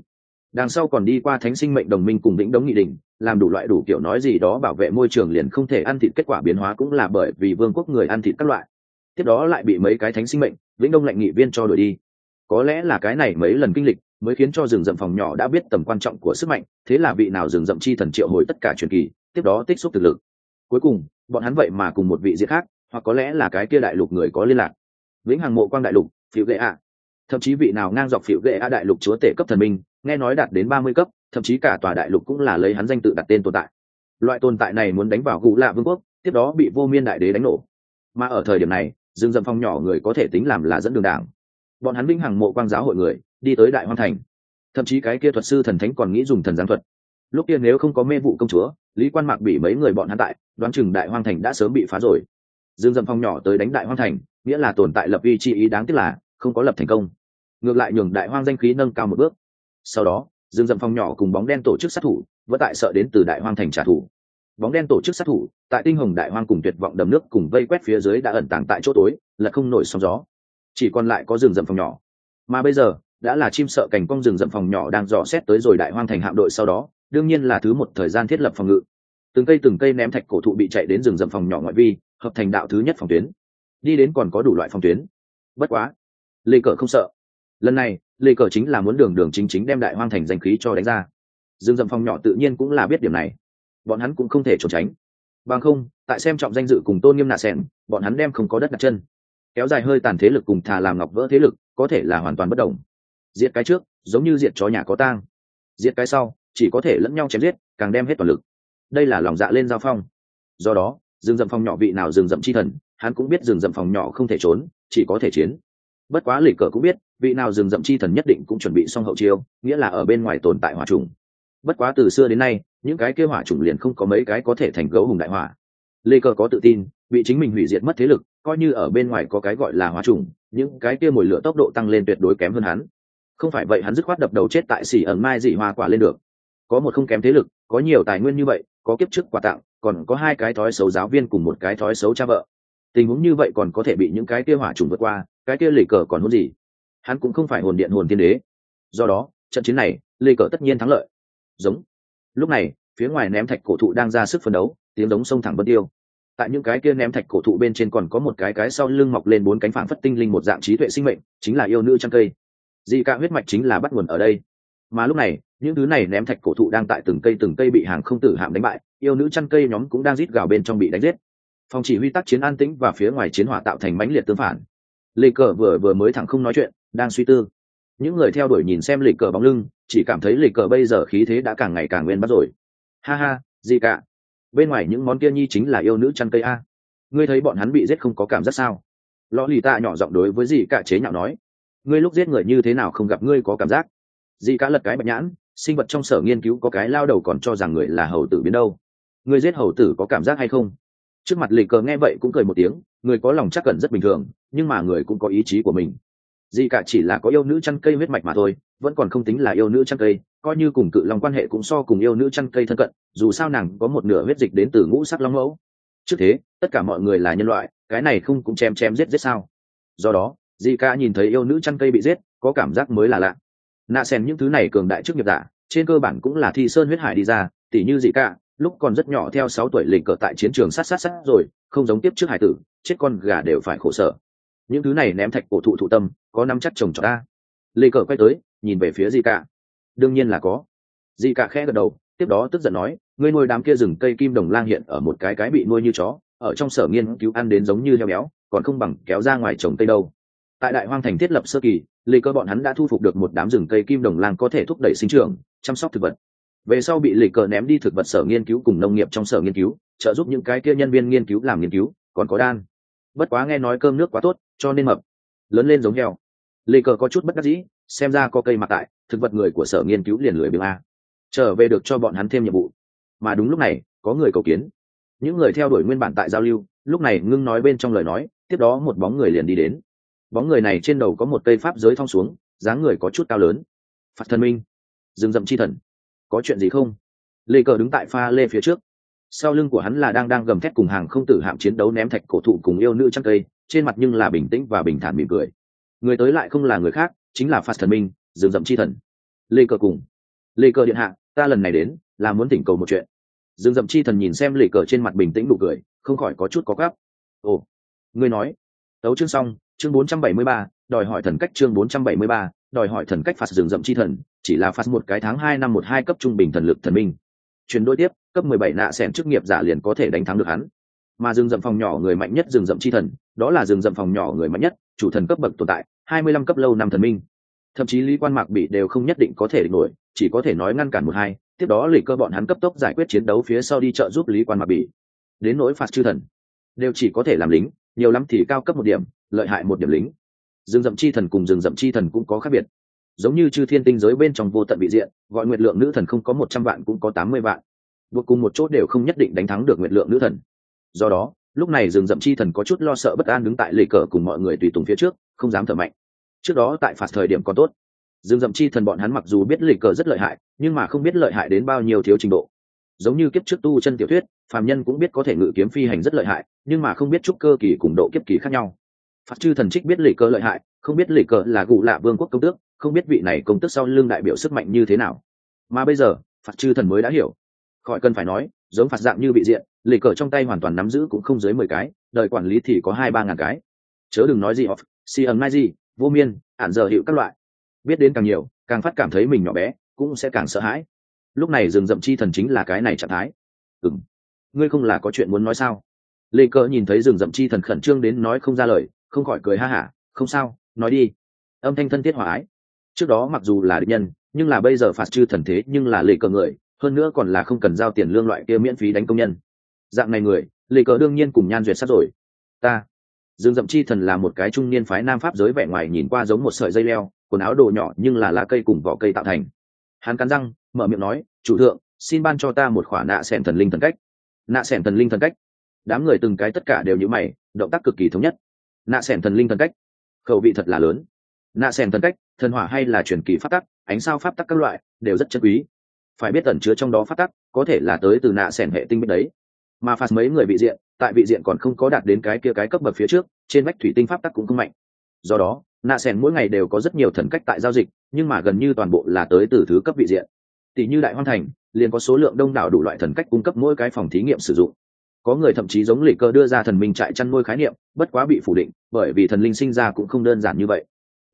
đằng sau còn đi qua thánh sinh mệnh đồng minh cùng lĩnh đống nghị định làm đủ loại đủ kiểu nói gì đó bảo vệ môi trường liền không thể ăn thịt, kết quả biến hóa cũng là bởi vì vương quốc người ăn thịt các loại. Tiếp đó lại bị mấy cái thánh sinh mệnh, vĩnh đông lệnh nghị viên cho đổi đi. Có lẽ là cái này mấy lần kinh lịch mới khiến cho rừng rậm phòng nhỏ đã biết tầm quan trọng của sức mạnh, thế là vị nào rừng rậm chi thần triệu hồi tất cả truyền kỳ, tiếp đó tích xúc thực lực. Cuối cùng, bọn hắn vậy mà cùng một vị diệt khác, hoặc có lẽ là cái kia đại lục người có liên lạc. Vĩnh hằng mộ quang đại lục phiệu gệ ạ. Thậm chí vị nào ngang dọc phiệu gệ ạ đại lục chúa tể cấp thần minh nghe nói đạt đến ba mươi cấp, thậm chí cả tòa đại lục cũng là lấy hắn danh tự đặt tên tồn tại. Loại tồn tại này muốn đánh vào gù lạ vương quốc, tiếp đó bị vô miên đại đế đánh nổ. Mà ở thời điểm này dương dâm phong nhỏ người có thể tính làm là dẫn đường đảng. Bọn hắn vinh hằng mộ quang giáo hội người, đi tới đại hoang thành. Thậm chí cái kia thuật sư thần thánh còn nghĩ dùng thần giáng thuật. Lúc kia nếu không có mê vụ công chúa, lý quan mạc bị mấy người bọn hắn tại, đoán chừng đại hoang thành đã sớm bị phá rồi. Dương dâm phong nhỏ tới đánh đại hoang thành, nghĩa là tồn tại lập uy chi ý đáng tiếc là không có lập thành công. Ngược lại nhường đại hoang danh khí nâng cao một bước sau đó, dương dâm phong nhỏ cùng bóng đen tổ chức sát thủ, vẫn tại sợ đến từ đại hoang thành trả thù. Bóng đen tổ chức sát thủ, tại tinh hồng đại hoang cùng tuyệt vọng đầm nước cùng vây quét phía dưới đã ẩn tàng tại chỗ tối, là không nổi sóng gió. Chỉ còn lại có rừng rậm phòng nhỏ. Mà bây giờ, đã là chim sợ cảnh cong rừng rậm phòng nhỏ đang dò xét tới rồi đại hoang thành hạm đội sau đó, đương nhiên là thứ một thời gian thiết lập phòng ngự. Từng cây từng cây ném thạch cổ thụ bị chạy đến rừng rậm phòng nhỏ ngoại vi, hợp thành đạo thứ nhất phòng tuyến. Đi đến còn có đủ loại phòng tuyến. Bất quá, lê cờ không sợ lần này, lê cờ chính là muốn đường đường chính chính đem đại hoang thành danh khí cho đánh ra. Dương dầm phòng nhỏ tự nhiên cũng là biết điểm này. Bọn hắn cũng không thể trốn tránh. Bằng không, tại xem trọng danh dự cùng tôn nghiêm nạ xẻn bọn hắn đem không có đất đặt chân. Kéo dài hơi tàn thế lực cùng thà làm ngọc vỡ thế lực, có thể là hoàn toàn bất đồng. Diệt cái trước, giống như diệt chó nhà có tang. Diệt cái sau, chỉ có thể lẫn nhau chém giết, càng đem hết toàn lực. Đây là lòng dạ lên giao phong. Do đó rừng rậm phòng nhỏ vị nào rừng rậm chi thần, hắn cũng biết rừng rậm phòng nhỏ không thể trốn, chỉ có thể chiến. Bất quá lì cờ cũng biết vị nào rừng rậm chi thần nhất định cũng chuẩn bị xong hậu chiêu, nghĩa là ở bên ngoài tồn tại hỏa trùng. Bất quá từ xưa đến nay, những cái kêu hỏa trùng liền không có mấy cái có thể thành gấu hùng đại hỏa. Lê cờ có tự tin, bị chính mình hủy diệt mất thế lực, coi như ở bên ngoài có cái gọi là hỏa trùng, những cái kia mồi lửa tốc độ tăng lên tuyệt đối kém hơn hắn. Không phải vậy hắn dứt khoát đập đầu chết tại xỉ ẩn mai dị hoa quả lên được. Có một không kém thế lực, có nhiều tài nguyên như vậy, có kiếp trước quà tặng, còn có hai cái thói xấu giáo viên cùng một cái thói xấu cha vợ. Tình huống như vậy còn có thể bị những cái kia hỏa trùng vượt qua, cái kia lì cờ còn hôn gì? Hắn cũng không phải hồn điện hồn tiên đế. Do đó, trận chiến này, lê cờ tất nhiên thắng lợi. Giống. Lúc này, phía ngoài ném thạch cổ thụ đang ra sức phấn đấu, tiếng giống sông thẳng bất tiêu. Tại những cái kia ném thạch cổ thụ bên trên còn có một cái cái sau lưng mọc lên bốn cánh phản phất tinh linh một dạng trí tuệ sinh mệnh, chính là yêu nữ trăng cây. Dị ca huyết mạch chính là bắt nguồn ở đây. Mà lúc này, những thứ này ném thạch cổ thụ đang tại từng cây từng cây bị hàng không tử hạm đánh bại, yêu nữ chăn cây nhóm cũng đang rít gào bên trong bị đánh giết. Phòng chỉ huy tác chiến an tĩnh và phía ngoài chiến hỏa tạo thành mãnh liệt tương phản lê cờ vừa vừa mới thẳng không nói chuyện, đang suy tư. Những người theo đuổi nhìn xem Lịch cờ bóng lưng, chỉ cảm thấy Lịch cờ bây giờ khí thế đã càng ngày càng nguyên bắt rồi. Ha ha, gì cả. Bên ngoài những món kia nhi chính là yêu nữ chăn cây a. Ngươi thấy bọn hắn bị giết không có cảm giác sao? Lõ lì tạ nhỏ giọng đối với dì cả chế nhạo nói. Ngươi lúc giết người như thế nào không gặp ngươi có cảm giác? Dì cả lật cái bạch nhãn, sinh vật trong sở nghiên cứu có cái lao đầu còn cho rằng người là hầu tử biến đâu. Ngươi giết hầu tử có cảm giác hay không? Trước mặt lì cờ nghe vậy cũng cười một tiếng, người có lòng chắc cẩn rất bình thường nhưng mà người cũng có ý chí của mình. Gì cả chỉ là có yêu nữ chăn cây huyết mạch mà thôi, vẫn còn không tính là yêu nữ chăn cây, coi như cùng cự long quan hệ cũng so cùng yêu nữ chăn cây thân cận, dù sao nàng có một nửa huyết dịch đến từ ngũ sắc long mẫu. Trước thế, tất cả mọi người là nhân loại, cái này không cũng chém chém giết giết sao? Do đó, Dì ca nhìn thấy yêu nữ chăn cây bị giết, có cảm giác mới là lạ. Nạ xem những thứ này cường đại trước nghiệp giả, trên cơ bản cũng là thi sơn huyết hải đi ra, tỉ như Dì cả, lúc còn rất nhỏ theo sáu tuổi lịch cờ tại chiến trường sát sát sát rồi, không giống tiếp trước hải tử, chết con gà đều phải khổ sở những thứ này ném thạch cổ thụ thụ tâm, có nắm chắc trồng cho ta. Lê cờ quay tới, nhìn về phía di cả đương nhiên là có. Di cả khẽ gật đầu, tiếp đó tức giận nói, ngươi nuôi đám kia rừng cây kim đồng lang hiện ở một cái cái bị nuôi như chó, ở trong sở nghiên cứu ăn đến giống như heo béo, còn không bằng kéo ra ngoài trồng cây đâu. Tại đại hoang thành thiết lập sơ kỳ, lê cơ bọn hắn đã thu phục được một đám rừng cây kim đồng lang có thể thúc đẩy sinh trưởng, chăm sóc thực vật. Về sau bị lê cờ ném đi thực vật sở nghiên cứu cùng nông nghiệp trong sở nghiên cứu, trợ giúp những cái kia nhân viên nghiên cứu làm nghiên cứu, còn có đan. Bất quá nghe nói cơm nước quá tốt cho nên mập. Lớn lên giống heo. Lê cờ có chút bất đắc dĩ, xem ra có cây mặc tại, thực vật người của sở nghiên cứu liền lười biếng a. Trở về được cho bọn hắn thêm nhiệm vụ. Mà đúng lúc này, có người cầu kiến. Những người theo đuổi nguyên bản tại giao lưu, lúc này ngưng nói bên trong lời nói, tiếp đó một bóng người liền đi đến. Bóng người này trên đầu có một cây pháp giới thong xuống, dáng người có chút cao lớn. Phạt thần minh. Rừng rậm chi thần. Có chuyện gì không? Lê cờ đứng tại pha lê phía trước. Sau lưng của hắn là đang đang gầm thét cùng hàng không tử hạm chiến đấu ném thạch cổ thụ cùng yêu nữ trăng cây trên mặt nhưng là bình tĩnh và bình thản mỉm cười. Người tới lại không là người khác chính là phạt thần minh rừng rậm chi thần. Lê cờ cùng. Lê cờ điện hạ ta lần này đến là muốn tỉnh cầu một chuyện. Rừng rậm chi thần nhìn xem lê cờ trên mặt bình tĩnh đủ cười không khỏi có chút có gắp ồ ngươi nói. Tấu chương xong chương 473, đòi hỏi thần cách chương 473, đòi hỏi thần cách phạt rừng rậm chi thần, chỉ là phạt một cái tháng hai năm một hai cấp trung bình thần lực thần minh. Chuyển đổi tiếp, cấp 17 nạ xẻn chức nghiệp giả liền có thể đánh thắng được hắn mà rừng rậm phòng nhỏ người mạnh nhất rừng rậm chi thần, đó là rừng rậm phòng nhỏ người mạnh nhất, chủ thần cấp bậc tồn tại, hai mươi lăm cấp lâu năm thần minh. Thậm chí lý quan mạc bị đều không nhất định có thể địch nổi, chỉ có thể nói ngăn cản một hai, tiếp đó lì cơ bọn hắn cấp tốc giải quyết chiến đấu phía sau đi trợ giúp lý quan mạc bị đến nỗi phạt chư thần, đều chỉ có thể làm lính, nhiều lắm thì cao cấp một điểm, lợi hại một điểm lính. Rừng rậm chi thần cùng rừng rậm chi thần cũng có khác biệt. Giống như chư thiên tinh giới bên trong vô tận bị diện, gọi nguyệt lượng nữ thần không có một trăm vạn cũng có tám mươi vạn. Buộc cùng một chỗ đều không nhất định đánh thắng được nguyệt lượng nữ thần do đó, lúc này rừng rậm chi thần có chút lo sợ bất an đứng tại lề cờ cùng mọi người tùy tùng phía trước, không dám thở mạnh. Trước đó tại phạt thời điểm còn tốt. Rừng rậm chi thần bọn hắn mặc dù biết lề cờ rất lợi hại, nhưng mà không biết lợi hại đến bao nhiêu thiếu trình độ. Giống như kiếp trước tu chân tiểu thuyết, phàm nhân cũng biết có thể ngự kiếm phi hành rất lợi hại, nhưng mà không biết chúc cơ kỳ cùng độ kiếp kỳ khác nhau. Phạt chư thần trích biết lề cờ lợi hại, không biết lề cờ là gù lạ vương quốc công tước, không biết vị này công tước sau lưng đại biểu sức mạnh như thế nào. Mà bây giờ, phạt chư thần mới đã hiểu. Khỏi cần phải nói, giống phạt dạng như bị diện Lệ cờ trong tay hoàn toàn nắm giữ cũng không dưới mười cái đợi quản lý thì có hai ba ngàn cái. Chớ đừng nói gì off si ẩn mai gì vô miên, ản giờ hiệu các loại. Biết đến càng nhiều, càng phát cảm thấy mình nhỏ bé, cũng sẽ càng sợ hãi. Lúc này rừng rậm chi thần chính là cái này trạng thái. Ừng ngươi không là có chuyện muốn nói sao? Lê cờ nhìn thấy rừng rậm chi thần khẩn trương đến nói không ra lời, không khỏi cười ha hả, không sao, nói đi. Âm thanh thân thiết hòa ái. Trước đó mặc dù là địch nhân, nhưng là bây giờ phạt chư thần thế nhưng là lê cờ người, hơn nữa còn là không cần giao tiền lương loại kia miễn phí đánh công nhân dạng này người, lê cờ đương nhiên cùng nhan duyệt sát rồi. Ta, dương dậm chi thần là một cái trung niên phái nam pháp giới vẻ ngoài nhìn qua giống một sợi dây leo, quần áo đồ nhỏ nhưng là lá cây cùng vỏ cây tạo thành. Hắn cắn răng, mở miệng nói, chủ thượng, xin ban cho ta một khoản nạ xẻn thần linh thần cách. Nạ xẻn thần linh thần cách? Đám người từng cái tất cả đều như mày, động tác cực kỳ thống nhất. Nạ xẻn thần linh thần cách? Khẩu vị thật là lớn. Nạ xẻn thần cách, thần hỏa hay là truyền kỳ phát tắc, ánh sao pháp tắc các loại, đều rất chân quý. Phải biết tẩn chứa trong đó phát tắc, có thể là tới từ nạ xẻn hệ tinh biết đấy mà phạt mấy người vị diện, tại vị diện còn không có đạt đến cái kia cái cấp bậc phía trước, trên vách thủy tinh pháp tắc cũng không mạnh. Do đó nạ sẻn mỗi ngày đều có rất nhiều thần cách tại giao dịch, nhưng mà gần như toàn bộ là tới từ thứ cấp vị diện. Tỷ như đại hoan thành, liền có số lượng đông đảo đủ loại thần cách cung cấp mỗi cái phòng thí nghiệm sử dụng. Có người thậm chí giống lì cơ đưa ra thần minh trại chăn nuôi khái niệm, bất quá bị phủ định, bởi vì thần linh sinh ra cũng không đơn giản như vậy.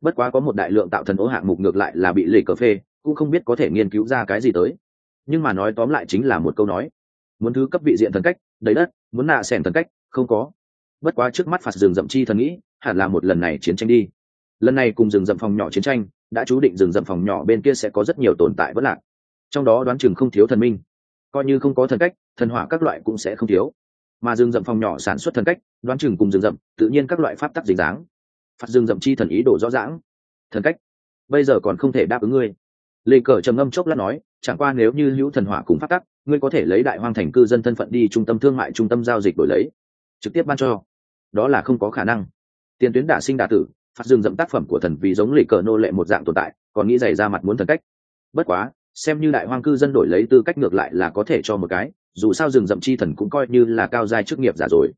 Bất quá có một đại lượng tạo thần ố hạng mục ngược lại là bị lì cờ phê, cũng không biết có thể nghiên cứu ra cái gì tới. Nhưng mà nói tóm lại chính là một câu nói muốn thứ cấp vị diện thần cách, đầy đất, muốn nạ xẻn thần cách, không có. Bất quá trước mắt phạt rừng rậm chi thần nghĩ, hẳn là một lần này chiến tranh đi. Lần này cùng rừng rậm phòng nhỏ chiến tranh, đã chú định rừng rậm phòng nhỏ bên kia sẽ có rất nhiều tồn tại vẫn lạc. Trong đó đoán chừng không thiếu thần minh. Coi như không có thần cách, thần hỏa các loại cũng sẽ không thiếu. Mà rừng rậm phòng nhỏ sản xuất thần cách, đoán chừng cùng rừng rậm, tự nhiên các loại pháp tắc dính dáng. Phạt rừng rậm chi thần ý đồ rõ rãng thần cách, bây giờ còn không thể đáp ứng ngươi. Lê cờ trầm ngâm chốc lát nói, chẳng qua nếu như hữu thần hỏa cùng pháp tắc ngươi có thể lấy đại hoang thành cư dân thân phận đi trung tâm thương mại trung tâm giao dịch đổi lấy. Trực tiếp ban cho. Đó là không có khả năng. Tiền tuyến đả sinh đả tử, phát dừng dậm tác phẩm của thần vì giống lì cờ nô lệ một dạng tồn tại, còn nghĩ giày ra mặt muốn thần cách. Bất quá, xem như đại hoang cư dân đổi lấy tư cách ngược lại là có thể cho một cái, dù sao rừng rậm chi thần cũng coi như là cao giai chức nghiệp giả rồi.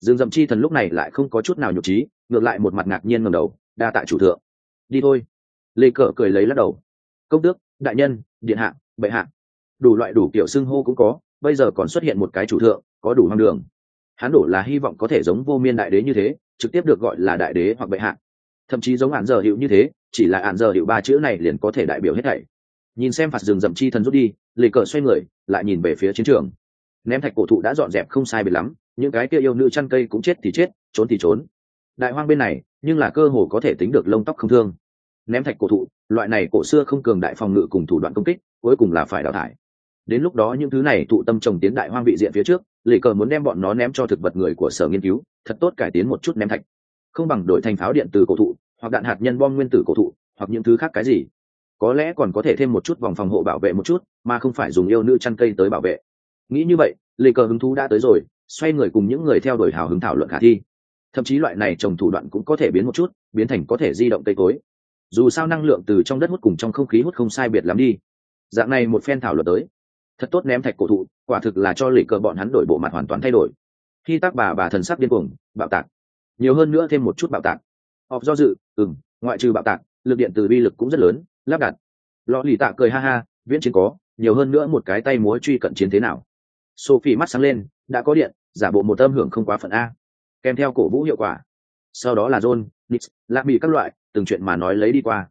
Rừng rậm chi thần lúc này lại không có chút nào nhục trí, ngược lại một mặt ngạc nhiên ngầm đầu, đa tại chủ thượng. Đi thôi. Lê cờ cười lấy lắc đầu. Công tước, đại nhân, điện hạ, bệ hạ đủ loại đủ kiểu xưng hô cũng có, bây giờ còn xuất hiện một cái chủ thượng, có đủ hoang đường. Hắn đổ là hy vọng có thể giống vô miên đại đế như thế, trực tiếp được gọi là đại đế hoặc bệ hạ. Thậm chí giống ạn giờ hiệu như thế, chỉ là ạn giờ hiệu ba chữ này liền có thể đại biểu hết thảy. Nhìn xem phạt rừng rậm chi thần rút đi lì cờ xoay người, lại nhìn về phía chiến trường. Ném thạch cổ thụ đã dọn dẹp không sai biệt lắm, những cái kia yêu nữ chăn cây cũng chết thì chết, trốn thì trốn. Đại hoang bên này, nhưng là cơ hồ có thể tính được lông tóc không thương. Ném thạch cổ thụ, loại này cổ xưa không cường đại phòng ngự cùng thủ đoạn công kích, cuối cùng là phải đào thải đến lúc đó những thứ này tụ tâm trồng tiến đại hoang vị diện phía trước lì cờ muốn đem bọn nó ném cho thực vật người của sở nghiên cứu, thật tốt cải tiến một chút ném thạch. Không bằng đổi thành pháo điện từ cổ thụ, hoặc đạn hạt nhân bom nguyên tử cổ thụ, hoặc những thứ khác cái gì. Có lẽ còn có thể thêm một chút vòng phòng hộ bảo vệ một chút, mà không phải dùng yêu nữ chăn cây tới bảo vệ. Nghĩ như vậy lì cờ hứng thú đã tới rồi, xoay người cùng những người theo đuổi hào hứng thảo luận khả thi. Thậm chí loại này trồng thủ đoạn cũng có thể biến một chút, biến thành có thể di động cây cối. Dù sao năng lượng từ trong đất hút cùng trong không khí hút không sai biệt lắm đi. Dạng này một phen thảo luận tới thật tốt ném thạch cổ thụ, quả thực là cho lì cờ bọn hắn đổi bộ mặt hoàn toàn thay đổi. Khi tác bà bà thần sắc điên cuồng, bạo tạc. Nhiều hơn nữa thêm một chút bạo tạc. Họp do dự ừng ngoại trừ bạo tạc, lực điện từ bi lực cũng rất lớn, lắp đặt. Lọ lì tạ cười ha ha, viễn chiến có, nhiều hơn nữa một cái tay múa truy cận chiến thế nào. Sophie mắt sáng lên, đã có điện, giả bộ một âm hưởng không quá phận a. Kèm theo cổ vũ hiệu quả. Sau đó là john, nix, lạc bị các loại, từng chuyện mà nói lấy đi qua.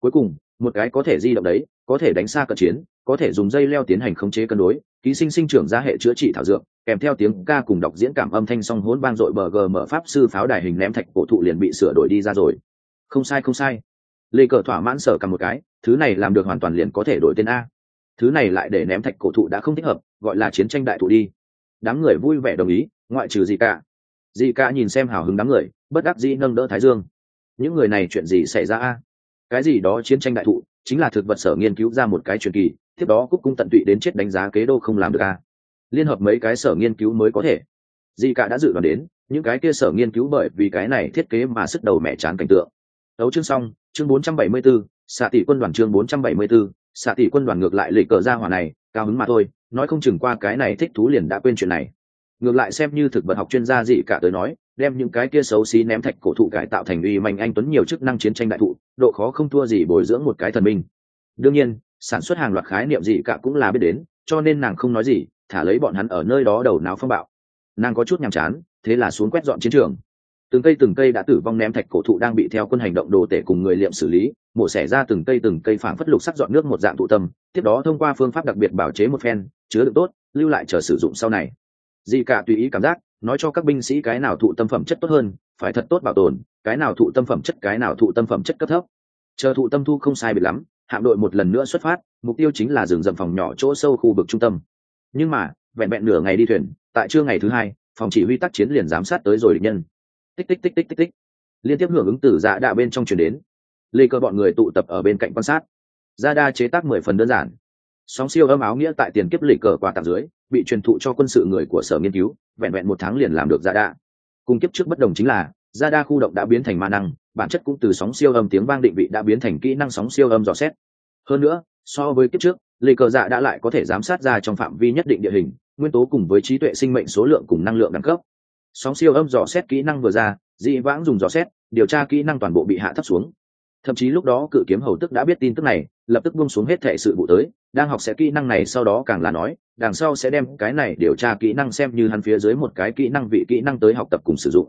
Cuối cùng, một cái có thể di động đấy, có thể đánh xa cận chiến có thể dùng dây leo tiến hành khống chế cân đối, ký sinh sinh trưởng ra hệ chữa trị thảo dược, kèm theo tiếng ca cùng đọc diễn cảm âm thanh song hỗn vang dội bờ gờ mở pháp sư pháo đài hình ném thạch cổ thụ liền bị sửa đổi đi ra rồi. Không sai không sai. Lê cờ thỏa mãn sở cầm một cái, thứ này làm được hoàn toàn liền có thể đổi tên a. Thứ này lại để ném thạch cổ thụ đã không thích hợp, gọi là chiến tranh đại thụ đi. Đám người vui vẻ đồng ý, ngoại trừ gì cả gì cả nhìn xem hào hứng đám người, bất đắc dĩ nâng đỡ thái dương. Những người này chuyện gì xảy ra a? Cái gì đó chiến tranh đại thụ, chính là thực vật sở nghiên cứu ra một cái truyền kỳ tiếp đó cúc cung tận tụy đến chết đánh giá kế đô không làm được a liên hợp mấy cái sở nghiên cứu mới có thể. Gì cả đã dự đoán đến những cái kia sở nghiên cứu bởi vì cái này thiết kế mà sức đầu mẹ chán cảnh tượng. Đấu chương xong chương 474, xạ tỷ quân đoàn chương 474, xạ tỷ quân đoàn ngược lại lịch cờ ra hỏa này cao hứng mà thôi nói không chừng qua cái này thích thú liền đã quên chuyện này. Ngược lại xem như thực vật học chuyên gia gì cả tới nói đem những cái kia xấu xí ném thạch cổ thụ cải tạo thành uy mạnh anh tuấn nhiều chức năng chiến tranh đại thụ độ khó không thua gì bồi dưỡng một cái thần minh. Đương nhiên sản xuất hàng loạt khái niệm gì cả cũng là biết đến, cho nên nàng không nói gì, thả lấy bọn hắn ở nơi đó đầu não phong bạo. Nàng có chút nhàm chán, thế là xuống quét dọn chiến trường. Từng cây từng cây đã tử vong ném thạch cổ thụ đang bị theo quân hành động đồ tể cùng người liệm xử lý, mổ xẻ ra từng cây từng cây phảng phất lục sắc dọn nước một dạng thụ tâm, tiếp đó thông qua phương pháp đặc biệt bảo chế một phen, chứa được tốt, lưu lại chờ sử dụng sau này. Dị cả tùy ý cảm giác, nói cho các binh sĩ cái nào thụ tâm phẩm chất tốt hơn, phải thật tốt bảo tồn, cái nào thụ tâm phẩm chất, cái nào thụ tâm phẩm chất cấp thấp. Chờ thụ tâm thu không sai biệt lắm hạm đội một lần nữa xuất phát, mục tiêu chính là rừng rậm phòng nhỏ chỗ sâu khu vực trung tâm. Nhưng mà, vẹn vẹn nửa ngày đi thuyền, tại trưa ngày thứ hai, phòng chỉ huy tác chiến liền giám sát tới rồi địch nhân. Tích tích tích tích tích tích. Liên tiếp hưởng ứng từ dạ đạ bên trong chuyển đến. Lê cơ bọn người tụ tập ở bên cạnh quan sát. Dạ ra đa chế tác mười phần đơn giản. Sóng siêu âm áo nghĩa tại tiền kiếp lì cờ quà tặng dưới, bị truyền thụ cho quân sự người của sở nghiên cứu, vẹn vẹn một tháng liền làm được dạ ra đa cùng kiếp trước bất đồng chính là gia đa khu động đã biến thành ma năng, bản chất cũng từ sóng siêu âm tiếng vang định vị đã biến thành kỹ năng sóng siêu âm dò xét. Hơn nữa, so với kiếp trước, lê cờ dạ đã lại có thể giám sát ra trong phạm vi nhất định địa hình, nguyên tố cùng với trí tuệ sinh mệnh số lượng cùng năng lượng đẳng cấp. Sóng siêu âm dò xét kỹ năng vừa ra, dị vãng dùng dò xét, điều tra kỹ năng toàn bộ bị hạ thấp xuống. Thậm chí lúc đó cự kiếm hầu tức đã biết tin tức này, lập tức buông xuống hết thệ sự vụ tới, đang học sẽ kỹ năng này sau đó càng là nói, đằng sau sẽ đem cái này điều tra kỹ năng xem như hắn phía dưới một cái kỹ năng vị kỹ năng tới học tập cùng sử dụng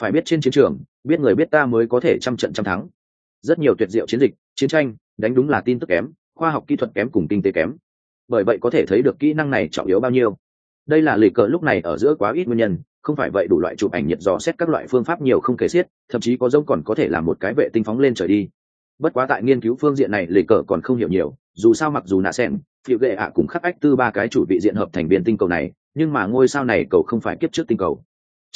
phải biết trên chiến trường, biết người biết ta mới có thể trăm trận trăm thắng. Rất nhiều tuyệt diệu chiến dịch, chiến tranh, đánh đúng là tin tức kém, khoa học kỹ thuật kém cùng kinh tế kém. Bởi vậy có thể thấy được kỹ năng này trọng yếu bao nhiêu. Đây là lì cờ lúc này ở giữa quá ít nguyên nhân, không phải vậy đủ loại chụp ảnh nhiệt dò xét các loại phương pháp nhiều không kể xiết, thậm chí có dông còn có thể làm một cái vệ tinh phóng lên trời đi. Bất quá tại nghiên cứu phương diện này lì cờ còn không hiểu nhiều, dù sao mặc dù nạ sen phiệu gệ ạ cùng khắc ách tư ba cái chủ vị diện hợp thành viên tinh cầu này, nhưng mà ngôi sao này cầu không phải kiếp trước tinh cầu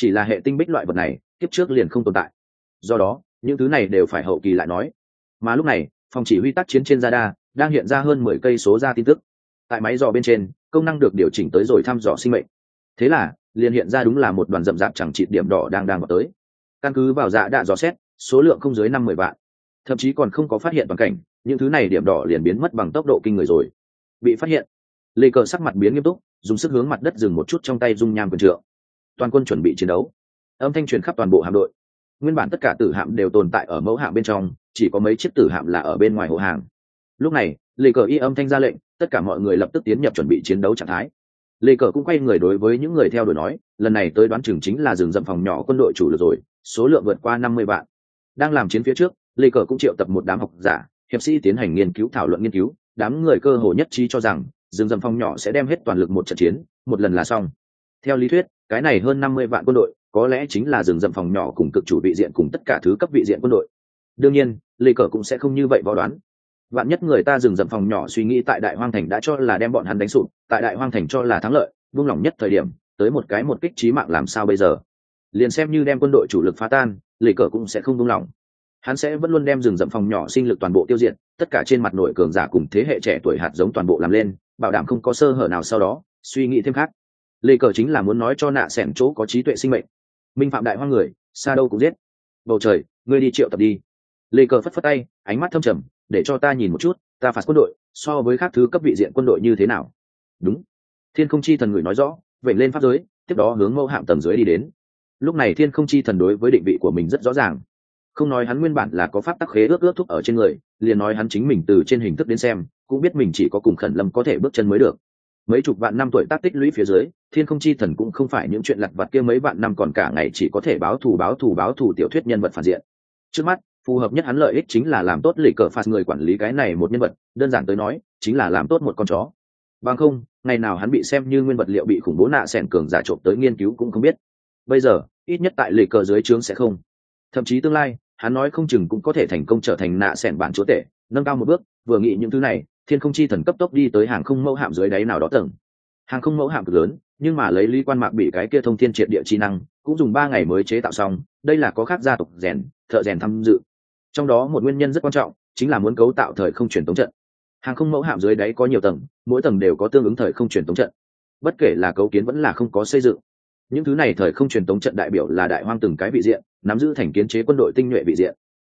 chỉ là hệ tinh bích loại vật này, kiếp trước liền không tồn tại. Do đó, những thứ này đều phải hậu kỳ lại nói. Mà lúc này, phòng chỉ huy tác chiến trên radar đang hiện ra hơn mười cây số ra tin tức. Tại máy dò bên trên, công năng được điều chỉnh tới rồi thăm dò sinh mệnh. Thế là, liền hiện ra đúng là một đoàn rậm rạp chẳng trị điểm đỏ đang đang vào tới. Căn cứ vào dạ đã dò xét, số lượng không dưới năm mười vạn. Thậm chí còn không có phát hiện bằng cảnh, những thứ này điểm đỏ liền biến mất bằng tốc độ kinh người rồi. Bị phát hiện, lê cờ sắc mặt biến nghiêm túc, dùng sức hướng mặt đất dừng một chút trong tay dung nham quần trượng toàn quân chuẩn bị chiến đấu. Âm thanh truyền khắp toàn bộ hạm đội. Nguyên bản tất cả tử hạm đều tồn tại ở mẫu hạm bên trong, chỉ có mấy chiếc tử hạm là ở bên ngoài hộ hàng. Lúc này, lê cờ y âm thanh ra lệnh, tất cả mọi người lập tức tiến nhập chuẩn bị chiến đấu trạng thái. Lê cờ cũng quay người đối với những người theo đuổi nói, lần này tới đoán chừng chính là rừng rậm phòng nhỏ quân đội chủ lực rồi, số lượng vượt qua năm mươi vạn. Đang làm chiến phía trước, lê cờ cũng triệu tập một đám học giả, hiệp sĩ tiến hành nghiên cứu thảo luận nghiên cứu. Đám người cơ hồ nhất trí cho rằng, rừng rậm phòng nhỏ sẽ đem hết toàn lực một trận chiến, một lần là xong theo lý thuyết, cái này hơn năm mươi vạn quân đội, có lẽ chính là rừng rậm phòng nhỏ cùng cực chủ vị diện cùng tất cả thứ cấp vị diện quân đội. Đương nhiên, lê cờ cũng sẽ không như vậy võ đoán. Vạn nhất người ta dừng dậm phòng nhỏ suy nghĩ tại đại hoang thành đã cho là đem bọn hắn đánh sụp, tại đại hoang thành cho là thắng lợi buông lỏng nhất thời điểm, tới một cái một kích trí mạng làm sao bây giờ? Liền xem như đem quân đội chủ lực phá tan, lê cờ cũng sẽ không buông lỏng hắn sẽ vẫn luôn đem rừng rậm phòng nhỏ sinh lực toàn bộ tiêu diệt, tất cả trên mặt nội cường giả cùng thế hệ trẻ tuổi hạt giống toàn bộ làm lên, bảo đảm không có sơ hở nào sau đó, suy nghĩ thêm khác lê cờ chính là muốn nói cho nạ xẻn chỗ có trí tuệ sinh mệnh. Minh phạm đại hoa người, xa đâu cũng giết. Bầu trời, ngươi đi triệu tập đi. Lê cờ phất phất tay, ánh mắt thâm trầm, để cho ta nhìn một chút, ta phạt quân đội, so với các thứ cấp vị diện quân đội như thế nào? Đúng. Thiên không chi thần người nói rõ vậy lên pháp giới, tiếp đó hướng mẫu hạm tầng dưới đi đến. Lúc này thiên không chi thần đối với định vị của mình rất rõ ràng. Không nói hắn nguyên bản là có pháp tắc khế ước ước thúc ở trên người, liền nói hắn chính mình từ trên hình thức đến xem, cũng biết mình chỉ có cùng khẩn lâm có thể bước chân mới được mấy chục vạn năm tuổi tác tích lũy phía dưới, thiên không chi thần cũng không phải những chuyện lặt vặt kia mấy vạn năm còn cả ngày chỉ có thể báo thù báo thù báo thù tiểu thuyết nhân vật phản diện. Trước mắt, phù hợp nhất hắn lợi ích chính là làm tốt lì cờ phạt người quản lý cái này một nhân vật, đơn giản tới nói, chính là làm tốt một con chó. Bằng không, ngày nào hắn bị xem như nguyên vật liệu bị khủng bố nạ sẻn cường giả trộm tới nghiên cứu cũng không biết. Bây giờ, ít nhất tại lì cờ dưới trướng sẽ không. Thậm chí tương lai, hắn nói không chừng cũng có thể thành công trở thành nạ sẻn bản chúa tể, nâng cao một bước, vừa nghĩ những thứ này thiên không chi thần cấp tốc đi tới hàng không mẫu hạm dưới đáy nào đó tầng. Hàng không mẫu hạm cực lớn, nhưng mà lấy lý quan mạc bị cái kia thông thiên triệt địa chi năng, cũng dùng ba ngày mới chế tạo xong, đây là có khác gia tộc rèn, thợ rèn tham dự. Trong đó một nguyên nhân rất quan trọng, chính là muốn cấu tạo thời không truyền tống trận. Hàng không mẫu hạm dưới đáy có nhiều tầng, mỗi tầng đều có tương ứng thời không truyền tống trận. Bất kể là cấu kiến vẫn là không có xây dựng. Những thứ này thời không truyền tống trận đại biểu là đại hoang từng cái vị diện, nắm giữ thành kiến chế quân đội tinh nhuệ vị diện.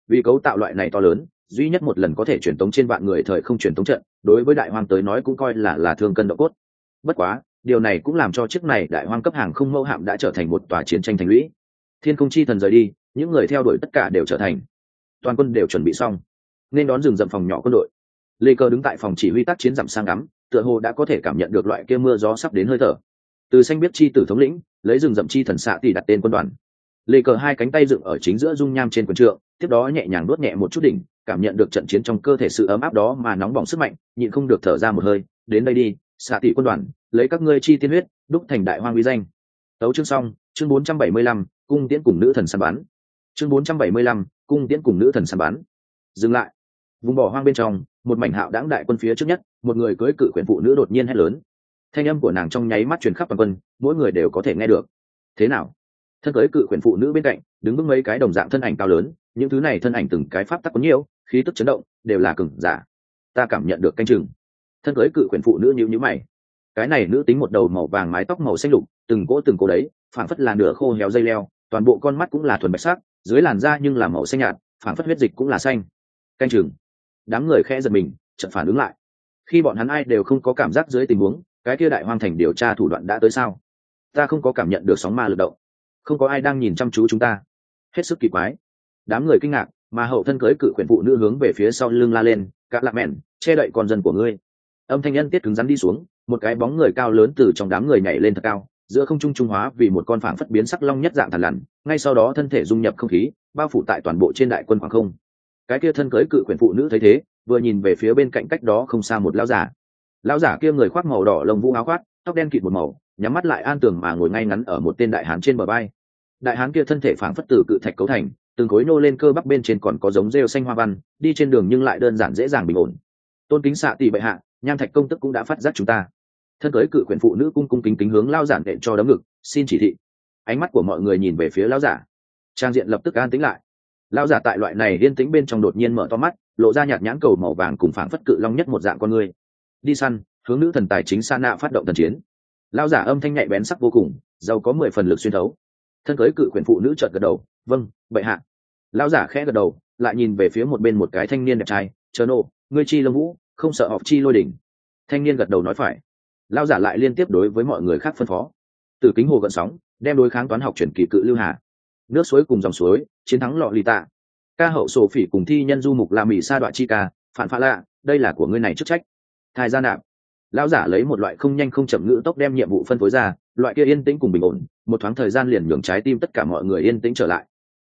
Vì cấu tạo loại này to lớn duy nhất một lần có thể truyền tống trên vạn người thời không truyền tống trận, đối với đại hoang tới nói cũng coi là là thương cân độ cốt. Bất quá, điều này cũng làm cho chiếc này đại hoang cấp hàng không mẫu hạm đã trở thành một tòa chiến tranh thành lũy. Thiên không chi thần rời đi, những người theo đuổi tất cả đều trở thành. Toàn quân đều chuẩn bị xong. Nên đón rừng rậm phòng nhỏ quân đội. Lê cơ đứng tại phòng chỉ huy tác chiến giảm sang ngắm, tựa hồ đã có thể cảm nhận được loại kia mưa gió sắp đến hơi thở. Từ xanh biết chi tử thống lĩnh, lấy rừng rậm chi thần xạ tỷ đặt tên quân đoàn lê cờ hai cánh tay dựng ở chính giữa dung nham trên quần trượng, tiếp đó nhẹ nhàng đốt nhẹ một chút đỉnh, cảm nhận được trận chiến trong cơ thể sự ấm áp đó mà nóng bỏng sức mạnh, nhịn không được thở ra một hơi, đến đây đi, xạ tỷ quân đoàn, lấy các ngươi chi tiên huyết, đúc thành đại hoang uy danh. Tấu chương xong, chương bốn trăm bảy mươi lăm, cung tiễn cùng nữ thần săn bắn. Chương bốn trăm bảy mươi lăm, cung tiễn cùng nữ thần săn bắn. Dừng lại. Vùng bỏ hoang bên trong, một mảnh hạo đáng đại quân phía trước nhất, một người cưới cự quyển phụ nữ đột nhiên hét lớn. Thanh âm của nàng trong nháy mắt truyền khắp toàn quân, mỗi người đều có thể nghe được. Thế nào? Thân cưới cự khuyển phụ nữ bên cạnh, đứng vững mấy cái đồng dạng thân ảnh cao lớn, những thứ này thân ảnh từng cái pháp tắc có nhiều, khí tức chấn động, đều là cừng giả. Ta cảm nhận được canh chừng. Thân cưới cự khuyển phụ nữ như nhữ mày. Cái này nữ tính một đầu màu vàng mái tóc màu xanh lục, từng cỗ từng cỗ đấy, phảng phất là nửa khô héo dây leo, toàn bộ con mắt cũng là thuần bạch sắc, dưới làn da nhưng là màu xanh nhạt, phảng phất huyết dịch cũng là xanh. Canh chừng. Đám người khẽ giật mình, chợt phản ứng lại. Khi bọn hắn ai đều không có cảm giác dưới tình huống, cái kia đại hoang thành điều tra thủ đoạn đã tới sao? Ta không có cảm nhận được sóng ma lực động không có ai đang nhìn chăm chú chúng ta. Hết sức kỳ quái. Đám người kinh ngạc, mà hậu thân cưới cự quyển phụ nữ hướng về phía sau lưng la lên, cả lạ mẹn, che đậy con dân của ngươi. Âm thanh nhân tiết cứng rắn đi xuống, một cái bóng người cao lớn từ trong đám người nhảy lên thật cao, giữa không trung trung hóa vì một con phảng phất biến sắc long nhất dạng thằn lằn, ngay sau đó thân thể dung nhập không khí, bao phủ tại toàn bộ trên đại quân khoảng không. Cái kia thân cưới cự quyển phụ nữ thấy thế, vừa nhìn về phía bên cạnh cách đó không xa một lão giả lão giả kia người khoác màu đỏ lồng vũ áo khoác, tóc đen kịt một màu nhắm mắt lại an tường mà ngồi ngay ngắn ở một tên đại hán trên bờ bay đại hán kia thân thể phảng phất từ cự thạch cấu thành, từng khối nô lên cơ bắp bên trên còn có giống rêu xanh hoa văn, đi trên đường nhưng lại đơn giản dễ dàng bình ổn. Tôn kính xạ tỷ bệ hạ, nham thạch công tức cũng đã phát giác chúng ta. Thân cưới cự quyển phụ nữ cung cung kính kính hướng lao giản đệm cho đấm ngực, xin chỉ thị. Ánh mắt của mọi người nhìn về phía lao giả. Trang diện lập tức an tĩnh lại. Lao giả tại loại này yên tĩnh bên trong đột nhiên mở to mắt, lộ ra nhạt nhãn cầu màu vàng cùng phảng phất cự long nhất một dạng con người. Đi săn, hướng nữ thần tài chính sa nạ phát động thần chiến lao giả âm thanh nhạy bén sắc vô cùng, giàu có mười phần lực xuyên thấu. Thân cưới cự quyền phụ nữ trợt gật đầu vâng bệ hạ. Lao giả khẽ gật đầu, lại nhìn về phía một bên một cái thanh niên đẹp trai, chờ nộ ngươi chi lâm vũ, không sợ họp chi lôi đỉnh. Thanh niên gật đầu nói phải. Lao giả lại liên tiếp đối với mọi người khác phân phó. Từ kính hồ gợn sóng, đem đối kháng toán học chuyển kỳ cự lưu hà. Nước suối cùng dòng suối, chiến thắng lọ lì tạ. Ca hậu sổ phỉ cùng thi nhân du mục làm mỹ sa đoạn chi ca phản phá lạ, đây là của ngươi này chức trách. Thai gia nạp lão giả lấy một loại không nhanh không chậm ngữ tốc đem nhiệm vụ phân phối ra, loại kia yên tĩnh cùng bình ổn, một thoáng thời gian liền nhường trái tim tất cả mọi người yên tĩnh trở lại.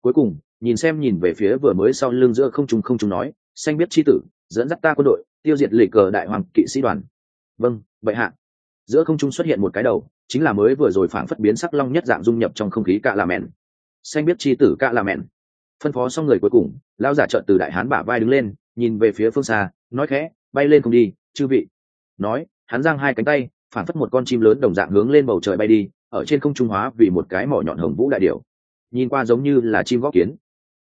Cuối cùng, nhìn xem nhìn về phía vừa mới sau lưng giữa không trung không trung nói, xanh biết chi tử, dẫn dắt ta quân đội, tiêu diệt lì cờ đại hoàng kỵ sĩ đoàn. Vâng vậy hạ. Giữa không trung xuất hiện một cái đầu, chính là mới vừa rồi phảng phất biến sắc long nhất dạng dung nhập trong không khí cạ là mẹn. Xanh biết chi tử cạ là mẹn. Phân phó xong người cuối cùng, lão giả trợn từ đại hán bả vai đứng lên, nhìn về phía phương xa, nói khẽ, bay lên không đi, chư vị nói, hắn giang hai cánh tay, phản phất một con chim lớn đồng dạng hướng lên bầu trời bay đi, ở trên không trung hóa vì một cái mỏ nhọn hồng vũ đại điểu. Nhìn qua giống như là chim góc kiến.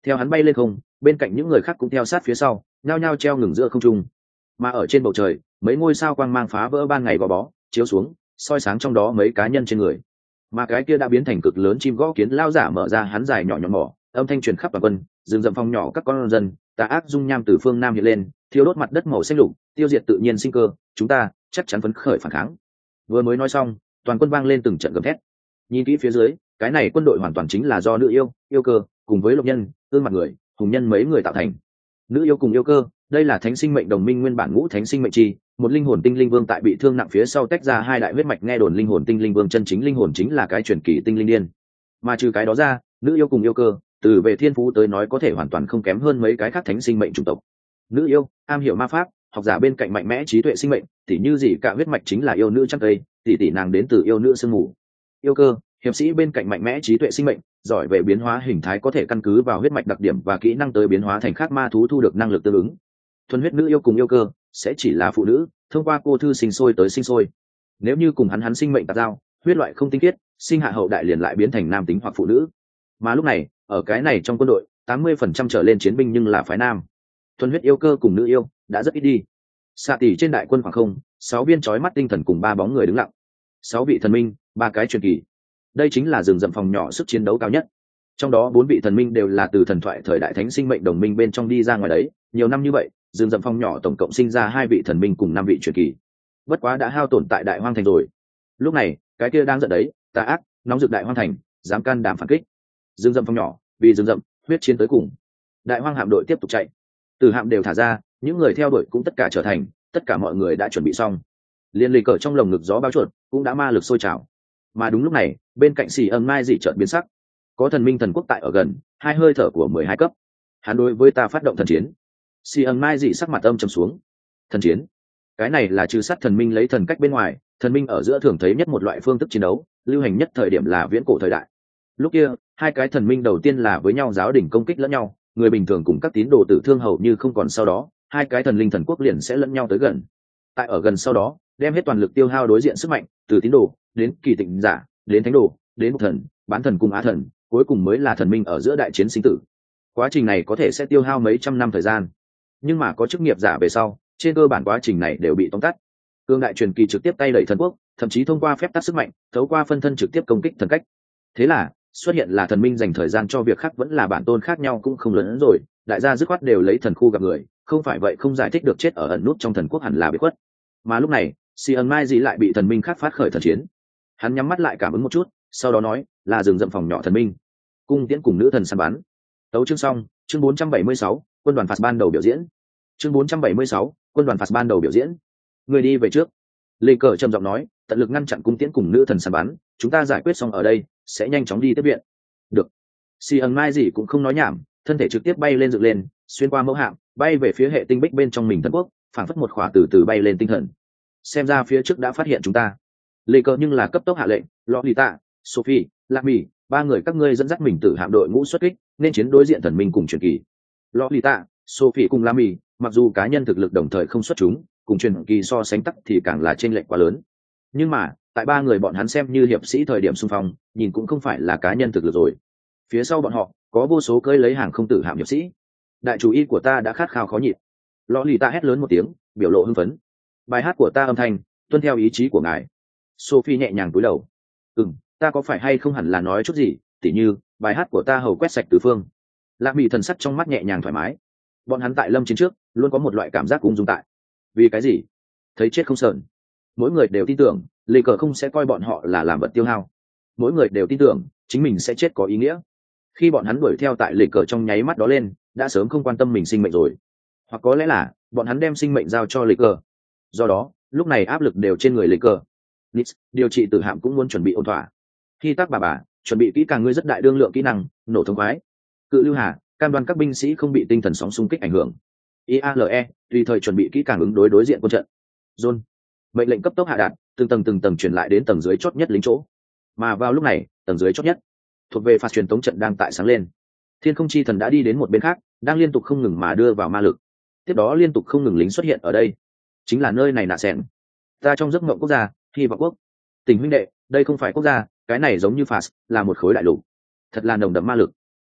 Theo hắn bay lên không, bên cạnh những người khác cũng theo sát phía sau, nhao nhao treo ngừng giữa không trung. Mà ở trên bầu trời, mấy ngôi sao quang mang phá vỡ ban ngày gò bó, chiếu xuống, soi sáng trong đó mấy cá nhân trên người. Mà cái kia đã biến thành cực lớn chim gõ kiến lao giả mở ra hắn dài nhỏ nhọn mỏ, âm thanh truyền khắp toàn quân, rừng rậm phong nhỏ các con dân, tà ác dung nham từ phương nam hiện lên thiếu đốt mặt đất màu xanh lục, tiêu diệt tự nhiên sinh cơ, chúng ta chắc chắn phấn khởi phản kháng. Vừa mới nói xong, toàn quân vang lên từng trận gầm thét. Nhìn kỹ phía dưới, cái này quân đội hoàn toàn chính là do nữ yêu yêu cơ, cùng với lộc nhân, ương mặt người, hùng nhân mấy người tạo thành. Nữ yêu cùng yêu cơ, đây là thánh sinh mệnh đồng minh nguyên bản ngũ thánh sinh mệnh chi, một linh hồn tinh linh vương tại bị thương nặng phía sau tách ra hai đại huyết mạch nghe đồn linh hồn tinh linh vương chân chính linh hồn chính là cái truyền kỳ tinh linh điên. Mà trừ cái đó ra, nữ yêu cùng yêu cơ, từ về thiên phú tới nói có thể hoàn toàn không kém hơn mấy cái khác thánh sinh mệnh chủng tộc nữ yêu, am hiểu ma pháp, học giả bên cạnh mạnh mẽ trí tuệ sinh mệnh, tỉ như gì cả huyết mạch chính là yêu nữ chắc cây tỉ tỉ nàng đến từ yêu nữ sương mù. Yêu cơ, hiệp sĩ bên cạnh mạnh mẽ trí tuệ sinh mệnh, giỏi về biến hóa hình thái có thể căn cứ vào huyết mạch đặc điểm và kỹ năng tới biến hóa thành khác ma thú thu được năng lực tương ứng. Thuần huyết nữ yêu cùng yêu cơ, sẽ chỉ là phụ nữ, thông qua cô thư sinh sôi tới sinh sôi. Nếu như cùng hắn hắn sinh mệnh tạp giao, huyết loại không tinh khiết, sinh hạ hậu đại liền lại biến thành nam tính hoặc phụ nữ. Mà lúc này, ở cái này trong quân đội, tám mươi phần trăm trở lên chiến binh nhưng là phái nam thuần huyết yêu cơ cùng nữ yêu đã rất ít đi. Xạ tỷ trên đại quân khoảng không, sáu viên trói mắt tinh thần cùng ba bóng người đứng lặng. Sáu vị thần minh, ba cái truyền kỳ. Đây chính là rừng rậm phòng nhỏ sức chiến đấu cao nhất. Trong đó bốn vị thần minh đều là từ thần thoại thời đại thánh sinh mệnh đồng minh bên trong đi ra ngoài đấy. Nhiều năm như vậy, rừng rậm phong nhỏ tổng cộng sinh ra hai vị thần minh cùng năm vị truyền kỳ. Bất quá đã hao tổn tại đại hoang thành rồi. Lúc này, cái kia đang giận đấy, tà ác, nóng rực đại hoang thành, dám can đảm phản kích. Rừng rậm phong nhỏ, vì rừng rậm, huyết chiến tới cùng. Đại hoang hạm đội tiếp tục chạy từ hạm đều thả ra, những người theo đuổi cũng tất cả trở thành, tất cả mọi người đã chuẩn bị xong. Liên lì cờ trong lồng ngực gió bao chuột, cũng đã ma lực sôi trào. Mà đúng lúc này, bên cạnh xì âm mai dị trợn biến sắc. Có thần minh thần quốc tại ở gần, hai hơi thở của mười hai cấp. Hắn đối với ta phát động thần chiến. Xì âm mai dị sắc mặt âm trầm xuống. Thần chiến? Cái này là trừ sát thần minh lấy thần cách bên ngoài, thần minh ở giữa thường thấy nhất một loại phương thức chiến đấu, lưu hành nhất thời điểm là viễn cổ thời đại. Lúc kia, hai cái thần minh đầu tiên là với nhau giáo đỉnh công kích lẫn nhau người bình thường cùng các tín đồ tử thương hầu như không còn sau đó, hai cái thần linh thần quốc liền sẽ lẫn nhau tới gần. Tại ở gần sau đó, đem hết toàn lực tiêu hao đối diện sức mạnh, từ tín đồ, đến kỳ tịnh giả, đến thánh đồ, đến một thần, bán thần cùng á thần, cuối cùng mới là thần minh ở giữa đại chiến sinh tử. Quá trình này có thể sẽ tiêu hao mấy trăm năm thời gian. Nhưng mà có chức nghiệp giả về sau, trên cơ bản quá trình này đều bị tóm tắt. Cương đại truyền kỳ trực tiếp tay đẩy thần quốc, thậm chí thông qua phép tắt sức mạnh, thấu qua phân thân trực tiếp công kích thần cách. Thế là xuất hiện là thần minh dành thời gian cho việc khác vẫn là bản tôn khác nhau cũng không lớn hơn rồi đại gia dứt khoát đều lấy thần khu gặp người không phải vậy không giải thích được chết ở ẩn nút trong thần quốc hẳn là bị khuất. Mà lúc này si ẩn mai gì lại bị thần minh khác phát khởi thần chiến. Hắn nhắm mắt lại cảm ứng một chút sau đó nói là rừng rậm phòng nhỏ thần minh. Cung tiễn cùng nữ thần săn bắn. Tấu chương xong chương 476, quân đoàn phạt ban đầu biểu diễn. Chương 476, quân đoàn phạt ban đầu biểu diễn. Người đi về trước lê cờ trầm giọng nói, tận lực ngăn chặn cung tiễn cùng nữ thần sàn bắn, chúng ta giải quyết xong ở đây, sẽ nhanh chóng đi tiếp viện. Được. Si ẩn mai gì cũng không nói nhảm, thân thể trực tiếp bay lên dựng lên, xuyên qua mẫu hạm, bay về phía hệ tinh bích bên trong mình thần quốc phảng phất một khỏa từ từ bay lên tinh thần. Xem ra phía trước đã phát hiện chúng ta. Lê cờ nhưng là cấp tốc hạ lệnh lọ lì tạ sophie lạc mì ba người các ngươi dẫn dắt mình từ hạm đội ngũ xuất kích, nên chiến đối diện thần minh cùng truyền kỳ. Lọ lì tạ sophie cùng lạc mì mặc dù cá nhân thực lực đồng thời không xuất chúng cùng truyền kỳ so sánh tắc thì càng là trên lệch quá lớn. Nhưng mà, tại ba người bọn hắn xem như hiệp sĩ thời điểm xung phong, nhìn cũng không phải là cá nhân thực lực rồi. Phía sau bọn họ, có vô số cơi lấy hàng không tử hạm hiệp sĩ. Đại chủ y của ta đã khát khao khó nhịn. Lọ lì ta hét lớn một tiếng, biểu lộ hưng phấn. Bài hát của ta âm thanh, tuân theo ý chí của ngài. Sophie nhẹ nhàng cúi đầu. Ừ m ta có phải hay không hẳn là nói chút gì? Tỉ như, bài hát của ta hầu quét sạch tứ phương. Lạc bị thần sắt trong mắt nhẹ nhàng thoải mái. Bọn hắn tại lâm chiến trước, luôn có một loại cảm giác ung dung tại vì cái gì? Thấy chết không sờn. Mỗi người đều tin tưởng lê cờ không sẽ coi bọn họ là làm vật tiêu hao. Mỗi người đều tin tưởng chính mình sẽ chết có ý nghĩa. Khi bọn hắn đuổi theo tại lê cờ trong nháy mắt đó lên đã sớm không quan tâm mình sinh mệnh rồi. Hoặc có lẽ là bọn hắn đem sinh mệnh giao cho lê cờ. Do đó lúc này áp lực đều trên người lê cờ. Nix, điều trị tử hạm cũng muốn chuẩn bị ôn thỏa. Khi tác bà bà chuẩn bị kỹ càng ngươi rất đại đương lượng kỹ năng nổ thông khoái. Cự lưu hà cam đoan các binh sĩ không bị tinh thần sóng xung kích ảnh hưởng iale tùy thời chuẩn bị kỹ càng ứng đối đối diện quân trận. John, mệnh lệnh cấp tốc hạ đạt, từng tầng từng tầng truyền lại đến tầng dưới chót nhất lính chỗ. Mà vào lúc này, tầng dưới chót nhất, thuộc về phạt truyền tống trận đang tại sáng lên. Thiên không chi thần đã đi đến một bên khác, đang liên tục không ngừng mà đưa vào ma lực. Tiếp đó liên tục không ngừng lính xuất hiện ở đây. Chính là nơi này nạ sẻn. Ta trong giấc mộng quốc gia, hy vọng quốc. Tình huynh đệ, đây không phải quốc gia, cái này giống như phạt, là một khối đại lục. Thật là nồng đậm ma lực.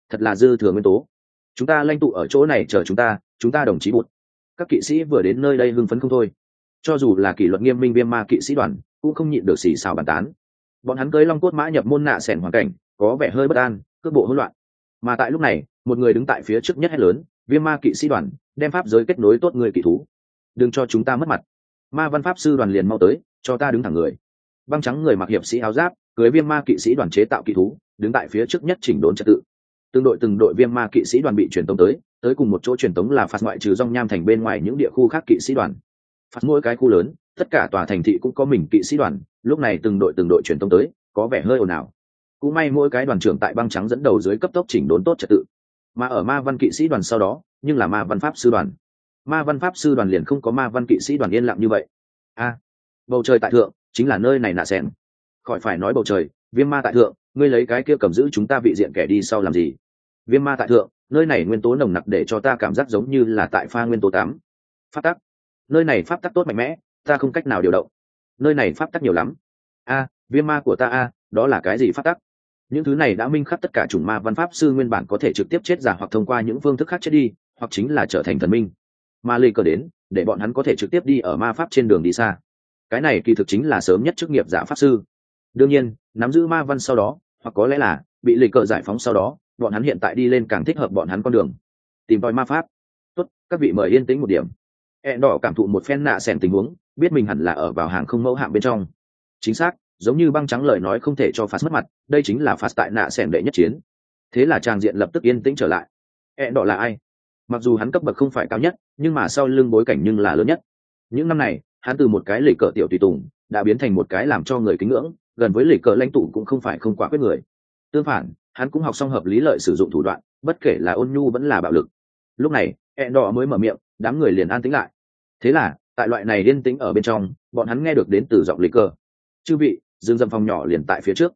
Thật là dư thừa nguyên tố chúng ta lanh tụ ở chỗ này chờ chúng ta chúng ta đồng chí bụt. Các kỵ sĩ vừa đến nơi đây hưng phấn không thôi. Cho dù là kỷ luật nghiêm minh viêm ma kỵ sĩ đoàn, cũng không nhịn được xì xào bàn tán. Bọn hắn cưới long cốt mã nhập môn nạ sẻn hoàn cảnh, có vẻ hơi bất an, cước bộ hỗn loạn. Mà tại lúc này, một người đứng tại phía trước nhất hay lớn, viêm ma kỵ sĩ đoàn, đem pháp giới kết nối tốt người kỵ thú. Đừng cho chúng ta mất mặt. Ma văn pháp sư đoàn liền mau tới, cho ta đứng thẳng người. Băng trắng người mặc hiệp sĩ áo giáp, cưới viêm ma kỵ sĩ đoàn chế tạo kỵ thú, đứng tại phía trước nhất chỉnh đốn trật tự từng đội từng đội viêm ma kỵ sĩ đoàn bị truyền tống tới tới cùng một chỗ truyền tống là phạt ngoại trừ dòng nham thành bên ngoài những địa khu khác kỵ sĩ đoàn. Phạt mỗi cái khu lớn, tất cả tòa thành thị cũng có mình kỵ sĩ đoàn, lúc này từng đội từng đội truyền tống tới, có vẻ hơi ồn ào. Cũng may mỗi cái đoàn trưởng tại băng trắng dẫn đầu dưới cấp tốc chỉnh đốn tốt trật tự. Mà ở ma văn kỵ sĩ đoàn sau đó, nhưng là ma văn pháp sư đoàn. Ma văn pháp sư đoàn liền không có ma văn kỵ sĩ đoàn yên lặng như vậy. A, bầu trời tại thượng, chính là nơi này nạ xẻn khỏi phải nói bầu trời viêm ma tại thượng, ngươi lấy cái kia cầm giữ chúng ta vị diện kẻ đi sau làm gì? Viêm ma tại thượng, nơi này nguyên tố nồng nặc để cho ta cảm giác giống như là tại pha nguyên tố tám pháp tắc. Nơi này pháp tắc tốt mạnh mẽ, ta không cách nào điều động. Nơi này pháp tắc nhiều lắm. A, viêm ma của ta a, đó là cái gì pháp tắc? Những thứ này đã minh khắc tất cả chủng ma văn pháp sư nguyên bản có thể trực tiếp chết giả hoặc thông qua những phương thức khác chết đi, hoặc chính là trở thành thần minh. Ma lê cờ đến, để bọn hắn có thể trực tiếp đi ở ma pháp trên đường đi xa. Cái này kỳ thực chính là sớm nhất chức nghiệp giả pháp sư đương nhiên, nắm giữ ma văn sau đó, hoặc có lẽ là bị lịch cờ giải phóng sau đó, bọn hắn hiện tại đi lên càng thích hợp bọn hắn con đường. Tìm tòi ma pháp. Tốt, các vị mời yên tĩnh một điểm. E đỏ cảm thụ một phen nạ xẻn tình huống, biết mình hẳn là ở vào hàng không mẫu hạng bên trong. Chính xác, giống như băng trắng lời nói không thể cho phạt mất mặt, đây chính là phạt tại nạ xẻn đệ nhất chiến. Thế là tràng diện lập tức yên tĩnh trở lại. E đỏ là ai? Mặc dù hắn cấp bậc không phải cao nhất, nhưng mà sau lưng bối cảnh nhưng là lớn nhất. Những năm này, hắn từ một cái lì cờ tiểu tùy tùng, đã biến thành một cái làm cho người kính ngưỡng gần với lịch cờ lãnh tụ cũng không phải không quả quyết người. Tương phản, hắn cũng học xong hợp lý lợi sử dụng thủ đoạn, bất kể là ôn nhu vẫn là bạo lực. Lúc này e đỏ mới mở miệng, đám người liền an tĩnh lại. Thế là, tại loại này yên tĩnh ở bên trong, bọn hắn nghe được đến từ giọng lịch cờ. Chư vị, dương dâm phòng nhỏ liền tại phía trước.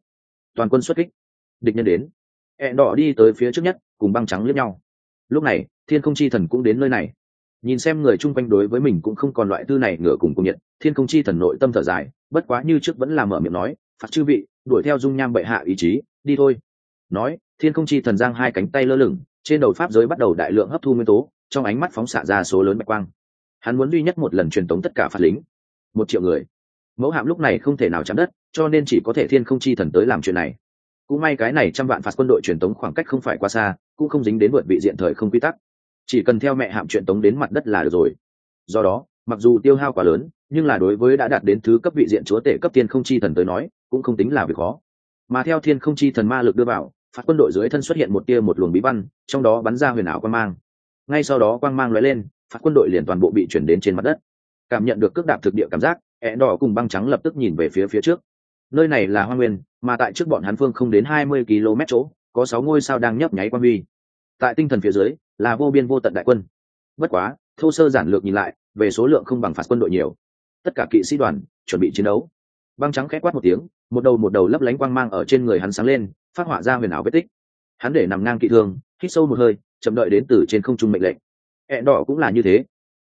Toàn quân xuất kích. Địch nhân đến. E đỏ đi tới phía trước nhất, cùng băng trắng lướt nhau. Lúc này, thiên không chi thần cũng đến nơi này. Nhìn xem người chung quanh đối với mình cũng không còn loại tư này ngửa cùng cung nhiệt, thiên không chi thần nội tâm thở dài, bất quá như trước vẫn là mở miệng nói phạt chư vị, đuổi theo dung nham bệ hạ ý chí, đi thôi. Nói, thiên không chi thần giang hai cánh tay lơ lửng, trên đầu pháp giới bắt đầu đại lượng hấp thu nguyên tố, trong ánh mắt phóng xạ ra số lớn bạch quang. Hắn muốn duy nhất một lần truyền tống tất cả phạt lính. Một triệu người. Mẫu hạm lúc này không thể nào chạm đất, cho nên chỉ có thể thiên không chi thần tới làm chuyện này. Cũng may cái này trăm vạn phạt quân đội truyền tống khoảng cách không phải quá xa, cũng không dính đến vượt vị diện thời không quy tắc. Chỉ cần theo mẹ hạm truyền tống đến mặt đất là được rồi. Do đó, mặc dù tiêu hao quá lớn, nhưng là đối với đã đạt đến thứ cấp vị diện chúa tể cấp thiên không chi thần tới nói cũng không tính là việc khó. Mà theo thiên không chi thần ma lực đưa vào, phạt quân đội dưới thân xuất hiện một tia một luồng bí văn, trong đó bắn ra huyền ảo quang mang. Ngay sau đó quang mang lóe lên, phạt quân đội liền toàn bộ bị chuyển đến trên mặt đất. Cảm nhận được cước đạp thực địa cảm giác ẹ đỏ cùng băng trắng lập tức nhìn về phía phía trước. Nơi này là hoa nguyên, mà tại trước bọn hắn phương không đến hai mươi km chỗ, có sáu ngôi sao đang nhấp nháy quan huy. Tại tinh thần phía dưới, là vô biên vô tận đại quân. Bất quá, thô sơ giản lược nhìn lại, về số lượng không bằng phạt quân đội nhiều. Tất cả kỵ sĩ đoàn chuẩn bị chiến đấu băng trắng khẽ quát một tiếng, một đầu một đầu lấp lánh quang mang ở trên người hắn sáng lên, phát họa ra huyền ảo vết tích. Hắn để nằm ngang kỵ thương, hít sâu một hơi, chậm đợi đến từ trên không trung mệnh lệnh. Ẹ đỏ cũng là như thế.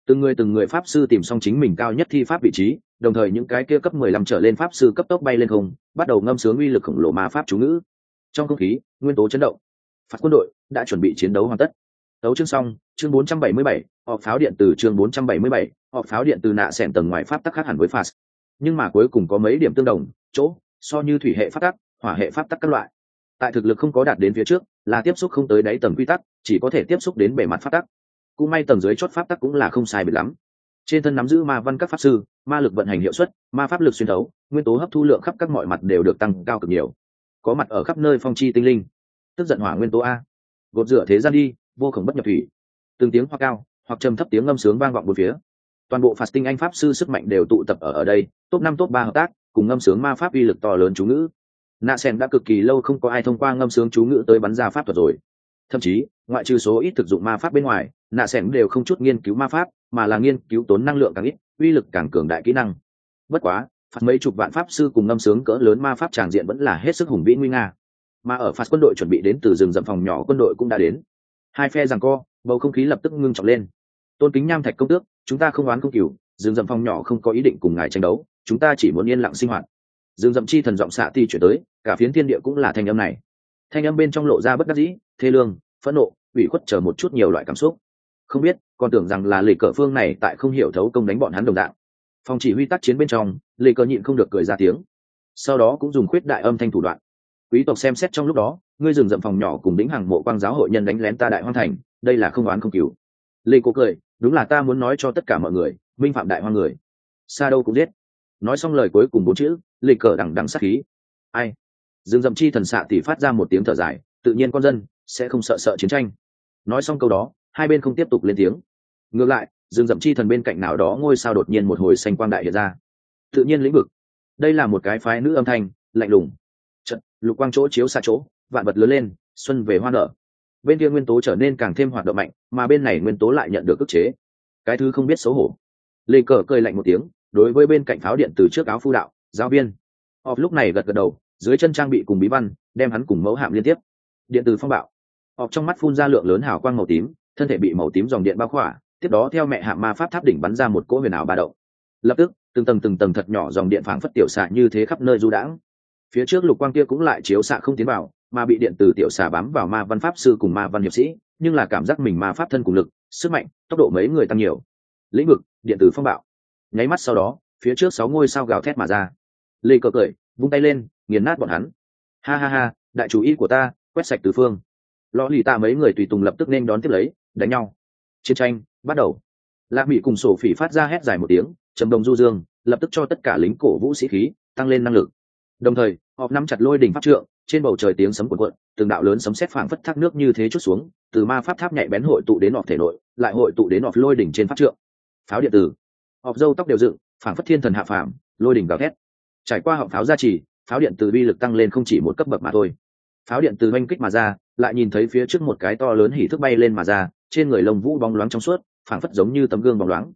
Từng người từng người pháp sư tìm xong chính mình cao nhất thi pháp vị trí, đồng thời những cái kia cấp mười lăm trở lên pháp sư cấp tốc bay lên không, bắt đầu ngâm sướng uy lực khổng lồ ma pháp chú ngữ. Trong không khí, nguyên tố chấn động. Phạt quân đội đã chuẩn bị chiến đấu hoàn tất. Đấu chương xong, chương bốn trăm bảy mươi bảy, họp pháo điện từ chương bốn trăm bảy mươi bảy, họp pháo điện từ nạ xẻn tầng ngoài pháp tắc khác hẳn với phạt nhưng mà cuối cùng có mấy điểm tương đồng, chỗ, so như thủy hệ pháp tắc, hỏa hệ pháp tắc các loại. Tại thực lực không có đạt đến phía trước, là tiếp xúc không tới đáy tầng quy tắc, chỉ có thể tiếp xúc đến bề mặt pháp tắc. Cũng may tầng dưới chốt pháp tắc cũng là không sai biệt lắm. Trên thân nắm giữ ma văn các pháp sư, ma lực vận hành hiệu suất, ma pháp lực xuyên thấu, nguyên tố hấp thu lượng khắp các mọi mặt đều được tăng cao cực nhiều. Có mặt ở khắp nơi phong chi tinh linh. Tức giận hỏa nguyên tố a. Gột rửa thế gian đi, vô khổng bất nhập thủy. Từng tiếng hoa cao, hoặc trầm thấp tiếng ngâm sướng vang vọng một phía toàn bộ phạt tinh anh pháp sư sức mạnh đều tụ tập ở ở đây, top năm, top ba hợp tác, cùng ngâm sướng ma pháp uy lực to lớn chú ngữ. Nạ sen đã cực kỳ lâu không có ai thông qua ngâm sướng chú ngữ tới bắn ra pháp thuật rồi. Thậm chí, ngoại trừ số ít thực dụng ma pháp bên ngoài, nạ sen đều không chút nghiên cứu ma pháp, mà là nghiên cứu tốn năng lượng càng ít, uy lực càng cường đại kỹ năng. Bất quá, phạt mấy chục vạn pháp sư cùng ngâm sướng cỡ lớn ma pháp tràng diện vẫn là hết sức hùng vĩ nguy nga. Mà ở phạt quân đội chuẩn bị đến từ rừng rậm phòng nhỏ, quân đội cũng đã đến. Hai phe rằng co, bầu không khí lập tức ngưng trọng lên tôn kính nham thạch công tước, chúng ta không oán không cừu rừng rậm Phong nhỏ không có ý định cùng ngài tranh đấu, chúng ta chỉ muốn yên lặng sinh hoạt. Rừng rậm chi thần giọng xạ ti chuyển tới, cả phiến thiên địa cũng là thanh âm này. Thanh âm bên trong lộ ra bất đắc dĩ, thê lương, phẫn nộ, ủy khuất chờ một chút nhiều loại cảm xúc. Không biết, còn tưởng rằng là lì cờ phương này tại không hiểu thấu công đánh bọn hắn đồng đạo phòng chỉ huy tác chiến bên trong lì cờ nhịn không được cười ra tiếng. Sau đó cũng dùng khuyết đại âm thanh thủ đoạn. Quý tộc xem xét trong lúc đó, ngươi dừng dậm phòng nhỏ cùng đính hàng mộ quang giáo hội nhân đánh lén ta đại hoang thành, đây là không oán không cứu lì cô cười đúng là ta muốn nói cho tất cả mọi người, minh phạm đại hoa người. Xa đâu cũng giết. Nói xong lời cuối cùng bốn chữ, lịch cờ đằng đằng sát khí. Ai? Dương dậm chi thần xạ thì phát ra một tiếng thở dài, tự nhiên con dân sẽ không sợ sợ chiến tranh. Nói xong câu đó, hai bên không tiếp tục lên tiếng. Ngược lại, dương dậm chi thần bên cạnh nào đó ngôi sao đột nhiên một hồi xanh quang đại hiện ra. Tự nhiên lĩnh vực. Đây là một cái phái nữ âm thanh, lạnh lùng. Trận lục quang chỗ chiếu xa chỗ, vạn vật lớn lên, xuân về hoa nở bên kia nguyên tố trở nên càng thêm hoạt động mạnh, mà bên này nguyên tố lại nhận được ức chế. Cái thứ không biết xấu hổ. Lê cờ cười lạnh một tiếng, đối với bên cạnh pháo điện từ trước áo phu đạo, giáo viên. Họp lúc này gật gật đầu, dưới chân trang bị cùng bí văn, đem hắn cùng mẫu hạm liên tiếp. Điện từ phong bạo. Họp trong mắt phun ra lượng lớn hào quang màu tím, thân thể bị màu tím dòng điện bao khỏa, tiếp đó theo mẹ hạm ma pháp tháp đỉnh bắn ra một cỗ huyền ảo ba động. Lập tức, từng tầng từng tầng thật nhỏ dòng điện phảng phất tiểu xạ như thế khắp nơi du đãng. Phía trước lục quang kia cũng lại chiếu xạ không tiến vào mà bị điện từ tiểu xà bám vào ma văn pháp sư cùng ma văn hiệp sĩ, nhưng là cảm giác mình ma pháp thân cùng lực, sức mạnh, tốc độ mấy người tăng nhiều. Lĩnh vực, điện tử phong bạo. Nháy mắt sau đó, phía trước sáu ngôi sao gào thét mà ra. Lê cờ cười, vung tay lên, nghiền nát bọn hắn. Ha ha ha, đại chủ ý của ta, quét sạch tứ phương. Lò lì ta mấy người tùy tùng lập tức nên đón tiếp lấy, đánh nhau. Chiến tranh, bắt đầu. Lạc mỹ cùng sổ phỉ phát ra hét dài một tiếng trầm đồng du dương, lập tức cho tất cả lính cổ vũ sĩ khí, tăng lên năng lực đồng thời họ nắm chặt lôi đỉnh pháp trượng, trên bầu trời tiếng sấm cuộn cuộn, từng đạo lớn sấm sét phảng phất thác nước như thế chút xuống, từ ma pháp tháp nhạy bén hội tụ đến họp thể nội, lại hội tụ đến họp lôi đỉnh trên pháp trượng. Pháo điện tử. Họp dâu tóc đều dựng, phảng phất thiên thần hạ phàm, lôi đỉnh gào thét. Trải qua họng pháo gia trì, pháo điện từ vi lực tăng lên không chỉ một cấp bậc mà thôi. Pháo điện từ oanh kích mà ra, lại nhìn thấy phía trước một cái to lớn hỉ thức bay lên mà ra, trên người lông vũ bóng loáng trong suốt, phảng phất giống như tấm gương bóng loáng.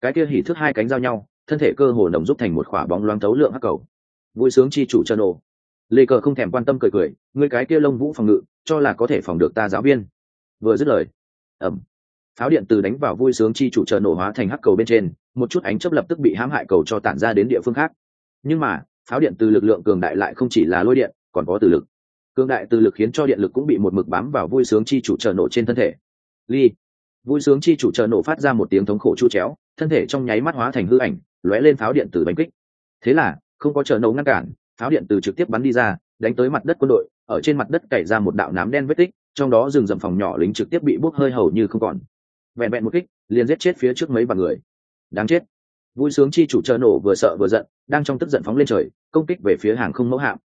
Cái kia hỉ thức hai cánh giao nhau, thân thể cơ hồ nồng giúp thành một khỏa bóng loáng tấu lượng hắc cầu vui sướng chi chủ chân ồ. Lê cờ không thèm quan tâm cười cười người cái kia lông vũ phòng ngự, cho là có thể phòng được ta giáo viên. Vừa dứt lời ẩm pháo điện từ đánh vào vui sướng chi chủ chờ nổ hóa thành hắc cầu bên trên, một chút ánh chấp lập tức bị hãm hại cầu cho tản ra đến địa phương khác. Nhưng mà, pháo điện từ lực lượng cường đại lại không chỉ là lôi điện, còn có từ lực. Cường đại từ lực khiến cho điện lực cũng bị một mực bám vào vui sướng chi chủ chờ nổ trên thân thể. Ly. Vui sướng chi chủ chờ nổ phát ra một tiếng thống khổ chu chéo, thân thể trong nháy mắt hóa thành hư ảnh, lóe lên pháo điện từ bánh kích. Thế là không có chờ nổ ngăn cản, pháo điện từ trực tiếp bắn đi ra, đánh tới mặt đất quân đội, ở trên mặt đất cày ra một đạo nám đen vết tích, trong đó rừng rậm phòng nhỏ lính trực tiếp bị bốc hơi hầu như không còn. Vẹn vẹn một kích, liền giết chết phía trước mấy vạn người. Đáng chết. Vui sướng chi chủ chờ nổ vừa sợ vừa giận, đang trong tức giận phóng lên trời, công kích về phía hàng không mẫu hạm.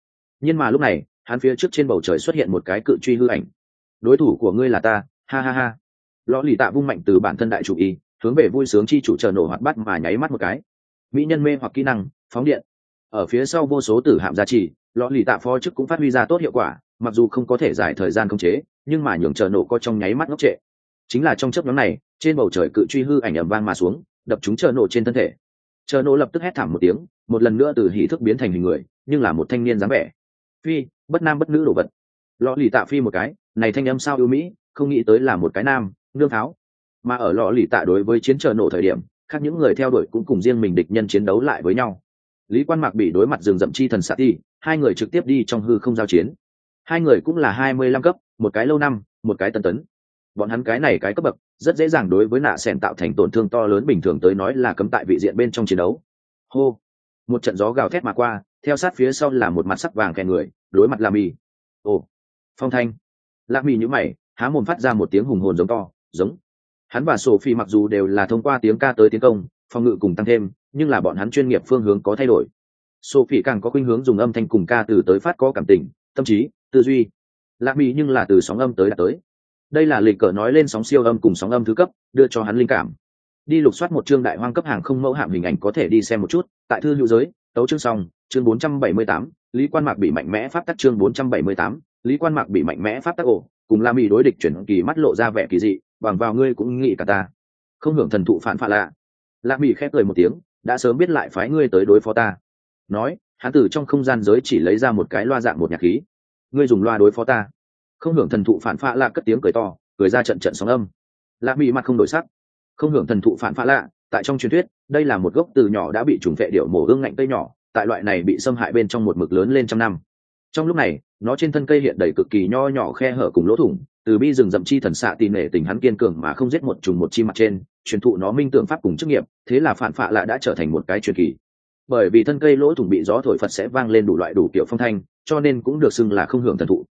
Nhưng mà lúc này, hắn phía trước trên bầu trời xuất hiện một cái cự truy hư ảnh. Đối thủ của ngươi là ta, ha ha ha. Lõ lì tạ vung mạnh từ bản thân đại chủ y, hướng về vui sướng chi chủ chờ nổ hoạt bắt mà nháy mắt một cái. Mỹ nhân mê hoặc kỹ năng, phóng điện ở phía sau vô số tử hạm giá trị lõ lì tạ phó chức cũng phát huy ra tốt hiệu quả, mặc dù không có thể giải thời gian khống chế, nhưng mà nhường chờ nổ có trong nháy mắt ngốc trệ. Chính là trong chớp nhóm này, trên bầu trời cự truy hư ảnh ầm vang mà xuống, đập chúng chờ nổ trên thân thể. Chờ nổ lập tức hét thảm một tiếng, một lần nữa từ hỉ thức biến thành hình người, nhưng là một thanh niên dáng vẻ. Phi, bất nam bất nữ đồ vật. Lọ lì tạ phi một cái, này thanh âm sao ưu mỹ, không nghĩ tới là một cái nam, nương tháo. Mà ở lọ lì tạ đối với chiến chờ nổ thời điểm, khác những người theo đuổi cũng cùng riêng mình địch nhân chiến đấu lại với nhau lý quan mạc bị đối mặt rừng rậm chi thần xạ ti, hai người trực tiếp đi trong hư không giao chiến. Hai người cũng là hai mươi lăm cấp, một cái lâu năm, một cái tân tấn. Bọn hắn cái này cái cấp bậc, rất dễ dàng đối với nạ sẻn tạo thành tổn thương to lớn bình thường tới nói là cấm tại vị diện bên trong chiến đấu. Hô! Một trận gió gào thét mà qua, theo sát phía sau là một mặt sắc vàng kèn người, đối mặt là mì. Ồ! Phong thanh! Lạc mì nhữ mày, há mồm phát ra một tiếng hùng hồn giống to, giống. Hắn và sophie mặc dù đều là thông qua tiếng ca tới tiến công, phòng ngự cùng tăng thêm nhưng là bọn hắn chuyên nghiệp phương hướng có thay đổi. Sophie càng có khuynh hướng dùng âm thanh cùng ca từ tới phát có cảm tình tâm trí tư duy. Lạc mỹ nhưng là từ sóng âm tới đã tới. Đây là lịch cờ nói lên sóng siêu âm cùng sóng âm thứ cấp đưa cho hắn linh cảm. Đi lục soát một chương đại hoang cấp hàng không mẫu hạm hình ảnh có thể đi xem một chút tại thư hữu giới tấu chương xong chương 478, lý quan mạc bị mạnh mẽ pháp tắc chương 478, lý quan mạc bị mạnh mẽ pháp tắc ổ cùng la mỹ đối địch chuyển kỳ mắt lộ ra vẻ kỳ dị bằng vào ngươi cũng nghĩ cả ta. Không hưởng thần thụ phản phạ lạ. La mỹ khép cười một tiếng đã sớm biết lại phái ngươi tới đối phó ta. Nói, hắn từ trong không gian giới chỉ lấy ra một cái loa dạng một nhạc khí. Ngươi dùng loa đối phó ta. Không hưởng thần thụ phản phạ lạ cất tiếng cười to, cười ra trận trận sóng âm. Lạ bị mặt không đổi sắc. Không hưởng thần thụ phản phạ lạ, tại trong truyền thuyết, đây là một gốc từ nhỏ đã bị trùng vệ điệu mổ ương ngạnh cây nhỏ, tại loại này bị xâm hại bên trong một mực lớn lên trăm năm. Trong lúc này, nó trên thân cây hiện đầy cực kỳ nho nhỏ khe hở cùng lỗ thủng từ bi rừng rậm chi thần xạ tỉ nể tình hắn kiên cường mà không giết một trùng một chi mặt trên, truyền thụ nó minh tượng pháp cùng chức nghiệp, thế là phản phạ lạ đã trở thành một cái truyền kỳ. Bởi vì thân cây lỗ thủng bị gió thổi phật sẽ vang lên đủ loại đủ kiểu phong thanh, cho nên cũng được xưng là không hưởng thần thụ.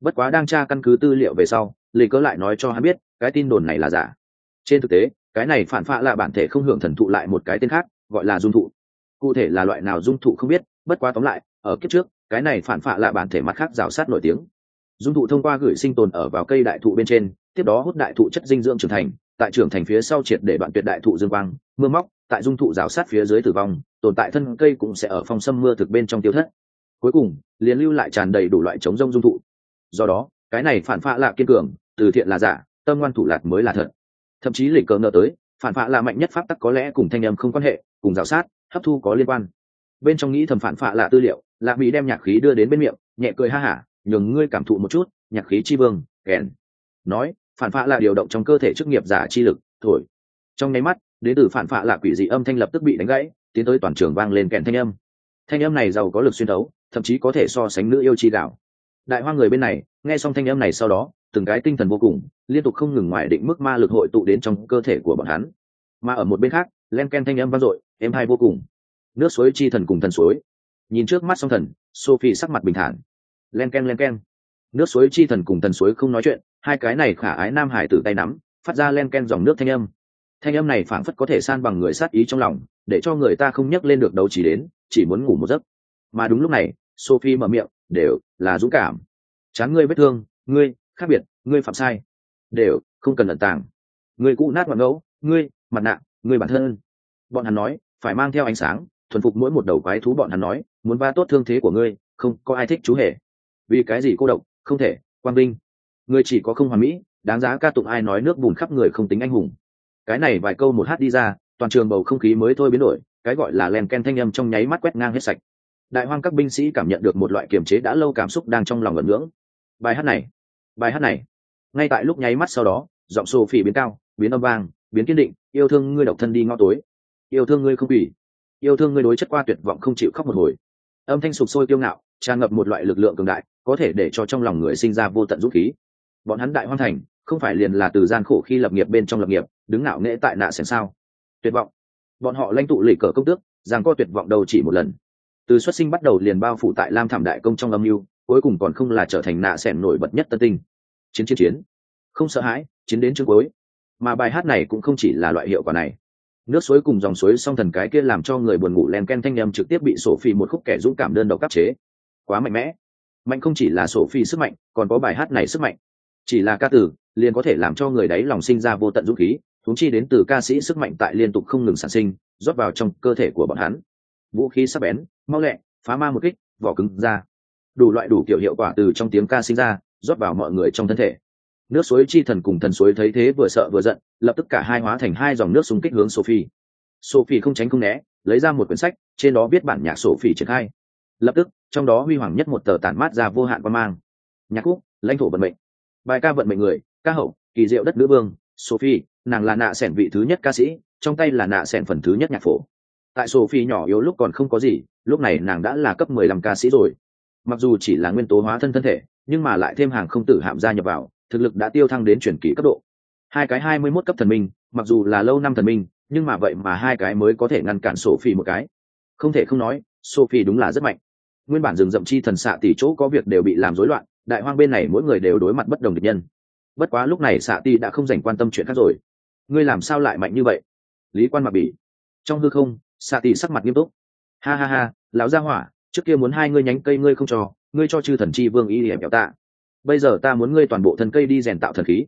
Bất quá đang tra căn cứ tư liệu về sau lì cớ lại nói cho hắn biết, cái tin đồn này là giả. Trên thực tế, cái này phản phạ là bản thể không hưởng thần thụ lại một cái tên khác, gọi là dung thụ. Cụ thể là loại nào dung thụ không biết, bất quá tóm lại, ở kiếp trước, cái này phản phạ là bản thể mặt khác rào sát nổi tiếng dung thụ thông qua gửi sinh tồn ở vào cây đại thụ bên trên, tiếp đó hút đại thụ chất dinh dưỡng trưởng thành, tại trưởng thành phía sau triệt để đoạn tuyệt đại thụ dương quang, mưa móc, tại dung thụ rào sát phía dưới tử vong, tồn tại thân cây cũng sẽ ở phong sâm mưa thực bên trong tiêu thất. Cuối cùng, liền lưu lại tràn đầy đủ loại chống rông dung thụ. Do đó, cái này phản phạ lạ kiên cường, từ thiện là giả, tâm ngoan thủ lạc mới là thật. Thậm chí lịch cờ ngờ tới, phản phạ là mạnh nhất pháp tắc có lẽ cùng thanh âm không quan hệ, cùng rào sát, hấp thu có liên quan. Bên trong nghĩ thầm phản phạ là tư liệu, lạc mỹ đem nhạc khí đưa đến bên miệng, nhẹ cười ha hả nhường ngươi cảm thụ một chút, nhạc khí chi vương, kèn. Nói, phản phạ là điều động trong cơ thể chức nghiệp giả chi lực, thổi. Trong nháy mắt, đến từ phản phạ là quỷ dị âm thanh lập tức bị đánh gãy, tiến tới toàn trường vang lên kèn thanh âm. Thanh âm này giàu có lực xuyên đấu thậm chí có thể so sánh nữ yêu chi đạo. Đại hoa người bên này, nghe xong thanh âm này sau đó, từng cái tinh thần vô cùng, liên tục không ngừng ngoài định mức ma lực hội tụ đến trong cơ thể của bọn hắn. Mà ở một bên khác, len ken thanh âm vang dội, êm hai vô cùng. Nước suối chi thần cùng thần suối. Nhìn trước mắt song thần, sophie sắc mặt bình thản len ken len ken. Nước suối chi thần cùng thần suối không nói chuyện, hai cái này khả ái nam hải tử tay nắm, phát ra len ken dòng nước thanh âm. Thanh âm này phảng phất có thể san bằng người sát ý trong lòng, để cho người ta không nhắc lên được đấu chỉ đến, chỉ muốn ngủ một giấc. Mà đúng lúc này, sophie mở miệng, đều, là dũng cảm. Chán ngươi vết thương, ngươi, khác biệt, ngươi phạm sai. Đều, không cần lận tàng. Ngươi cũ nát mặt ngẫu, ngươi, mặt nạ, ngươi bản thân. Bọn hắn nói, phải mang theo ánh sáng, thuần phục mỗi một đầu quái thú, bọn hắn nói, muốn va tốt thương thế của ngươi, không có ai thích chú hề vì cái gì cô độc? Không thể, quang vinh. Người chỉ có không hoàn mỹ, đáng giá ca tụng ai nói nước bùn khắp người không tính anh hùng. Cái này vài câu một hát đi ra, toàn trường bầu không khí mới thôi biến đổi, cái gọi là len ken thanh âm trong nháy mắt quét ngang hết sạch. Đại hoang các binh sĩ cảm nhận được một loại kiềm chế đã lâu cảm xúc đang trong lòng ngẩn ngưỡng. Bài hát này, bài hát này. Ngay tại lúc nháy mắt sau đó, giọng sổ phỉ biến cao, biến âm vang, biến kiên định, yêu thương ngươi độc thân đi ngõ tối. Yêu thương ngươi không quỷ yêu thương ngươi đối chất qua tuyệt vọng không chịu khóc một hồi. Âm thanh sụp sôi kiêu ngạo, tràn ngập một loại lực lượng cường đại có thể để cho trong lòng người sinh ra vô tận dũng khí. Bọn hắn đại hoang thành, không phải liền là từ gian khổ khi lập nghiệp bên trong lập nghiệp, đứng ngạo nghễ tại nạ xem sao? Tuyệt vọng. Bọn họ lãnh tụ lỉ cờ công tước, rằng co tuyệt vọng đầu chỉ một lần. Từ xuất sinh bắt đầu liền bao phủ tại lam thảm đại công trong âm mưu, cuối cùng còn không là trở thành nạ sẻn nổi bật nhất tân tinh. Chiến chiến chiến. Không sợ hãi, chiến đến chương cuối. Mà bài hát này cũng không chỉ là loại hiệu quả này. Nước suối cùng dòng suối song thần cái kia làm cho người buồn ngủ len ken thanh nhầm trực tiếp bị sổ phi một khúc kẻ dũng cảm đơn độc cấp chế. Quá mạnh mẽ mạnh không chỉ là sổ phi sức mạnh, còn có bài hát này sức mạnh. Chỉ là ca từ, liền có thể làm cho người đấy lòng sinh ra vô tận dũng khí thúng chi đến từ ca sĩ sức mạnh tại liên tục không ngừng sản sinh, rót vào trong cơ thể của bọn hắn. Vũ khí sắc bén, mau lẹ, phá ma một kích, vỏ cứng ra. Đủ loại đủ kiểu hiệu quả từ trong tiếng ca sinh ra, rót vào mọi người trong thân thể. Nước suối chi thần cùng thần suối thấy thế vừa sợ vừa giận, lập tức cả hai hóa thành hai dòng nước xung kích hướng sophie. Sophie không tránh không né, lấy ra một quyển sách, trên đó viết bản nhạc sophie triển khai lập tức, trong đó huy hoàng nhất một tờ tản mát ra vô hạn quan mang. Nhạc khúc, lãnh thổ vận mệnh. Bài ca vận mệnh người, ca hậu, kỳ diệu đất nữ vương, sophie, nàng là nạ sẻn vị thứ nhất ca sĩ, trong tay là nạ sẻn phần thứ nhất nhạc phổ. Tại sophie nhỏ yếu lúc còn không có gì, lúc này nàng đã là cấp mười lăm ca sĩ rồi. Mặc dù chỉ là nguyên tố hóa thân thân thể, nhưng mà lại thêm hàng không tử hạm gia nhập vào, thực lực đã tiêu thăng đến chuyển kỳ cấp độ. Hai cái hai mươi mốt cấp thần minh, mặc dù là lâu năm thần minh, nhưng mà vậy mà hai cái mới có thể ngăn cản sophie một cái. Không thể không nói, sophie đúng là rất mạnh nguyên bản rừng rậm chi thần xạ tỷ chỗ có việc đều bị làm rối loạn, đại hoang bên này mỗi người đều đối mặt bất đồng địch nhân. Bất quá lúc này xạ tỷ đã không dành quan tâm chuyện khác rồi. Ngươi làm sao lại mạnh như vậy? Lý quan mặc bỉ. Trong hư không, xạ tỷ sắc mặt nghiêm túc. Ha ha ha, lão gia hỏa, trước kia muốn hai ngươi nhánh cây ngươi không cho, ngươi cho chư thần chi vương y hiểm kéo ta. Bây giờ ta muốn ngươi toàn bộ thần cây đi rèn tạo thần khí.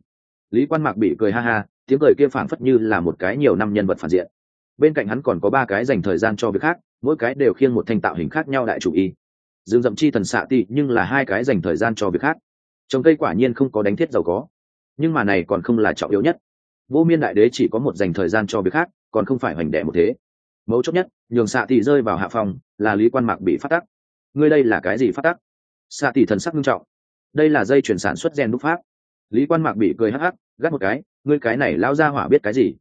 Lý quan mạc bị cười ha ha, tiếng cười kia phảng phất như là một cái nhiều năm nhân vật phản diện. Bên cạnh hắn còn có ba cái dành thời gian cho việc khác, mỗi cái đều khiêng một thanh tạo hình khác nhau đại chủ y rừng rậm chi thần xạ tị nhưng là hai cái dành thời gian cho việc khác. Trồng cây quả nhiên không có đánh thiết giàu có, nhưng mà này còn không là trọng yếu nhất. Vô miên đại đế chỉ có một dành thời gian cho việc khác, còn không phải hoành đẻ một thế. Mấu chốt nhất, nhường xạ tỷ rơi vào hạ phòng, là lý quan mạc bị phát tắc. Ngươi đây là cái gì phát tắc? Xạ tỷ thần sắc nghiêm trọng. Đây là dây chuyển sản xuất gen đúc pháp. Lý quan mạc bị cười hắc hắc, gắt một cái, ngươi cái này lao ra hỏa biết cái gì?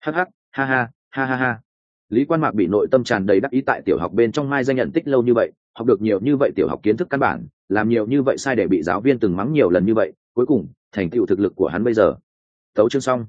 Hắc hắc, ha ha ha ha ha lý quan mạc bị nội tâm tràn đầy đắc ý tại tiểu học bên trong mai danh nhận tích lâu như vậy, học được nhiều như vậy tiểu học kiến thức căn bản, làm nhiều như vậy sai để bị giáo viên từng mắng nhiều lần như vậy, cuối cùng, thành tựu thực lực của hắn bây giờ. Tấu chương xong.